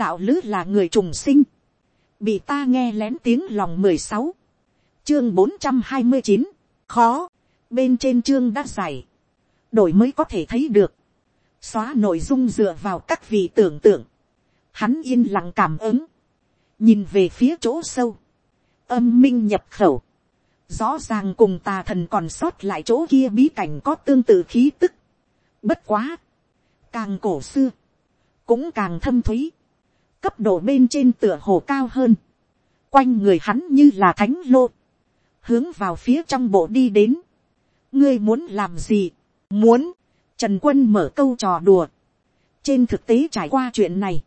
đạo lữ là người trùng sinh, bị ta nghe lén tiếng lòng mười sáu, chương bốn trăm hai mươi chín, khó, bên trên chương đã dày đổi mới có thể thấy được, xóa nội dung dựa vào các vị tưởng tượng, hắn yên lặng cảm ứng, nhìn về phía chỗ sâu, âm minh nhập khẩu, rõ ràng cùng tà thần còn sót lại chỗ kia bí cảnh có tương tự khí tức, bất quá, càng cổ xưa, cũng càng thâm thúy cấp độ bên trên tựa hồ cao hơn, quanh người hắn như là thánh lô, hướng vào phía trong bộ đi đến, ngươi muốn làm gì, muốn, trần quân mở câu trò đùa, trên thực tế trải qua chuyện này,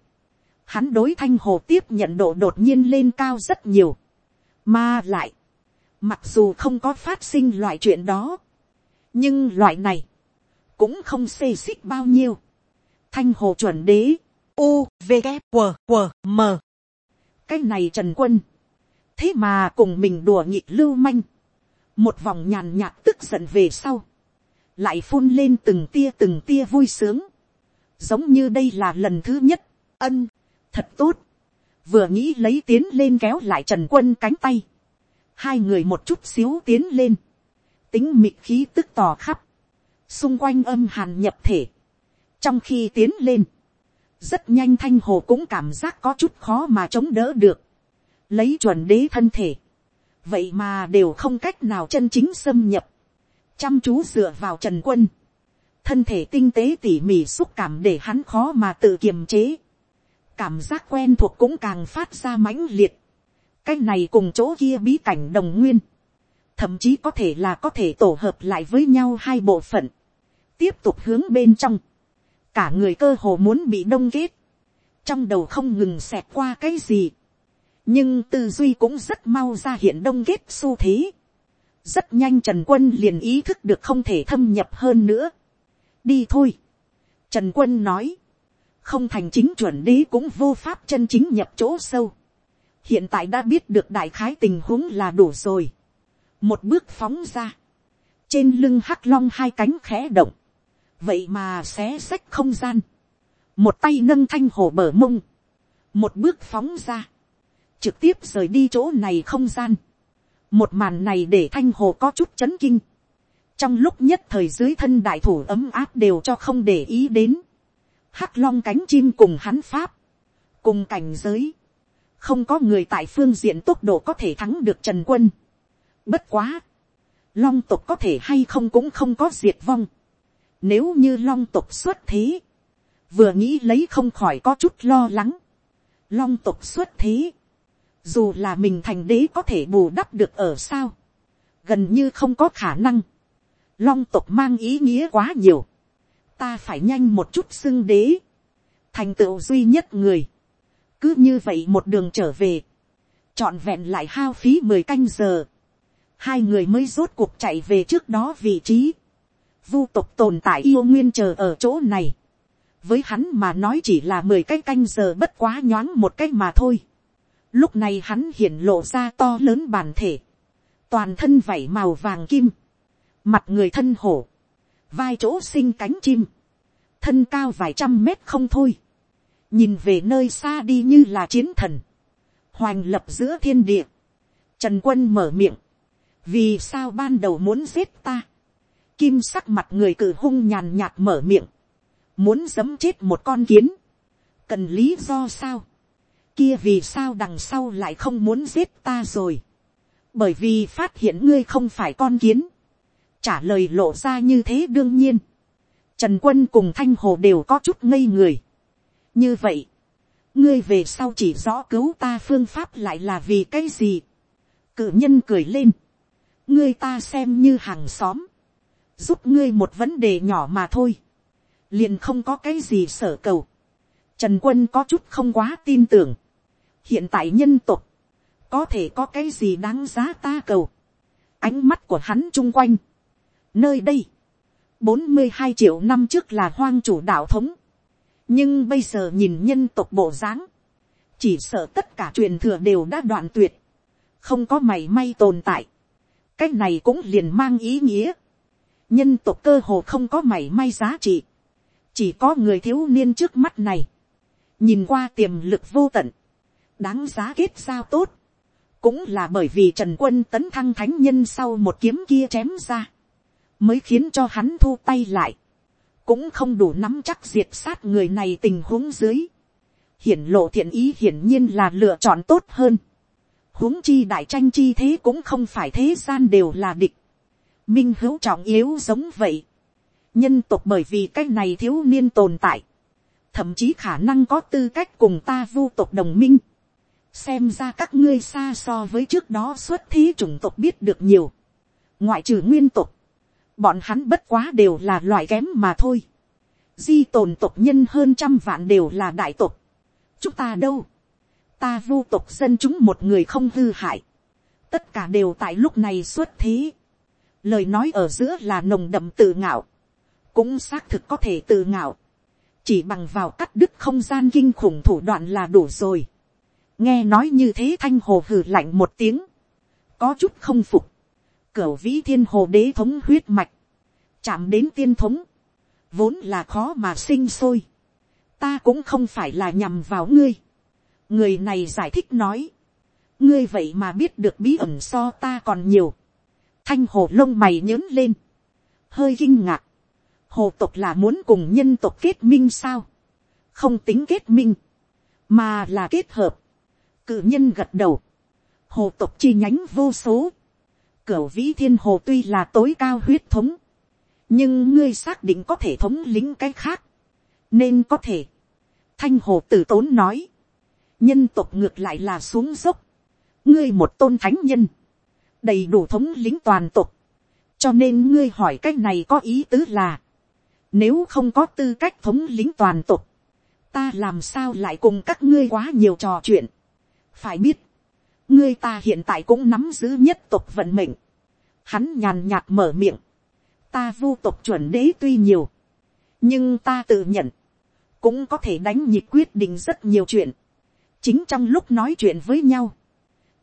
hắn đối thanh hồ tiếp nhận độ đột nhiên lên cao rất nhiều, mà lại, mặc dù không có phát sinh loại chuyện đó, nhưng loại này, cũng không xê xích bao nhiêu, thanh hồ chuẩn đế, u, v, g, q, q, m. cái này trần quân, thế mà cùng mình đùa nhịp lưu manh, một vòng nhàn nhạt tức giận về sau, lại phun lên từng tia từng tia vui sướng, giống như đây là lần thứ nhất, ân, thật tốt, vừa nghĩ lấy tiến lên kéo lại trần quân cánh tay, hai người một chút xíu tiến lên, tính mịt khí tức tỏ khắp, xung quanh âm hàn nhập thể, trong khi tiến lên, rất nhanh thanh hồ cũng cảm giác có chút khó mà chống đỡ được, lấy chuẩn đế thân thể, vậy mà đều không cách nào chân chính xâm nhập, chăm chú dựa vào trần quân, thân thể tinh tế tỉ mỉ xúc cảm để hắn khó mà tự kiềm chế, cảm giác quen thuộc cũng càng phát ra mãnh liệt, cái này cùng chỗ kia bí cảnh đồng nguyên, thậm chí có thể là có thể tổ hợp lại với nhau hai bộ phận, tiếp tục hướng bên trong, cả người cơ hồ muốn bị đông kết, trong đầu không ngừng xẹt qua cái gì, nhưng tư duy cũng rất mau ra hiện đông kết xu thế, rất nhanh trần quân liền ý thức được không thể thâm nhập hơn nữa, đi thôi, trần quân nói, không thành chính chuẩn đế cũng vô pháp chân chính nhập chỗ sâu, hiện tại đã biết được đại khái tình huống là đủ rồi, một bước phóng ra, trên lưng hắc long hai cánh khẽ động, vậy mà xé sách không gian, một tay nâng thanh hồ bờ mông, một bước phóng ra, trực tiếp rời đi chỗ này không gian, một màn này để thanh hồ có chút chấn kinh, trong lúc nhất thời dưới thân đại thủ ấm áp đều cho không để ý đến, hắc long cánh chim cùng hắn pháp, cùng cảnh giới, không có người tại phương diện tốc độ có thể thắng được trần quân. Bất quá, long tục có thể hay không cũng không có diệt vong. Nếu như long tục xuất thế. Vừa nghĩ lấy không khỏi có chút lo lắng. Long tục xuất thế. Dù là mình thành đế có thể bù đắp được ở sao. Gần như không có khả năng. Long tục mang ý nghĩa quá nhiều. Ta phải nhanh một chút xưng đế. Thành tựu duy nhất người. Cứ như vậy một đường trở về. Chọn vẹn lại hao phí mười canh giờ hai người mới rốt cuộc chạy về trước đó vị trí vu tộc tồn tại yêu nguyên chờ ở chỗ này. với hắn mà nói chỉ là mười cái canh giờ bất quá nhoáng một cái mà thôi. lúc này hắn hiển lộ ra to lớn bản thể. toàn thân vảy màu vàng kim. mặt người thân hổ. vai chỗ sinh cánh chim. thân cao vài trăm mét không thôi. nhìn về nơi xa đi như là chiến thần. hoành lập giữa thiên địa. trần quân mở miệng. vì sao ban đầu muốn giết ta kim sắc mặt người cử hung nhàn nhạt mở miệng, muốn giấm chết một con kiến, cần lý do sao, kia vì sao đằng sau lại không muốn giết ta rồi, bởi vì phát hiện ngươi không phải con kiến, trả lời lộ ra như thế đương nhiên, trần quân cùng thanh hồ đều có chút ngây người, như vậy, ngươi về sau chỉ rõ cứu ta phương pháp lại là vì cái gì, cử nhân cười lên, ngươi ta xem như hàng xóm, giúp ngươi một vấn đề nhỏ mà thôi, liền không có cái gì sở cầu. Trần quân có chút không quá tin tưởng. hiện tại nhân tục, có thể có cái gì đáng giá ta cầu. ánh mắt của hắn chung quanh. nơi đây, bốn mươi hai triệu năm trước là hoang chủ đạo thống. nhưng bây giờ nhìn nhân tộc bộ dáng, chỉ sợ tất cả truyền thừa đều đã đoạn tuyệt, không có mảy may tồn tại. cái này cũng liền mang ý nghĩa, nhân tộc cơ hồ không có mảy may giá trị, chỉ có người thiếu niên trước mắt này, nhìn qua tiềm lực vô tận, đáng giá kết giao tốt, cũng là bởi vì trần quân tấn thăng thánh nhân sau một kiếm kia chém ra, mới khiến cho hắn thu tay lại, cũng không đủ nắm chắc diệt sát người này tình huống dưới, hiển lộ thiện ý hiển nhiên là lựa chọn tốt hơn, huống chi đại tranh chi thế cũng không phải thế gian đều là địch, minh hữu trọng yếu giống vậy, nhân tộc bởi vì cái này thiếu niên tồn tại, thậm chí khả năng có tư cách cùng ta vu tộc đồng minh, xem ra các ngươi xa so với trước đó xuất thí chủng tộc biết được nhiều, ngoại trừ nguyên tộc, bọn hắn bất quá đều là loại kém mà thôi, di tồn tộc nhân hơn trăm vạn đều là đại tộc, chúng ta đâu, ta vu tộc dân chúng một người không hư hại, tất cả đều tại lúc này xuất thí, lời nói ở giữa là nồng đậm tự ngạo, cũng xác thực có thể tự ngạo, chỉ bằng vào cắt đứt không gian kinh khủng thủ đoạn là đủ rồi. nghe nói như thế thanh hồ hừ lạnh một tiếng, có chút không phục, cửu vĩ thiên hồ đế thống huyết mạch, chạm đến tiên thống, vốn là khó mà sinh sôi, ta cũng không phải là nhằm vào ngươi. người này giải thích nói, ngươi vậy mà biết được bí ẩn so ta còn nhiều, thanh hồ lông mày nhớn lên, hơi kinh ngạc, hồ tộc là muốn cùng nhân tộc kết minh sao, không tính kết minh, mà là kết hợp, cự nhân gật đầu, hồ tộc chi nhánh vô số, cửu vĩ thiên hồ tuy là tối cao huyết thống, nhưng ngươi xác định có thể thống lính cái khác, nên có thể. thanh hồ tử tốn nói, nhân tộc ngược lại là xuống dốc, ngươi một tôn thánh nhân, đầy đủ thống lính toàn tộc, cho nên ngươi hỏi cái này có ý tứ là, nếu không có tư cách thống lính toàn tộc, ta làm sao lại cùng các ngươi quá nhiều trò chuyện. phải biết, ngươi ta hiện tại cũng nắm giữ nhất tộc vận mệnh. Hắn nhàn nhạt mở miệng. ta vu tộc chuẩn đế tuy nhiều, nhưng ta tự nhận, cũng có thể đánh nhịp quyết định rất nhiều chuyện. chính trong lúc nói chuyện với nhau,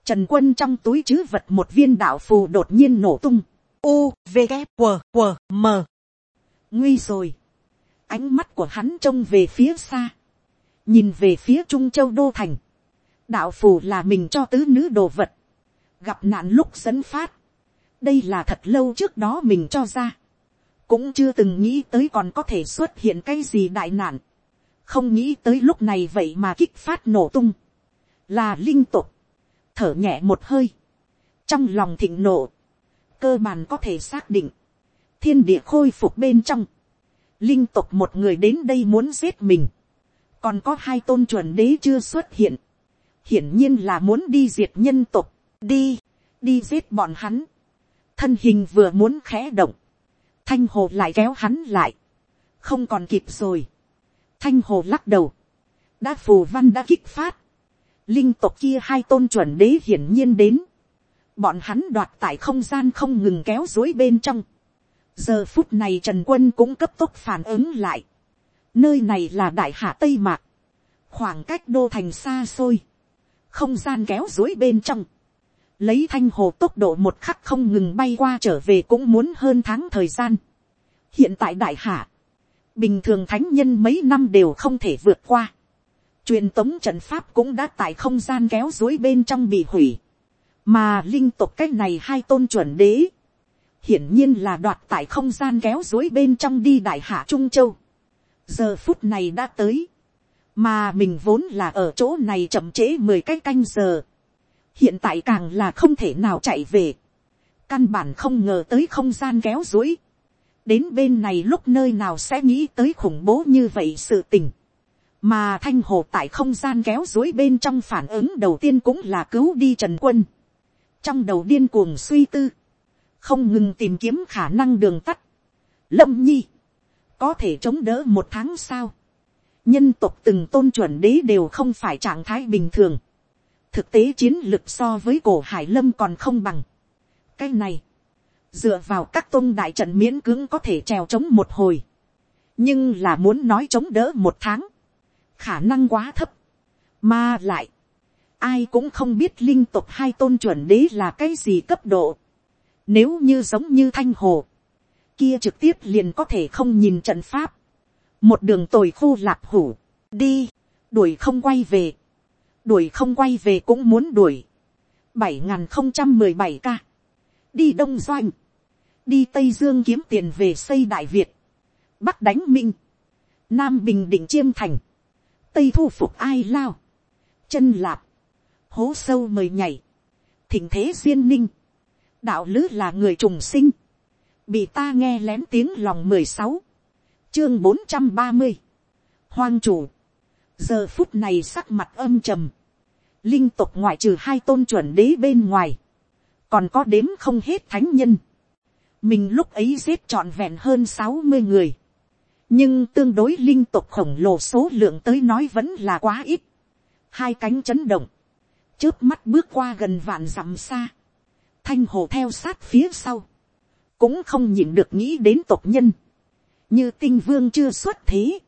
trần quân trong túi chứ vật một viên đạo phù đột nhiên nổ tung. U, V, K, W, W, M nguy rồi. ánh mắt của hắn trông về phía xa, nhìn về phía trung châu đô thành. đạo phù là mình cho tứ nữ đồ vật, gặp nạn lúc dẫn phát. đây là thật lâu trước đó mình cho ra, cũng chưa từng nghĩ tới còn có thể xuất hiện cái gì đại nạn, không nghĩ tới lúc này vậy mà kích phát nổ tung, là linh tục, thở nhẹ một hơi, trong lòng thịnh nộ, cơ bản có thể xác định, thiên địa khôi phục bên trong, linh tục một người đến đây muốn giết mình, còn có hai tôn chuẩn đế chưa xuất hiện, hiển nhiên là muốn đi diệt nhân tục, đi, đi giết bọn hắn, thân hình vừa muốn khẽ động, thanh hồ lại kéo hắn lại, không còn kịp rồi, thanh hồ lắc đầu, đã phù văn đã kích phát, linh tộc kia hai tôn chuẩn đế hiển nhiên đến, bọn hắn đoạt tại không gian không ngừng kéo dối bên trong, giờ phút này trần quân cũng cấp tốc phản ứng lại. nơi này là đại hạ tây mạc, khoảng cách đô thành xa xôi, không gian kéo dối bên trong, lấy thanh hồ tốc độ một khắc không ngừng bay qua trở về cũng muốn hơn tháng thời gian. hiện tại đại hạ, bình thường thánh nhân mấy năm đều không thể vượt qua truyền tống trận pháp cũng đã tại không gian kéo dối bên trong bị hủy. mà linh tục cái này hai tôn chuẩn đế, hiển nhiên là đoạt tại không gian kéo dối bên trong đi đại hạ trung châu. giờ phút này đã tới, mà mình vốn là ở chỗ này chậm trễ mười cái canh giờ. hiện tại càng là không thể nào chạy về. căn bản không ngờ tới không gian kéo dối. đến bên này lúc nơi nào sẽ nghĩ tới khủng bố như vậy sự tình mà thanh hồ tại không gian kéo dối bên trong phản ứng đầu tiên cũng là cứu đi trần quân. trong đầu điên cuồng suy tư không ngừng tìm kiếm khả năng đường tắt. Lâm nhi, có thể chống đỡ một tháng sao nhân tộc từng tôn chuẩn đế đều không phải trạng thái bình thường. thực tế chiến lực so với cổ hải lâm còn không bằng. cái này, dựa vào các tôn đại trận miễn cưỡng có thể trèo chống một hồi. nhưng là muốn nói chống đỡ một tháng, khả năng quá thấp. mà lại, ai cũng không biết linh tục hai tôn chuẩn đế là cái gì cấp độ. Nếu như giống như thanh hồ, kia trực tiếp liền có thể không nhìn trận pháp. Một đường tồi khu lạp hủ, đi, đuổi không quay về, đuổi không quay về cũng muốn đuổi, bảy n không trăm mười bảy ca, đi đông doanh, đi tây dương kiếm tiền về xây đại việt, bắc đánh minh, nam bình định chiêm thành, tây thu phục ai lao, chân lạp, hố sâu mời nhảy, thỉnh thế duyên ninh, đạo lứ là người trùng sinh, bị ta nghe lén tiếng lòng mười sáu, chương bốn trăm ba mươi, hoang chủ, giờ phút này sắc mặt âm trầm, linh tục ngoại trừ hai tôn chuẩn đế bên ngoài, còn có đếm không hết thánh nhân, mình lúc ấy giết trọn vẹn hơn sáu mươi người, nhưng tương đối linh tục khổng lồ số lượng tới nói vẫn là quá ít, hai cánh chấn động, trước mắt bước qua gần vạn dặm xa, thanh hồ theo sát phía sau, cũng không nhìn được nghĩ đến tộc nhân, như tinh vương chưa xuất thế,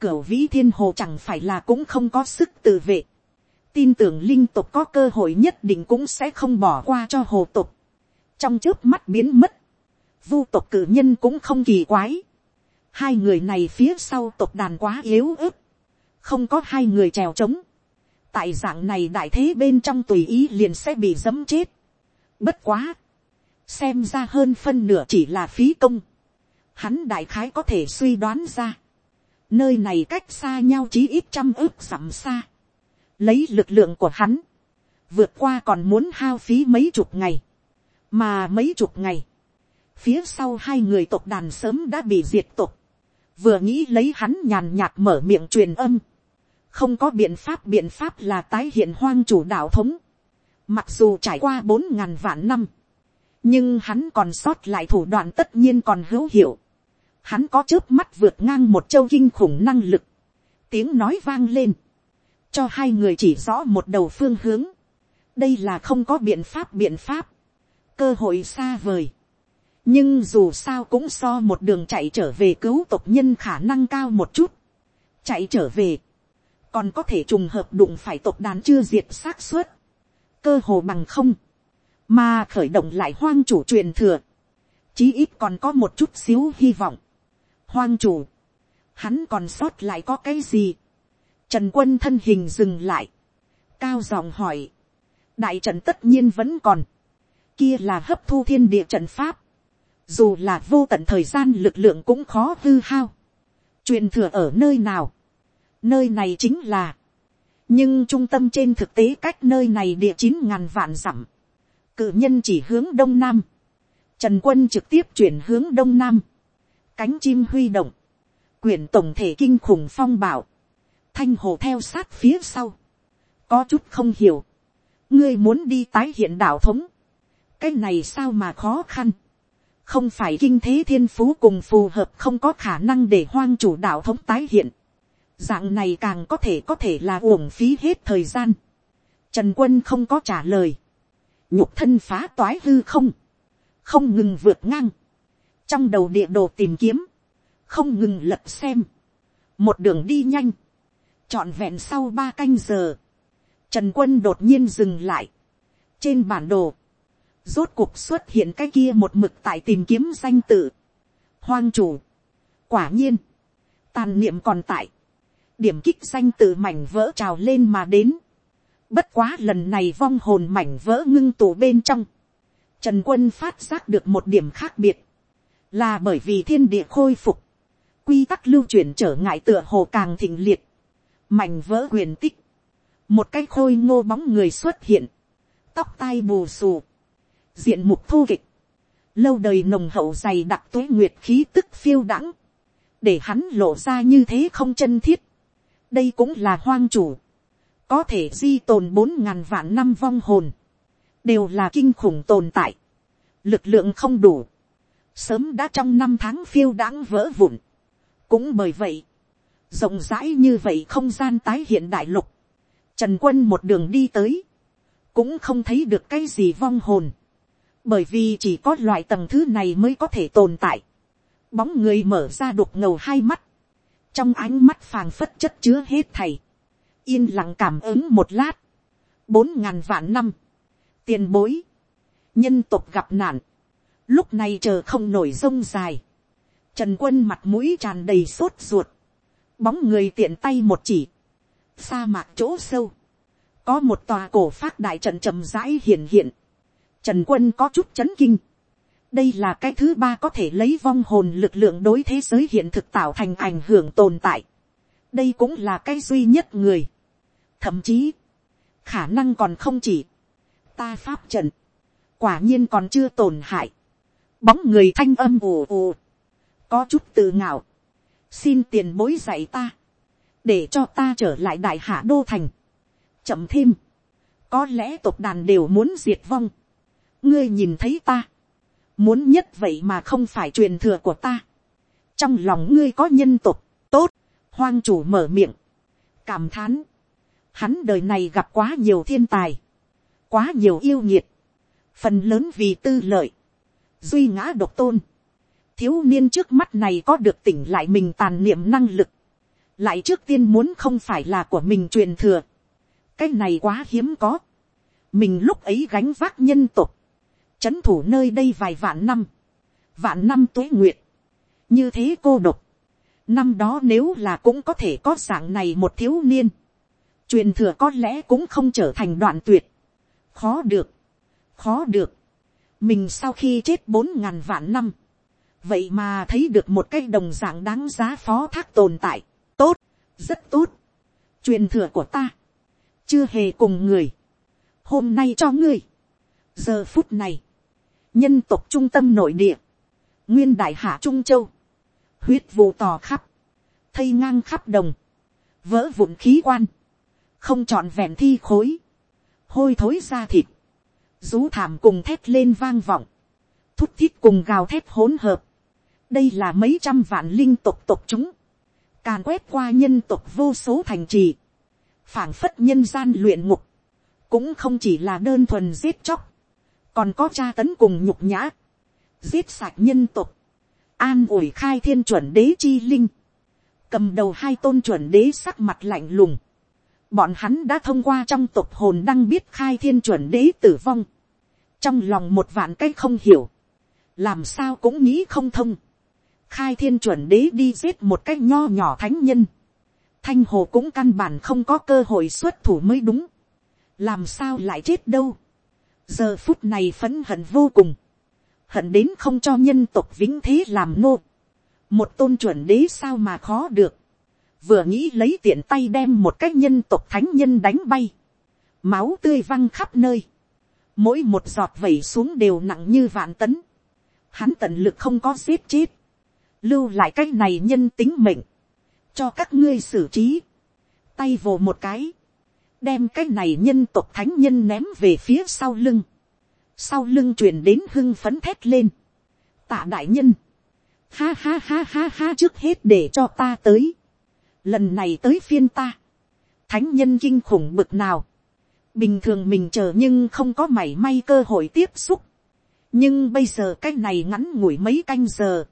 cửu vĩ thiên hồ chẳng phải là cũng không có sức tự vệ, tin tưởng linh tục có cơ hội nhất định cũng sẽ không bỏ qua cho hồ tục, trong trước mắt biến mất, vu tộc cử nhân cũng không kỳ quái, hai người này phía sau tộc đàn quá yếu ớt, không có hai người trèo trống, tại dạng này đại thế bên trong tùy ý liền sẽ bị dẫm chết. Bất quá, xem ra hơn phân nửa chỉ là phí công. Hắn đại khái có thể suy đoán ra, nơi này cách xa nhau chí ít trăm ước dặm xa. Lấy lực lượng của hắn, vượt qua còn muốn hao phí mấy chục ngày, mà mấy chục ngày, phía sau hai người tộc đàn sớm đã bị diệt tộc, vừa nghĩ lấy hắn nhàn nhạt mở miệng truyền âm, không có biện pháp biện pháp là tái hiện hoang chủ đạo thống. Mặc dù trải qua bốn ngàn vạn năm, nhưng hắn còn sót lại thủ đoạn tất nhiên còn hữu hiệu. Hắn có trước mắt vượt ngang một châu kinh khủng năng lực. Tiếng nói vang lên, cho hai người chỉ rõ một đầu phương hướng. đây là không có biện pháp biện pháp, cơ hội xa vời nhưng dù sao cũng so một đường chạy trở về cứu tộc nhân khả năng cao một chút. chạy trở về, còn có thể trùng hợp đụng phải tộc đàn chưa diệt xác suất, cơ hồ bằng không, mà khởi động lại hoang chủ truyền thừa, chí ít còn có một chút xíu hy vọng. Hoang chủ, hắn còn sót lại có cái gì, trần quân thân hình dừng lại, cao giọng hỏi, đại trận tất nhiên vẫn còn, kia là hấp thu thiên địa trận pháp, dù là vô tận thời gian lực lượng cũng khó hư hao, truyền thừa ở nơi nào, nơi này chính là, nhưng trung tâm trên thực tế cách nơi này địa chín ngàn vạn dặm, cự nhân chỉ hướng đông nam, trần quân trực tiếp chuyển hướng đông nam, cánh chim huy động, quyển tổng thể kinh khủng phong bảo, thanh hồ theo sát phía sau, có chút không hiểu, ngươi muốn đi tái hiện đạo thống, cái này sao mà khó khăn, không phải kinh thế thiên phú cùng phù hợp không có khả năng để hoang chủ đạo thống tái hiện, dạng này càng có thể có thể là uổng phí hết thời gian. Trần quân không có trả lời. nhục thân phá toái hư không, không ngừng vượt ngang, trong đầu địa đồ tìm kiếm, không ngừng lật xem, một đường đi nhanh, trọn vẹn sau ba canh giờ, trần quân đột nhiên dừng lại, trên bản đồ, rốt cuộc xuất hiện cái kia một mực tại tìm kiếm danh tự, hoang chủ, quả nhiên, tàn niệm còn tại, điểm kích danh tự mảnh vỡ trào lên mà đến. Bất quá lần này vong hồn mảnh vỡ ngưng tụ bên trong. Trần quân phát giác được một điểm khác biệt. Là bởi vì thiên địa khôi phục. Quy tắc lưu chuyển trở ngại tựa hồ càng thịnh liệt. Mảnh vỡ quyền tích. Một cái khôi ngô bóng người xuất hiện. Tóc tai bù xù. Diện mục thô kịch. Lâu đời nồng hậu dày đặc tuế nguyệt khí tức phiêu đãng. Để hắn lộ ra như thế không chân thiết. Đây cũng là hoang chủ, có thể di tồn bốn ngàn vạn năm vong hồn, đều là kinh khủng tồn tại, lực lượng không đủ, sớm đã trong năm tháng phiêu đãng vỡ vụn, cũng bởi vậy, rộng rãi như vậy không gian tái hiện đại lục, trần quân một đường đi tới, cũng không thấy được cái gì vong hồn, bởi vì chỉ có loại tầng thứ này mới có thể tồn tại, bóng người mở ra đục ngầu hai mắt, trong ánh mắt phàng phất chất chứa hết thầy, yên lặng cảm ứng một lát, bốn ngàn vạn năm, tiền bối, nhân tộc gặp nạn, lúc này chờ không nổi rông dài, trần quân mặt mũi tràn đầy sốt ruột, bóng người tiện tay một chỉ, sa mạc chỗ sâu, có một tòa cổ phát đại trận trầm rãi hiện hiện, trần quân có chút chấn kinh, đây là cái thứ ba có thể lấy vong hồn lực lượng đối thế giới hiện thực tạo thành ảnh hưởng tồn tại. đây cũng là cái duy nhất người. thậm chí, khả năng còn không chỉ, ta pháp trận, quả nhiên còn chưa tổn hại, bóng người thanh âm ù ù, có chút tự ngạo, xin tiền bối dạy ta, để cho ta trở lại đại hạ đô thành, chậm thêm, có lẽ tộc đàn đều muốn diệt vong, ngươi nhìn thấy ta, muốn nhất vậy mà không phải truyền thừa của ta, trong lòng ngươi có nhân tục, tốt, hoang chủ mở miệng, cảm thán, hắn đời này gặp quá nhiều thiên tài, quá nhiều yêu nhiệt, phần lớn vì tư lợi, duy ngã độc tôn, thiếu niên trước mắt này có được tỉnh lại mình tàn niệm năng lực, lại trước tiên muốn không phải là của mình truyền thừa, cái này quá hiếm có, mình lúc ấy gánh vác nhân tục, c h ấ n thủ nơi đây vài vạn năm, vạn năm tuế nguyệt, như thế cô độc, năm đó nếu là cũng có thể có dạng này một thiếu niên, truyền thừa có lẽ cũng không trở thành đoạn tuyệt, khó được, khó được, mình sau khi chết bốn ngàn vạn năm, vậy mà thấy được một cái đồng dạng đáng giá phó thác tồn tại, tốt, rất tốt, truyền thừa của ta, chưa hề cùng người, hôm nay cho ngươi, giờ phút này, nhân tộc trung tâm nội địa, nguyên đại hạ trung châu, huyết vụ tò khắp, thây ngang khắp đồng, vỡ vụn khí quan, không trọn vẹn thi khối, hôi thối ra thịt, rú thảm cùng thét lên vang vọng, thút thít cùng gào thét hỗn hợp, đây là mấy trăm vạn linh tộc tộc chúng, càn quét qua nhân tộc vô số thành trì, phảng phất nhân gian luyện ngục, cũng không chỉ là đơn thuần giết chóc, còn có tra tấn cùng nhục nhã, giết sạch nhân tục, an ủi khai thiên chuẩn đế chi linh, cầm đầu hai tôn chuẩn đế sắc mặt lạnh lùng, bọn hắn đã thông qua trong tục hồn đăng biết khai thiên chuẩn đế tử vong, trong lòng một vạn cái không hiểu, làm sao cũng nghĩ không thông, khai thiên chuẩn đế đi giết một cái nho nhỏ thánh nhân, thanh hồ cũng căn bản không có cơ hội xuất thủ mới đúng, làm sao lại chết đâu, giờ phút này phấn hận vô cùng, hận đến không cho nhân tộc vĩnh thế làm nô, một tôn chuẩn đế sao mà khó được, vừa nghĩ lấy tiện tay đem một cái nhân tộc thánh nhân đánh bay, máu tươi văng khắp nơi, mỗi một giọt vẩy xuống đều nặng như vạn tấn, hắn tận lực không có giết chết, lưu lại cái này nhân tính mệnh, cho các ngươi xử trí, tay vồ một cái, đem cái này nhân tộc thánh nhân ném về phía sau lưng, sau lưng truyền đến hưng phấn thét lên, tạ đại nhân, ha ha ha ha ha trước hết để cho ta tới, lần này tới phiên ta, thánh nhân kinh khủng bực nào, bình thường mình chờ nhưng không có mảy may cơ hội tiếp xúc, nhưng bây giờ cái này ngắn ngủi mấy canh giờ,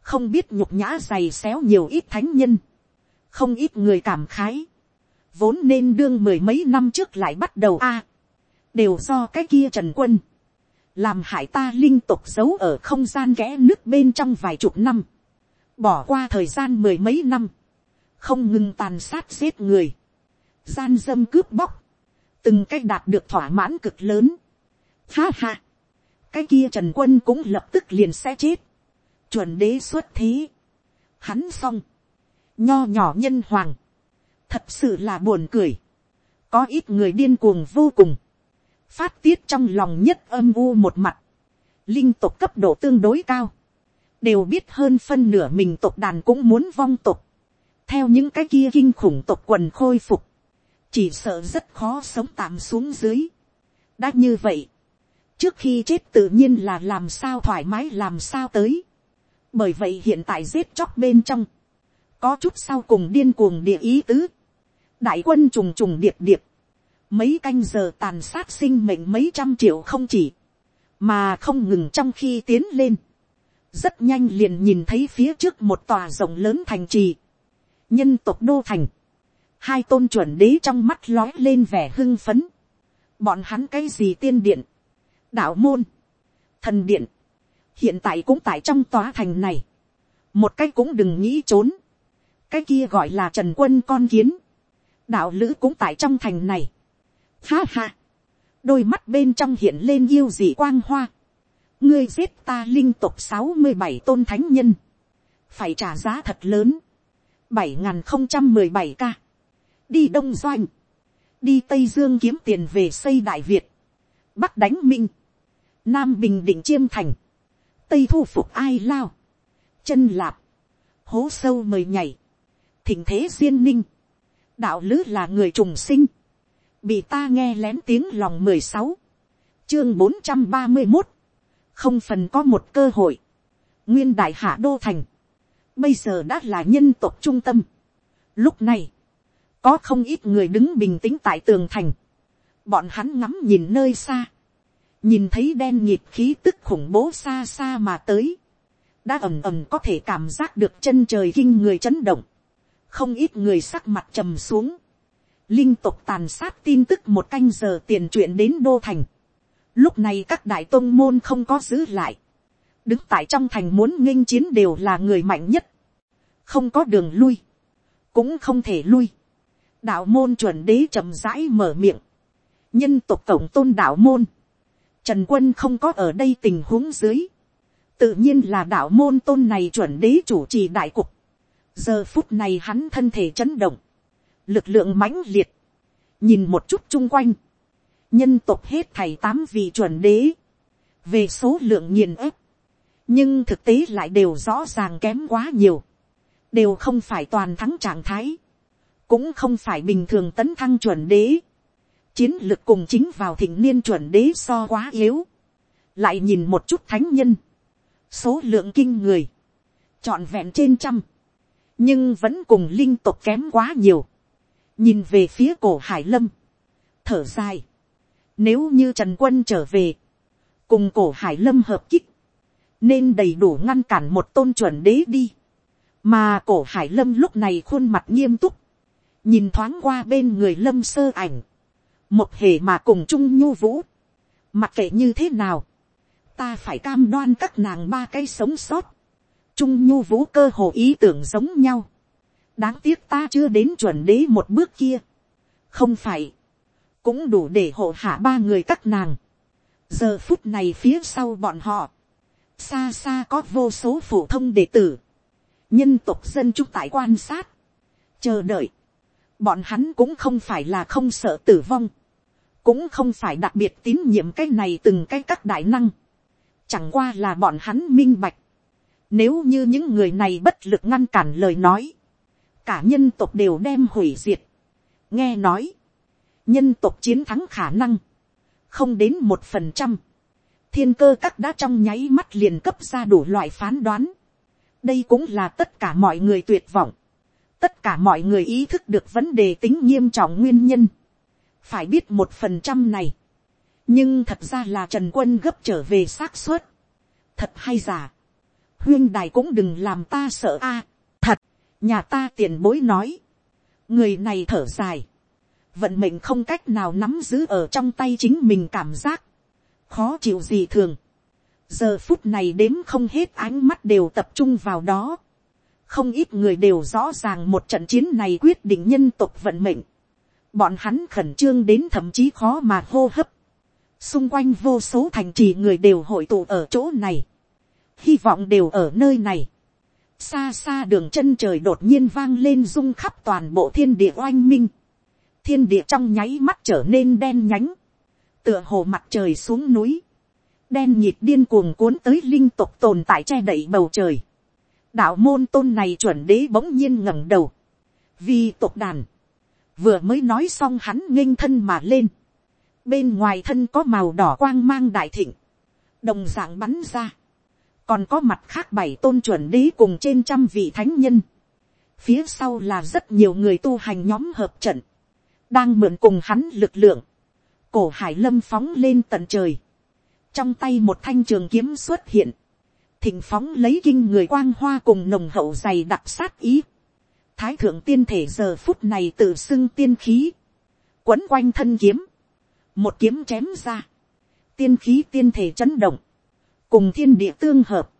không biết nhục nhã dày xéo nhiều ít thánh nhân, không ít người cảm khái, vốn nên đương mười mấy năm trước lại bắt đầu a, đều do cái kia trần quân, làm hại ta linh tục giấu ở không gian kẽ nước bên trong vài chục năm, bỏ qua thời gian mười mấy năm, không ngừng tàn sát giết người, gian dâm cướp bóc, từng cách đạt được thỏa mãn cực lớn. Ha ha, cái kia trần quân cũng lập tức liền sẽ chết, chuẩn đế xuất thế, hắn xong, nho nhỏ nhân hoàng, thật sự là buồn cười, có ít người điên cuồng vô cùng, phát tiết trong lòng nhất âm u một mặt, linh tục cấp độ tương đối cao, đều biết hơn phân nửa mình tộc đàn cũng muốn vong tục, theo những cái kia kinh khủng tộc quần khôi phục, chỉ sợ rất khó sống tạm xuống dưới. đã như vậy, trước khi chết tự nhiên là làm sao thoải mái làm sao tới, bởi vậy hiện tại giết chóc bên trong, có chút sau cùng điên cuồng địa ý tứ, đại quân trùng trùng điệp điệp, mấy canh giờ tàn sát sinh mệnh mấy trăm triệu không chỉ, mà không ngừng trong khi tiến lên, rất nhanh liền nhìn thấy phía trước một tòa rộng lớn thành trì, nhân tộc đô thành, hai tôn chuẩn đế trong mắt lói lên vẻ hưng phấn, bọn hắn cái gì tiên điện, đạo môn, thần điện, hiện tại cũng tại trong tòa thành này, một cái cũng đừng nghĩ trốn, cái kia gọi là trần quân con kiến, đạo lữ cũng tại trong thành này. Ha ha, đôi mắt bên trong hiện lên yêu dị quang hoa. ngươi giết ta linh tục sáu mươi bảy tôn thánh nhân, phải trả giá thật lớn. bảy n không trăm mười bảy ca, đi đông doanh, đi tây dương kiếm tiền về xây đại việt, bắc đánh minh, nam bình định chiêm thành, tây thu phục ai lao, chân lạp, hố sâu mời nhảy, thỉnh thế duyên ninh, đạo lứ là người trùng sinh, bị ta nghe lén tiếng lòng mười sáu, chương bốn trăm ba mươi một, không phần có một cơ hội, nguyên đại hạ đô thành, bây giờ đã là nhân tộc trung tâm. Lúc này, có không ít người đứng bình tĩnh tại tường thành, bọn hắn ngắm nhìn nơi xa, nhìn thấy đen nhịp khí tức khủng bố xa xa mà tới, đã ầm ầm có thể cảm giác được chân trời kinh người chấn động, không ít người sắc mặt trầm xuống, linh tục tàn sát tin tức một canh giờ tiền chuyện đến đô thành, lúc này các đại tôn môn không có giữ lại, đứng tại trong thành muốn nghênh chiến đều là người mạnh nhất, không có đường lui, cũng không thể lui, đạo môn chuẩn đế chậm rãi mở miệng, nhân tục tổng tôn đạo môn, trần quân không có ở đây tình huống dưới, tự nhiên là đạo môn tôn này chuẩn đế chủ trì đại cục, giờ phút này hắn thân thể chấn động, lực lượng mãnh liệt, nhìn một chút chung quanh, nhân tộc hết thầy tám vị chuẩn đế, về số lượng nghiền ép, nhưng thực tế lại đều rõ ràng kém quá nhiều, đều không phải toàn thắng trạng thái, cũng không phải bình thường tấn thăng chuẩn đế, chiến lực cùng chính vào thịnh niên chuẩn đế so quá yếu, lại nhìn một chút thánh nhân, số lượng kinh người, trọn vẹn trên trăm, nhưng vẫn cùng linh tục kém quá nhiều, nhìn về phía cổ hải lâm, thở dài, nếu như trần quân trở về, cùng cổ hải lâm hợp kích, nên đầy đủ ngăn cản một tôn chuẩn đế đi, mà cổ hải lâm lúc này khuôn mặt nghiêm túc, nhìn thoáng qua bên người lâm sơ ảnh, một hề mà cùng chung nhu vũ, mặc kệ như thế nào, ta phải cam đoan các nàng ba cái sống sót, trung nhu vũ cơ hồ ý tưởng giống nhau, đáng tiếc ta chưa đến chuẩn đế một bước kia, không phải, cũng đủ để hộ hạ ba người các nàng, giờ phút này phía sau bọn họ, xa xa có vô số phổ thông đệ tử, nhân tộc dân chúng tại quan sát, chờ đợi, bọn hắn cũng không phải là không sợ tử vong, cũng không phải đặc biệt tín nhiệm cái này từng cái các đại năng, chẳng qua là bọn hắn minh bạch, nếu như những người này bất lực ngăn cản lời nói, cả nhân tộc đều đem hủy diệt. nghe nói, nhân tộc chiến thắng khả năng, không đến một phần trăm, thiên cơ các đã trong nháy mắt liền cấp ra đủ loại phán đoán. đây cũng là tất cả mọi người tuyệt vọng, tất cả mọi người ý thức được vấn đề tính nghiêm trọng nguyên nhân, phải biết một phần trăm này, nhưng thật ra là trần quân gấp trở về xác suất, thật hay giả, huyên đài cũng đừng làm ta sợ a, à, thật, nhà ta tiền bối nói, người này thở dài, vận mệnh không cách nào nắm giữ ở trong tay chính mình cảm giác, khó chịu gì thường, giờ phút này đếm không hết ánh mắt đều tập trung vào đó, không ít người đều rõ ràng một trận chiến này quyết định nhân tộc vận mệnh, bọn hắn khẩn trương đến thậm chí khó mà hô hấp, xung quanh vô số thành trì người đều hội tụ ở chỗ này, hy vọng đều ở nơi này, xa xa đường chân trời đột nhiên vang lên rung khắp toàn bộ thiên địa oanh minh, thiên địa trong nháy mắt trở nên đen nhánh, tựa hồ mặt trời xuống núi, đen nhịp điên cuồng cuốn tới linh tục tồn tại che đậy bầu trời, đạo môn tôn này chuẩn đế bỗng nhiên ngẩng đầu, vì tục đàn, vừa mới nói xong hắn nghênh thân mà lên, bên ngoài thân có màu đỏ quang mang đại thịnh, đồng dạng bắn ra, còn có mặt khác bảy tôn chuẩn đế cùng trên trăm vị thánh nhân, phía sau là rất nhiều người tu hành nhóm hợp trận, đang mượn cùng hắn lực lượng, cổ hải lâm phóng lên tận trời, trong tay một thanh trường kiếm xuất hiện, thỉnh phóng lấy kinh người quang hoa cùng nồng hậu dày đặc sát ý, thái thượng tiên thể giờ phút này tự xưng tiên khí, quấn quanh thân kiếm, một kiếm chém ra, tiên khí tiên thể chấn động, cùng thiên địa tương hợp,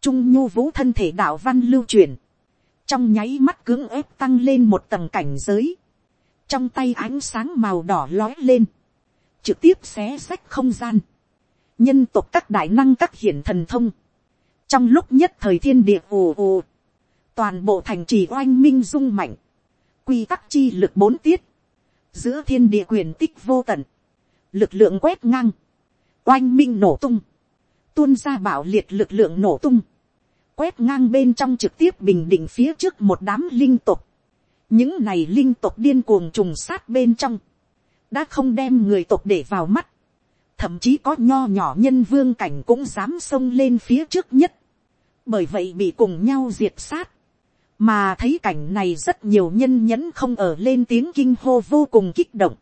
trung nhu vũ thân thể đạo văn lưu truyền, trong nháy mắt cưỡng ép tăng lên một tầng cảnh giới, trong tay ánh sáng màu đỏ lói lên, trực tiếp xé sách không gian, nhân tộc các đại năng các hiển thần thông, trong lúc nhất thời thiên địa ù ù, toàn bộ thành trì oanh minh dung mạnh, quy tắc chi lực bốn tiết, giữa thiên địa quyền tích vô tận, lực lượng quét ngang, oanh minh nổ tung, tuôn ra bạo liệt lực lượng nổ tung, quét ngang bên trong trực tiếp bình định phía trước một đám linh tục, những này linh tục điên cuồng trùng sát bên trong, đã không đem người tục để vào mắt, thậm chí có nho nhỏ nhân vương cảnh cũng dám xông lên phía trước nhất, bởi vậy bị cùng nhau diệt sát, mà thấy cảnh này rất nhiều nhân nhẫn không ở lên tiếng kinh hô vô cùng kích động,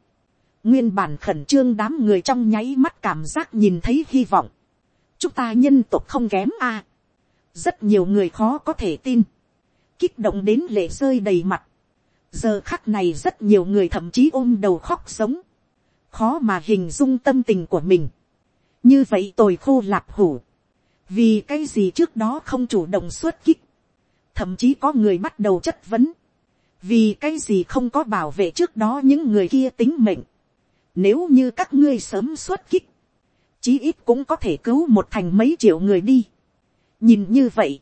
nguyên bản khẩn trương đám người trong nháy mắt cảm giác nhìn thấy hy vọng, chúng ta nhân tộc không kém a, rất nhiều người khó có thể tin, kích động đến lệ rơi đầy mặt, giờ khắc này rất nhiều người thậm chí ôm đầu khóc sống, khó mà hình dung tâm tình của mình, như vậy tồi khô lạp hủ, vì cái gì trước đó không chủ động xuất kích, thậm chí có người bắt đầu chất vấn, vì cái gì không có bảo vệ trước đó những người kia tính mệnh, nếu như các ngươi sớm xuất kích, chí ít cũng có thể cứu một thành mấy triệu người đi. nhìn như vậy,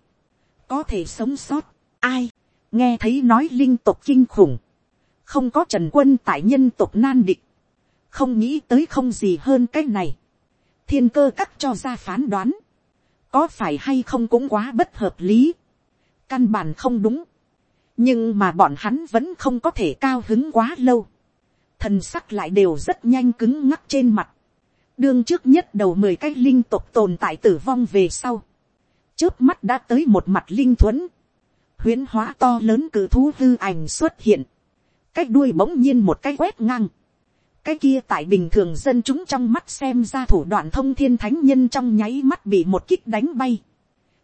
có thể sống sót, ai, nghe thấy nói linh tục kinh khủng, không có trần quân tại nhân tục nan địch, không nghĩ tới không gì hơn cái này, thiên cơ cắt cho ra phán đoán, có phải hay không cũng quá bất hợp lý, căn bản không đúng, nhưng mà bọn hắn vẫn không có thể cao hứng quá lâu, thần sắc lại đều rất nhanh cứng ngắc trên mặt, đương trước nhất đầu mười cái linh tộc tồn tại tử vong về sau, trước mắt đã tới một mặt linh thuẫn, huyến hóa to lớn cử thú hư ảnh xuất hiện, cái đuôi bỗng nhiên một cái quét ngang, cái kia tại bình thường dân chúng trong mắt xem ra thủ đoạn thông thiên thánh nhân trong nháy mắt bị một kích đánh bay,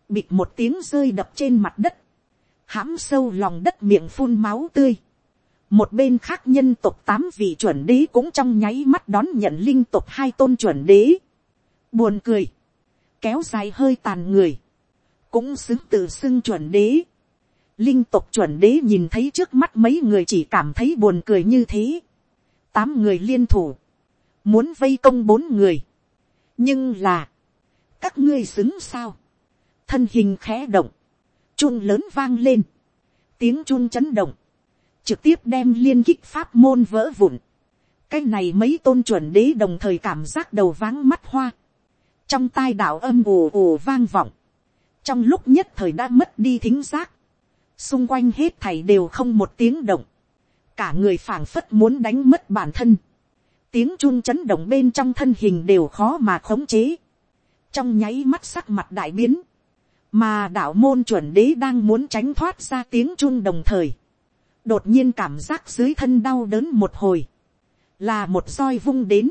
bịt một tiếng rơi đập trên mặt đất, hãm sâu lòng đất miệng phun máu tươi, một bên khác nhân tộc tám vị chuẩn đế cũng trong nháy mắt đón nhận linh tộc hai tôn chuẩn đế. Buồn cười. Kéo dài hơi tàn người. Cũng xứng tự xưng chuẩn đế. Linh tộc chuẩn đế nhìn thấy trước mắt mấy người chỉ cảm thấy buồn cười như thế. Tám người liên thủ. Muốn vây công bốn người. Nhưng là. Các ngươi xứng sao. Thân hình khẽ động. Chun lớn vang lên. Tiếng chun chấn động trực tiếp đem liên kích pháp môn vỡ vụn. cái này mấy tôn chuẩn đế đồng thời cảm giác đầu váng mắt hoa. trong tai đạo âm ù ù vang vọng. trong lúc nhất thời đã mất đi thính giác. xung quanh hết thảy đều không một tiếng động. cả người phảng phất muốn đánh mất bản thân. tiếng chun chấn động bên trong thân hình đều khó mà khống chế. trong nháy mắt sắc mặt đại biến mà đạo môn chuẩn đế đang muốn tránh thoát ra tiếng chun đồng thời, đột nhiên cảm giác dưới thân đau đớn một hồi, là một roi vung đến,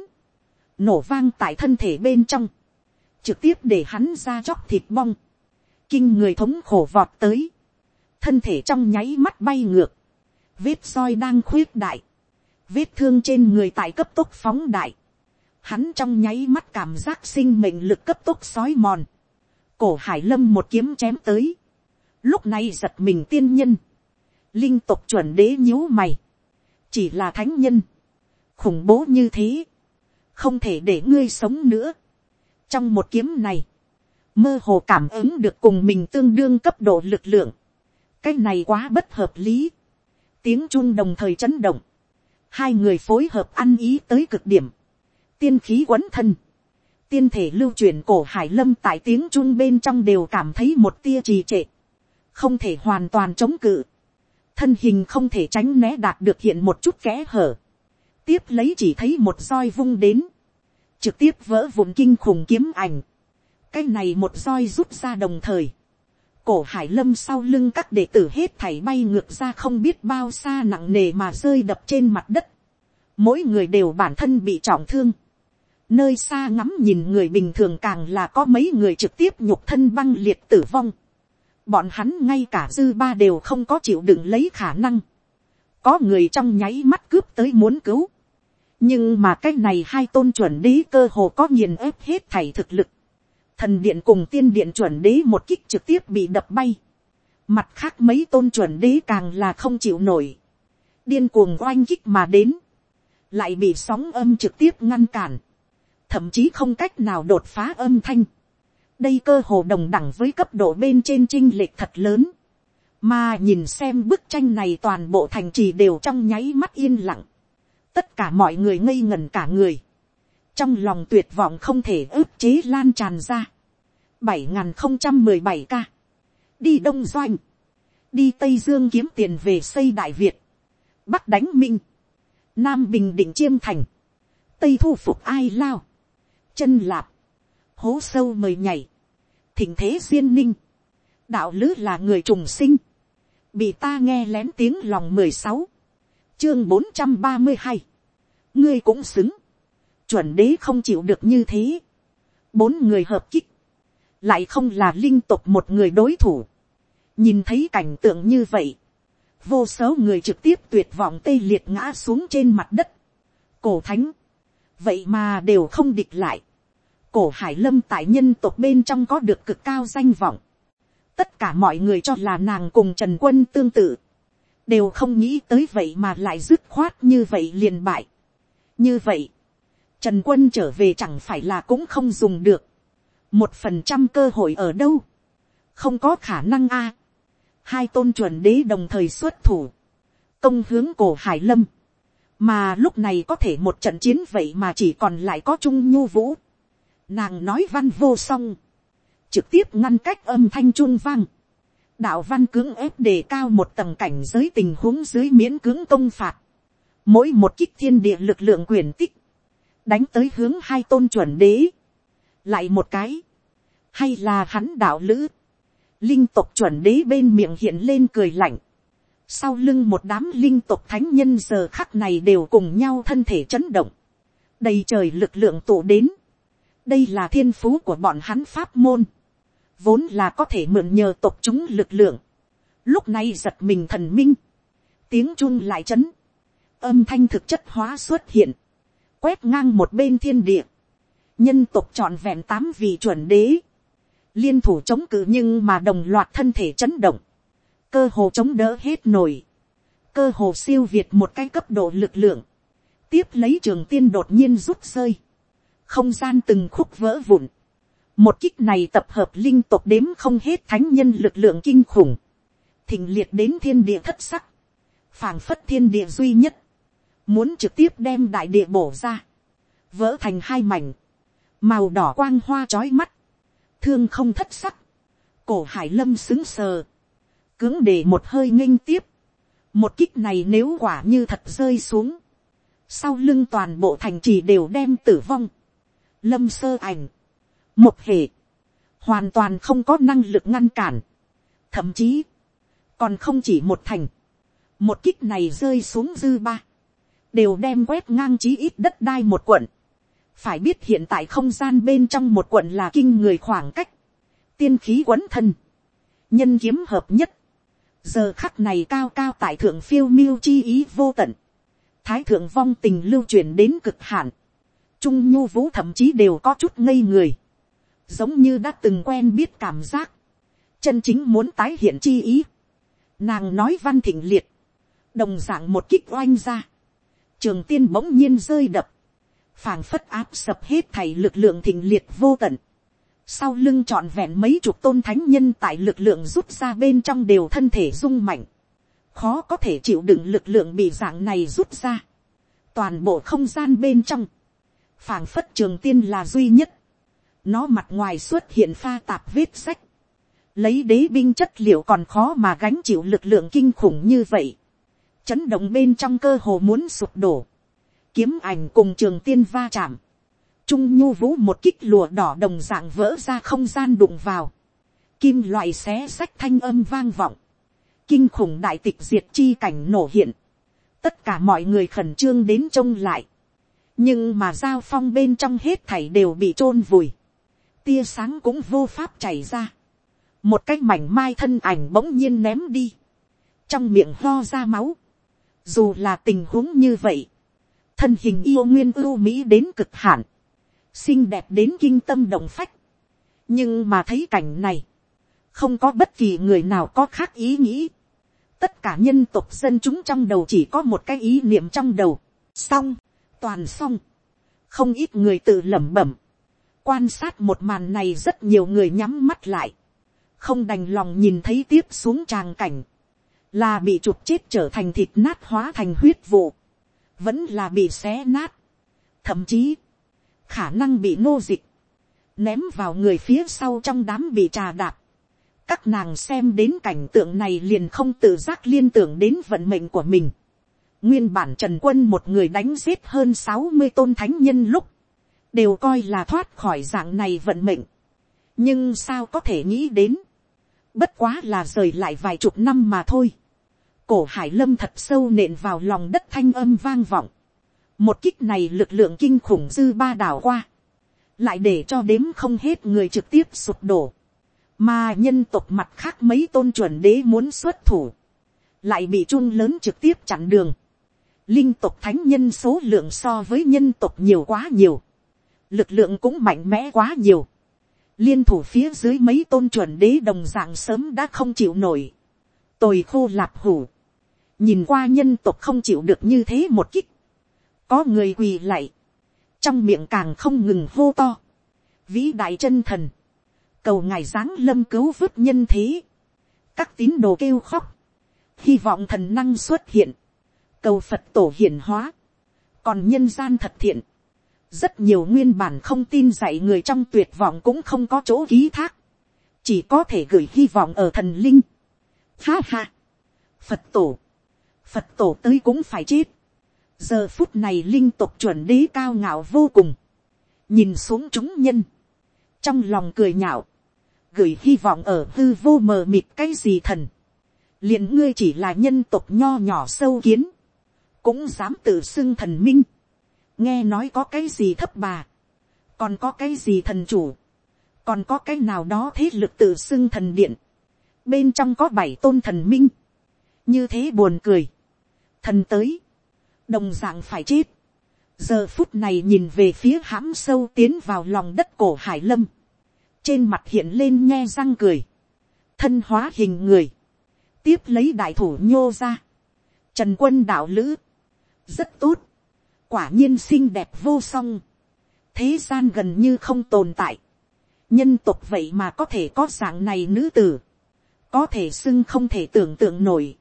nổ vang tại thân thể bên trong, trực tiếp để hắn ra chóc thịt bong, kinh người thống khổ vọt tới, thân thể trong nháy mắt bay ngược, vết roi đang khuyết đại, vết thương trên người tại cấp tốc phóng đại, hắn trong nháy mắt cảm giác sinh mệnh lực cấp tốc sói mòn, cổ hải lâm một kiếm chém tới, lúc này giật mình tiên nhân, linh tục chuẩn đế nhíu mày, chỉ là thánh nhân, khủng bố như thế, không thể để ngươi sống nữa. trong một kiếm này, mơ hồ cảm ứng được cùng mình tương đương cấp độ lực lượng, cái này quá bất hợp lý, tiếng chun đồng thời chấn động, hai người phối hợp ăn ý tới cực điểm, tiên khí quấn thân, tiên thể lưu truyền cổ hải lâm tại tiếng chun bên trong đều cảm thấy một tia trì trệ, không thể hoàn toàn chống cự, thân hình không thể tránh né đạt được hiện một chút kẽ hở, tiếp lấy chỉ thấy một roi vung đến, trực tiếp vỡ vụn kinh khủng kiếm ảnh, cái này một roi rút ra đồng thời, cổ hải lâm sau lưng các đệ tử hết thảy bay ngược ra không biết bao xa nặng nề mà rơi đập trên mặt đất, mỗi người đều bản thân bị trọng thương, nơi xa ngắm nhìn người bình thường càng là có mấy người trực tiếp nhục thân băng liệt tử vong, bọn hắn ngay cả dư ba đều không có chịu đựng lấy khả năng. có người trong nháy mắt cướp tới muốn cứu. nhưng mà cái này hai tôn chuẩn đế cơ hồ có nghiền ép hết thảy thực lực. thần điện cùng tiên điện chuẩn đế một kích trực tiếp bị đập bay. mặt khác mấy tôn chuẩn đế càng là không chịu nổi. điên cuồng oanh kích mà đến, lại bị sóng âm trực tiếp ngăn cản, thậm chí không cách nào đột phá âm thanh đây cơ hồ đồng đẳng với cấp độ bên trên trinh lệch thật lớn, mà nhìn xem bức tranh này toàn bộ thành trì đều trong nháy mắt yên lặng, tất cả mọi người ngây ngần cả người, trong lòng tuyệt vọng không thể ức chế lan tràn ra. bảy nghìn không trăm mười bảy ca, đi đông doanh, đi tây dương kiếm tiền về xây đại việt, bắc đánh minh, nam bình định chiêm thành, tây thu phục ai lao, chân lạp, hố sâu mời nhảy, thỉnh thế duyên ninh, đạo lứ là người trùng sinh, bị ta nghe lén tiếng lòng mười sáu, chương bốn trăm ba mươi hai, ngươi cũng xứng, chuẩn đế không chịu được như thế, bốn người hợp kích, lại không là linh tục một người đối thủ, nhìn thấy cảnh tượng như vậy, vô số người trực tiếp tuyệt vọng tê liệt ngã xuống trên mặt đất, cổ thánh, vậy mà đều không địch lại, cổ hải lâm tại nhân tộc bên trong có được cực cao danh vọng, tất cả mọi người cho là nàng cùng trần quân tương tự, đều không nghĩ tới vậy mà lại dứt khoát như vậy liền bại. như vậy, trần quân trở về chẳng phải là cũng không dùng được, một phần trăm cơ hội ở đâu, không có khả năng a, hai tôn chuẩn đế đồng thời xuất thủ, công hướng cổ hải lâm, mà lúc này có thể một trận chiến vậy mà chỉ còn lại có trung nhu vũ, nàng nói văn vô song, trực tiếp ngăn cách âm thanh trung vang, đạo văn cưỡng ép đề cao một tầng cảnh giới tình huống dưới miễn cưỡng công phạt, mỗi một kích thiên địa lực lượng quyền tích, đánh tới hướng hai tôn chuẩn đế, lại một cái, hay là hắn đạo lữ, linh tộc chuẩn đế bên miệng hiện lên cười lạnh, sau lưng một đám linh tục thánh nhân giờ khắc này đều cùng nhau thân thể chấn động, đầy trời lực lượng tụ đến, đây là thiên phú của bọn hắn pháp môn, vốn là có thể mượn nhờ tộc chúng lực lượng, lúc này giật mình thần minh, tiếng chun lại chấn, âm thanh thực chất hóa xuất hiện, quét ngang một bên thiên địa, nhân tộc trọn vẹn tám vị chuẩn đế, liên thủ chống cự nhưng mà đồng loạt thân thể chấn động, cơ hồ chống đỡ hết nổi, cơ hồ siêu việt một cái cấp độ lực lượng, tiếp lấy trường tiên đột nhiên rút rơi, không gian từng khúc vỡ vụn, một kích này tập hợp linh tộc đếm không hết thánh nhân lực lượng kinh khủng, thình liệt đến thiên địa thất sắc, phảng phất thiên địa duy nhất, muốn trực tiếp đem đại địa bổ ra, vỡ thành hai mảnh, màu đỏ quang hoa trói mắt, thương không thất sắc, cổ hải lâm xứng sờ, cứng để một hơi nghênh tiếp, một kích này nếu quả như thật rơi xuống, sau lưng toàn bộ thành trì đều đem tử vong, lâm sơ ảnh, một hệ, hoàn toàn không có năng lực ngăn cản, thậm chí, còn không chỉ một thành, một kích này rơi xuống dư ba, đều đem quét ngang chí ít đất đai một quận, phải biết hiện tại không gian bên trong một quận là kinh người khoảng cách, tiên khí quấn thân, nhân kiếm hợp nhất, giờ khắc này cao cao tại thượng phiêu miêu chi ý vô tận, thái thượng vong tình lưu truyền đến cực hạn, trung nhu vũ thậm chí đều có chút ngây người, giống như đã từng quen biết cảm giác, chân chính muốn tái hiện chi ý, nàng nói văn thịnh liệt, đồng d ạ n g một kích oanh ra, trường tiên bỗng nhiên rơi đập, phảng phất áp sập hết thảy lực lượng thịnh liệt vô tận, sau lưng trọn vẹn mấy chục tôn thánh nhân tại lực lượng rút ra bên trong đều thân thể rung mạnh, khó có thể chịu đựng lực lượng bị dạng này rút ra, toàn bộ không gian bên trong, phảng phất trường tiên là duy nhất, nó mặt ngoài xuất hiện pha tạp vết sách, lấy đế binh chất liệu còn khó mà gánh chịu lực lượng kinh khủng như vậy, chấn động bên trong cơ hồ muốn sụp đổ, kiếm ảnh cùng trường tiên va chạm, trung nhu vũ một kích lùa đỏ đồng dạng vỡ ra không gian đụng vào, kim loại xé sách thanh âm vang vọng, kinh khủng đại tịch diệt chi cảnh nổ hiện, tất cả mọi người khẩn trương đến trông lại, nhưng mà giao phong bên trong hết thảy đều bị t r ô n vùi, tia sáng cũng vô pháp chảy ra. một cái mảnh mai thân ảnh bỗng nhiên ném đi. trong miệng ho ra máu. dù là tình huống như vậy, thân hình yêu nguyên ưu mỹ đến cực hạn, xinh đẹp đến kinh tâm động phách. nhưng mà thấy cảnh này, không có bất kỳ người nào có khác ý nghĩ. tất cả nhân tộc dân chúng trong đầu chỉ có một cái ý niệm trong đầu, xong, toàn xong, không ít người tự lẩm bẩm, quan sát một màn này rất nhiều người nhắm mắt lại, không đành lòng nhìn thấy tiếp xuống tràng cảnh, là bị chụp chết trở thành thịt nát hóa thành huyết vụ, vẫn là bị xé nát, thậm chí, khả năng bị nô dịch, ném vào người phía sau trong đám bị trà đạp. các nàng xem đến cảnh tượng này liền không tự giác liên tưởng đến vận mệnh của mình nguyên bản trần quân một người đánh giết hơn sáu mươi tôn thánh nhân lúc, đều coi là thoát khỏi dạng này vận mệnh. nhưng sao có thể nghĩ đến, bất quá là rời lại vài chục năm mà thôi. cổ hải lâm thật sâu nện vào lòng đất thanh âm vang vọng. một kích này lực lượng kinh khủng dư ba đảo qua lại để cho đếm không hết người trực tiếp sụp đổ, mà nhân tộc mặt khác mấy tôn chuẩn đế muốn xuất thủ, lại bị chung lớn trực tiếp chặn đường, linh tộc thánh nhân số lượng so với nhân tộc nhiều quá nhiều, lực lượng cũng mạnh mẽ quá nhiều, liên thủ phía dưới mấy tôn chuẩn đế đồng dạng sớm đã không chịu nổi, tồi khô lạp hủ, nhìn qua nhân tộc không chịu được như thế một kích, có người quỳ lạy, trong miệng càng không ngừng hô to, vĩ đại chân thần, cầu ngài giáng lâm cứu vớt nhân thế, các tín đồ kêu khóc, hy vọng thần năng xuất hiện, cầu phật tổ hiển hóa, còn nhân gian thật thiện, rất nhiều nguyên bản không tin dạy người trong tuyệt vọng cũng không có chỗ ký thác, chỉ có thể gửi hy vọng ở thần linh. Ha ha, phật tổ, phật tổ tới cũng phải chết, giờ phút này linh tục chuẩn đế cao ngạo vô cùng, nhìn xuống chúng nhân, trong lòng cười nhạo, gửi hy vọng ở hư vô mờ mịt cái gì thần, liền ngươi chỉ là nhân tộc nho nhỏ sâu kiến, cũng dám tự xưng thần minh, nghe nói có cái gì thấp bà, còn có cái gì thần chủ, còn có cái nào đó thế lực tự xưng thần điện, bên trong có bảy tôn thần minh, như thế buồn cười, thần tới, đồng dạng phải chết. giờ phút này nhìn về phía hãm sâu tiến vào lòng đất cổ hải lâm, trên mặt hiện lên nghe răng cười, thân hóa hình người, tiếp lấy đại thủ nhô ra, trần quân đạo lữ, rất tốt, quả nhiên xinh đẹp vô song, thế gian gần như không tồn tại, nhân tục vậy mà có thể có dạng này nữ tử, có thể xưng không thể tưởng tượng nổi,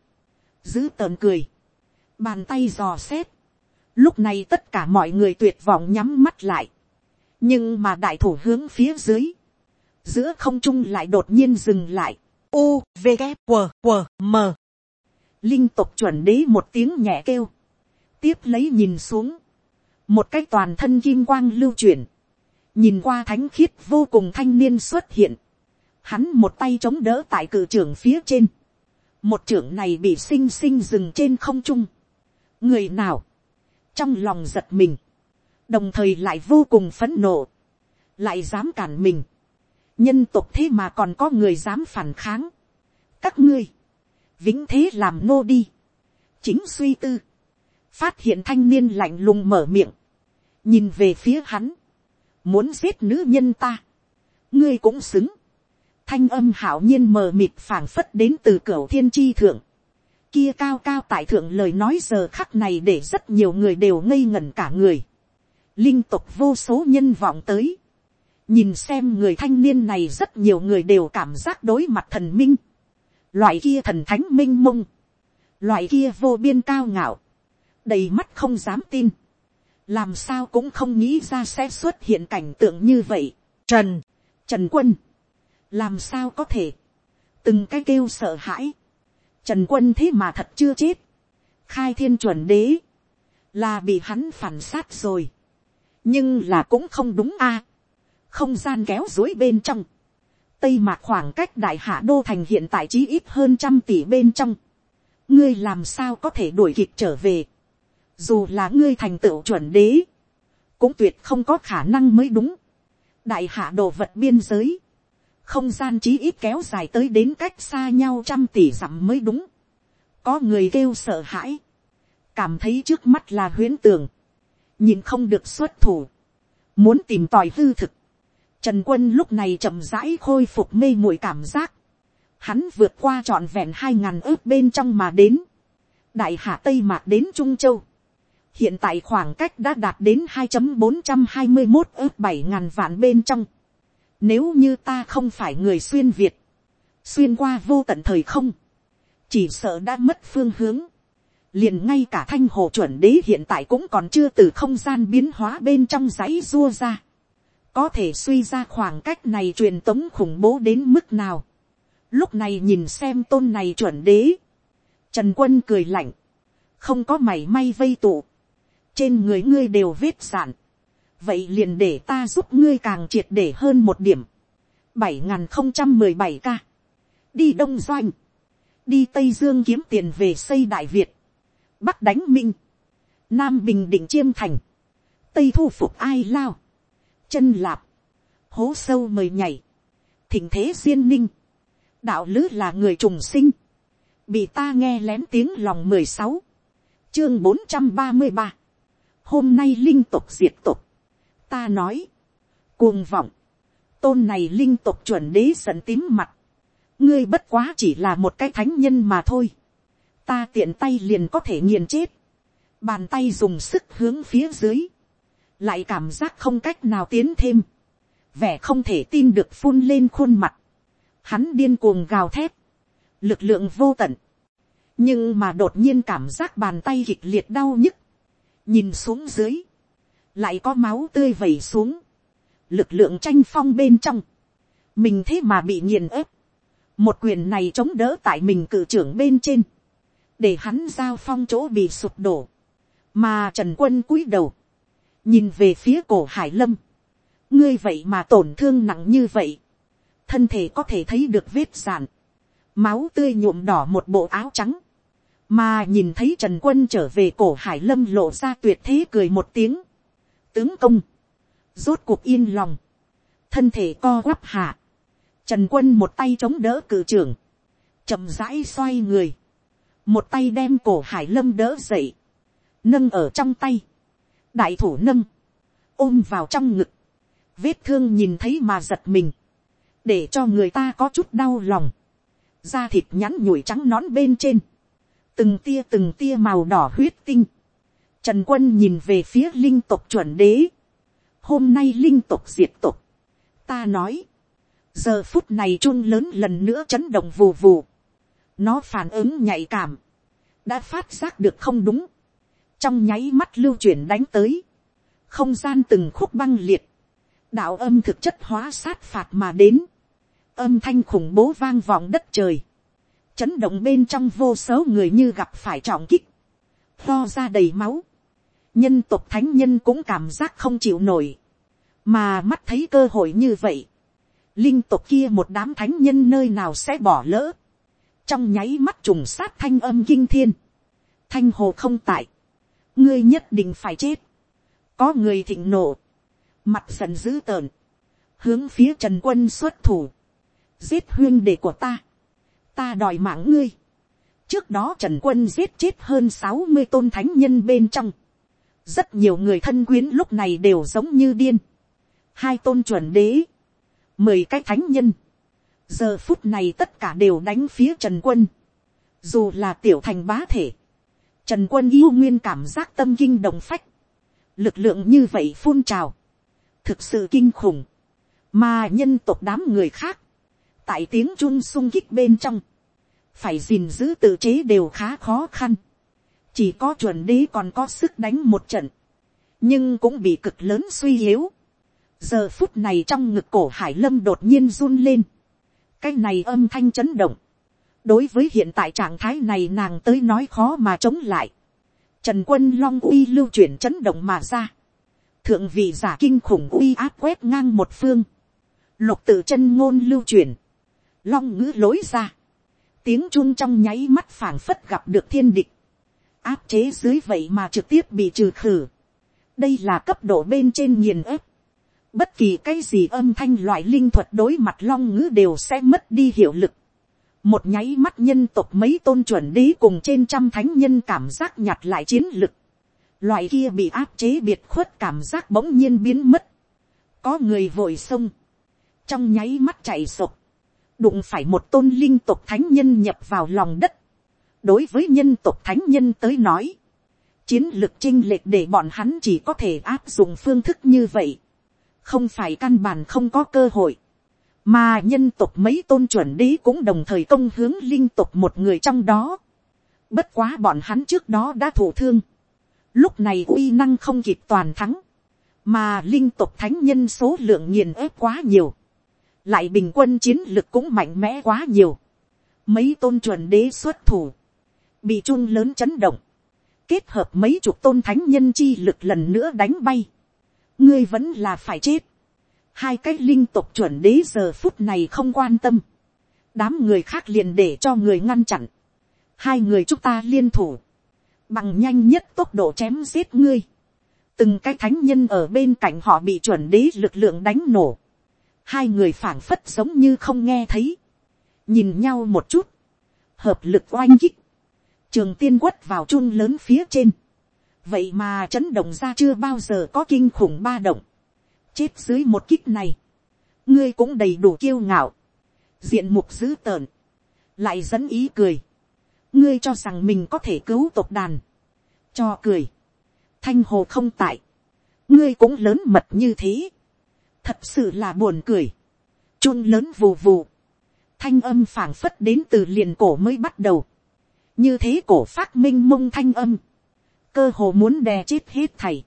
giữ tợn cười, bàn tay dò xét, lúc này tất cả mọi người tuyệt vọng nhắm mắt lại, nhưng mà đại thủ hướng phía dưới, giữa không trung lại đột nhiên dừng lại, u v g q q m. Linh tục chuẩn đế một tiếng nhẹ kêu, tiếp lấy nhìn xuống, một cái toàn thân kim quang lưu chuyển, nhìn qua thánh khiết vô cùng thanh niên xuất hiện, hắn một tay chống đỡ tại cự trưởng phía trên, một trưởng này bị xinh xinh dừng trên không trung, người nào, trong lòng giật mình, đồng thời lại vô cùng phấn nộ, lại dám cản mình, nhân tục thế mà còn có người dám phản kháng, các ngươi, vĩnh thế làm nô đi, chính suy tư, phát hiện thanh niên lạnh lùng mở miệng, nhìn về phía hắn, muốn giết nữ nhân ta, ngươi cũng xứng, thanh âm hảo nhiên mờ mịt phảng phất đến từ cửa thiên tri thượng, kia cao cao tại thượng lời nói giờ khắc này để rất nhiều người đều ngây ngẩn cả người. Linh tục vô số nhân vọng tới. Nhìn xem người thanh niên này rất nhiều người đều cảm giác đối mặt thần minh. Loại kia thần thánh minh mông. Loại kia vô biên cao ngạo. Đầy mắt không dám tin. Làm sao cũng không nghĩ ra sẽ xuất hiện cảnh tượng như vậy. Trần. Trần Quân. Làm sao có thể. Từng cái kêu sợ hãi Trần quân thế mà thật chưa chết. Khai thiên chuẩn đế. Là bị hắn phản sát rồi. Nhưng là cũng không đúng a Không gian kéo dối bên trong. Tây mạc khoảng cách đại hạ đô thành hiện tại chí ít hơn trăm tỷ bên trong. Ngươi làm sao có thể đuổi kịp trở về. Dù là ngươi thành tựu chuẩn đế. Cũng tuyệt không có khả năng mới đúng. Đại hạ đồ vật biên giới không gian chí ít kéo dài tới đến cách xa nhau trăm tỷ dặm mới đúng. có người kêu sợ hãi, cảm thấy trước mắt là huyễn tưởng nhìn không được xuất thủ, muốn tìm tòi hư thực. Trần quân lúc này chậm rãi khôi phục mê muội cảm giác, hắn vượt qua trọn vẹn hai ngàn ước bên trong mà đến, đại hạ tây mạc đến trung châu, hiện tại khoảng cách đã đạt đến hai bốn trăm hai mươi một ước bảy ngàn vạn bên trong. Nếu như ta không phải người xuyên Việt, xuyên qua vô tận thời không, chỉ sợ đã mất phương hướng. liền ngay cả thanh hồ chuẩn đế hiện tại cũng còn chưa từ không gian biến hóa bên trong giấy rua ra. có thể suy ra khoảng cách này truyền tống khủng bố đến mức nào. lúc này nhìn xem tôn này chuẩn đế. trần quân cười lạnh, không có mảy may vây tụ trên người ngươi đều vết giản vậy liền để ta giúp ngươi càng triệt để hơn một điểm. bảy n không trăm mười bảy ca. đi đông doanh. đi tây dương kiếm tiền về xây đại việt. bắc đánh minh. nam bình định chiêm thành. tây thu phục ai lao. chân lạp. hố sâu mời nhảy. thỉnh thế duyên ninh. đạo lứ là người trùng sinh. bị ta nghe lén tiếng lòng mười sáu chương bốn trăm ba mươi ba hôm nay linh tục diệt tục, ta nói, cuồng vọng, tôn này linh tục chuẩn đế giận tím mặt, ngươi bất quá chỉ là một cái thánh nhân mà thôi, ta tiện tay liền có thể nghiền chết, bàn tay dùng sức hướng phía dưới, lại cảm giác không cách nào tiến thêm, vẻ không thể tin được phun lên khuôn mặt, hắn điên cuồng gào thét, lực lượng vô tận, nhưng mà đột nhiên cảm giác bàn tay kịch liệt đau nhức, nhìn xuống dưới, lại có máu tươi vẩy xuống, lực lượng tranh phong bên trong, mình thế mà bị nghiền ép, một quyền này chống đỡ tại mình cử trưởng bên trên, để hắn giao phong chỗ bị sụp đổ, mà trần quân cúi đầu, nhìn về phía cổ hải lâm, ngươi vậy mà tổn thương nặng như vậy, thân thể có thể thấy được vết giản, máu tươi nhuộm đỏ một bộ áo trắng, mà nhìn thấy trần quân trở về cổ hải lâm lộ ra tuyệt thế cười một tiếng. tướng công, rốt cuộc yên lòng, thân thể co quắp hạ, trần quân một tay chống đỡ cử trưởng, chậm rãi xoay người, một tay đem cổ hải lâm đỡ dậy, nâng ở trong tay, đại thủ nâng, ôm vào trong ngực, vết thương nhìn thấy mà giật mình, để cho người ta có chút đau lòng, da thịt nhắn nhủi trắng nón bên trên, từng tia từng tia màu đỏ huyết tinh, trần quân nhìn về phía linh tộc chuẩn đế, hôm nay linh tộc diệt tộc. ta nói, giờ phút này chun lớn lần nữa chấn động vù vù, nó phản ứng nhạy cảm, đã phát giác được không đúng, trong nháy mắt lưu chuyển đánh tới, không gian từng khúc băng liệt, đạo âm thực chất hóa sát phạt mà đến, âm thanh khủng bố vang vọng đất trời, chấn động bên trong vô số người như gặp phải trọng kích, lo ra đầy máu, nhân tộc thánh nhân cũng cảm giác không chịu nổi, mà mắt thấy cơ hội như vậy, linh tộc kia một đám thánh nhân nơi nào sẽ bỏ lỡ, trong nháy mắt trùng sát thanh âm kinh thiên, thanh hồ không tại, ngươi nhất định phải chết, có người thịnh nộ, mặt dần dữ tợn, hướng phía trần quân xuất thủ, giết huyên đệ của ta, ta đòi mạng ngươi. trước đó trần quân giết chết hơn sáu mươi tôn thánh nhân bên trong. rất nhiều người thân quyến lúc này đều giống như điên. hai tôn chuẩn đế, mười cái thánh nhân. giờ phút này tất cả đều đánh phía trần quân. dù là tiểu thành bá thể. trần quân yêu nguyên cảm giác tâm kinh động phách. lực lượng như vậy phun trào. thực sự kinh khủng. mà nhân tộc đám người khác tại tiếng chun sung kích bên trong, phải gìn giữ tự chế đều khá khó khăn. chỉ có chuẩn đế còn có sức đánh một trận, nhưng cũng bị cực lớn suy yếu. giờ phút này trong ngực cổ hải lâm đột nhiên run lên, cái này âm thanh chấn động, đối với hiện tại trạng thái này nàng tới nói khó mà chống lại. Trần quân long uy lưu chuyển chấn động mà ra. Thượng vị giả kinh khủng uy áp quét ngang một phương. Lục tự chân ngôn lưu chuyển long ngữ lối ra, tiếng chun trong nháy mắt phảng phất gặp được thiên địch, áp chế dưới vậy mà trực tiếp bị trừ khử. đây là cấp độ bên trên nghiền ép. bất kỳ cái gì âm thanh loại linh thuật đối mặt long ngữ đều sẽ mất đi hiệu lực. một nháy mắt nhân tộc mấy tôn chuẩn đế cùng trên trăm thánh nhân cảm giác nhặt lại chiến lực. loại kia bị áp chế biệt khuất cảm giác bỗng nhiên biến mất. có người vội sông, trong nháy mắt chạy sụp đụng phải một tôn linh tộc thánh nhân nhập vào lòng đất. đối với nhân tộc thánh nhân tới nói, chiến lược chinh lệch để bọn hắn chỉ có thể áp dụng phương thức như vậy, không phải căn bản không có cơ hội, mà nhân tộc mấy tôn chuẩn đế cũng đồng thời công hướng linh tộc một người trong đó, bất quá bọn hắn trước đó đã thổ thương, lúc này uy năng không kịp toàn thắng, mà linh tộc thánh nhân số lượng nghiền ép quá nhiều, lại bình quân chiến lực cũng mạnh mẽ quá nhiều, mấy tôn chuẩn đế xuất thủ, bị chung lớn chấn động, kết hợp mấy chục tôn thánh nhân chi lực lần nữa đánh bay, ngươi vẫn là phải chết, hai cái linh tộc chuẩn đế giờ phút này không quan tâm, đám người khác liền để cho người ngăn chặn, hai người chúng ta liên thủ, bằng nhanh nhất tốc độ chém giết ngươi, từng cái thánh nhân ở bên cạnh họ bị chuẩn đế lực lượng đánh nổ, hai người phảng phất giống như không nghe thấy, nhìn nhau một chút, hợp lực oanh kích, trường tiên quất vào chun lớn phía trên, vậy mà chấn động ra chưa bao giờ có kinh khủng ba động, chết dưới một kích này, ngươi cũng đầy đủ kiêu ngạo, diện mục dữ tợn, lại dẫn ý cười, ngươi cho rằng mình có thể cứu tộc đàn, cho cười, thanh hồ không tại, ngươi cũng lớn mật như thế, thật sự là buồn cười, chun lớn vù vù, thanh âm phảng phất đến từ liền cổ mới bắt đầu, như thế cổ phát minh mông thanh âm, cơ hồ muốn đè chết hết thầy,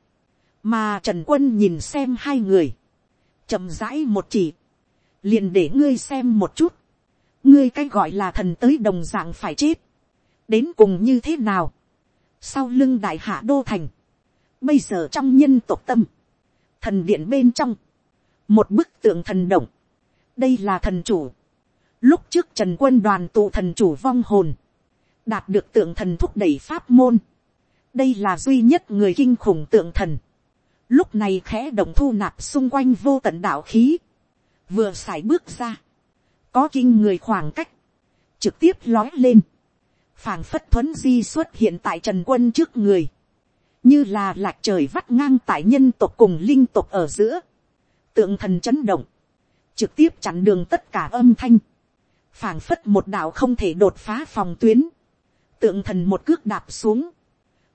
mà trần quân nhìn xem hai người, chậm rãi một chỉ, liền để ngươi xem một chút, ngươi cái gọi là thần tới đồng dạng phải chết, đến cùng như thế nào, sau lưng đại hạ đô thành, bây giờ trong nhân tộc tâm, thần điện bên trong, một bức tượng thần động, đây là thần chủ, lúc trước trần quân đoàn tụ thần chủ vong hồn, đạt được tượng thần thúc đẩy pháp môn, đây là duy nhất người kinh khủng tượng thần, lúc này khẽ động thu nạp xung quanh vô tận đạo khí, vừa x à i bước ra, có kinh người khoảng cách, trực tiếp lói lên, phảng phất thuấn di xuất hiện tại trần quân trước người, như là lạc trời vắt ngang tại nhân tộc cùng linh tộc ở giữa, tượng thần chấn động, trực tiếp chặn đường tất cả âm thanh, phảng phất một đạo không thể đột phá phòng tuyến, tượng thần một cước đạp xuống,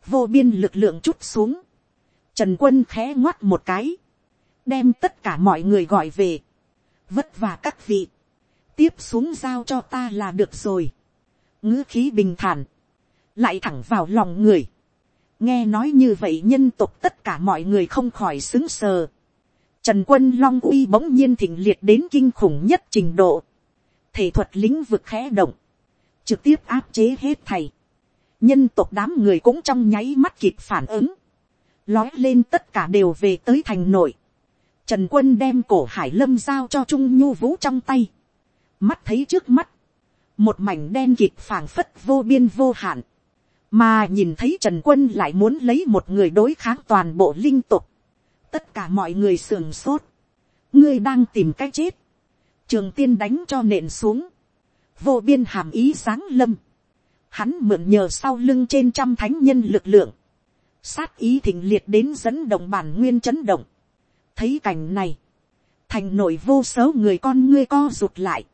vô biên lực lượng chút xuống, trần quân khẽ ngoắt một cái, đem tất cả mọi người gọi về, vất vả các vị, tiếp xuống giao cho ta là được rồi, ngữ khí bình thản, lại thẳng vào lòng người, nghe nói như vậy nhân tục tất cả mọi người không khỏi xứng sờ, trần quân long uy bỗng nhiên thịnh liệt đến kinh khủng nhất trình độ, thể thuật lĩnh vực khẽ động, trực tiếp áp chế hết thầy, nhân tộc đám người cũng trong nháy mắt kịp phản ứng, lói lên tất cả đều về tới thành nội. Trần quân đem cổ hải lâm giao cho trung nhu vũ trong tay, mắt thấy trước mắt, một mảnh đen kịp phảng phất vô biên vô hạn, mà nhìn thấy trần quân lại muốn lấy một người đối kháng toàn bộ linh tục, tất cả mọi người sườn sốt, ngươi đang tìm cách chết, trường tiên đánh cho nện xuống, vô biên hàm ý sáng lâm, hắn mượn nhờ sau lưng trên trăm thánh nhân lực lượng, sát ý thịnh liệt đến dẫn động bản nguyên chấn động. thấy cảnh này, thành nội vô số người con ngươi co rụt lại.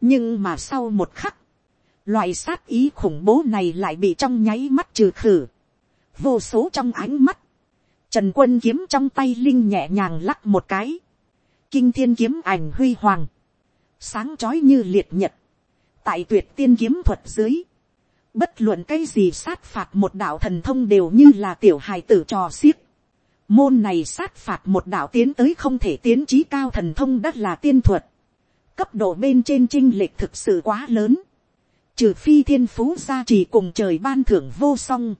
nhưng mà sau một khắc, loại sát ý khủng bố này lại bị trong nháy mắt trừ khử. vô số trong ánh mắt, trần quân kiếm trong tay linh nhẹ nhàng lắc một cái, kinh thiên kiếm ảnh huy hoàng, sáng chói như liệt nhật, tại tuyệt tiên kiếm thuật dưới, Bất luận cái gì sát phạt một đạo thần thông đều như là tiểu hài tử trò xiếc. Môn này sát phạt một đạo tiến tới không thể tiến trí cao thần thông đất là tiên thuật. Cấp độ bên trên trinh lệch thực sự quá lớn. Trừ phi thiên phú gia trì cùng trời ban thưởng vô song.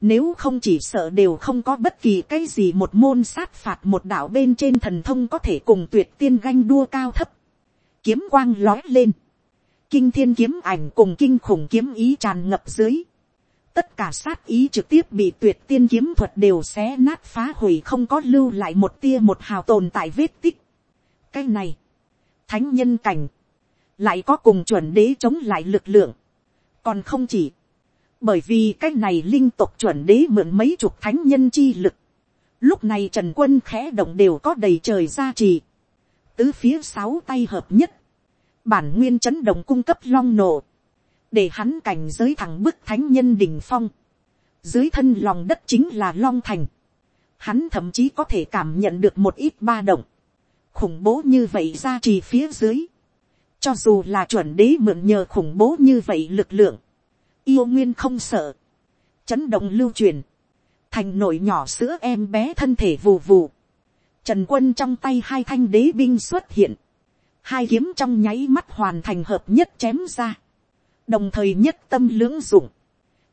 Nếu không chỉ sợ đều không có bất kỳ cái gì một môn sát phạt một đạo bên trên thần thông có thể cùng tuyệt tiên ganh đua cao thấp. Kiếm quang lói lên kinh thiên kiếm ảnh cùng kinh khủng kiếm ý tràn ngập dưới. Tất cả sát ý trực tiếp bị tuyệt tiên kiếm thuật đều xé nát phá hủy không có lưu lại một tia một hào tồn tại vết tích. Cái này, thánh nhân cảnh, lại có cùng chuẩn đế chống lại lực lượng. Còn không chỉ, bởi vì cái này linh tộc chuẩn đế mượn mấy chục thánh nhân chi lực. Lúc này Trần Quân khẽ động đều có đầy trời gia trì. Tứ phía sáu tay hợp nhất. Bản nguyên chấn động cung cấp long nổ, để hắn cảnh giới thẳng bức thánh nhân đỉnh phong, dưới thân lòng đất chính là long thành, hắn thậm chí có thể cảm nhận được một ít ba động, khủng bố như vậy gia trì phía dưới, cho dù là chuẩn đế mượn nhờ khủng bố như vậy lực lượng, yêu nguyên không sợ, chấn động lưu truyền, thành nội nhỏ sữa em bé thân thể vù vù, trần quân trong tay hai thanh đế binh xuất hiện, hai kiếm trong nháy mắt hoàn thành hợp nhất chém ra, đồng thời nhất tâm lưỡng dụng,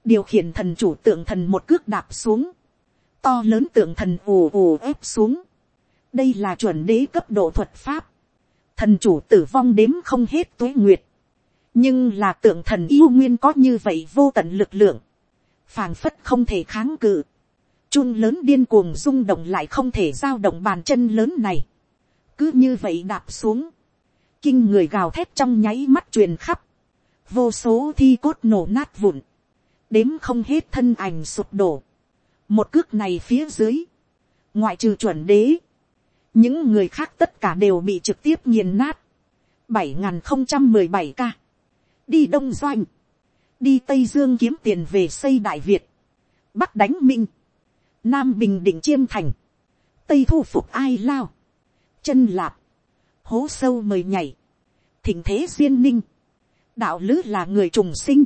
điều khiển thần chủ tượng thần một cước đạp xuống, to lớn tượng thần ù ù ép xuống, đây là chuẩn đế cấp độ thuật pháp, thần chủ tử vong đếm không hết tuế nguyệt, nhưng là tượng thần yêu nguyên có như vậy vô tận lực lượng, phảng phất không thể kháng cự, chun lớn điên cuồng rung động lại không thể giao động bàn chân lớn này, cứ như vậy đạp xuống, kinh người gào thét trong nháy mắt truyền khắp, vô số thi cốt nổ nát vụn, đếm không hết thân ảnh sụp đổ, một cước này phía dưới, ngoại trừ chuẩn đế, những người khác tất cả đều bị trực tiếp nghiền nát, bảy n không trăm mười bảy ca, đi đông doanh, đi tây dương kiếm tiền về xây đại việt, bắc đánh minh, nam bình định chiêm thành, tây thu phục ai lao, chân lạp, hố sâu mời nhảy, thỉnh thế duyên ninh, đạo lứ là người trùng sinh,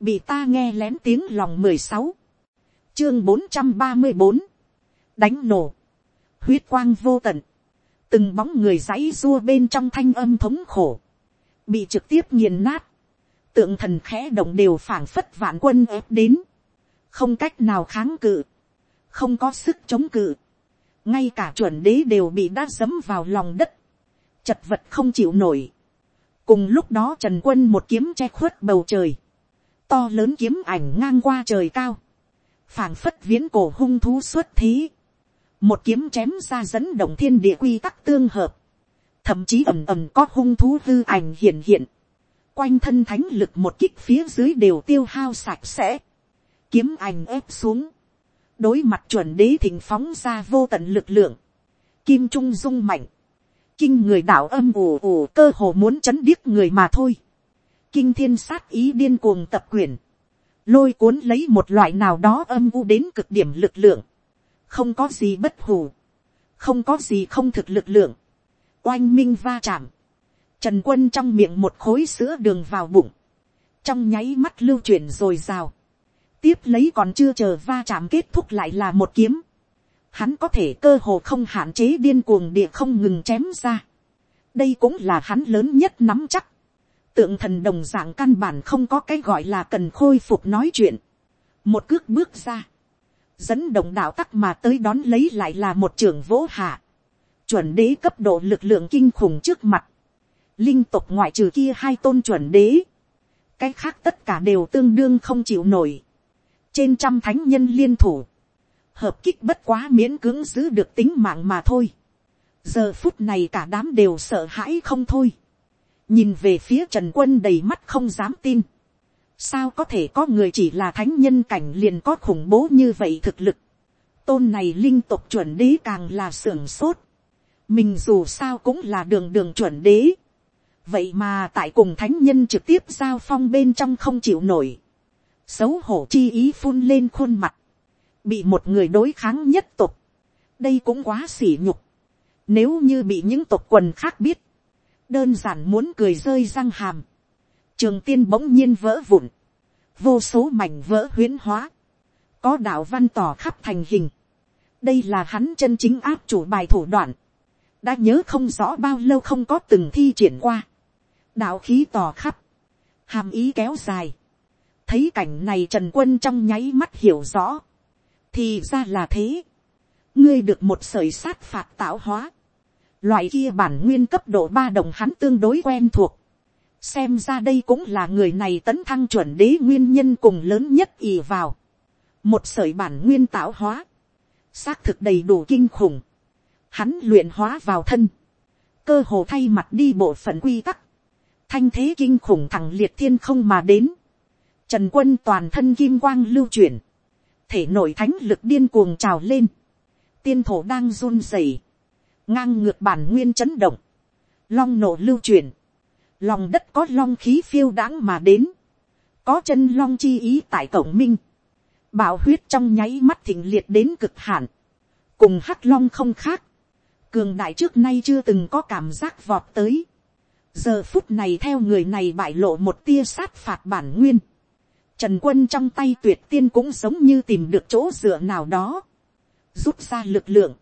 bị ta nghe lén tiếng lòng mười sáu, chương bốn trăm ba mươi bốn, đánh nổ, huyết quang vô tận, từng bóng người dãy dua bên trong thanh âm thống khổ, bị trực tiếp nghiền nát, tượng thần khẽ động đều phảng phất vạn quân ép đến, không cách nào kháng cự, không có sức chống cự, ngay cả chuẩn đế đều bị đã dấm vào lòng đất, chật vật không chịu nổi. cùng lúc đó trần quân một kiếm che khuất bầu trời, to lớn kiếm ảnh ngang qua trời cao, phảng phất viễn cổ hung thú xuất thí, một kiếm chém ra dẫn động thiên địa quy tắc tương hợp, thậm chí ầm ầm có hung thú hư ảnh hiện hiện, quanh thân thánh lực một kích phía dưới đều tiêu hao sạch sẽ, kiếm ảnh ép xuống, đối mặt chuẩn đế thỉnh phóng ra vô tận lực lượng, kim trung dung mạnh, kinh người đạo âm ù ù cơ hồ muốn chấn điếc người mà thôi, kinh thiên sát ý điên cuồng tập quyền, lôi cuốn lấy một loại nào đó âm u đến cực điểm lực lượng, không có gì bất hù, không có gì không thực lực lượng, oanh minh va chạm, trần quân trong miệng một khối sữa đường vào bụng, trong nháy mắt lưu chuyển rồi rào, tiếp lấy còn chưa chờ va chạm kết thúc lại là một kiếm, hắn có thể cơ hồ không hạn chế điên cuồng địa không ngừng chém ra, đây cũng là hắn lớn nhất nắm chắc, tượng thần đồng dạng căn bản không có cái gọi là cần khôi phục nói chuyện, một cước bước ra, dẫn đồng đạo tắc mà tới đón lấy lại là một trưởng vỗ hạ, chuẩn đế cấp độ lực lượng kinh khủng trước mặt, linh tộc ngoại trừ kia hai tôn chuẩn đế, cái khác tất cả đều tương đương không chịu nổi, trên trăm thánh nhân liên thủ, hợp kích bất quá miễn cưỡng giữ được tính mạng mà thôi, giờ phút này cả đám đều sợ hãi không thôi, nhìn về phía trần quân đầy mắt không dám tin, sao có thể có người chỉ là thánh nhân cảnh liền có khủng bố như vậy thực lực, tôn này linh tộc chuẩn đế càng là sưởng sốt, mình dù sao cũng là đường đường chuẩn đế, vậy mà tại cùng thánh nhân trực tiếp giao phong bên trong không chịu nổi, xấu hổ chi ý phun lên khuôn mặt, bị một người đối kháng nhất tục, đây cũng quá sỉ nhục, nếu như bị những tộc quần khác biết, đơn giản muốn cười rơi răng hàm, trường tiên bỗng nhiên vỡ vụn, vô số mảnh vỡ huyến hóa, có đạo văn tỏ khắp thành hình, đây là hắn chân chính áp chủ bài thủ đoạn, đã nhớ không rõ bao lâu không có từng thi triển qua, đạo khí tỏ khắp, hàm ý kéo dài, thấy cảnh này trần quân trong nháy mắt hiểu rõ, thì ra là thế, ngươi được một sởi sát phạt tạo hóa, loại kia bản nguyên cấp độ ba đồng hắn tương đối quen thuộc, xem ra đây cũng là người này tấn thăng chuẩn đế nguyên nhân cùng lớn nhất ì vào, một sởi bản nguyên tạo hóa, xác thực đầy đủ kinh khủng, hắn luyện hóa vào thân, cơ hồ thay mặt đi bộ phận quy tắc, thanh thế kinh khủng thẳng liệt thiên không mà đến, trần quân toàn thân kim quang lưu chuyển, thể nội thánh lực điên cuồng trào lên, tiên thổ đang run rẩy, ngang ngược bản nguyên chấn động, long nổ lưu chuyển, lòng đất có long khí phiêu đãng mà đến, có chân long chi ý tại cổng minh, bạo huyết trong nháy mắt thịnh liệt đến cực hạn, cùng hắc long không khác, cường đại trước nay chưa từng có cảm giác vọt tới, giờ phút này theo người này bại lộ một tia sát phạt bản nguyên, trần quân trong tay tuyệt tiên cũng giống như tìm được chỗ dựa nào đó, rút ra lực lượng,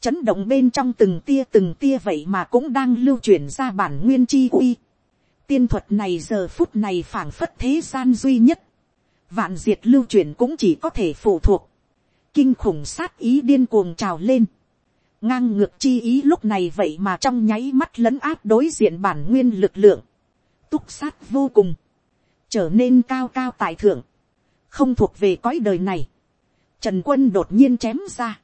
chấn động bên trong từng tia từng tia vậy mà cũng đang lưu chuyển ra bản nguyên chi uy. tiên thuật này giờ phút này phảng phất thế gian duy nhất, vạn diệt lưu chuyển cũng chỉ có thể phụ thuộc, kinh khủng sát ý điên cuồng trào lên, ngang ngược chi ý lúc này vậy mà trong nháy mắt lấn áp đối diện bản nguyên lực lượng, túc sát vô cùng, trở nên cao cao tài thượng, không thuộc về cõi đời này, trần quân đột nhiên chém ra,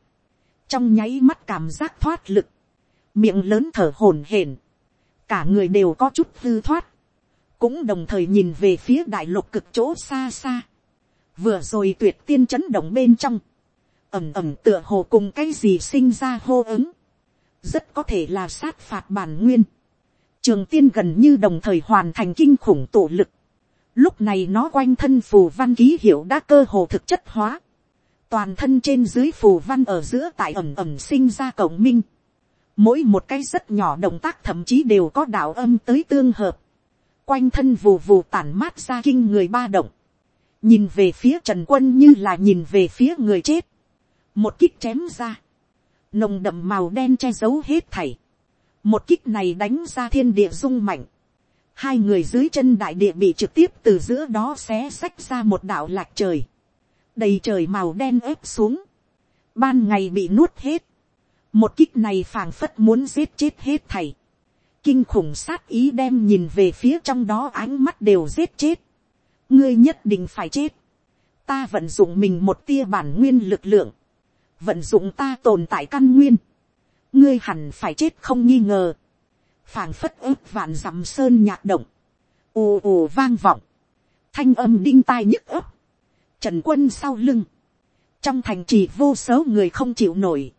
trong nháy mắt cảm giác thoát lực, miệng lớn thở hổn hển, cả người đều có chút hư thoát, cũng đồng thời nhìn về phía đại lục cực chỗ xa xa, vừa rồi tuyệt tiên chấn động bên trong, ẩm ẩm tựa hồ cùng cái gì sinh ra hô ứng, rất có thể là sát phạt bản nguyên, trường tiên gần như đồng thời hoàn thành kinh khủng tổ lực, lúc này nó quanh thân phù văn ký hiệu đã cơ hồ thực chất hóa, toàn thân trên dưới phù văn ở giữa tại ẩm ẩm sinh ra cộng minh, mỗi một cái rất nhỏ động tác thậm chí đều có đạo âm tới tương hợp, quanh thân vù vù tản mát ra kinh người ba động, nhìn về phía trần quân như là nhìn về phía người chết, một kích chém ra, nồng đậm màu đen che giấu hết thảy, một kích này đánh ra thiên địa rung mạnh, hai người dưới chân đại địa bị trực tiếp từ giữa đó xé xách ra một đạo lạc trời, đầy trời màu đen ép xuống, ban ngày bị nuốt hết, một kích này phảng phất muốn giết chết hết thầy, kinh khủng sát ý đem nhìn về phía trong đó ánh mắt đều giết chết, ngươi nhất định phải chết, ta vận dụng mình một tia bản nguyên lực lượng, vận dụng ta tồn tại căn nguyên, ngươi hẳn phải chết không nghi ngờ, phảng phất ước vạn dặm sơn nhạc động, ù ù vang vọng, thanh âm đinh tai nhức ấp, trần quân sau lưng, trong thành trì vô số người không chịu nổi,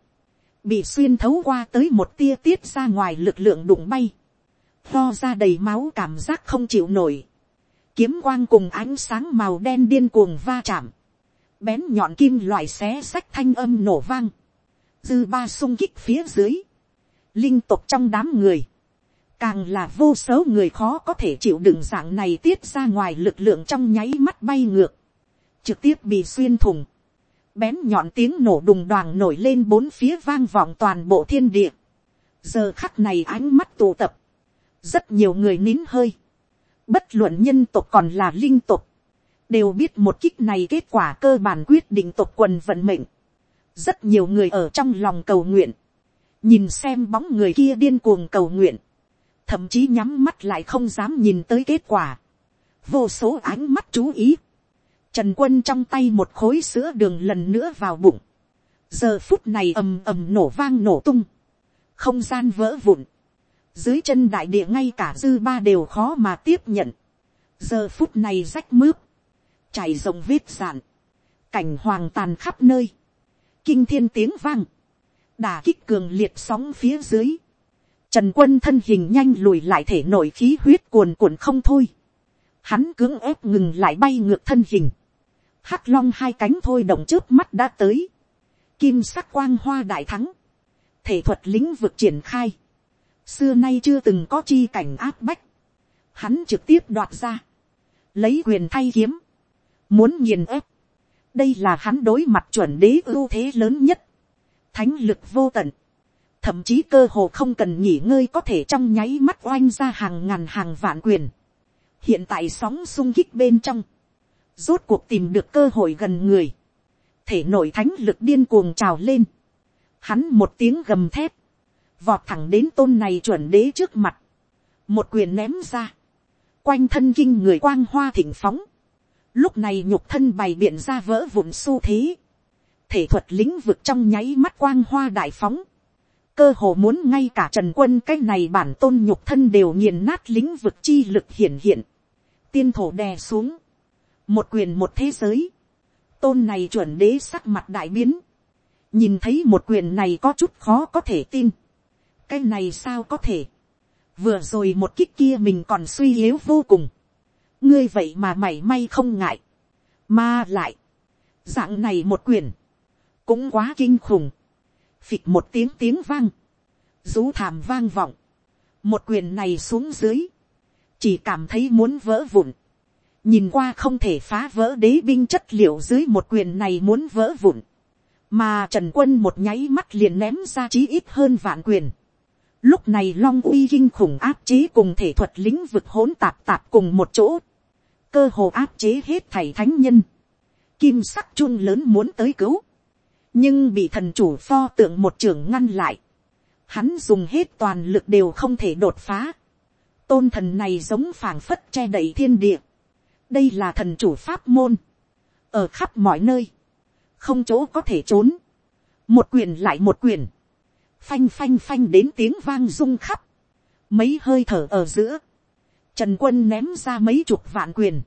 bị xuyên thấu qua tới một tia tiết ra ngoài lực lượng đụng bay, lo ra đầy máu cảm giác không chịu nổi, kiếm quang cùng ánh sáng màu đen điên cuồng va chạm, bén nhọn kim loại xé sách thanh âm nổ vang, dư ba sung kích phía dưới, linh tục trong đám người, càng là vô số người khó có thể chịu đựng dạng này tiết ra ngoài lực lượng trong nháy mắt bay ngược, trực tiếp bị xuyên thùng, bén nhọn tiếng nổ đùng đoàn nổi lên bốn phía vang vọng toàn bộ thiên địa. giờ khắc này ánh mắt tụ tập, rất nhiều người nín hơi, bất luận nhân tộc còn là linh tộc, đều biết một kích này kết quả cơ bản quyết định tộc quần vận mệnh. rất nhiều người ở trong lòng cầu nguyện, nhìn xem bóng người kia điên cuồng cầu nguyện, thậm chí nhắm mắt lại không dám nhìn tới kết quả. vô số ánh mắt chú ý, Trần quân trong tay một khối sữa đường lần nữa vào bụng. Giờ phút này ầm ầm nổ vang nổ tung. Không gian vỡ vụn. Dưới chân đại địa ngay cả dư ba đều khó mà tiếp nhận. Giờ phút này rách mướp. Chảy rồng vết dạn Cảnh hoàng tàn khắp nơi. Kinh thiên tiếng vang. Đà kích cường liệt sóng phía dưới. Trần quân thân hình nhanh lùi lại thể nổi khí huyết cuồn cuộn không thôi. Hắn cưỡng ép ngừng lại bay ngược thân hình hắc long hai cánh thôi động trước mắt đã tới, kim sắc quang hoa đại thắng, thể thuật lĩnh vực triển khai, xưa nay chưa từng có chi cảnh áp bách, hắn trực tiếp đoạt ra, lấy quyền thay kiếm, muốn nghiền ép, đây là hắn đối mặt chuẩn đế ưu thế lớn nhất, thánh lực vô tận, thậm chí cơ hồ không cần nghỉ ngơi có thể trong nháy mắt oanh ra hàng ngàn hàng vạn quyền, hiện tại sóng sung kích bên trong, rốt cuộc tìm được cơ hội gần người, thể nội thánh lực điên cuồng trào lên, hắn một tiếng gầm thép, vọt thẳng đến tôn này chuẩn đế trước mặt, một quyền ném ra, quanh thân kinh người quang hoa thỉnh phóng, lúc này nhục thân bày biện ra vỡ vụn xu thế, thể thuật lĩnh vực trong nháy mắt quang hoa đại phóng, cơ hồ muốn ngay cả trần quân cái này bản tôn nhục thân đều nghiền nát lĩnh vực chi lực hiển hiện, tiên thổ đè xuống, một quyền một thế giới, tôn này chuẩn đế sắc mặt đại biến, nhìn thấy một quyền này có chút khó có thể tin, cái này sao có thể, vừa rồi một kích kia mình còn suy yếu vô cùng, ngươi vậy mà mảy may không ngại, mà lại, dạng này một quyền, cũng quá kinh khủng, phịch một tiếng tiếng vang, rú thảm vang vọng, một quyền này xuống dưới, chỉ cảm thấy muốn vỡ vụn, nhìn qua không thể phá vỡ đế binh chất liệu dưới một quyền này muốn vỡ vụn, mà trần quân một nháy mắt liền ném ra chí ít hơn vạn quyền. Lúc này long uy kinh khủng áp chế cùng thể thuật lĩnh vực hỗn tạp tạp cùng một chỗ, cơ hồ áp chế hết thầy thánh nhân, kim sắc chun lớn muốn tới cứu, nhưng bị thần chủ pho tượng một trưởng ngăn lại, hắn dùng hết toàn lực đều không thể đột phá, tôn thần này giống phảng phất che đậy thiên địa, đây là thần chủ pháp môn, ở khắp mọi nơi, không chỗ có thể trốn, một quyền lại một quyền, phanh phanh phanh đến tiếng vang rung khắp, mấy hơi thở ở giữa, trần quân ném ra mấy chục vạn quyền,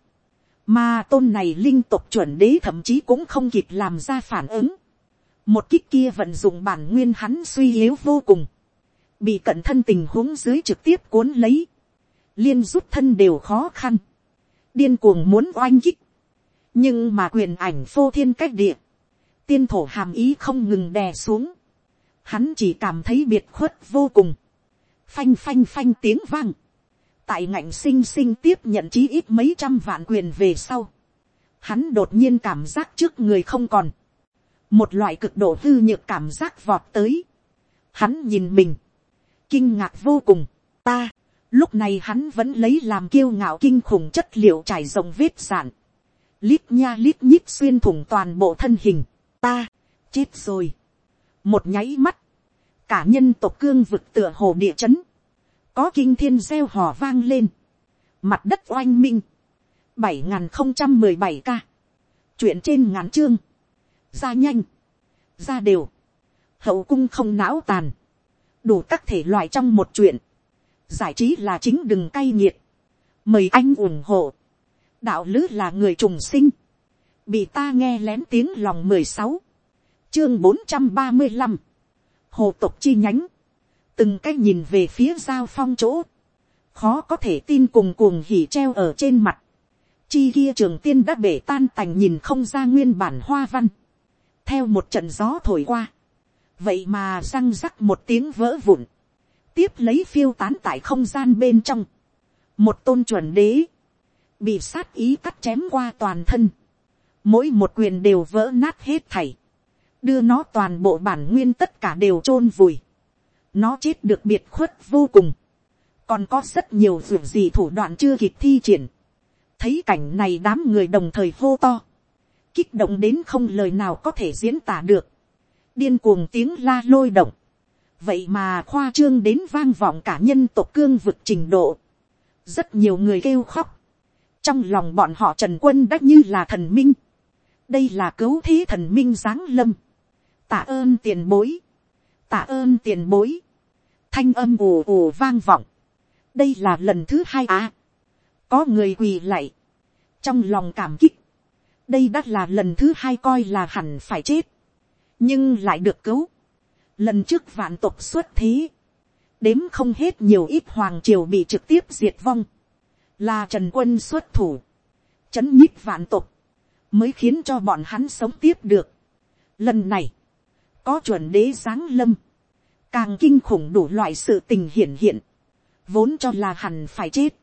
mà tôn này linh tục chuẩn đế thậm chí cũng không kịp làm ra phản ứng, một kích kia vận dụng bản nguyên hắn suy yếu vô cùng, bị cận thân tình huống dưới trực tiếp cuốn lấy, liên rút thân đều khó khăn, điên cuồng muốn oanh kích, nhưng mà quyền ảnh phô thiên cách địa, tiên thổ hàm ý không ngừng đè xuống, hắn chỉ cảm thấy biệt khuất vô cùng, phanh phanh phanh tiếng vang, tại ngạnh sinh sinh tiếp nhận chí ít mấy trăm vạn quyền về sau, hắn đột nhiên cảm giác trước người không còn, một loại cực độ hư nhược cảm giác vọt tới, hắn nhìn mình, kinh ngạc vô cùng, ta, lúc này hắn vẫn lấy làm kiêu ngạo kinh khủng chất liệu trải rộng vết sản, lít nha lít nhít xuyên thủng toàn bộ thân hình, ta, chết rồi. một nháy mắt, cả nhân tộc cương vực tựa hồ địa chấn, có kinh thiên gieo hò vang lên, mặt đất oanh minh, bảy n g h n không trăm mười bảy ca, chuyện trên ngắn chương, ra nhanh, ra đều, hậu cung không não tàn, đủ các thể loại trong một chuyện, giải trí là chính đừng cay nghiệt, mời anh ủng hộ, đạo lứ là người trùng sinh, bị ta nghe lén tiếng lòng mười sáu, chương bốn trăm ba mươi năm, hồ tục chi nhánh, từng cái nhìn về phía giao phong chỗ, khó có thể tin cùng cuồng hỉ treo ở trên mặt, chi kia trường tiên đã bể tan tành nhìn không ra nguyên bản hoa văn, theo một trận gió thổi qua, vậy mà răng rắc một tiếng vỡ vụn, tiếp lấy phiêu tán tại không gian bên trong, một tôn chuẩn đế, bị sát ý cắt chém qua toàn thân, mỗi một quyền đều vỡ nát hết thảy, đưa nó toàn bộ bản nguyên tất cả đều t r ô n vùi, nó chết được biệt khuất vô cùng, còn có rất nhiều ruộng gì thủ đoạn chưa kịp thi triển, thấy cảnh này đám người đồng thời hô to, kích động đến không lời nào có thể diễn tả được, điên cuồng tiếng la lôi động, vậy mà khoa trương đến vang vọng cả nhân tộc cương vực trình độ, rất nhiều người kêu khóc, trong lòng bọn họ trần quân đã như là thần minh, đây là cứu thế thần minh giáng lâm, tạ ơn tiền bối, tạ ơn tiền bối, thanh âm ù ù vang vọng, đây là lần thứ hai à, có người quỳ lạy, trong lòng cảm kích, đây đã là lần thứ hai coi là hẳn phải chết, nhưng lại được cứu, lần trước vạn tộc xuất thế, đếm không hết nhiều ít hoàng triều bị trực tiếp diệt vong, là trần quân xuất thủ, chấn nhích vạn tộc, mới khiến cho bọn hắn sống tiếp được. Lần này, có chuẩn đế giáng lâm, càng kinh khủng đủ loại sự tình hiển hiện, vốn cho là hẳn phải chết,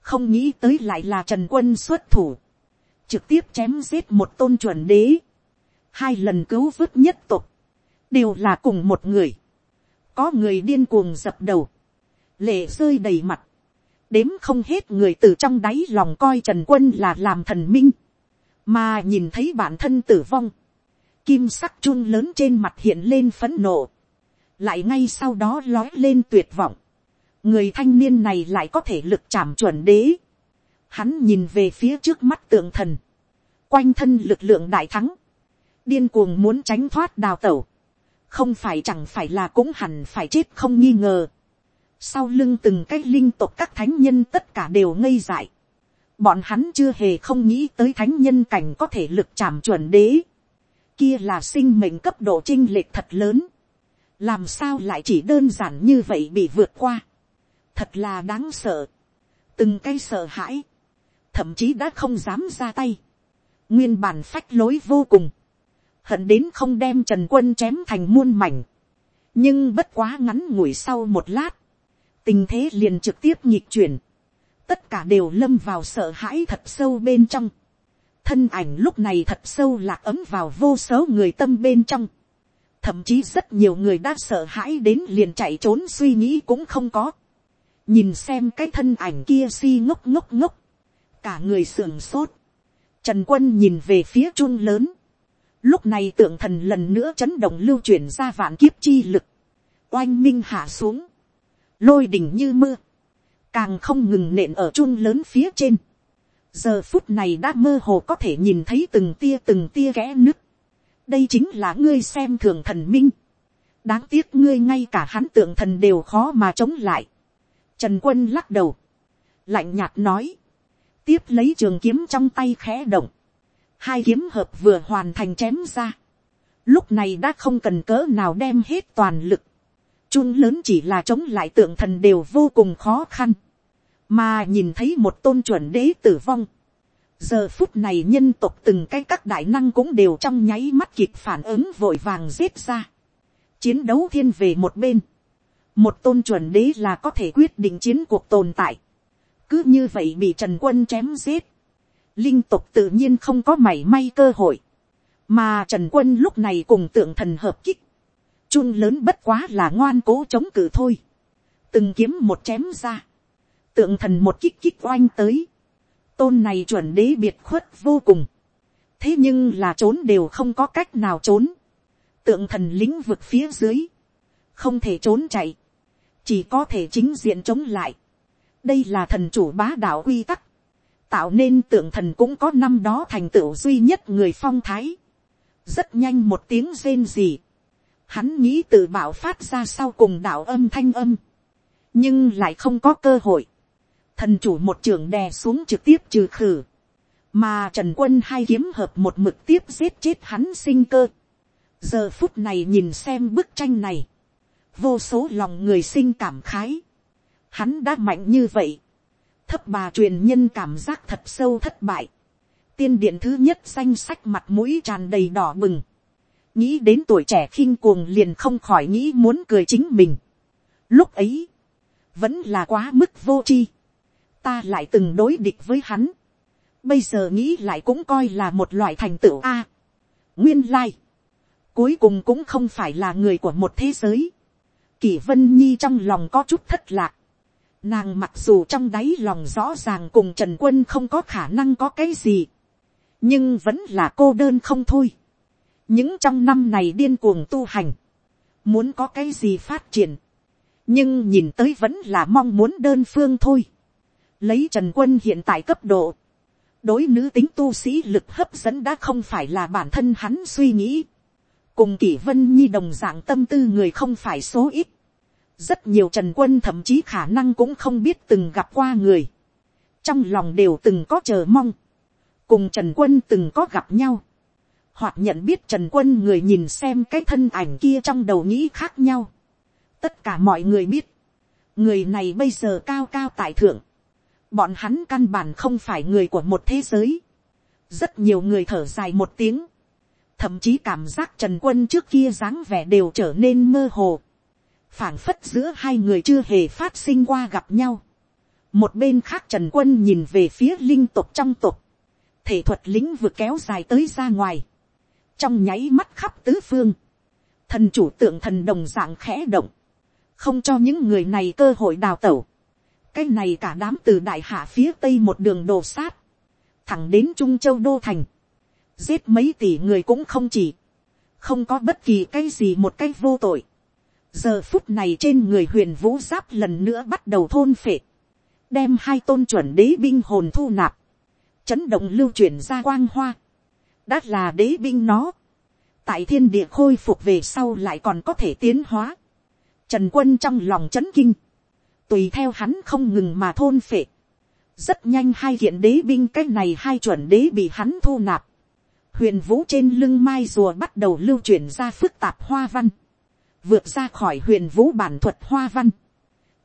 không nghĩ tới lại là trần quân xuất thủ, trực tiếp chém giết một tôn chuẩn đế, hai lần cứu vớt nhất tục, đều là cùng một người, có người điên cuồng dập đầu, lệ rơi đầy mặt, đếm không hết người từ trong đáy lòng coi trần quân là làm thần minh, mà nhìn thấy bản thân tử vong, kim sắc chun lớn trên mặt hiện lên phấn nộ, lại ngay sau đó lói lên tuyệt vọng, người thanh niên này lại có thể lực chạm chuẩn đế, hắn nhìn về phía trước mắt tượng thần, quanh thân lực lượng đại thắng, điên cuồng muốn tránh thoát đào tẩu, không phải chẳng phải là cũng hẳn phải chết không nghi ngờ, sau lưng từng cái linh tục các thánh nhân tất cả đều ngây dại, bọn hắn chưa hề không nghĩ tới thánh nhân cảnh có thể lực chạm chuẩn đế. Kia là sinh mệnh cấp độ trinh lệch thật lớn. Làm sao lại chỉ đơn giản như vậy bị vượt qua. thật là đáng sợ, từng cái sợ hãi, thậm chí đã không dám ra tay, nguyên bản phách lối vô cùng, hận đến không đem trần quân chém thành muôn mảnh, nhưng bất quá ngắn ngủi sau một lát, tình thế liền trực tiếp nhịp chuyển, tất cả đều lâm vào sợ hãi thật sâu bên trong, thân ảnh lúc này thật sâu lạc ấm vào vô số người tâm bên trong, thậm chí rất nhiều người đã sợ hãi đến liền chạy trốn suy nghĩ cũng không có, nhìn xem cái thân ảnh kia si ngốc ngốc ngốc, cả người sưởng sốt, trần quân nhìn về phía chun lớn, lúc này tượng thần lần nữa chấn động lưu chuyển ra vạn kiếp chi lực, oanh minh hạ xuống, lôi đỉnh như mưa, càng không ngừng nện ở chun lớn phía trên, giờ phút này đã mơ hồ có thể nhìn thấy từng tia từng tia ghé nứt, đây chính là ngươi xem thường thần minh, đáng tiếc ngươi ngay cả hắn tượng thần đều khó mà chống lại, trần quân lắc đầu, lạnh nhạt nói, tiếp lấy trường kiếm trong tay khẽ động, hai kiếm hợp vừa hoàn thành chém ra, lúc này đã không cần cỡ nào đem hết toàn lực, chun lớn chỉ là chống lại tượng thần đều vô cùng khó khăn, mà nhìn thấy một tôn chuẩn đế tử vong, giờ phút này nhân tộc từng cái các đại năng cũng đều trong nháy mắt kịp phản ứng vội vàng giết ra, chiến đấu thiên về một bên, một tôn chuẩn đế là có thể quyết định chiến cuộc tồn tại, cứ như vậy bị trần quân chém giết, linh tộc tự nhiên không có mảy may cơ hội, mà trần quân lúc này cùng tượng thần hợp kích, chun lớn bất quá là ngoan cố chống cự thôi, từng kiếm một chém ra, tượng thần một kích kích oanh tới, tôn này chuẩn đế biệt khuất vô cùng, thế nhưng là trốn đều không có cách nào trốn, tượng thần lĩnh vực phía dưới, không thể trốn chạy, chỉ có thể chính diện chống lại, đây là thần chủ bá đạo quy tắc, tạo nên tượng thần cũng có năm đó thành tựu duy nhất người phong thái. rất nhanh một tiếng rên gì. hắn nghĩ tự bảo phát ra sau cùng đạo âm thanh âm. nhưng lại không có cơ hội thần chủ một trường đè xuống trực tiếp trừ khử. mà trần quân hai kiếm hợp một mực tiếp giết chết hắn sinh cơ. giờ phút này nhìn xem bức tranh này. vô số lòng người sinh cảm khái. hắn đã mạnh như vậy thấp bà truyền nhân cảm giác thật sâu thất bại. tiên điện thứ nhất danh sách mặt mũi tràn đầy đỏ bừng. nghĩ đến tuổi trẻ khinh cuồng liền không khỏi nghĩ muốn cười chính mình. lúc ấy, vẫn là quá mức vô tri ta lại từng đối địch với hắn. bây giờ nghĩ lại cũng coi là một loại thành tựu a. nguyên lai, cuối cùng cũng không phải là người của một thế giới. kỷ vân nhi trong lòng có chút thất lạc Nàng mặc dù trong đáy lòng rõ ràng cùng Trần Quân không có khả năng có cái gì. Nhưng vẫn là cô đơn không thôi. Những trong năm này điên cuồng tu hành. Muốn có cái gì phát triển. Nhưng nhìn tới vẫn là mong muốn đơn phương thôi. Lấy Trần Quân hiện tại cấp độ. Đối nữ tính tu sĩ lực hấp dẫn đã không phải là bản thân hắn suy nghĩ. Cùng kỷ vân nhi đồng dạng tâm tư người không phải số ít rất nhiều trần quân thậm chí khả năng cũng không biết từng gặp qua người, trong lòng đều từng có chờ mong, cùng trần quân từng có gặp nhau, hoặc nhận biết trần quân người nhìn xem cái thân ảnh kia trong đầu nghĩ khác nhau. tất cả mọi người biết, người này bây giờ cao cao tại thượng, bọn hắn căn bản không phải người của một thế giới, rất nhiều người thở dài một tiếng, thậm chí cảm giác trần quân trước kia dáng vẻ đều trở nên mơ hồ. Phảng phất giữa hai người chưa hề phát sinh qua gặp nhau. một bên khác trần quân nhìn về phía linh tục trong tục, thể thuật lĩnh vực kéo dài tới ra ngoài, trong nháy mắt khắp tứ phương, thần chủ tượng thần đồng dạng khẽ động, không cho những người này cơ hội đào tẩu, cái này cả đám từ đại hạ phía tây một đường đồ sát, thẳng đến trung châu đô thành, giết mấy tỷ người cũng không chỉ, không có bất kỳ cái gì một cái vô tội, giờ phút này trên người huyền vũ giáp lần nữa bắt đầu thôn phệ, đem hai tôn chuẩn đế binh hồn thu nạp, chấn động lưu chuyển ra quang hoa, đã là đế binh nó, tại thiên địa khôi phục về sau lại còn có thể tiến hóa, trần quân trong lòng chấn kinh, tùy theo hắn không ngừng mà thôn phệ, rất nhanh hai kiện đế binh cái này hai chuẩn đế bị hắn thu nạp, huyền vũ trên lưng mai rùa bắt đầu lưu chuyển ra phức tạp hoa văn, vượt ra khỏi huyền vũ bản thuật hoa văn,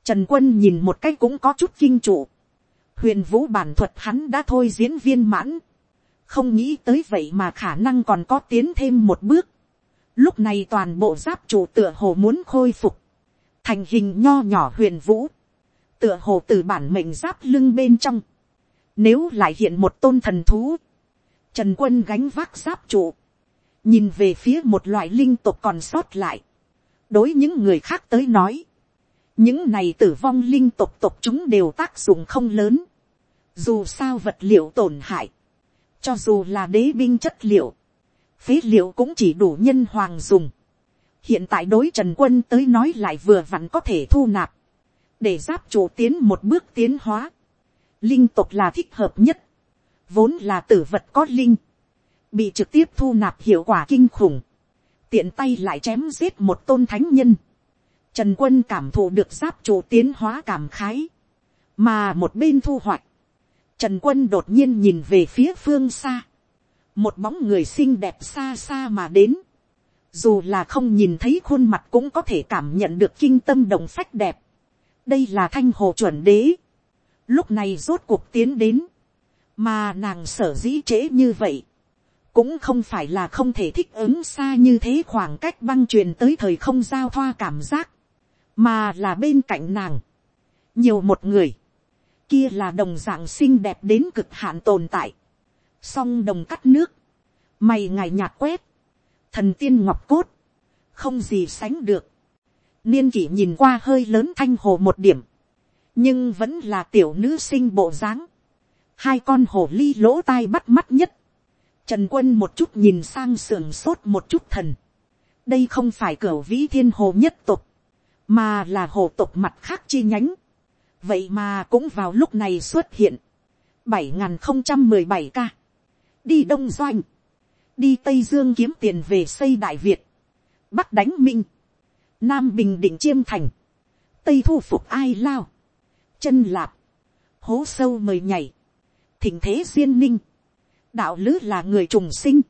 Trần quân nhìn một cách cũng có chút kinh trụ. Huyền vũ bản thuật hắn đã thôi diễn viên mãn. Không nghĩ tới vậy mà khả năng còn có tiến thêm một bước. Lúc này toàn bộ giáp chủ tựa hồ muốn khôi phục. Thành hình nho nhỏ huyền vũ. Tựa hồ từ bản mệnh giáp lưng bên trong. Nếu lại hiện một tôn thần thú. Trần quân gánh vác giáp trụ. Nhìn về phía một loại linh tục còn sót lại. Đối những người khác tới nói. Những này tử vong linh tục tục chúng đều tác dụng không lớn. Dù sao vật liệu tổn hại. Cho dù là đế binh chất liệu. Phế liệu cũng chỉ đủ nhân hoàng dùng. Hiện tại đối Trần Quân tới nói lại vừa vặn có thể thu nạp. Để giáp chủ tiến một bước tiến hóa. Linh tục là thích hợp nhất. Vốn là tử vật có linh. Bị trực tiếp thu nạp hiệu quả kinh khủng. Tiện tay lại chém giết một tôn thánh nhân. Trần quân cảm thụ được giáp chủ tiến hóa cảm khái. Mà một bên thu hoạch. Trần quân đột nhiên nhìn về phía phương xa. Một bóng người xinh đẹp xa xa mà đến. Dù là không nhìn thấy khuôn mặt cũng có thể cảm nhận được kinh tâm đồng phách đẹp. Đây là thanh hồ chuẩn đế. Lúc này rốt cuộc tiến đến. Mà nàng sở dĩ trễ như vậy. Cũng không phải là không thể thích ứng xa như thế khoảng cách băng truyền tới thời không giao thoa cảm giác mà là bên cạnh nàng, nhiều một người, kia là đồng dạng xinh đẹp đến cực hạn tồn tại, song đồng cắt nước, mày ngài nhạt quét, thần tiên ngọc cốt, không gì sánh được, niên kỷ nhìn qua hơi lớn thanh hồ một điểm, nhưng vẫn là tiểu nữ sinh bộ dáng, hai con hồ ly lỗ tai bắt mắt nhất, trần quân một chút nhìn sang sườn sốt một chút thần, đây không phải cửa vĩ thiên hồ nhất tục, mà là hồ tộc mặt khác chi nhánh. vậy mà cũng vào lúc này xuất hiện, bảy n không trăm mười bảy ca, đi đông doanh, đi tây dương kiếm tiền về xây đại việt, bắc đánh minh, nam bình định chiêm thành, tây thu phục ai lao, chân lạp, hố sâu mời nhảy, thỉnh thế duyên ninh, đạo lứ là người trùng sinh,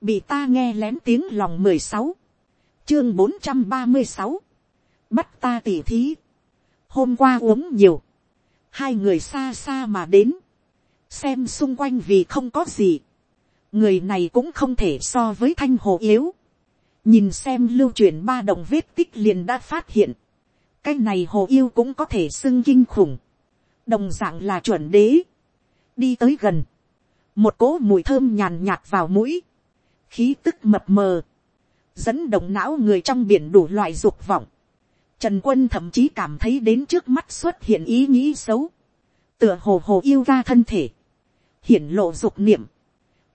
bị ta nghe lén tiếng lòng mười sáu, chương bốn trăm ba mươi sáu, bắt ta tỉ thí. hôm qua uống nhiều, hai người xa xa mà đến, xem xung quanh vì không có gì, người này cũng không thể so với thanh hồ yếu, nhìn xem lưu truyền ba động vết tích liền đã phát hiện, cái này hồ yêu cũng có thể xưng kinh khủng, đồng d ạ n g là chuẩn đế, đi tới gần, một cỗ mùi thơm nhàn nhạt vào mũi, khí tức mập mờ, dẫn động não người trong biển đủ loại dục vọng, Trần quân thậm chí cảm thấy đến trước mắt xuất hiện ý nghĩ xấu. Tựa hồ hồ yêu ra thân thể. Hiển lộ dục niệm.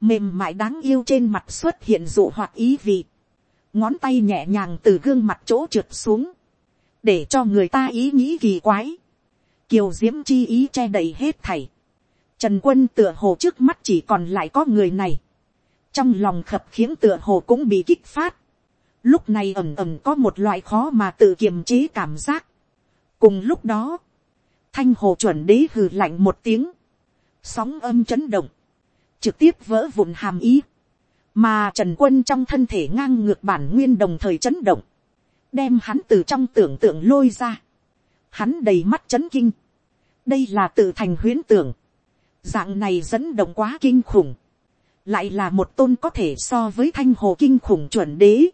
Mềm mại đáng yêu trên mặt xuất hiện dụ hoặc ý vị. Ngón tay nhẹ nhàng từ gương mặt chỗ trượt xuống. Để cho người ta ý nghĩ kỳ quái. Kiều diễm chi ý che đầy hết thảy. Trần quân tựa hồ trước mắt chỉ còn lại có người này. Trong lòng khập khiễng tựa hồ cũng bị kích phát lúc này ẩm ẩm có một loại khó mà tự kiềm chế cảm giác. cùng lúc đó, thanh hồ chuẩn đế hừ lạnh một tiếng, sóng âm chấn động, trực tiếp vỡ vụn hàm ý, mà trần quân trong thân thể ngang ngược bản nguyên đồng thời chấn động, đem hắn từ trong tưởng tượng lôi ra, hắn đầy mắt chấn kinh, đây là tự thành huyến tưởng, dạng này dẫn động quá kinh khủng, lại là một tôn có thể so với thanh hồ kinh khủng chuẩn đế,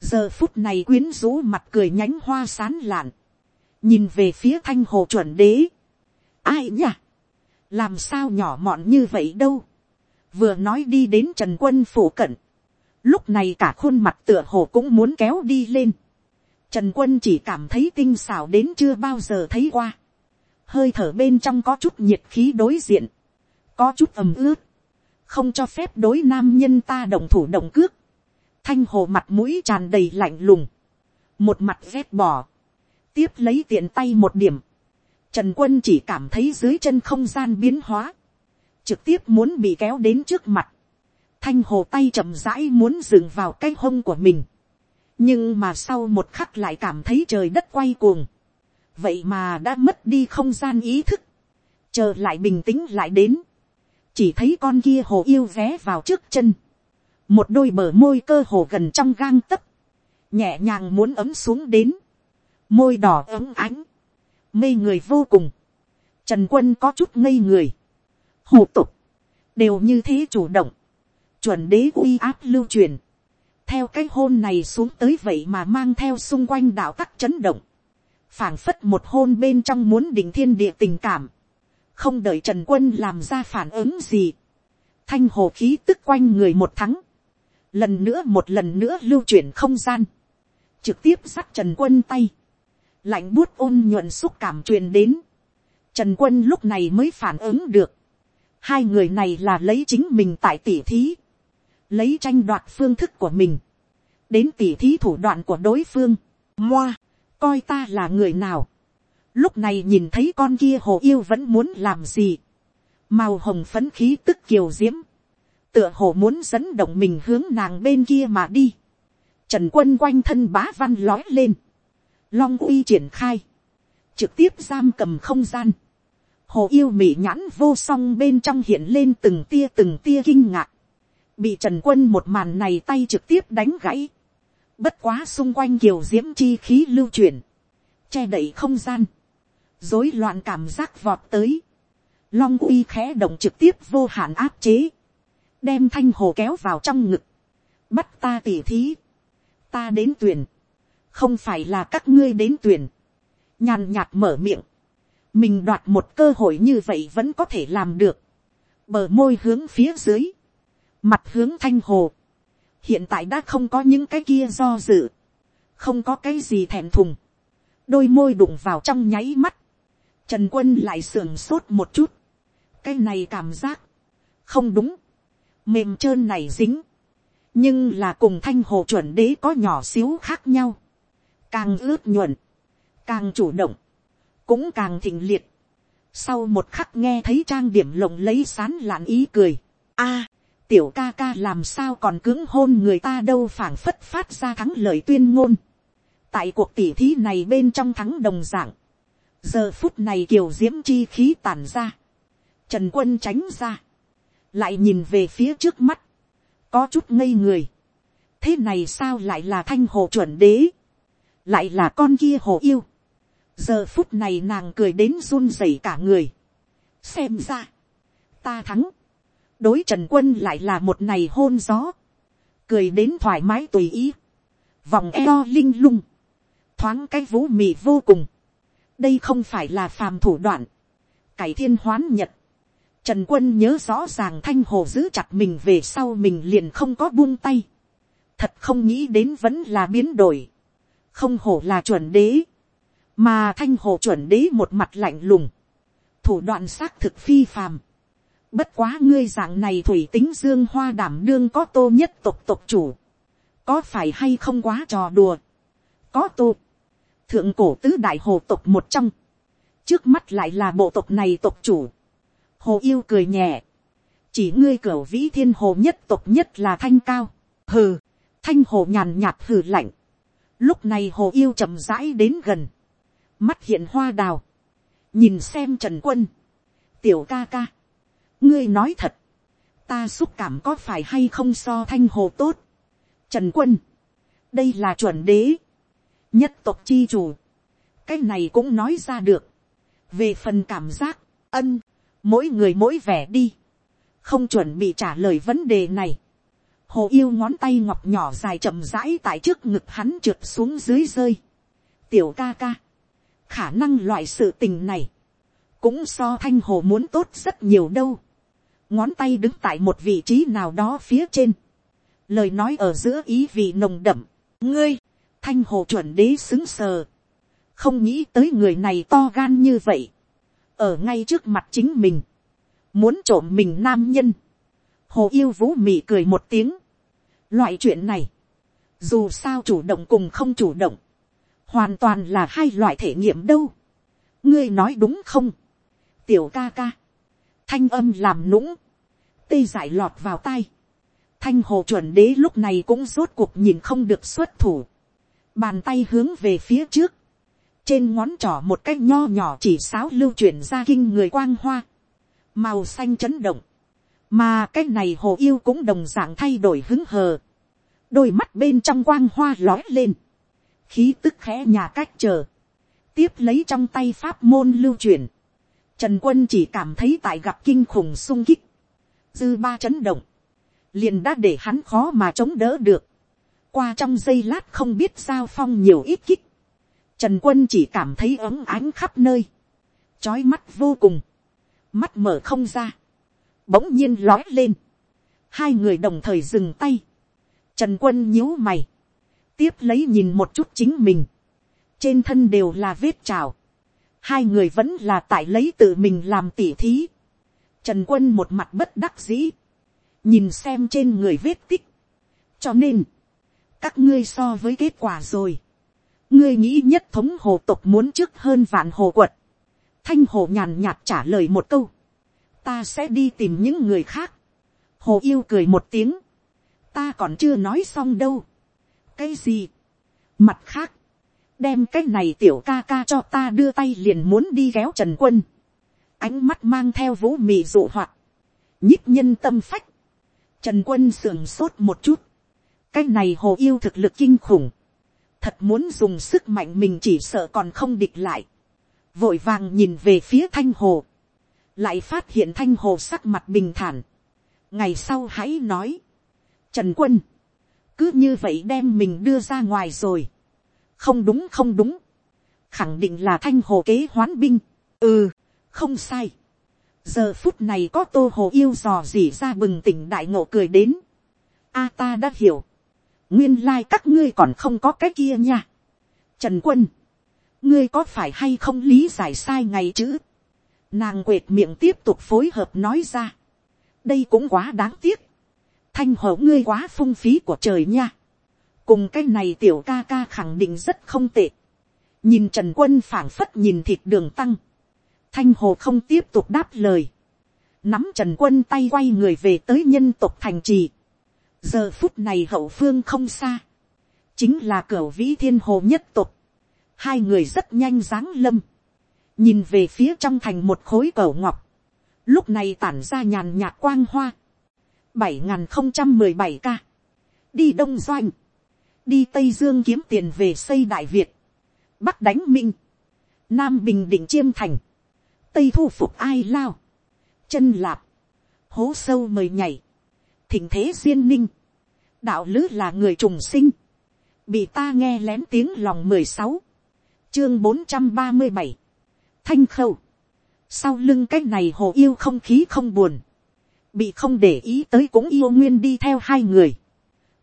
giờ phút này quyến rũ mặt cười nhánh hoa sán lạn, nhìn về phía thanh hồ chuẩn đế. ai nhỉ, làm sao nhỏ mọn như vậy đâu, vừa nói đi đến trần quân phủ cận, lúc này cả khuôn mặt tựa hồ cũng muốn kéo đi lên, trần quân chỉ cảm thấy tinh xảo đến chưa bao giờ thấy qua, hơi thở bên trong có chút nhiệt khí đối diện, có chút ẩm ướt, không cho phép đối nam nhân ta động thủ động cước, thanh hồ mặt mũi tràn đầy lạnh lùng, một mặt ghét bỏ, tiếp lấy tiện tay một điểm, trần quân chỉ cảm thấy dưới chân không gian biến hóa, trực tiếp muốn bị kéo đến trước mặt, thanh hồ tay chậm rãi muốn dừng vào cái hông của mình, nhưng mà sau một khắc lại cảm thấy trời đất quay cuồng, vậy mà đã mất đi không gian ý thức, chờ lại bình tĩnh lại đến, chỉ thấy con kia hồ yêu vé vào trước chân, một đôi bờ môi cơ hồ gần trong gang tấc, nhẹ nhàng muốn ấm xuống đến, môi đỏ ấm ánh, mê người vô cùng, trần quân có chút ngây người, hù tục, đều như thế chủ động, chuẩn đế uy áp lưu truyền, theo cái hôn này xuống tới vậy mà mang theo xung quanh đạo tắc chấn động, phảng phất một hôn bên trong muốn đỉnh thiên địa tình cảm, không đợi trần quân làm ra phản ứng gì, thanh hồ khí tức quanh người một thắng, lần nữa một lần nữa lưu chuyển không gian, trực tiếp dắt trần quân tay, lạnh buốt ôn nhuận xúc cảm truyền đến, trần quân lúc này mới phản ứng được, hai người này là lấy chính mình tại tỉ thí, lấy tranh đoạt phương thức của mình, đến tỉ thí thủ đoạn của đối phương, moa, coi ta là người nào, lúc này nhìn thấy con kia hồ yêu vẫn muốn làm gì, màu hồng phấn khí tức kiều diễm, tựa hồ muốn dẫn động mình hướng nàng bên kia mà đi, trần quân quanh thân bá văn lói lên, long uy triển khai, trực tiếp giam cầm không gian, hồ yêu mị nhãn vô song bên trong hiện lên từng tia từng tia kinh ngạc, bị trần quân một màn này tay trực tiếp đánh gãy, bất quá xung quanh kiều diễm chi khí lưu chuyển, che đậy không gian, rối loạn cảm giác vọt tới, long uy khẽ động trực tiếp vô hạn áp chế, đem thanh hồ kéo vào trong ngực, bắt ta tỉ thí, ta đến tuyển, không phải là các ngươi đến tuyển, nhàn nhạt mở miệng, mình đoạt một cơ hội như vậy vẫn có thể làm được, bờ môi hướng phía dưới, mặt hướng thanh hồ, hiện tại đã không có những cái kia do dự, không có cái gì thèm thùng, đôi môi đụng vào trong nháy mắt, trần quân lại sưởng sốt một chút, cái này cảm giác, không đúng, mềm trơn này dính, nhưng là cùng thanh hồ chuẩn đế có nhỏ xíu khác nhau, càng ướt nhuận, càng chủ động, cũng càng thịnh liệt. Sau một khắc nghe thấy trang điểm lộng lấy sán lạn ý cười. a tiểu ca ca làm sao còn cứng hôn người ta đâu phảng phất phát ra thắng lời tuyên ngôn. tại cuộc tỉ thí này bên trong thắng đồng dạng, giờ phút này kiều diễm chi khí tàn ra, trần quân tránh ra, lại nhìn về phía trước mắt, có chút ngây người, thế này sao lại là thanh hồ chuẩn đế, lại là con kia hồ yêu, giờ phút này nàng cười đến run rẩy cả người, xem ra, ta thắng, đối trần quân lại là một ngày hôn gió, cười đến thoải mái tùy ý, vòng eo linh lung, thoáng cái vũ mị vô cùng, đây không phải là phàm thủ đoạn, cải thiên hoán nhật, Trần quân nhớ rõ ràng thanh hồ giữ chặt mình về sau mình liền không có buông tay. Thật không nghĩ đến vẫn là biến đổi. Không hổ là chuẩn đế. Mà thanh hồ chuẩn đế một mặt lạnh lùng. Thủ đoạn xác thực phi phàm. Bất quá ngươi dạng này thủy tính dương hoa đảm đương có tô nhất tộc tộc chủ. Có phải hay không quá trò đùa. Có tô. Thượng cổ tứ đại hồ tộc một trong. Trước mắt lại là bộ tộc này tộc chủ hồ yêu cười nhẹ, chỉ ngươi cửa vĩ thiên hồ nhất tộc nhất là thanh cao, hừ, thanh hồ nhàn nhạt hừ lạnh, lúc này hồ yêu chậm rãi đến gần, mắt hiện hoa đào, nhìn xem trần quân, tiểu ca ca, ngươi nói thật, ta xúc cảm có phải hay không so thanh hồ tốt, trần quân, đây là chuẩn đế, nhất tộc chi chủ, cái này cũng nói ra được, về phần cảm giác, ân, mỗi người mỗi vẻ đi, không chuẩn bị trả lời vấn đề này. hồ yêu ngón tay ngọc nhỏ dài chậm rãi tại trước ngực hắn trượt xuống dưới rơi. tiểu ca ca, khả năng loại sự tình này, cũng so thanh hồ muốn tốt rất nhiều đâu. ngón tay đứng tại một vị trí nào đó phía trên. lời nói ở giữa ý vị nồng đậm. ngươi, thanh hồ chuẩn đế xứng sờ. không nghĩ tới người này to gan như vậy ở ngay trước mặt chính mình, muốn trộm mình nam nhân, hồ yêu vũ mị cười một tiếng, loại chuyện này, dù sao chủ động cùng không chủ động, hoàn toàn là hai loại thể nghiệm đâu, ngươi nói đúng không, tiểu ca ca, thanh âm làm nũng, tê giải lọt vào tai, thanh hồ chuẩn đế lúc này cũng rốt cuộc nhìn không được xuất thủ, bàn tay hướng về phía trước, trên ngón trỏ một cái nho nhỏ chỉ sáo lưu chuyển ra kinh người quang hoa, màu xanh chấn động, mà cái này hồ yêu cũng đồng d ạ n g thay đổi hứng hờ, đôi mắt bên trong quang hoa lói lên, khí tức khẽ nhà cách chờ, tiếp lấy trong tay pháp môn lưu truyền, trần quân chỉ cảm thấy tại gặp kinh khủng sung kích, dư ba chấn động, liền đã để hắn khó mà chống đỡ được, qua trong giây lát không biết sao phong nhiều ít kích, trần quân chỉ cảm thấy ấm ánh khắp nơi, trói mắt vô cùng, mắt mở không ra, bỗng nhiên lói lên, hai người đồng thời dừng tay, trần quân nhíu mày, tiếp lấy nhìn một chút chính mình, trên thân đều là vết trào, hai người vẫn là tại lấy tự mình làm tỉ thí, trần quân một mặt bất đắc dĩ, nhìn xem trên người vết tích, cho nên, các ngươi so với kết quả rồi, ngươi nghĩ nhất thống hồ tộc muốn trước hơn vạn hồ quật, thanh hồ nhàn nhạt trả lời một câu, ta sẽ đi tìm những người khác, hồ yêu cười một tiếng, ta còn chưa nói xong đâu, cái gì, mặt khác, đem cái này tiểu ca ca cho ta đưa tay liền muốn đi kéo trần quân, ánh mắt mang theo vũ mị dụ hoạt, nhích nhân tâm phách, trần quân sườn sốt một chút, cái này hồ yêu thực lực kinh khủng, thật muốn dùng sức mạnh mình chỉ sợ còn không địch lại, vội vàng nhìn về phía thanh hồ, lại phát hiện thanh hồ sắc mặt bình thản, ngày sau hãy nói, trần quân, cứ như vậy đem mình đưa ra ngoài rồi, không đúng không đúng, khẳng định là thanh hồ kế hoán binh, ừ, không sai, giờ phút này có tô hồ yêu dò dỉ ra bừng tỉnh đại ngộ cười đến, a ta đã hiểu, nguyên lai các ngươi còn không có cái kia nha, trần quân, ngươi có phải hay không lý giải sai ngày chứ? Nàng quệt miệng tiếp tục phối hợp nói ra, đây cũng quá đáng tiếc, thanh hổ ngươi quá phung phí của trời nha, cùng cái này tiểu ca ca khẳng định rất không tệ, nhìn trần quân phảng phất nhìn thịt đường tăng, thanh hồ không tiếp tục đáp lời, nắm trần quân tay quay người về tới nhân tộc thành trì, giờ phút này hậu phương không xa, chính là cửa vĩ thiên hồ nhất tộc, hai người rất nhanh dáng lâm, nhìn về phía trong thành một khối cầu ngọc, lúc này tản ra nhàn nhạt quang hoa, bảy n không trăm mười bảy ca, đi đông doanh, đi tây dương kiếm tiền về xây đại việt, bắc đánh minh, nam bình định chiêm thành, tây thu phục ai lao, chân lạp, hố sâu mời nhảy, thỉnh thế duyên ninh, đạo lứ là người trùng sinh, bị ta nghe lén tiếng lòng mười sáu, chương bốn trăm ba mươi bảy, thanh khâu, sau lưng cái này hồ yêu không khí không buồn, bị không để ý tới cũng yêu nguyên đi theo hai người,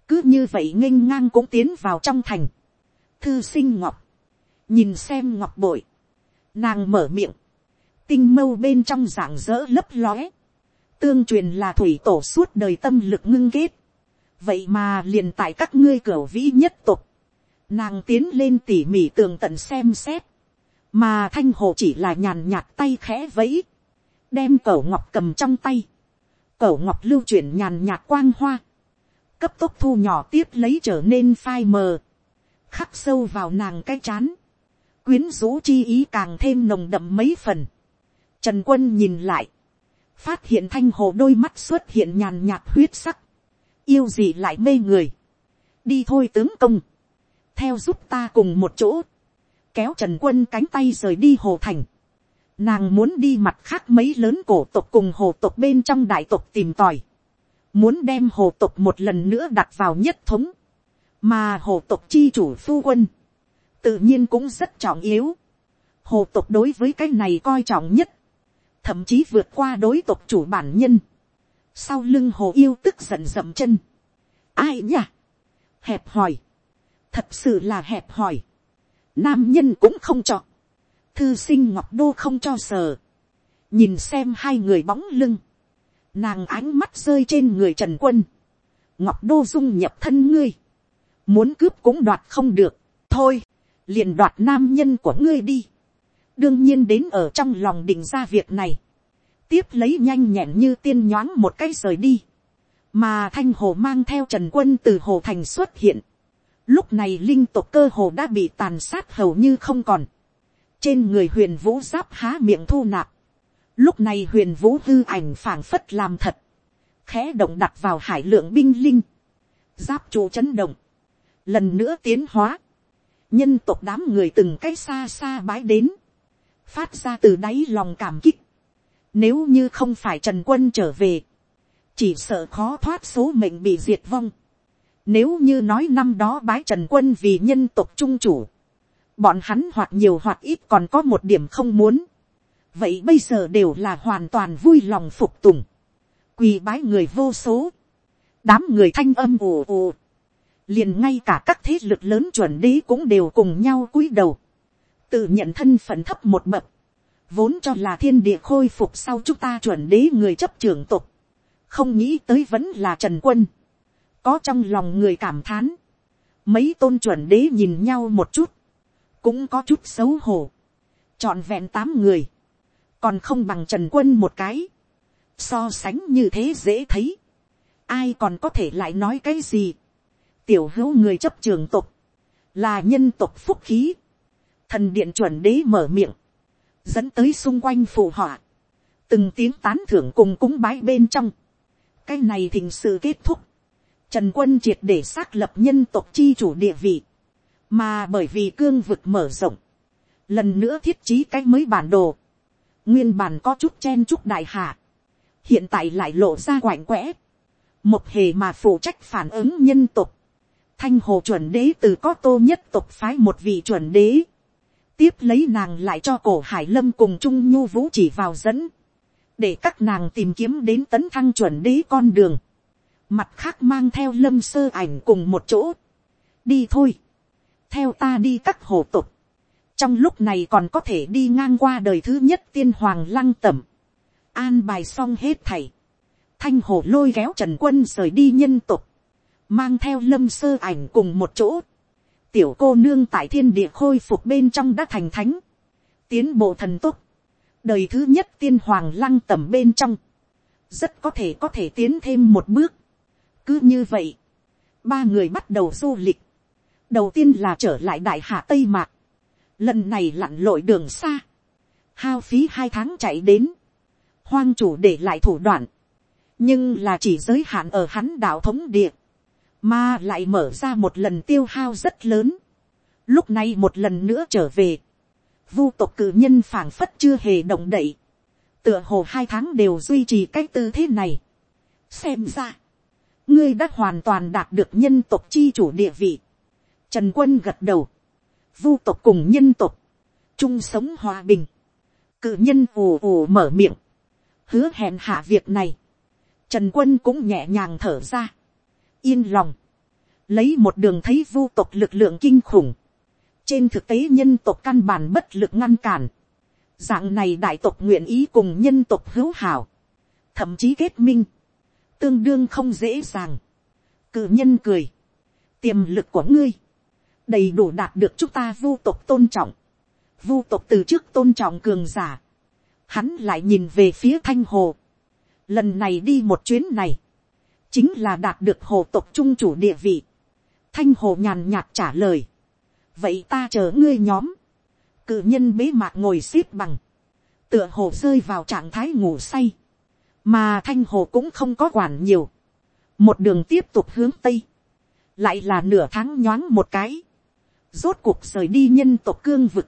cứ như vậy nghênh ngang cũng tiến vào trong thành, thư sinh ngọc, nhìn xem ngọc bội, nàng mở miệng, tinh mâu bên trong dạng dỡ lấp lóe, tương truyền là thủy tổ suốt đời tâm lực ngưng kết, vậy mà liền tại các ngươi cửa vĩ nhất tục, nàng tiến lên tỉ mỉ tường tận xem xét, mà thanh hồ chỉ là nhàn nhạt tay khẽ vẫy, đem cẩu ngọc cầm trong tay, cẩu ngọc lưu chuyển nhàn nhạt quang hoa, cấp tốc thu nhỏ tiếp lấy trở nên phai mờ, khắc sâu vào nàng cái chán, quyến rũ chi ý càng thêm nồng đậm mấy phần. Trần quân nhìn lại, phát hiện thanh hồ đôi mắt xuất hiện nhàn nhạt huyết sắc, yêu gì lại mê người, đi thôi tướng công, theo giúp ta cùng một chỗ, kéo trần quân cánh tay rời đi hồ thành, nàng muốn đi mặt khác mấy lớn cổ tộc cùng hồ tộc bên trong đại tộc tìm tòi, muốn đem hồ tộc một lần nữa đặt vào nhất thống, mà hồ tộc chi chủ phu quân, tự nhiên cũng rất trọng yếu. hồ tộc đối với cái này coi trọng nhất, thậm chí vượt qua đối tộc chủ bản nhân. sau lưng hồ yêu tức giận dậm chân. ai nhỉ? hẹp hòi. thật sự là hẹp hòi. nam nhân cũng không chọn thư sinh ngọc đô không cho sờ. nhìn xem hai người bóng lưng Nàng ánh mắt rơi trên người Trần Quân. Ngọc Đô Dung nhập thân ngươi. Muốn cướp cũng đoạt không được. Thôi, liền đoạt nam nhân của ngươi đi. Đương nhiên đến ở trong lòng định ra việc này. Tiếp lấy nhanh nhẹn như tiên nhoáng một cái rời đi. Mà Thanh Hồ mang theo Trần Quân từ Hồ Thành xuất hiện. Lúc này linh tộc cơ hồ đã bị tàn sát hầu như không còn. Trên người huyền vũ giáp há miệng thu nạp Lúc này huyền vũ hư ảnh phảng phất làm thật. Khẽ động đặt vào hải lượng binh linh. Giáp chủ chấn động. Lần nữa tiến hóa. nhân tộc đám người từng cái xa xa bái đến, phát ra từ đáy lòng cảm kích. Nếu như không phải trần quân trở về, chỉ sợ khó thoát số mệnh bị diệt vong. Nếu như nói năm đó bái trần quân vì nhân tộc trung chủ, bọn hắn hoặc nhiều hoặc ít còn có một điểm không muốn. vậy bây giờ đều là hoàn toàn vui lòng phục tùng. quỳ bái người vô số. đám người thanh âm ồ ồ. liền ngay cả các thế lực lớn chuẩn đế cũng đều cùng nhau cúi đầu. tự nhận thân phận thấp một bậc. vốn cho là thiên địa khôi phục sau chúng ta chuẩn đế người chấp trưởng tục. không nghĩ tới vẫn là trần quân. có trong lòng người cảm thán. mấy tôn chuẩn đế nhìn nhau một chút cũng có chút xấu hổ, trọn vẹn tám người, còn không bằng trần quân một cái, so sánh như thế dễ thấy, ai còn có thể lại nói cái gì, tiểu hữu người chấp trường tục, là nhân tục phúc khí, thần điện chuẩn đế mở miệng, dẫn tới xung quanh phù họa, từng tiếng tán thưởng cùng cúng bái bên trong, cái này thình sự kết thúc, trần quân triệt để xác lập nhân tộc chi chủ địa vị, mà bởi vì cương vực mở rộng, lần nữa thiết trí cái mới bản đồ, nguyên bản có chút chen chúc đại hạ, hiện tại lại lộ ra quạnh quẽ, một hề mà phụ trách phản ứng nhân tục, thanh hồ chuẩn đế từ có tô nhất tục phái một vị chuẩn đế, tiếp lấy nàng lại cho cổ hải lâm cùng trung nhu vũ chỉ vào dẫn, để các nàng tìm kiếm đến tấn thăng chuẩn đế con đường, mặt khác mang theo lâm sơ ảnh cùng một chỗ, đi thôi, theo ta đi các hồ tục, trong lúc này còn có thể đi ngang qua đời thứ nhất tiên hoàng lăng tẩm, an bài xong hết thảy, thanh hồ lôi kéo trần quân rời đi nhân tục, mang theo lâm sơ ảnh cùng một chỗ, tiểu cô nương tại thiên địa khôi phục bên trong đã thành thánh, tiến bộ thần túc, đời thứ nhất tiên hoàng lăng tẩm bên trong, rất có thể có thể tiến thêm một bước. cứ như vậy, ba người bắt đầu du lịch, đầu tiên là trở lại đại hạ tây mạc, lần này lặn lội đường xa, hao phí hai tháng chạy đến, hoang chủ để lại thủ đoạn, nhưng là chỉ giới hạn ở hắn đạo thống địa, mà lại mở ra một lần tiêu hao rất lớn, lúc này một lần nữa trở về, vu tộc cử nhân phảng phất chưa hề động đậy, tựa hồ hai tháng đều duy trì cái tư thế này. xem ra, ngươi đã hoàn toàn đạt được nhân tộc chi chủ địa vị. Trần quân gật đầu. Vu tộc cùng nhân tộc. chung sống hòa bình. Cự nhân ồ ồ mở miệng. Hứa hẹn hạ việc này. Trần quân cũng nhẹ nhàng thở ra. Yên lòng. Lấy một đường thấy vu tộc lực lượng kinh khủng. Trên thực tế nhân tộc căn bản bất lực ngăn cản. Dạng này đại tộc nguyện ý cùng nhân tộc hữu hảo. Thậm chí kết minh. Tương đương không dễ dàng. Cự nhân cười. Tiềm lực của ngươi đầy đủ đạt được chúng ta vu tộc tôn trọng, vu tộc từ trước tôn trọng cường giả, hắn lại nhìn về phía thanh hồ, lần này đi một chuyến này, chính là đạt được hồ tộc trung chủ địa vị, thanh hồ nhàn nhạt trả lời, vậy ta chờ ngươi nhóm, cự nhân bế mạc ngồi x ế p bằng, tựa hồ rơi vào trạng thái ngủ say, mà thanh hồ cũng không có quản nhiều, một đường tiếp tục hướng tây, lại là nửa tháng nhoáng một cái, rốt cuộc rời đi nhân tộc cương vực,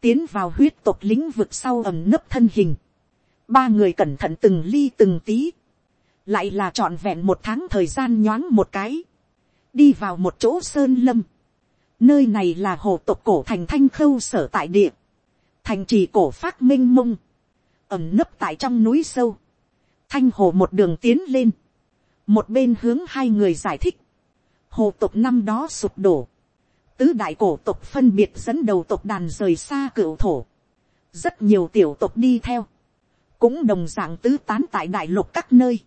tiến vào huyết tộc lĩnh vực sau ẩm nấp thân hình, ba người cẩn thận từng ly từng tí, lại là trọn vẹn một tháng thời gian nhoáng một cái, đi vào một chỗ sơn lâm, nơi này là hồ tộc cổ thành thanh khâu sở tại địa, thành trì cổ phát m i n h mông, ẩm nấp tại trong núi sâu, thanh hồ một đường tiến lên, một bên hướng hai người giải thích, hồ tộc năm đó sụp đổ, tứ đại cổ tộc phân biệt dẫn đầu tộc đàn rời xa cửu thổ. Rất nhiều tiểu tộc đi theo. Cũng đồng dạng tứ tán tại đại lục các nơi.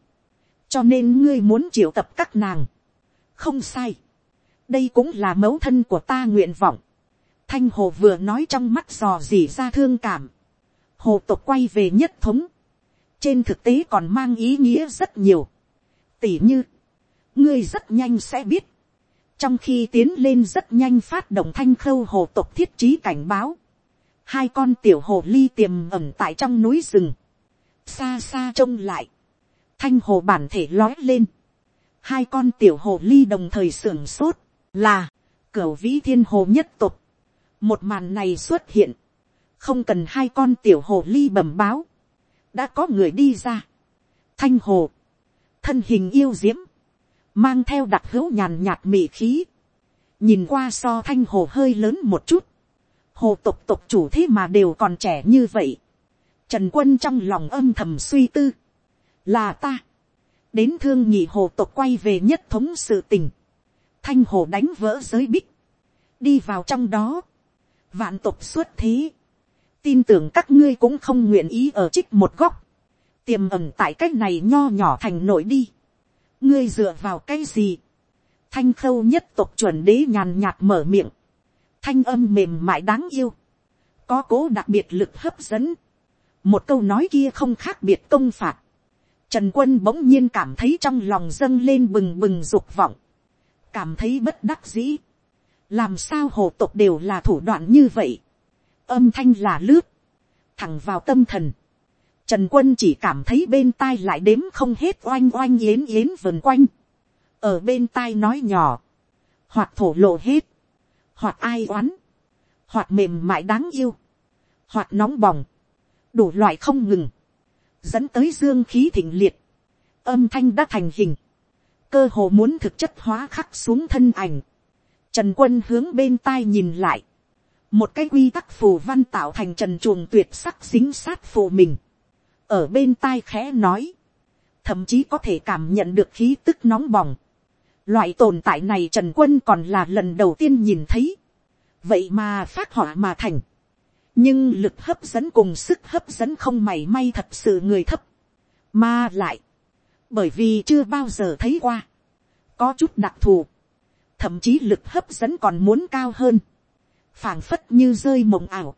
Cho nên ngươi muốn triệu tập các nàng. Không sai. Đây cũng là mẫu thân của ta nguyện vọng. Thanh hồ vừa nói trong mắt dò dỉ ra thương cảm. Hồ tộc quay về nhất thống. Trên thực tế còn mang ý nghĩa rất nhiều. Tỉ như. Ngươi rất nhanh sẽ biết trong khi tiến lên rất nhanh phát động thanh khâu hồ tộc thiết trí cảnh báo, hai con tiểu hồ ly tiềm ẩm tại trong núi rừng, xa xa trông lại, thanh hồ bản thể lói lên, hai con tiểu hồ ly đồng thời sưởng sốt, là, cửa vĩ thiên hồ nhất tục, một màn này xuất hiện, không cần hai con tiểu hồ ly bẩm báo, đã có người đi ra, thanh hồ, thân hình yêu diễm, mang theo đặc hữu nhàn nhạt mị khí, nhìn qua so thanh hồ hơi lớn một chút, hồ tục tục chủ thế mà đều còn trẻ như vậy, trần quân trong lòng âm thầm suy tư, là ta, đến thương nhị hồ tục quay về nhất thống sự tình, thanh hồ đánh vỡ giới bích, đi vào trong đó, vạn tục xuất thế, tin tưởng các ngươi cũng không nguyện ý ở trích một góc, tiềm ẩn tại cách này nho nhỏ thành nội đi, ngươi dựa vào cái gì, thanh khâu nhất tộc chuẩn đế nhàn nhạt mở miệng, thanh âm mềm mại đáng yêu, có cố đặc biệt lực hấp dẫn, một câu nói kia không khác biệt công phạt, trần quân bỗng nhiên cảm thấy trong lòng dâng lên bừng bừng dục vọng, cảm thấy bất đắc dĩ, làm sao hồ tộc đều là thủ đoạn như vậy, âm thanh là lướt, thẳng vào tâm thần, Trần quân chỉ cảm thấy bên tai lại đếm không hết oanh oanh yến yến vần quanh. Ở bên tai nói nhỏ. Hoặc thổ lộ hết. Hoặc ai oán. Hoặc mềm mại đáng yêu. Hoặc nóng bỏng. Đủ loại không ngừng. Dẫn tới dương khí thịnh liệt. Âm thanh đã thành hình. Cơ hồ muốn thực chất hóa khắc xuống thân ảnh. Trần quân hướng bên tai nhìn lại. Một cái quy tắc phù văn tạo thành trần chuồng tuyệt sắc dính sát phù mình ở bên tai khẽ nói, thậm chí có thể cảm nhận được khí tức nóng bỏng. Loại tồn tại này Trần Quân còn là lần đầu tiên nhìn thấy. Vậy mà phát họa mà thành. Nhưng lực hấp dẫn cùng sức hấp dẫn không mảy may thật sự người thấp. Mà lại. Bởi vì chưa bao giờ thấy qua. Có chút đặc thù. Thậm chí lực hấp dẫn còn muốn cao hơn. phảng phất như rơi mộng ảo.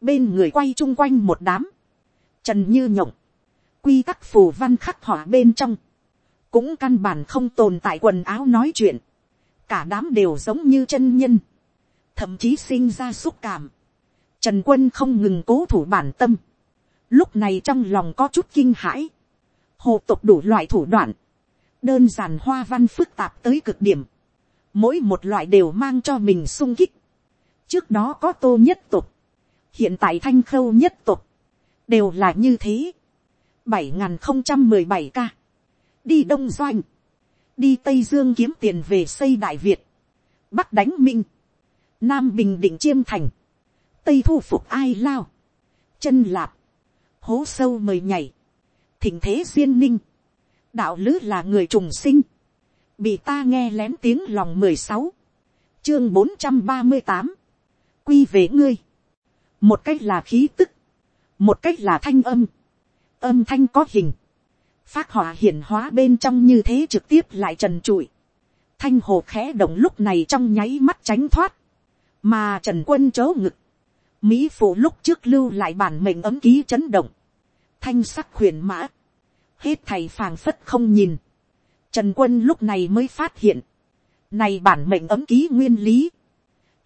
Bên người quay chung quanh một đám trần như nhộng, quy tắc phù văn khắc họa bên trong, cũng căn bản không tồn tại quần áo nói chuyện, cả đám đều giống như chân nhân, thậm chí sinh ra xúc cảm, trần quân không ngừng cố thủ bản tâm, lúc này trong lòng có chút kinh hãi, hồ tục đủ loại thủ đoạn, đơn giản hoa văn phức tạp tới cực điểm, mỗi một loại đều mang cho mình sung kích, trước đó có tô nhất tục, hiện tại thanh khâu nhất tục, đều là như thế. bảy n không trăm mười bảy ca. đi đông doanh, đi tây dương kiếm tiền về xây đại việt, bắc đánh minh, nam bình định chiêm thành, tây thu phục ai lao, chân lạp, hố sâu mời nhảy, thỉnh thế duyên ninh, đạo lứ là người trùng sinh, bị ta nghe lén tiếng lòng mười sáu, chương bốn trăm ba mươi tám, quy về ngươi, một cách là khí tức, một cách là thanh âm, âm thanh có hình, phát họa hiển hóa bên trong như thế trực tiếp lại trần trụi, thanh hồ khẽ động lúc này trong nháy mắt tránh thoát, mà trần quân chớ ngực, mỹ phụ lúc trước lưu lại bản mệnh ấm ký chấn động, thanh sắc khuyển mã, hết thầy phàng phất không nhìn, trần quân lúc này mới phát hiện, này bản mệnh ấm ký nguyên lý,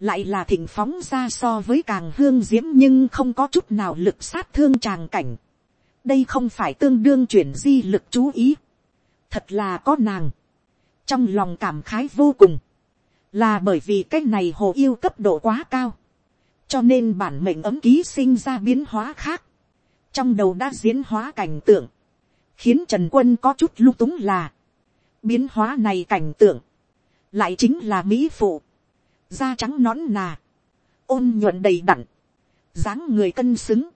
lại là thịnh phóng ra so với càng hương diễm nhưng không có chút nào lực sát thương tràng cảnh. đây không phải tương đương chuyển di lực chú ý. thật là có nàng. trong lòng cảm khái vô cùng. là bởi vì cái này hồ yêu cấp độ quá cao. cho nên bản mệnh ấm ký sinh ra biến hóa khác. trong đầu đã diễn hóa cảnh tượng. khiến trần quân có chút lung túng là. biến hóa này cảnh tượng. lại chính là mỹ phụ da trắng nón nà, ôn nhuận đầy đặn, dáng người cân xứng,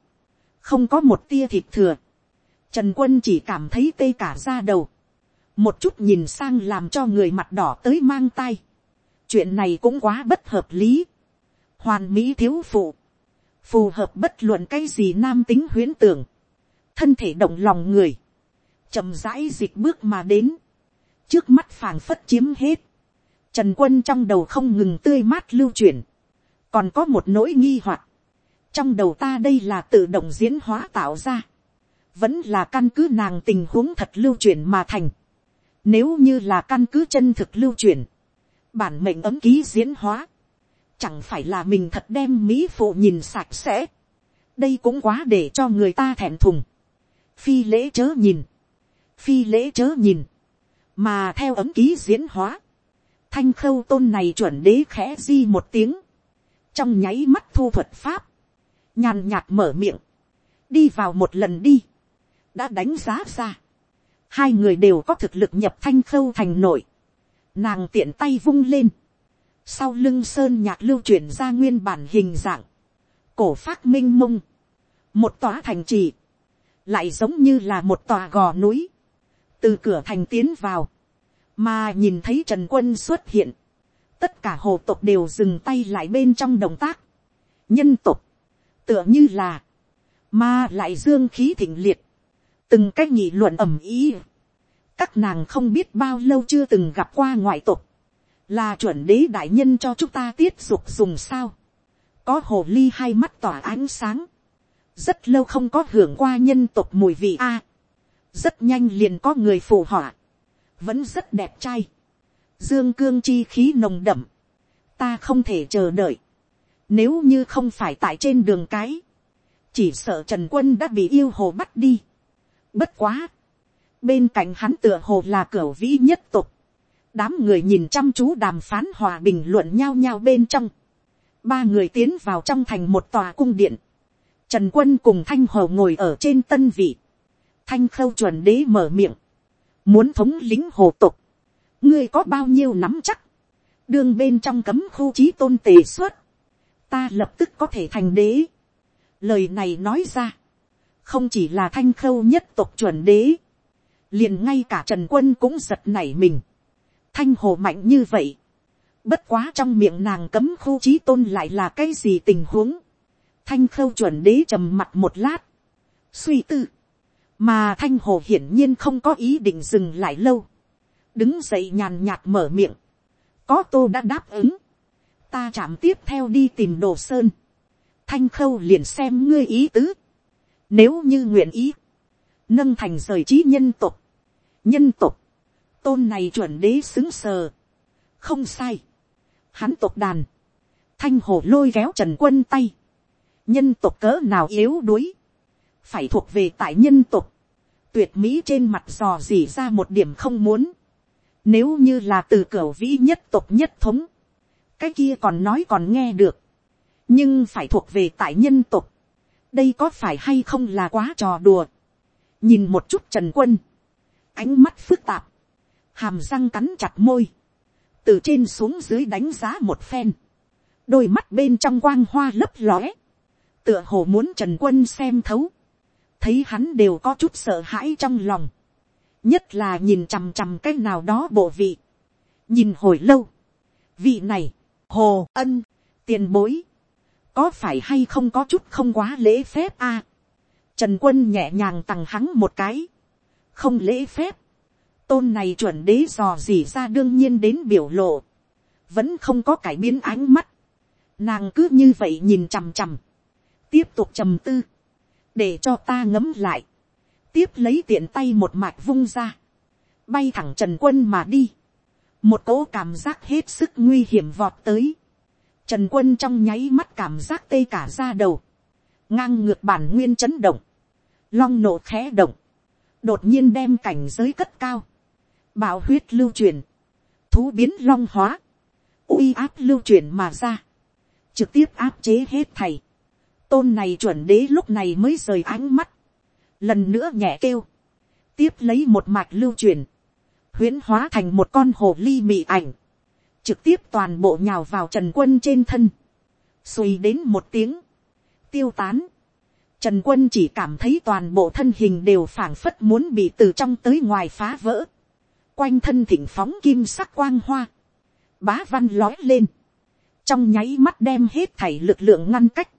không có một tia thịt thừa, trần quân chỉ cảm thấy tê cả da đầu, một chút nhìn sang làm cho người mặt đỏ tới mang tay, chuyện này cũng quá bất hợp lý, hoàn mỹ thiếu phụ, phù hợp bất luận cái gì nam tính huyễn tưởng, thân thể động lòng người, chậm rãi dịch bước mà đến, trước mắt phảng phất chiếm hết, Trần quân trong đầu không ngừng tươi mát lưu chuyển. Còn có một nỗi nghi hoặc Trong đầu ta đây là tự động diễn hóa tạo ra. Vẫn là căn cứ nàng tình huống thật lưu chuyển mà thành. Nếu như là căn cứ chân thực lưu chuyển. Bản mệnh ấm ký diễn hóa. Chẳng phải là mình thật đem mỹ phụ nhìn sạch sẽ. Đây cũng quá để cho người ta thẹn thùng. Phi lễ chớ nhìn. Phi lễ chớ nhìn. Mà theo ấm ký diễn hóa thanh khâu tôn này chuẩn đế khẽ di một tiếng, trong nháy mắt thu thuật pháp, nhàn nhạt mở miệng, đi vào một lần đi, đã đánh giá ra, hai người đều có thực lực nhập thanh khâu thành nội, nàng tiện tay vung lên, sau lưng sơn nhạc lưu chuyển ra nguyên bản hình dạng, cổ phát minh mông, một tòa thành trì, lại giống như là một tòa gò núi, từ cửa thành tiến vào, mà nhìn thấy trần quân xuất hiện, tất cả hồ tộc đều dừng tay lại bên trong động tác, nhân tộc, tựa như là, mà lại dương khí thịnh liệt, từng cách nghị luận ẩm ý, các nàng không biết bao lâu chưa từng gặp qua ngoại tộc, là chuẩn đế đại nhân cho chúng ta tiết dục dùng sao, có hồ ly hai mắt tỏa ánh sáng, rất lâu không có hưởng qua nhân tộc mùi vị a, rất nhanh liền có người phù họa, vẫn rất đẹp trai, dương cương chi khí nồng đậm, ta không thể chờ đợi, nếu như không phải tại trên đường cái, chỉ sợ trần quân đã bị yêu hồ bắt đi. bất quá, bên cạnh hắn tựa hồ là cửa vĩ nhất tục, đám người nhìn chăm chú đàm phán hòa bình luận nhau nhau bên trong, ba người tiến vào trong thành một tòa cung điện, trần quân cùng thanh hồ ngồi ở trên tân vị, thanh khâu chuẩn đế mở miệng, muốn thống lính hồ tục, ngươi có bao nhiêu nắm chắc, đương bên trong cấm khu trí tôn tề xuất, ta lập tức có thể thành đế. Lời này nói ra, không chỉ là thanh khâu nhất tộc chuẩn đế, liền ngay cả trần quân cũng giật nảy mình. Thanh hồ mạnh như vậy, bất quá trong miệng nàng cấm khu trí tôn lại là cái gì tình huống. Thanh khâu chuẩn đế trầm mặt một lát, suy tư, mà thanh hồ hiển nhiên không có ý định dừng lại lâu, đứng dậy nhàn nhạt mở miệng, có tô đã đáp ứng, ta chạm tiếp theo đi tìm đồ sơn, thanh khâu liền xem ngươi ý tứ, nếu như nguyện ý, nâng thành rời trí nhân tục, nhân tục, tôn này chuẩn đế xứng sờ, không sai, hắn tục đàn, thanh hồ lôi kéo trần quân tay, nhân tục cỡ nào yếu đuối, phải thuộc về tại nhân tục, tuyệt mỹ trên mặt dò dỉ ra một điểm không muốn, nếu như là từ cửa vĩ nhất tục nhất thống, cái kia còn nói còn nghe được, nhưng phải thuộc về tại nhân tục, đây có phải hay không là quá trò đùa, nhìn một chút trần quân, ánh mắt phức tạp, hàm răng cắn chặt môi, từ trên xuống dưới đánh giá một phen, đôi mắt bên trong quang hoa lấp lóe, tựa hồ muốn trần quân xem thấu, thấy hắn đều có chút sợ hãi trong lòng, nhất là nhìn chằm chằm cái nào đó bộ vị, nhìn hồi lâu, vị này, hồ ân, tiền bối, có phải hay không có chút không quá lễ phép a, trần quân nhẹ nhàng tằng hắn một cái, không lễ phép, tôn này chuẩn đế dò dỉ ra đương nhiên đến biểu lộ, vẫn không có cải biến ánh mắt, nàng cứ như vậy nhìn chằm chằm, tiếp tục trầm tư, để cho ta ngấm lại, tiếp lấy tiện tay một mạch vung ra, bay thẳng trần quân mà đi, một cỗ cảm giác hết sức nguy hiểm vọt tới, trần quân trong nháy mắt cảm giác tê cả ra đầu, ngang ngược bản nguyên chấn động, long nổ khẽ động, đột nhiên đem cảnh giới cất cao, bạo huyết lưu truyền, thú biến long hóa, uy áp lưu truyền mà ra, trực tiếp áp chế hết thầy, tôn này chuẩn đế lúc này mới rời ánh mắt, lần nữa nhẹ kêu, tiếp lấy một mạch lưu truyền, huyễn hóa thành một con hồ ly mị ảnh, trực tiếp toàn bộ nhào vào trần quân trên thân, xuôi đến một tiếng, tiêu tán, trần quân chỉ cảm thấy toàn bộ thân hình đều phảng phất muốn bị từ trong tới ngoài phá vỡ, quanh thân thỉnh phóng kim sắc quang hoa, bá văn lói lên, trong nháy mắt đem hết thảy lực lượng ngăn cách,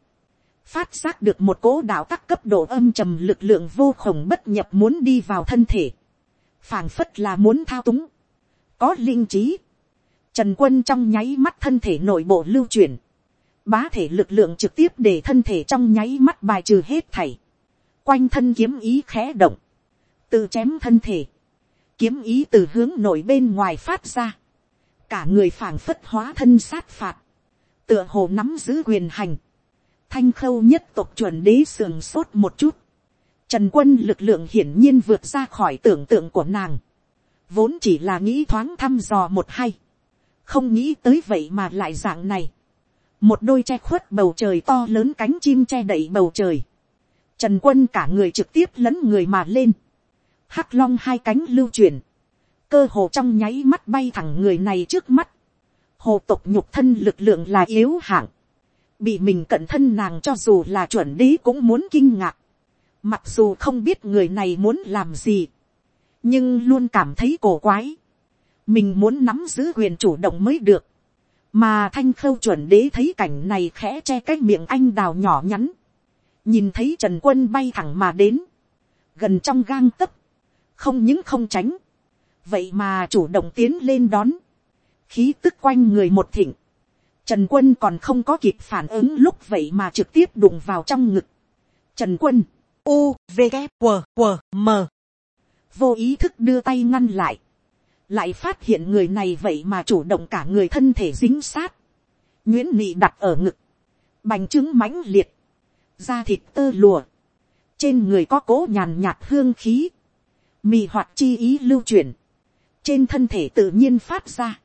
phát giác được một cố đạo tắc cấp độ âm trầm lực lượng vô khổng bất nhập muốn đi vào thân thể, phảng phất là muốn thao túng, có linh trí, trần quân trong nháy mắt thân thể nội bộ lưu chuyển, bá thể lực lượng trực tiếp để thân thể trong nháy mắt bài trừ hết thảy, quanh thân kiếm ý khẽ động, từ chém thân thể, kiếm ý từ hướng nội bên ngoài phát ra, cả người phảng phất hóa thân sát phạt, tựa hồ nắm giữ quyền hành, thanh khâu nhất tộc chuẩn đế sườn sốt một chút, Trần quân lực lượng hiển nhiên vượt ra khỏi tưởng tượng của nàng. Vốn chỉ là nghĩ thoáng thăm dò một hay. Không nghĩ tới vậy mà lại dạng này. một đôi che khuất bầu trời to lớn cánh chim che đậy bầu trời, trần quân cả người trực tiếp lấn người mà lên, hắc long hai cánh lưu chuyển, cơ hồ trong nháy mắt bay thẳng người này trước mắt, hồ tộc nhục thân lực lượng là yếu hạng, bị mình cận thân nàng cho dù là chuẩn đế cũng muốn kinh ngạc, mặc dù không biết người này muốn làm gì, nhưng luôn cảm thấy cổ quái, mình muốn nắm giữ quyền chủ động mới được, mà thanh khâu chuẩn đế thấy cảnh này khẽ che cái miệng anh đào nhỏ nhắn, nhìn thấy trần quân bay thẳng mà đến, gần trong gang tấc, không những không tránh, vậy mà chủ động tiến lên đón, khí tức quanh người một thịnh, trần quân còn không có kịp phản ứng lúc vậy mà trực tiếp đụng vào trong ngực. trần quân, u, v, g, w, w, m, vô ý thức đưa tay ngăn lại, lại phát hiện người này vậy mà chủ động cả người thân thể dính sát, nguyễn nị đặt ở ngực, bành trứng mãnh liệt, da thịt tơ lùa, trên người có cố nhàn nhạt hương khí, mì hoạt chi ý lưu chuyển, trên thân thể tự nhiên phát ra,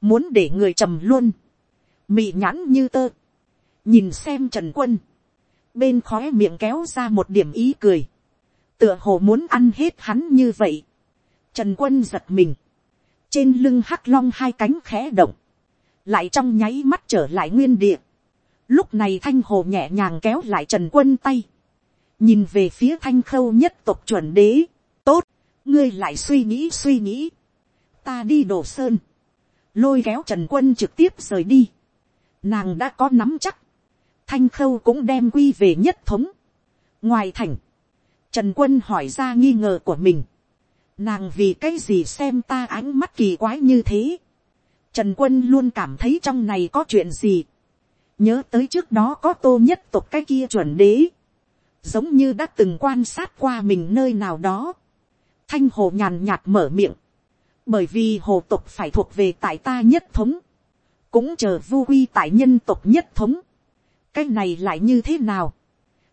muốn để người trầm luôn, mị nhãn như tơ, nhìn xem trần quân, bên khóe miệng kéo ra một điểm ý cười, tựa hồ muốn ăn hết hắn như vậy, trần quân giật mình, trên lưng hắc long hai cánh khẽ động, lại trong nháy mắt trở lại nguyên địa, lúc này thanh hồ nhẹ nhàng kéo lại trần quân tay, nhìn về phía thanh khâu nhất tộc chuẩn đế, tốt, ngươi lại suy nghĩ suy nghĩ, ta đi đổ sơn, lôi kéo trần quân trực tiếp rời đi, nàng đã có nắm chắc, thanh khâu cũng đem quy về nhất thống. ngoài thành, trần quân hỏi ra nghi ngờ của mình, nàng vì cái gì xem ta ánh mắt kỳ quái như thế, trần quân luôn cảm thấy trong này có chuyện gì, nhớ tới trước đó có tô nhất tộc cái kia chuẩn đế, giống như đã từng quan sát qua mình nơi nào đó, thanh hồ nhàn nhạt mở miệng, bởi vì hồ tộc phải thuộc về tại ta nhất thống, cũng chờ vu quy tại nhân tộc nhất thống, cái này lại như thế nào,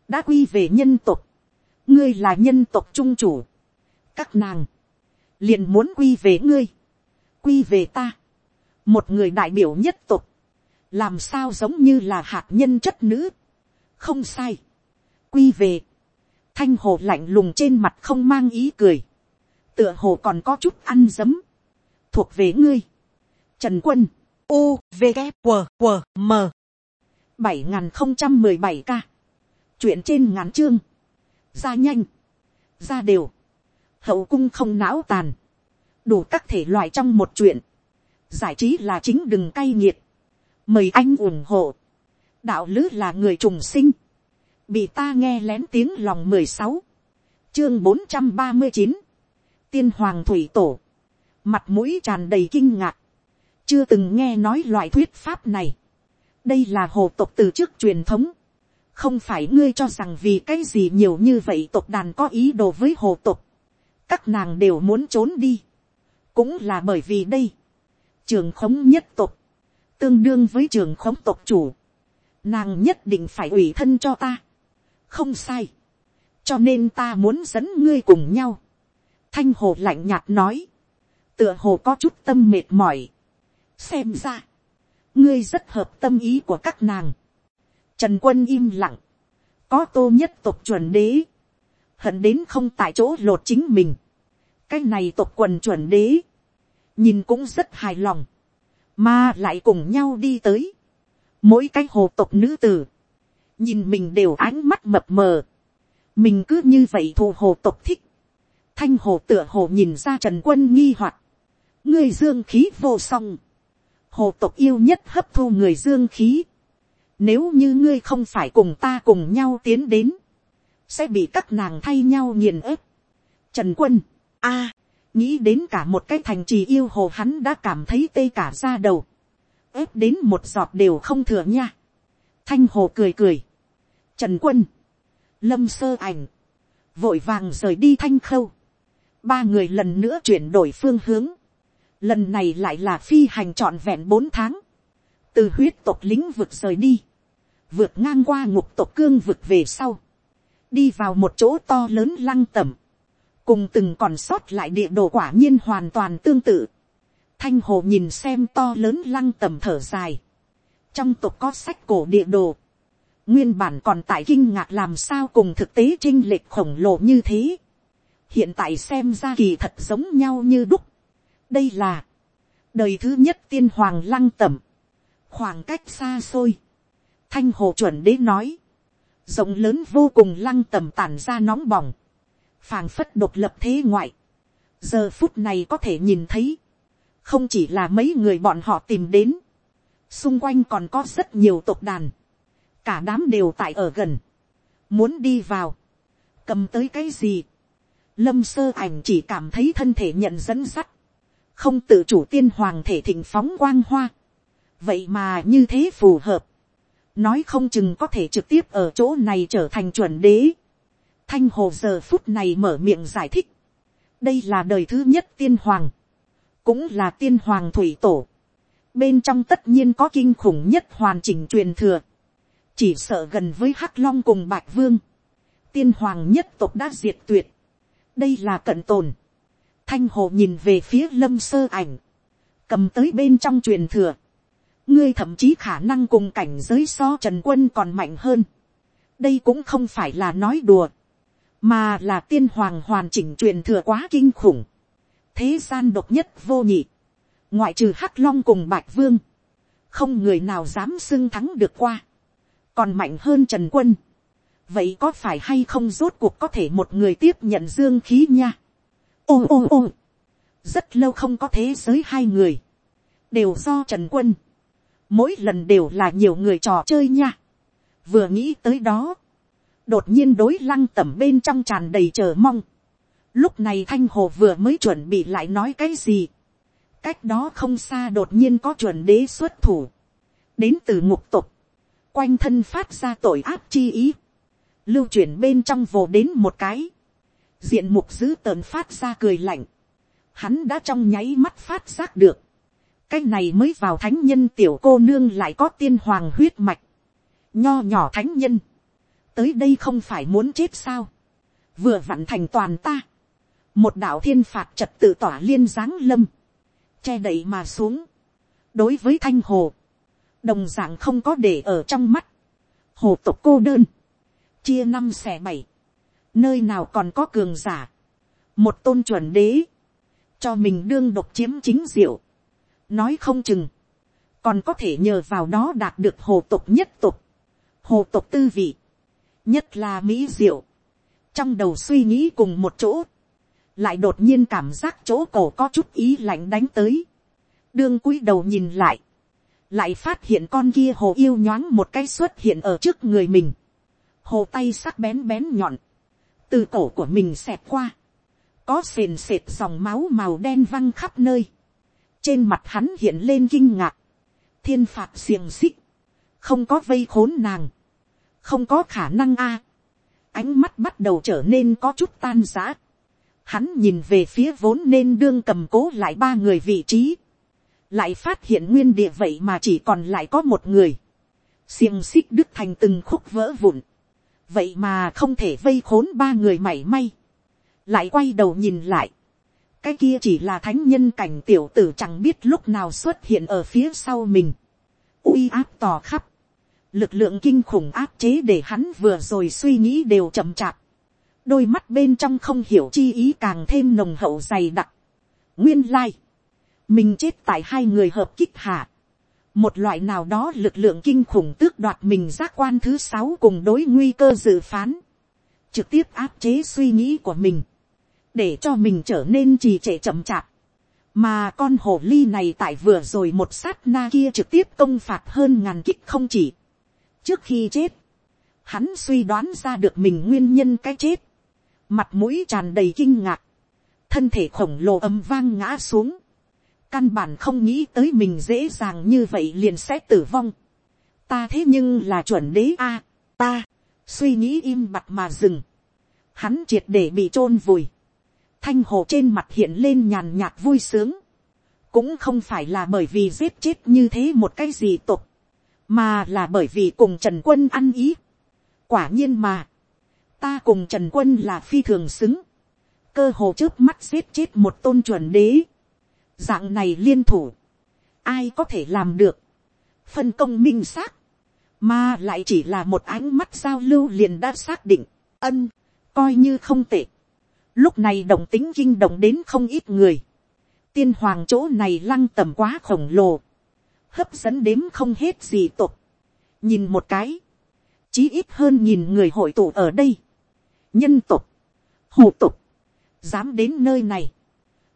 đã quy về nhân tộc, ngươi là nhân tộc trung chủ, các nàng, liền muốn quy về ngươi, quy về ta, một người đại biểu nhất tộc, làm sao giống như là hạt nhân chất nữ, không sai, quy về, thanh hồ lạnh lùng trên mặt không mang ý cười, tựa hồ còn có chút ăn dấm, thuộc về ngươi, trần quân, u, v, g, q, q, m, bảy n g h n không trăm mười bảy k, chuyện trên ngắn chương, ra nhanh, ra đều, hậu cung không não tàn, đủ các thể loại trong một chuyện, giải trí là chính đừng cay nghiệt, mời anh ủng hộ, đạo lứ là người trùng sinh, bị ta nghe lén tiếng lòng mười sáu, chương bốn trăm ba mươi chín, tiên hoàng thủy tổ, mặt mũi tràn đầy kinh ngạc, chưa từng nghe nói loại thuyết pháp này. đây là hồ tộc từ trước truyền thống. không phải ngươi cho rằng vì cái gì nhiều như vậy tộc đàn có ý đồ với hồ tộc. các nàng đều muốn trốn đi. cũng là bởi vì đây. trường khống nhất tộc. tương đương với trường khống tộc chủ. nàng nhất định phải ủy thân cho ta. không sai. cho nên ta muốn dẫn ngươi cùng nhau. thanh hồ lạnh nhạt nói. tựa hồ có chút tâm mệt mỏi xem ra, ngươi rất hợp tâm ý của các nàng. Trần quân im lặng, có tô nhất tộc chuẩn đế, hận đến không tại chỗ lột chính mình. cái này tộc quần chuẩn đế, nhìn cũng rất hài lòng, mà lại cùng nhau đi tới. mỗi cái hồ tộc nữ tử, nhìn mình đều ánh mắt mập mờ, mình cứ như vậy thù hồ tộc thích. thanh hồ tựa hồ nhìn ra trần quân nghi hoặc, ngươi dương khí vô song, hồ tộc yêu nhất hấp thu người dương khí. Nếu như ngươi không phải cùng ta cùng nhau tiến đến, sẽ bị các nàng thay nhau nghiền ép. Trần quân, a, nghĩ đến cả một cái thành trì yêu hồ hắn đã cảm thấy tê cả ra đầu. ép đến một giọt đều không thừa nha. Thanh hồ cười cười. Trần quân, lâm sơ ảnh, vội vàng rời đi thanh khâu. Ba người lần nữa chuyển đổi phương hướng lần này lại là phi hành trọn vẹn bốn tháng, từ huyết tộc lính vực rời đi, vượt ngang qua ngục tộc cương vực về sau, đi vào một chỗ to lớn lăng tẩm, cùng từng còn sót lại địa đồ quả nhiên hoàn toàn tương tự, thanh hồ nhìn xem to lớn lăng tẩm thở dài, trong tộc có sách cổ địa đồ, nguyên bản còn tại kinh ngạc làm sao cùng thực tế chinh lệch khổng lồ như thế, hiện tại xem ra kỳ thật giống nhau như đúc, đây là, đời thứ nhất tiên hoàng lăng tẩm, khoảng cách xa xôi, thanh hồ chuẩn đế nói, rộng lớn vô cùng lăng tẩm tản ra nóng bỏng, phàng phất độc lập thế ngoại, giờ phút này có thể nhìn thấy, không chỉ là mấy người bọn họ tìm đến, xung quanh còn có rất nhiều tộc đàn, cả đám đều tại ở gần, muốn đi vào, cầm tới cái gì, lâm sơ ảnh chỉ cảm thấy thân thể nhận dẫn sắt, không tự chủ tiên hoàng thể thịnh phóng quang hoa, vậy mà như thế phù hợp, nói không chừng có thể trực tiếp ở chỗ này trở thành chuẩn đế. Thanh hồ giờ phút này mở miệng giải thích, đây là đời thứ nhất tiên hoàng, cũng là tiên hoàng thủy tổ, bên trong tất nhiên có kinh khủng nhất hoàn chỉnh truyền thừa, chỉ sợ gần với hắc long cùng bạch vương, tiên hoàng nhất tộc đã diệt tuyệt, đây là cận tồn, thanh hồ nhìn về phía lâm sơ ảnh, cầm tới bên trong truyền thừa, ngươi thậm chí khả năng cùng cảnh giới so trần quân còn mạnh hơn, đây cũng không phải là nói đùa, mà là tiên hoàng hoàn chỉnh truyền thừa quá kinh khủng, thế gian độc nhất vô nhị, ngoại trừ hắc long cùng bạch vương, không người nào dám xưng thắng được qua, còn mạnh hơn trần quân, vậy có phải hay không rốt cuộc có thể một người tiếp nhận dương khí nha, ôm ôm ôm, rất lâu không có thế giới hai người, đều do trần quân, mỗi lần đều là nhiều người trò chơi nha, vừa nghĩ tới đó, đột nhiên đối lăng tẩm bên trong tràn đầy chờ mong, lúc này thanh hồ vừa mới chuẩn bị lại nói cái gì, cách đó không xa đột nhiên có chuẩn đế xuất thủ, đến từ ngục tục, quanh thân phát ra tội áp chi ý, lưu chuyển bên trong vồ đến một cái, diện mục dữ tợn phát ra cười lạnh, hắn đã trong nháy mắt phát giác được, cái này mới vào thánh nhân tiểu cô nương lại có tiên hoàng huyết mạch, nho nhỏ thánh nhân, tới đây không phải muốn chết sao, vừa vặn thành toàn ta, một đạo thiên phạt trật tự tỏa liên giáng lâm, che đậy mà xuống, đối với thanh hồ, đồng d ạ n g không có để ở trong mắt, hồ tục cô đơn, chia năm xẻ bảy, nơi nào còn có cường giả, một tôn chuẩn đế, cho mình đương độc chiếm chính diệu, nói không chừng, còn có thể nhờ vào đó đạt được hồ tục nhất tục, hồ tục tư vị, nhất là mỹ diệu, trong đầu suy nghĩ cùng một chỗ, lại đột nhiên cảm giác chỗ cổ có chút ý lạnh đánh tới, đương cúi đầu nhìn lại, lại phát hiện con kia hồ yêu nhoáng một cái xuất hiện ở trước người mình, hồ tay sắc bén bén nhọn, từ cổ của mình xẹt qua, có sền sệt dòng máu màu đen văng khắp nơi, trên mặt hắn hiện lên kinh ngạc, thiên phạt xiềng xích, không có vây khốn nàng, không có khả năng a, ánh mắt bắt đầu trở nên có chút tan giã, Hắn nhìn về phía vốn nên đương cầm cố lại ba người vị trí. Lại phát hiện nguyên địa vậy mà chỉ còn lại có một người. xiềng xích đứt thành từng khúc vỡ vụn. Vậy mà không thể vây khốn ba người mảy may. Lại quay đầu nhìn lại. Cái kia chỉ là thánh nhân cảnh tiểu tử chẳng biết lúc nào xuất hiện ở phía sau mình. uy áp tò khắp. Lực lượng kinh khủng áp chế để hắn vừa rồi suy nghĩ đều chậm chạp đôi mắt bên trong không hiểu chi ý càng thêm nồng hậu dày đặc. nguyên lai, mình chết tại hai người hợp kích hạ một loại nào đó lực lượng kinh khủng tước đoạt mình giác quan thứ sáu cùng đối nguy cơ dự phán. trực tiếp áp chế suy nghĩ của mình. để cho mình trở nên trì trệ chậm chạp. mà con hồ ly này tại vừa rồi một sát na kia trực tiếp công phạt hơn ngàn kích không chỉ. trước khi chết, hắn suy đoán ra được mình nguyên nhân cái chết mặt mũi tràn đầy kinh ngạc, thân thể khổng lồ âm vang ngã xuống, căn bản không nghĩ tới mình dễ dàng như vậy liền sẽ tử vong. ta thế nhưng là chuẩn đế a, ta, suy nghĩ im bặt mà dừng, hắn triệt để bị chôn vùi, thanh hồ trên mặt hiện lên nhàn nhạt vui sướng, cũng không phải là bởi vì giết chết như thế một cái gì tục, mà là bởi vì cùng trần quân ăn ý. quả nhiên mà, ta cùng trần quân là phi thường xứng, cơ hồ trước mắt giết chết một tôn chuẩn đế, dạng này liên thủ, ai có thể làm được, phân công minh xác, mà lại chỉ là một ánh mắt giao lưu liền đã xác định, ân, coi như không tệ. Lúc này đồng tính kinh động đến không ít người. Tiên hoàng chỗ này lăng tầm quá khổng lồ. Hấp dẫn đếm không hết gì tục. Nhìn một cái. Chí ít hơn nhìn người hội tụ ở đây. Nhân tục. Hủ tục. Dám đến nơi này.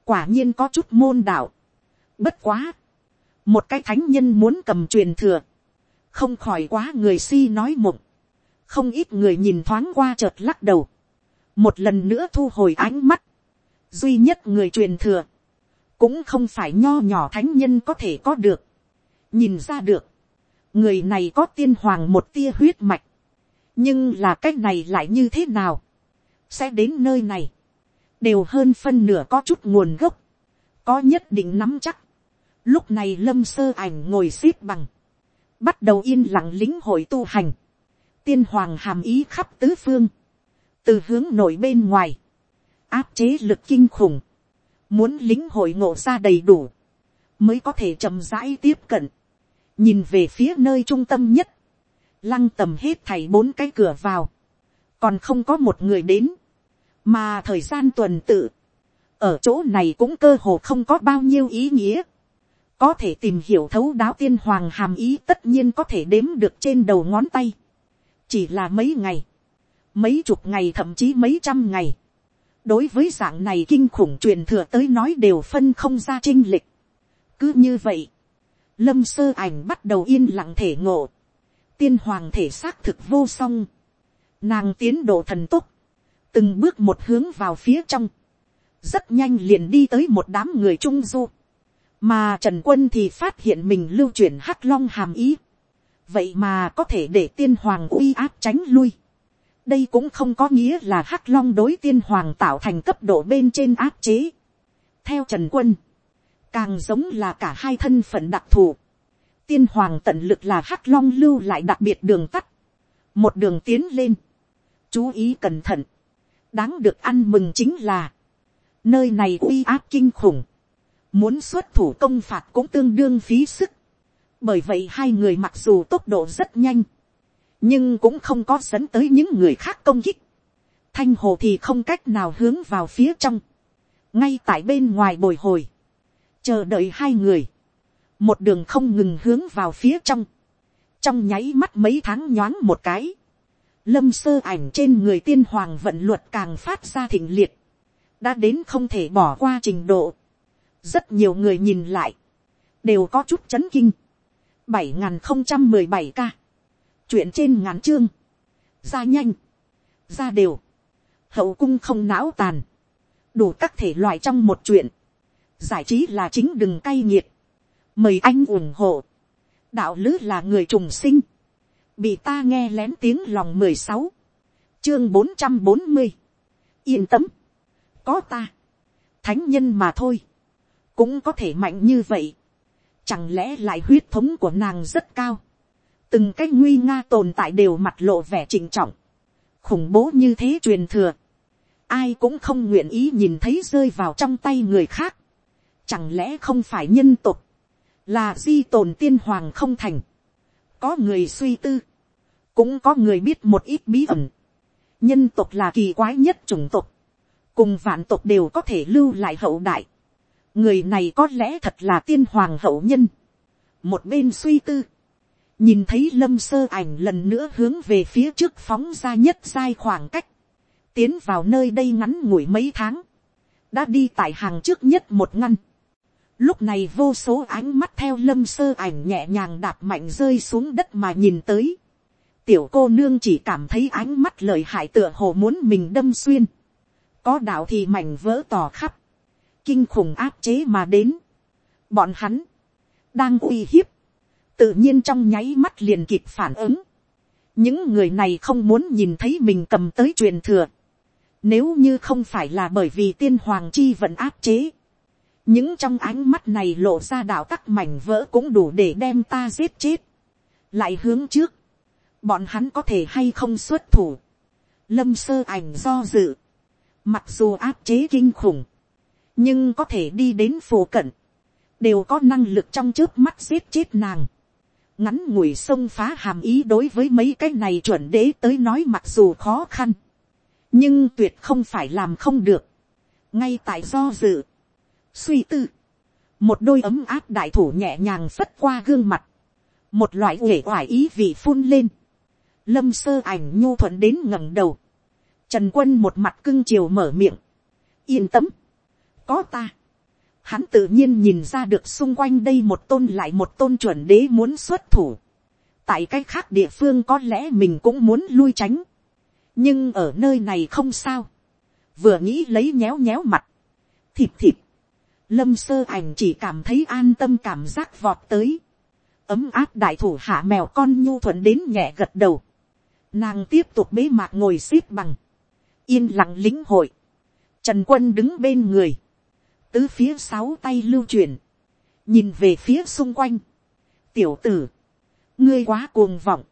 Quả nhiên có chút môn đạo. Bất quá. Một cái thánh nhân muốn cầm truyền thừa. Không khỏi quá người si nói mộng. Không ít người nhìn thoáng qua chợt lắc đầu một lần nữa thu hồi ánh mắt, duy nhất người truyền thừa, cũng không phải nho nhỏ thánh nhân có thể có được, nhìn ra được, người này có tiên hoàng một tia huyết mạch, nhưng là cái này lại như thế nào, sẽ đến nơi này, đều hơn phân nửa có chút nguồn gốc, có nhất định nắm chắc, lúc này lâm sơ ảnh ngồi x ế p bằng, bắt đầu yên lặng lính hội tu hành, tiên hoàng hàm ý khắp tứ phương, từ hướng nội bên ngoài, áp chế lực kinh khủng, muốn lính hội ngộ ra đầy đủ, mới có thể chậm rãi tiếp cận, nhìn về phía nơi trung tâm nhất, lăng tầm hết thảy bốn cái cửa vào, còn không có một người đến, mà thời gian tuần tự, ở chỗ này cũng cơ hồ không có bao nhiêu ý nghĩa, có thể tìm hiểu thấu đáo tiên hoàng hàm ý tất nhiên có thể đếm được trên đầu ngón tay, chỉ là mấy ngày, mấy chục ngày thậm chí mấy trăm ngày. đối với dạng này kinh khủng truyền thừa tới nói đều phân không ra trinh lịch. cứ như vậy, lâm sơ ảnh bắt đầu yên lặng thể ngộ, tiên hoàng thể xác thực vô song, nàng tiến độ thần túc, từng bước một hướng vào phía trong, rất nhanh liền đi tới một đám người trung du, mà trần quân thì phát hiện mình lưu chuyển hắc long hàm ý, vậy mà có thể để tiên hoàng uy áp tránh lui, đây cũng không có nghĩa là hắc long đối tiên hoàng tạo thành cấp độ bên trên áp chế. theo trần quân, càng giống là cả hai thân phận đặc thù. tiên hoàng tận lực là hắc long lưu lại đặc biệt đường tắt, một đường tiến lên. chú ý cẩn thận, đáng được ăn mừng chính là, nơi này uy áp kinh khủng, muốn xuất thủ công phạt cũng tương đương phí sức. bởi vậy hai người mặc dù tốc độ rất nhanh, nhưng cũng không có dẫn tới những người khác công kích. thanh hồ thì không cách nào hướng vào phía trong, ngay tại bên ngoài bồi hồi, chờ đợi hai người, một đường không ngừng hướng vào phía trong, trong nháy mắt mấy tháng nhoáng một cái, lâm sơ ảnh trên người tiên hoàng vận luật càng phát ra thịnh liệt, đã đến không thể bỏ qua trình độ, rất nhiều người nhìn lại, đều có chút chấn kinh, bảy n g h n không trăm mười bảy ca, chuyện trên ngắn chương, ra nhanh, ra đều, hậu cung không não tàn, đủ các thể loại trong một chuyện, giải trí là chính đừng cay nghiệt, mời anh ủng hộ, đạo lứ là người trùng sinh, bị ta nghe lén tiếng lòng mười sáu, chương bốn trăm bốn mươi, yên tâm, có ta, thánh nhân mà thôi, cũng có thể mạnh như vậy, chẳng lẽ lại huyết thống của nàng rất cao, từng cái nguy nga tồn tại đều mặt lộ vẻ trịnh trọng, khủng bố như thế truyền thừa, ai cũng không nguyện ý nhìn thấy rơi vào trong tay người khác, chẳng lẽ không phải nhân tục, là di tồn tiên hoàng không thành, có người suy tư, cũng có người biết một ít bí ẩn, nhân tộc là kỳ quái nhất chủng tộc, cùng vạn tộc đều có thể lưu lại hậu đại, người này có lẽ thật là tiên hoàng hậu nhân, một bên suy tư, nhìn thấy lâm sơ ảnh lần nữa hướng về phía trước phóng ra nhất sai khoảng cách, tiến vào nơi đây ngắn ngủi mấy tháng, đã đi tại hàng trước nhất một ngăn. Lúc này vô số ánh mắt theo lâm sơ ảnh nhẹ nhàng đạp mạnh rơi xuống đất mà nhìn tới. Tiểu cô nương chỉ cảm thấy ánh mắt lợi hại tựa hồ muốn mình đâm xuyên. Có đạo thì mảnh vỡ tỏ khắp. Kinh khủng áp chế mà đến. Bọn hắn. Đang uy hiếp tự nhiên trong nháy mắt liền kịp phản ứng. những người này không muốn nhìn thấy mình cầm tới truyền thừa. nếu như không phải là bởi vì tiên hoàng chi vẫn áp chế những trong ánh mắt này lộ ra đạo tắc mảnh vỡ cũng đủ để đem ta giết chết. lại hướng trước. bọn hắn có thể hay không xuất thủ. lâm sơ ảnh do dự. mặc dù áp chế kinh khủng. nhưng có thể đi đến phổ cận đều có năng lực trong trước mắt giết chết nàng ngắn ngủi sông phá hàm ý đối với mấy cái này chuẩn đế tới nói mặc dù khó khăn, nhưng tuyệt không phải làm không được, ngay tại do dự, suy tư, một đôi ấm áp đại thủ nhẹ nhàng phất qua gương mặt, một loại uể oải ý vị phun lên, lâm sơ ảnh nhu thuận đến ngẩng đầu, trần quân một mặt cưng chiều mở miệng, yên tâm, có ta, hắn tự nhiên nhìn ra được xung quanh đây một tôn lại một tôn chuẩn đế muốn xuất thủ, tại cái khác địa phương có lẽ mình cũng muốn lui tránh, nhưng ở nơi này không sao, vừa nghĩ lấy nhéo nhéo mặt, thịt thịt, lâm sơ ảnh chỉ cảm thấy an tâm cảm giác vọt tới, ấm áp đại thủ hạ mèo con nhu thuận đến nhẹ gật đầu, nàng tiếp tục bế mạc ngồi x ế p bằng, yên lặng lính hội, trần quân đứng bên người, tứ phía sáu tay lưu truyền, nhìn về phía xung quanh, tiểu tử, ngươi quá cuồng vọng,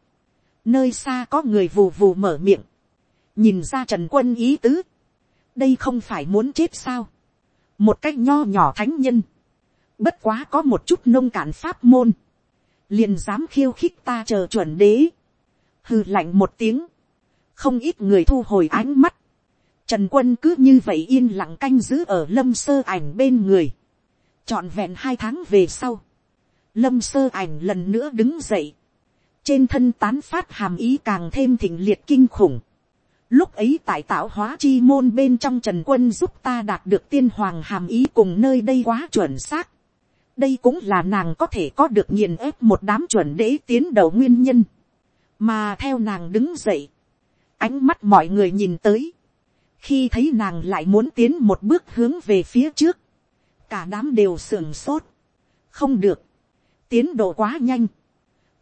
nơi xa có người vù vù mở miệng, nhìn ra trần quân ý tứ, đây không phải muốn chết sao, một cách nho nhỏ thánh nhân, bất quá có một chút nông cạn pháp môn, liền dám khiêu khích ta chờ chuẩn đế, hư lạnh một tiếng, không ít người thu hồi ánh mắt, trần quân cứ như vậy yên lặng canh giữ ở lâm sơ ảnh bên người, trọn vẹn hai tháng về sau, lâm sơ ảnh lần nữa đứng dậy, trên thân tán phát hàm ý càng thêm thịnh liệt kinh khủng, Lúc ấy tại tạo hóa chi môn bên trong Trần Quân giúp ta đạt được tiên hoàng hàm ý cùng nơi đây quá chuẩn xác. Đây cũng là nàng có thể có được nghiền ép một đám chuẩn đế tiến đầu nguyên nhân. Mà theo nàng đứng dậy. Ánh mắt mọi người nhìn tới. Khi thấy nàng lại muốn tiến một bước hướng về phía trước. Cả đám đều sưởng sốt. Không được. Tiến độ quá nhanh.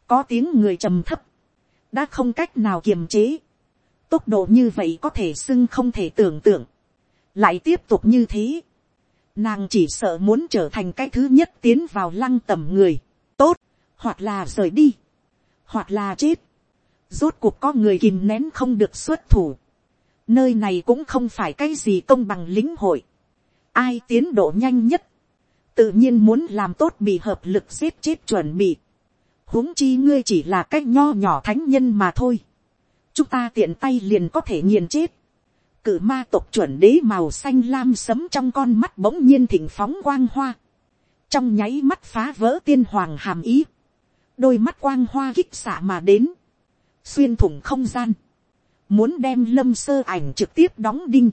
Có tiếng người trầm thấp. Đã không cách nào kiềm chế Tốc độ như vậy có thể xưng không thể tưởng tượng. Lại tiếp tục như thế. Nàng chỉ sợ muốn trở thành cái thứ nhất tiến vào lăng tầm người. Tốt. Hoặc là rời đi. Hoặc là chết. Rốt cuộc có người kìm nén không được xuất thủ. Nơi này cũng không phải cái gì công bằng lính hội. Ai tiến độ nhanh nhất. Tự nhiên muốn làm tốt bị hợp lực giết chết chuẩn bị huống chi ngươi chỉ là cách nho nhỏ thánh nhân mà thôi chúng ta tiện tay liền có thể nghiền chết. Cử ma tộc chuẩn đế màu xanh lam sấm trong con mắt bỗng nhiên thỉnh phóng quang hoa. Trong nháy mắt phá vỡ tiên hoàng hàm ý. Đôi mắt quang hoa kích xạ mà đến. Xuyên thủng không gian. Muốn đem lâm sơ ảnh trực tiếp đóng đinh.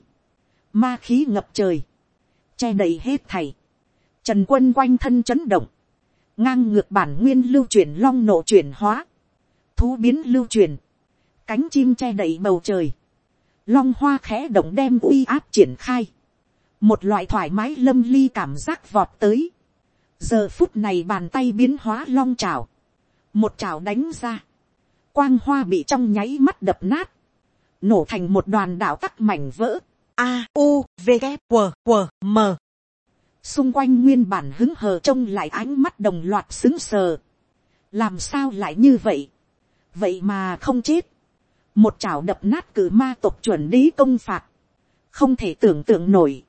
Ma khí ngập trời. Che đầy hết thầy. Trần quân quanh thân chấn động. Ngang ngược bản nguyên lưu chuyển long nộ chuyển hóa. Thú biến lưu chuyển cánh chim che đậy bầu trời, long hoa khẽ động đem uy áp triển khai, một loại thoải mái lâm ly cảm giác vọt tới, giờ phút này bàn tay biến hóa long trào, một trào đánh ra, quang hoa bị trong nháy mắt đập nát, nổ thành một đoàn đạo tắc mảnh vỡ, a u v g q q m. Xung quanh nguyên bản hứng hờ trông lại ánh mắt đồng loạt xứng sờ, làm sao lại như vậy, vậy mà không chết, một chảo đập nát cử ma tộc chuẩn đế công phạt, không thể tưởng tượng nổi,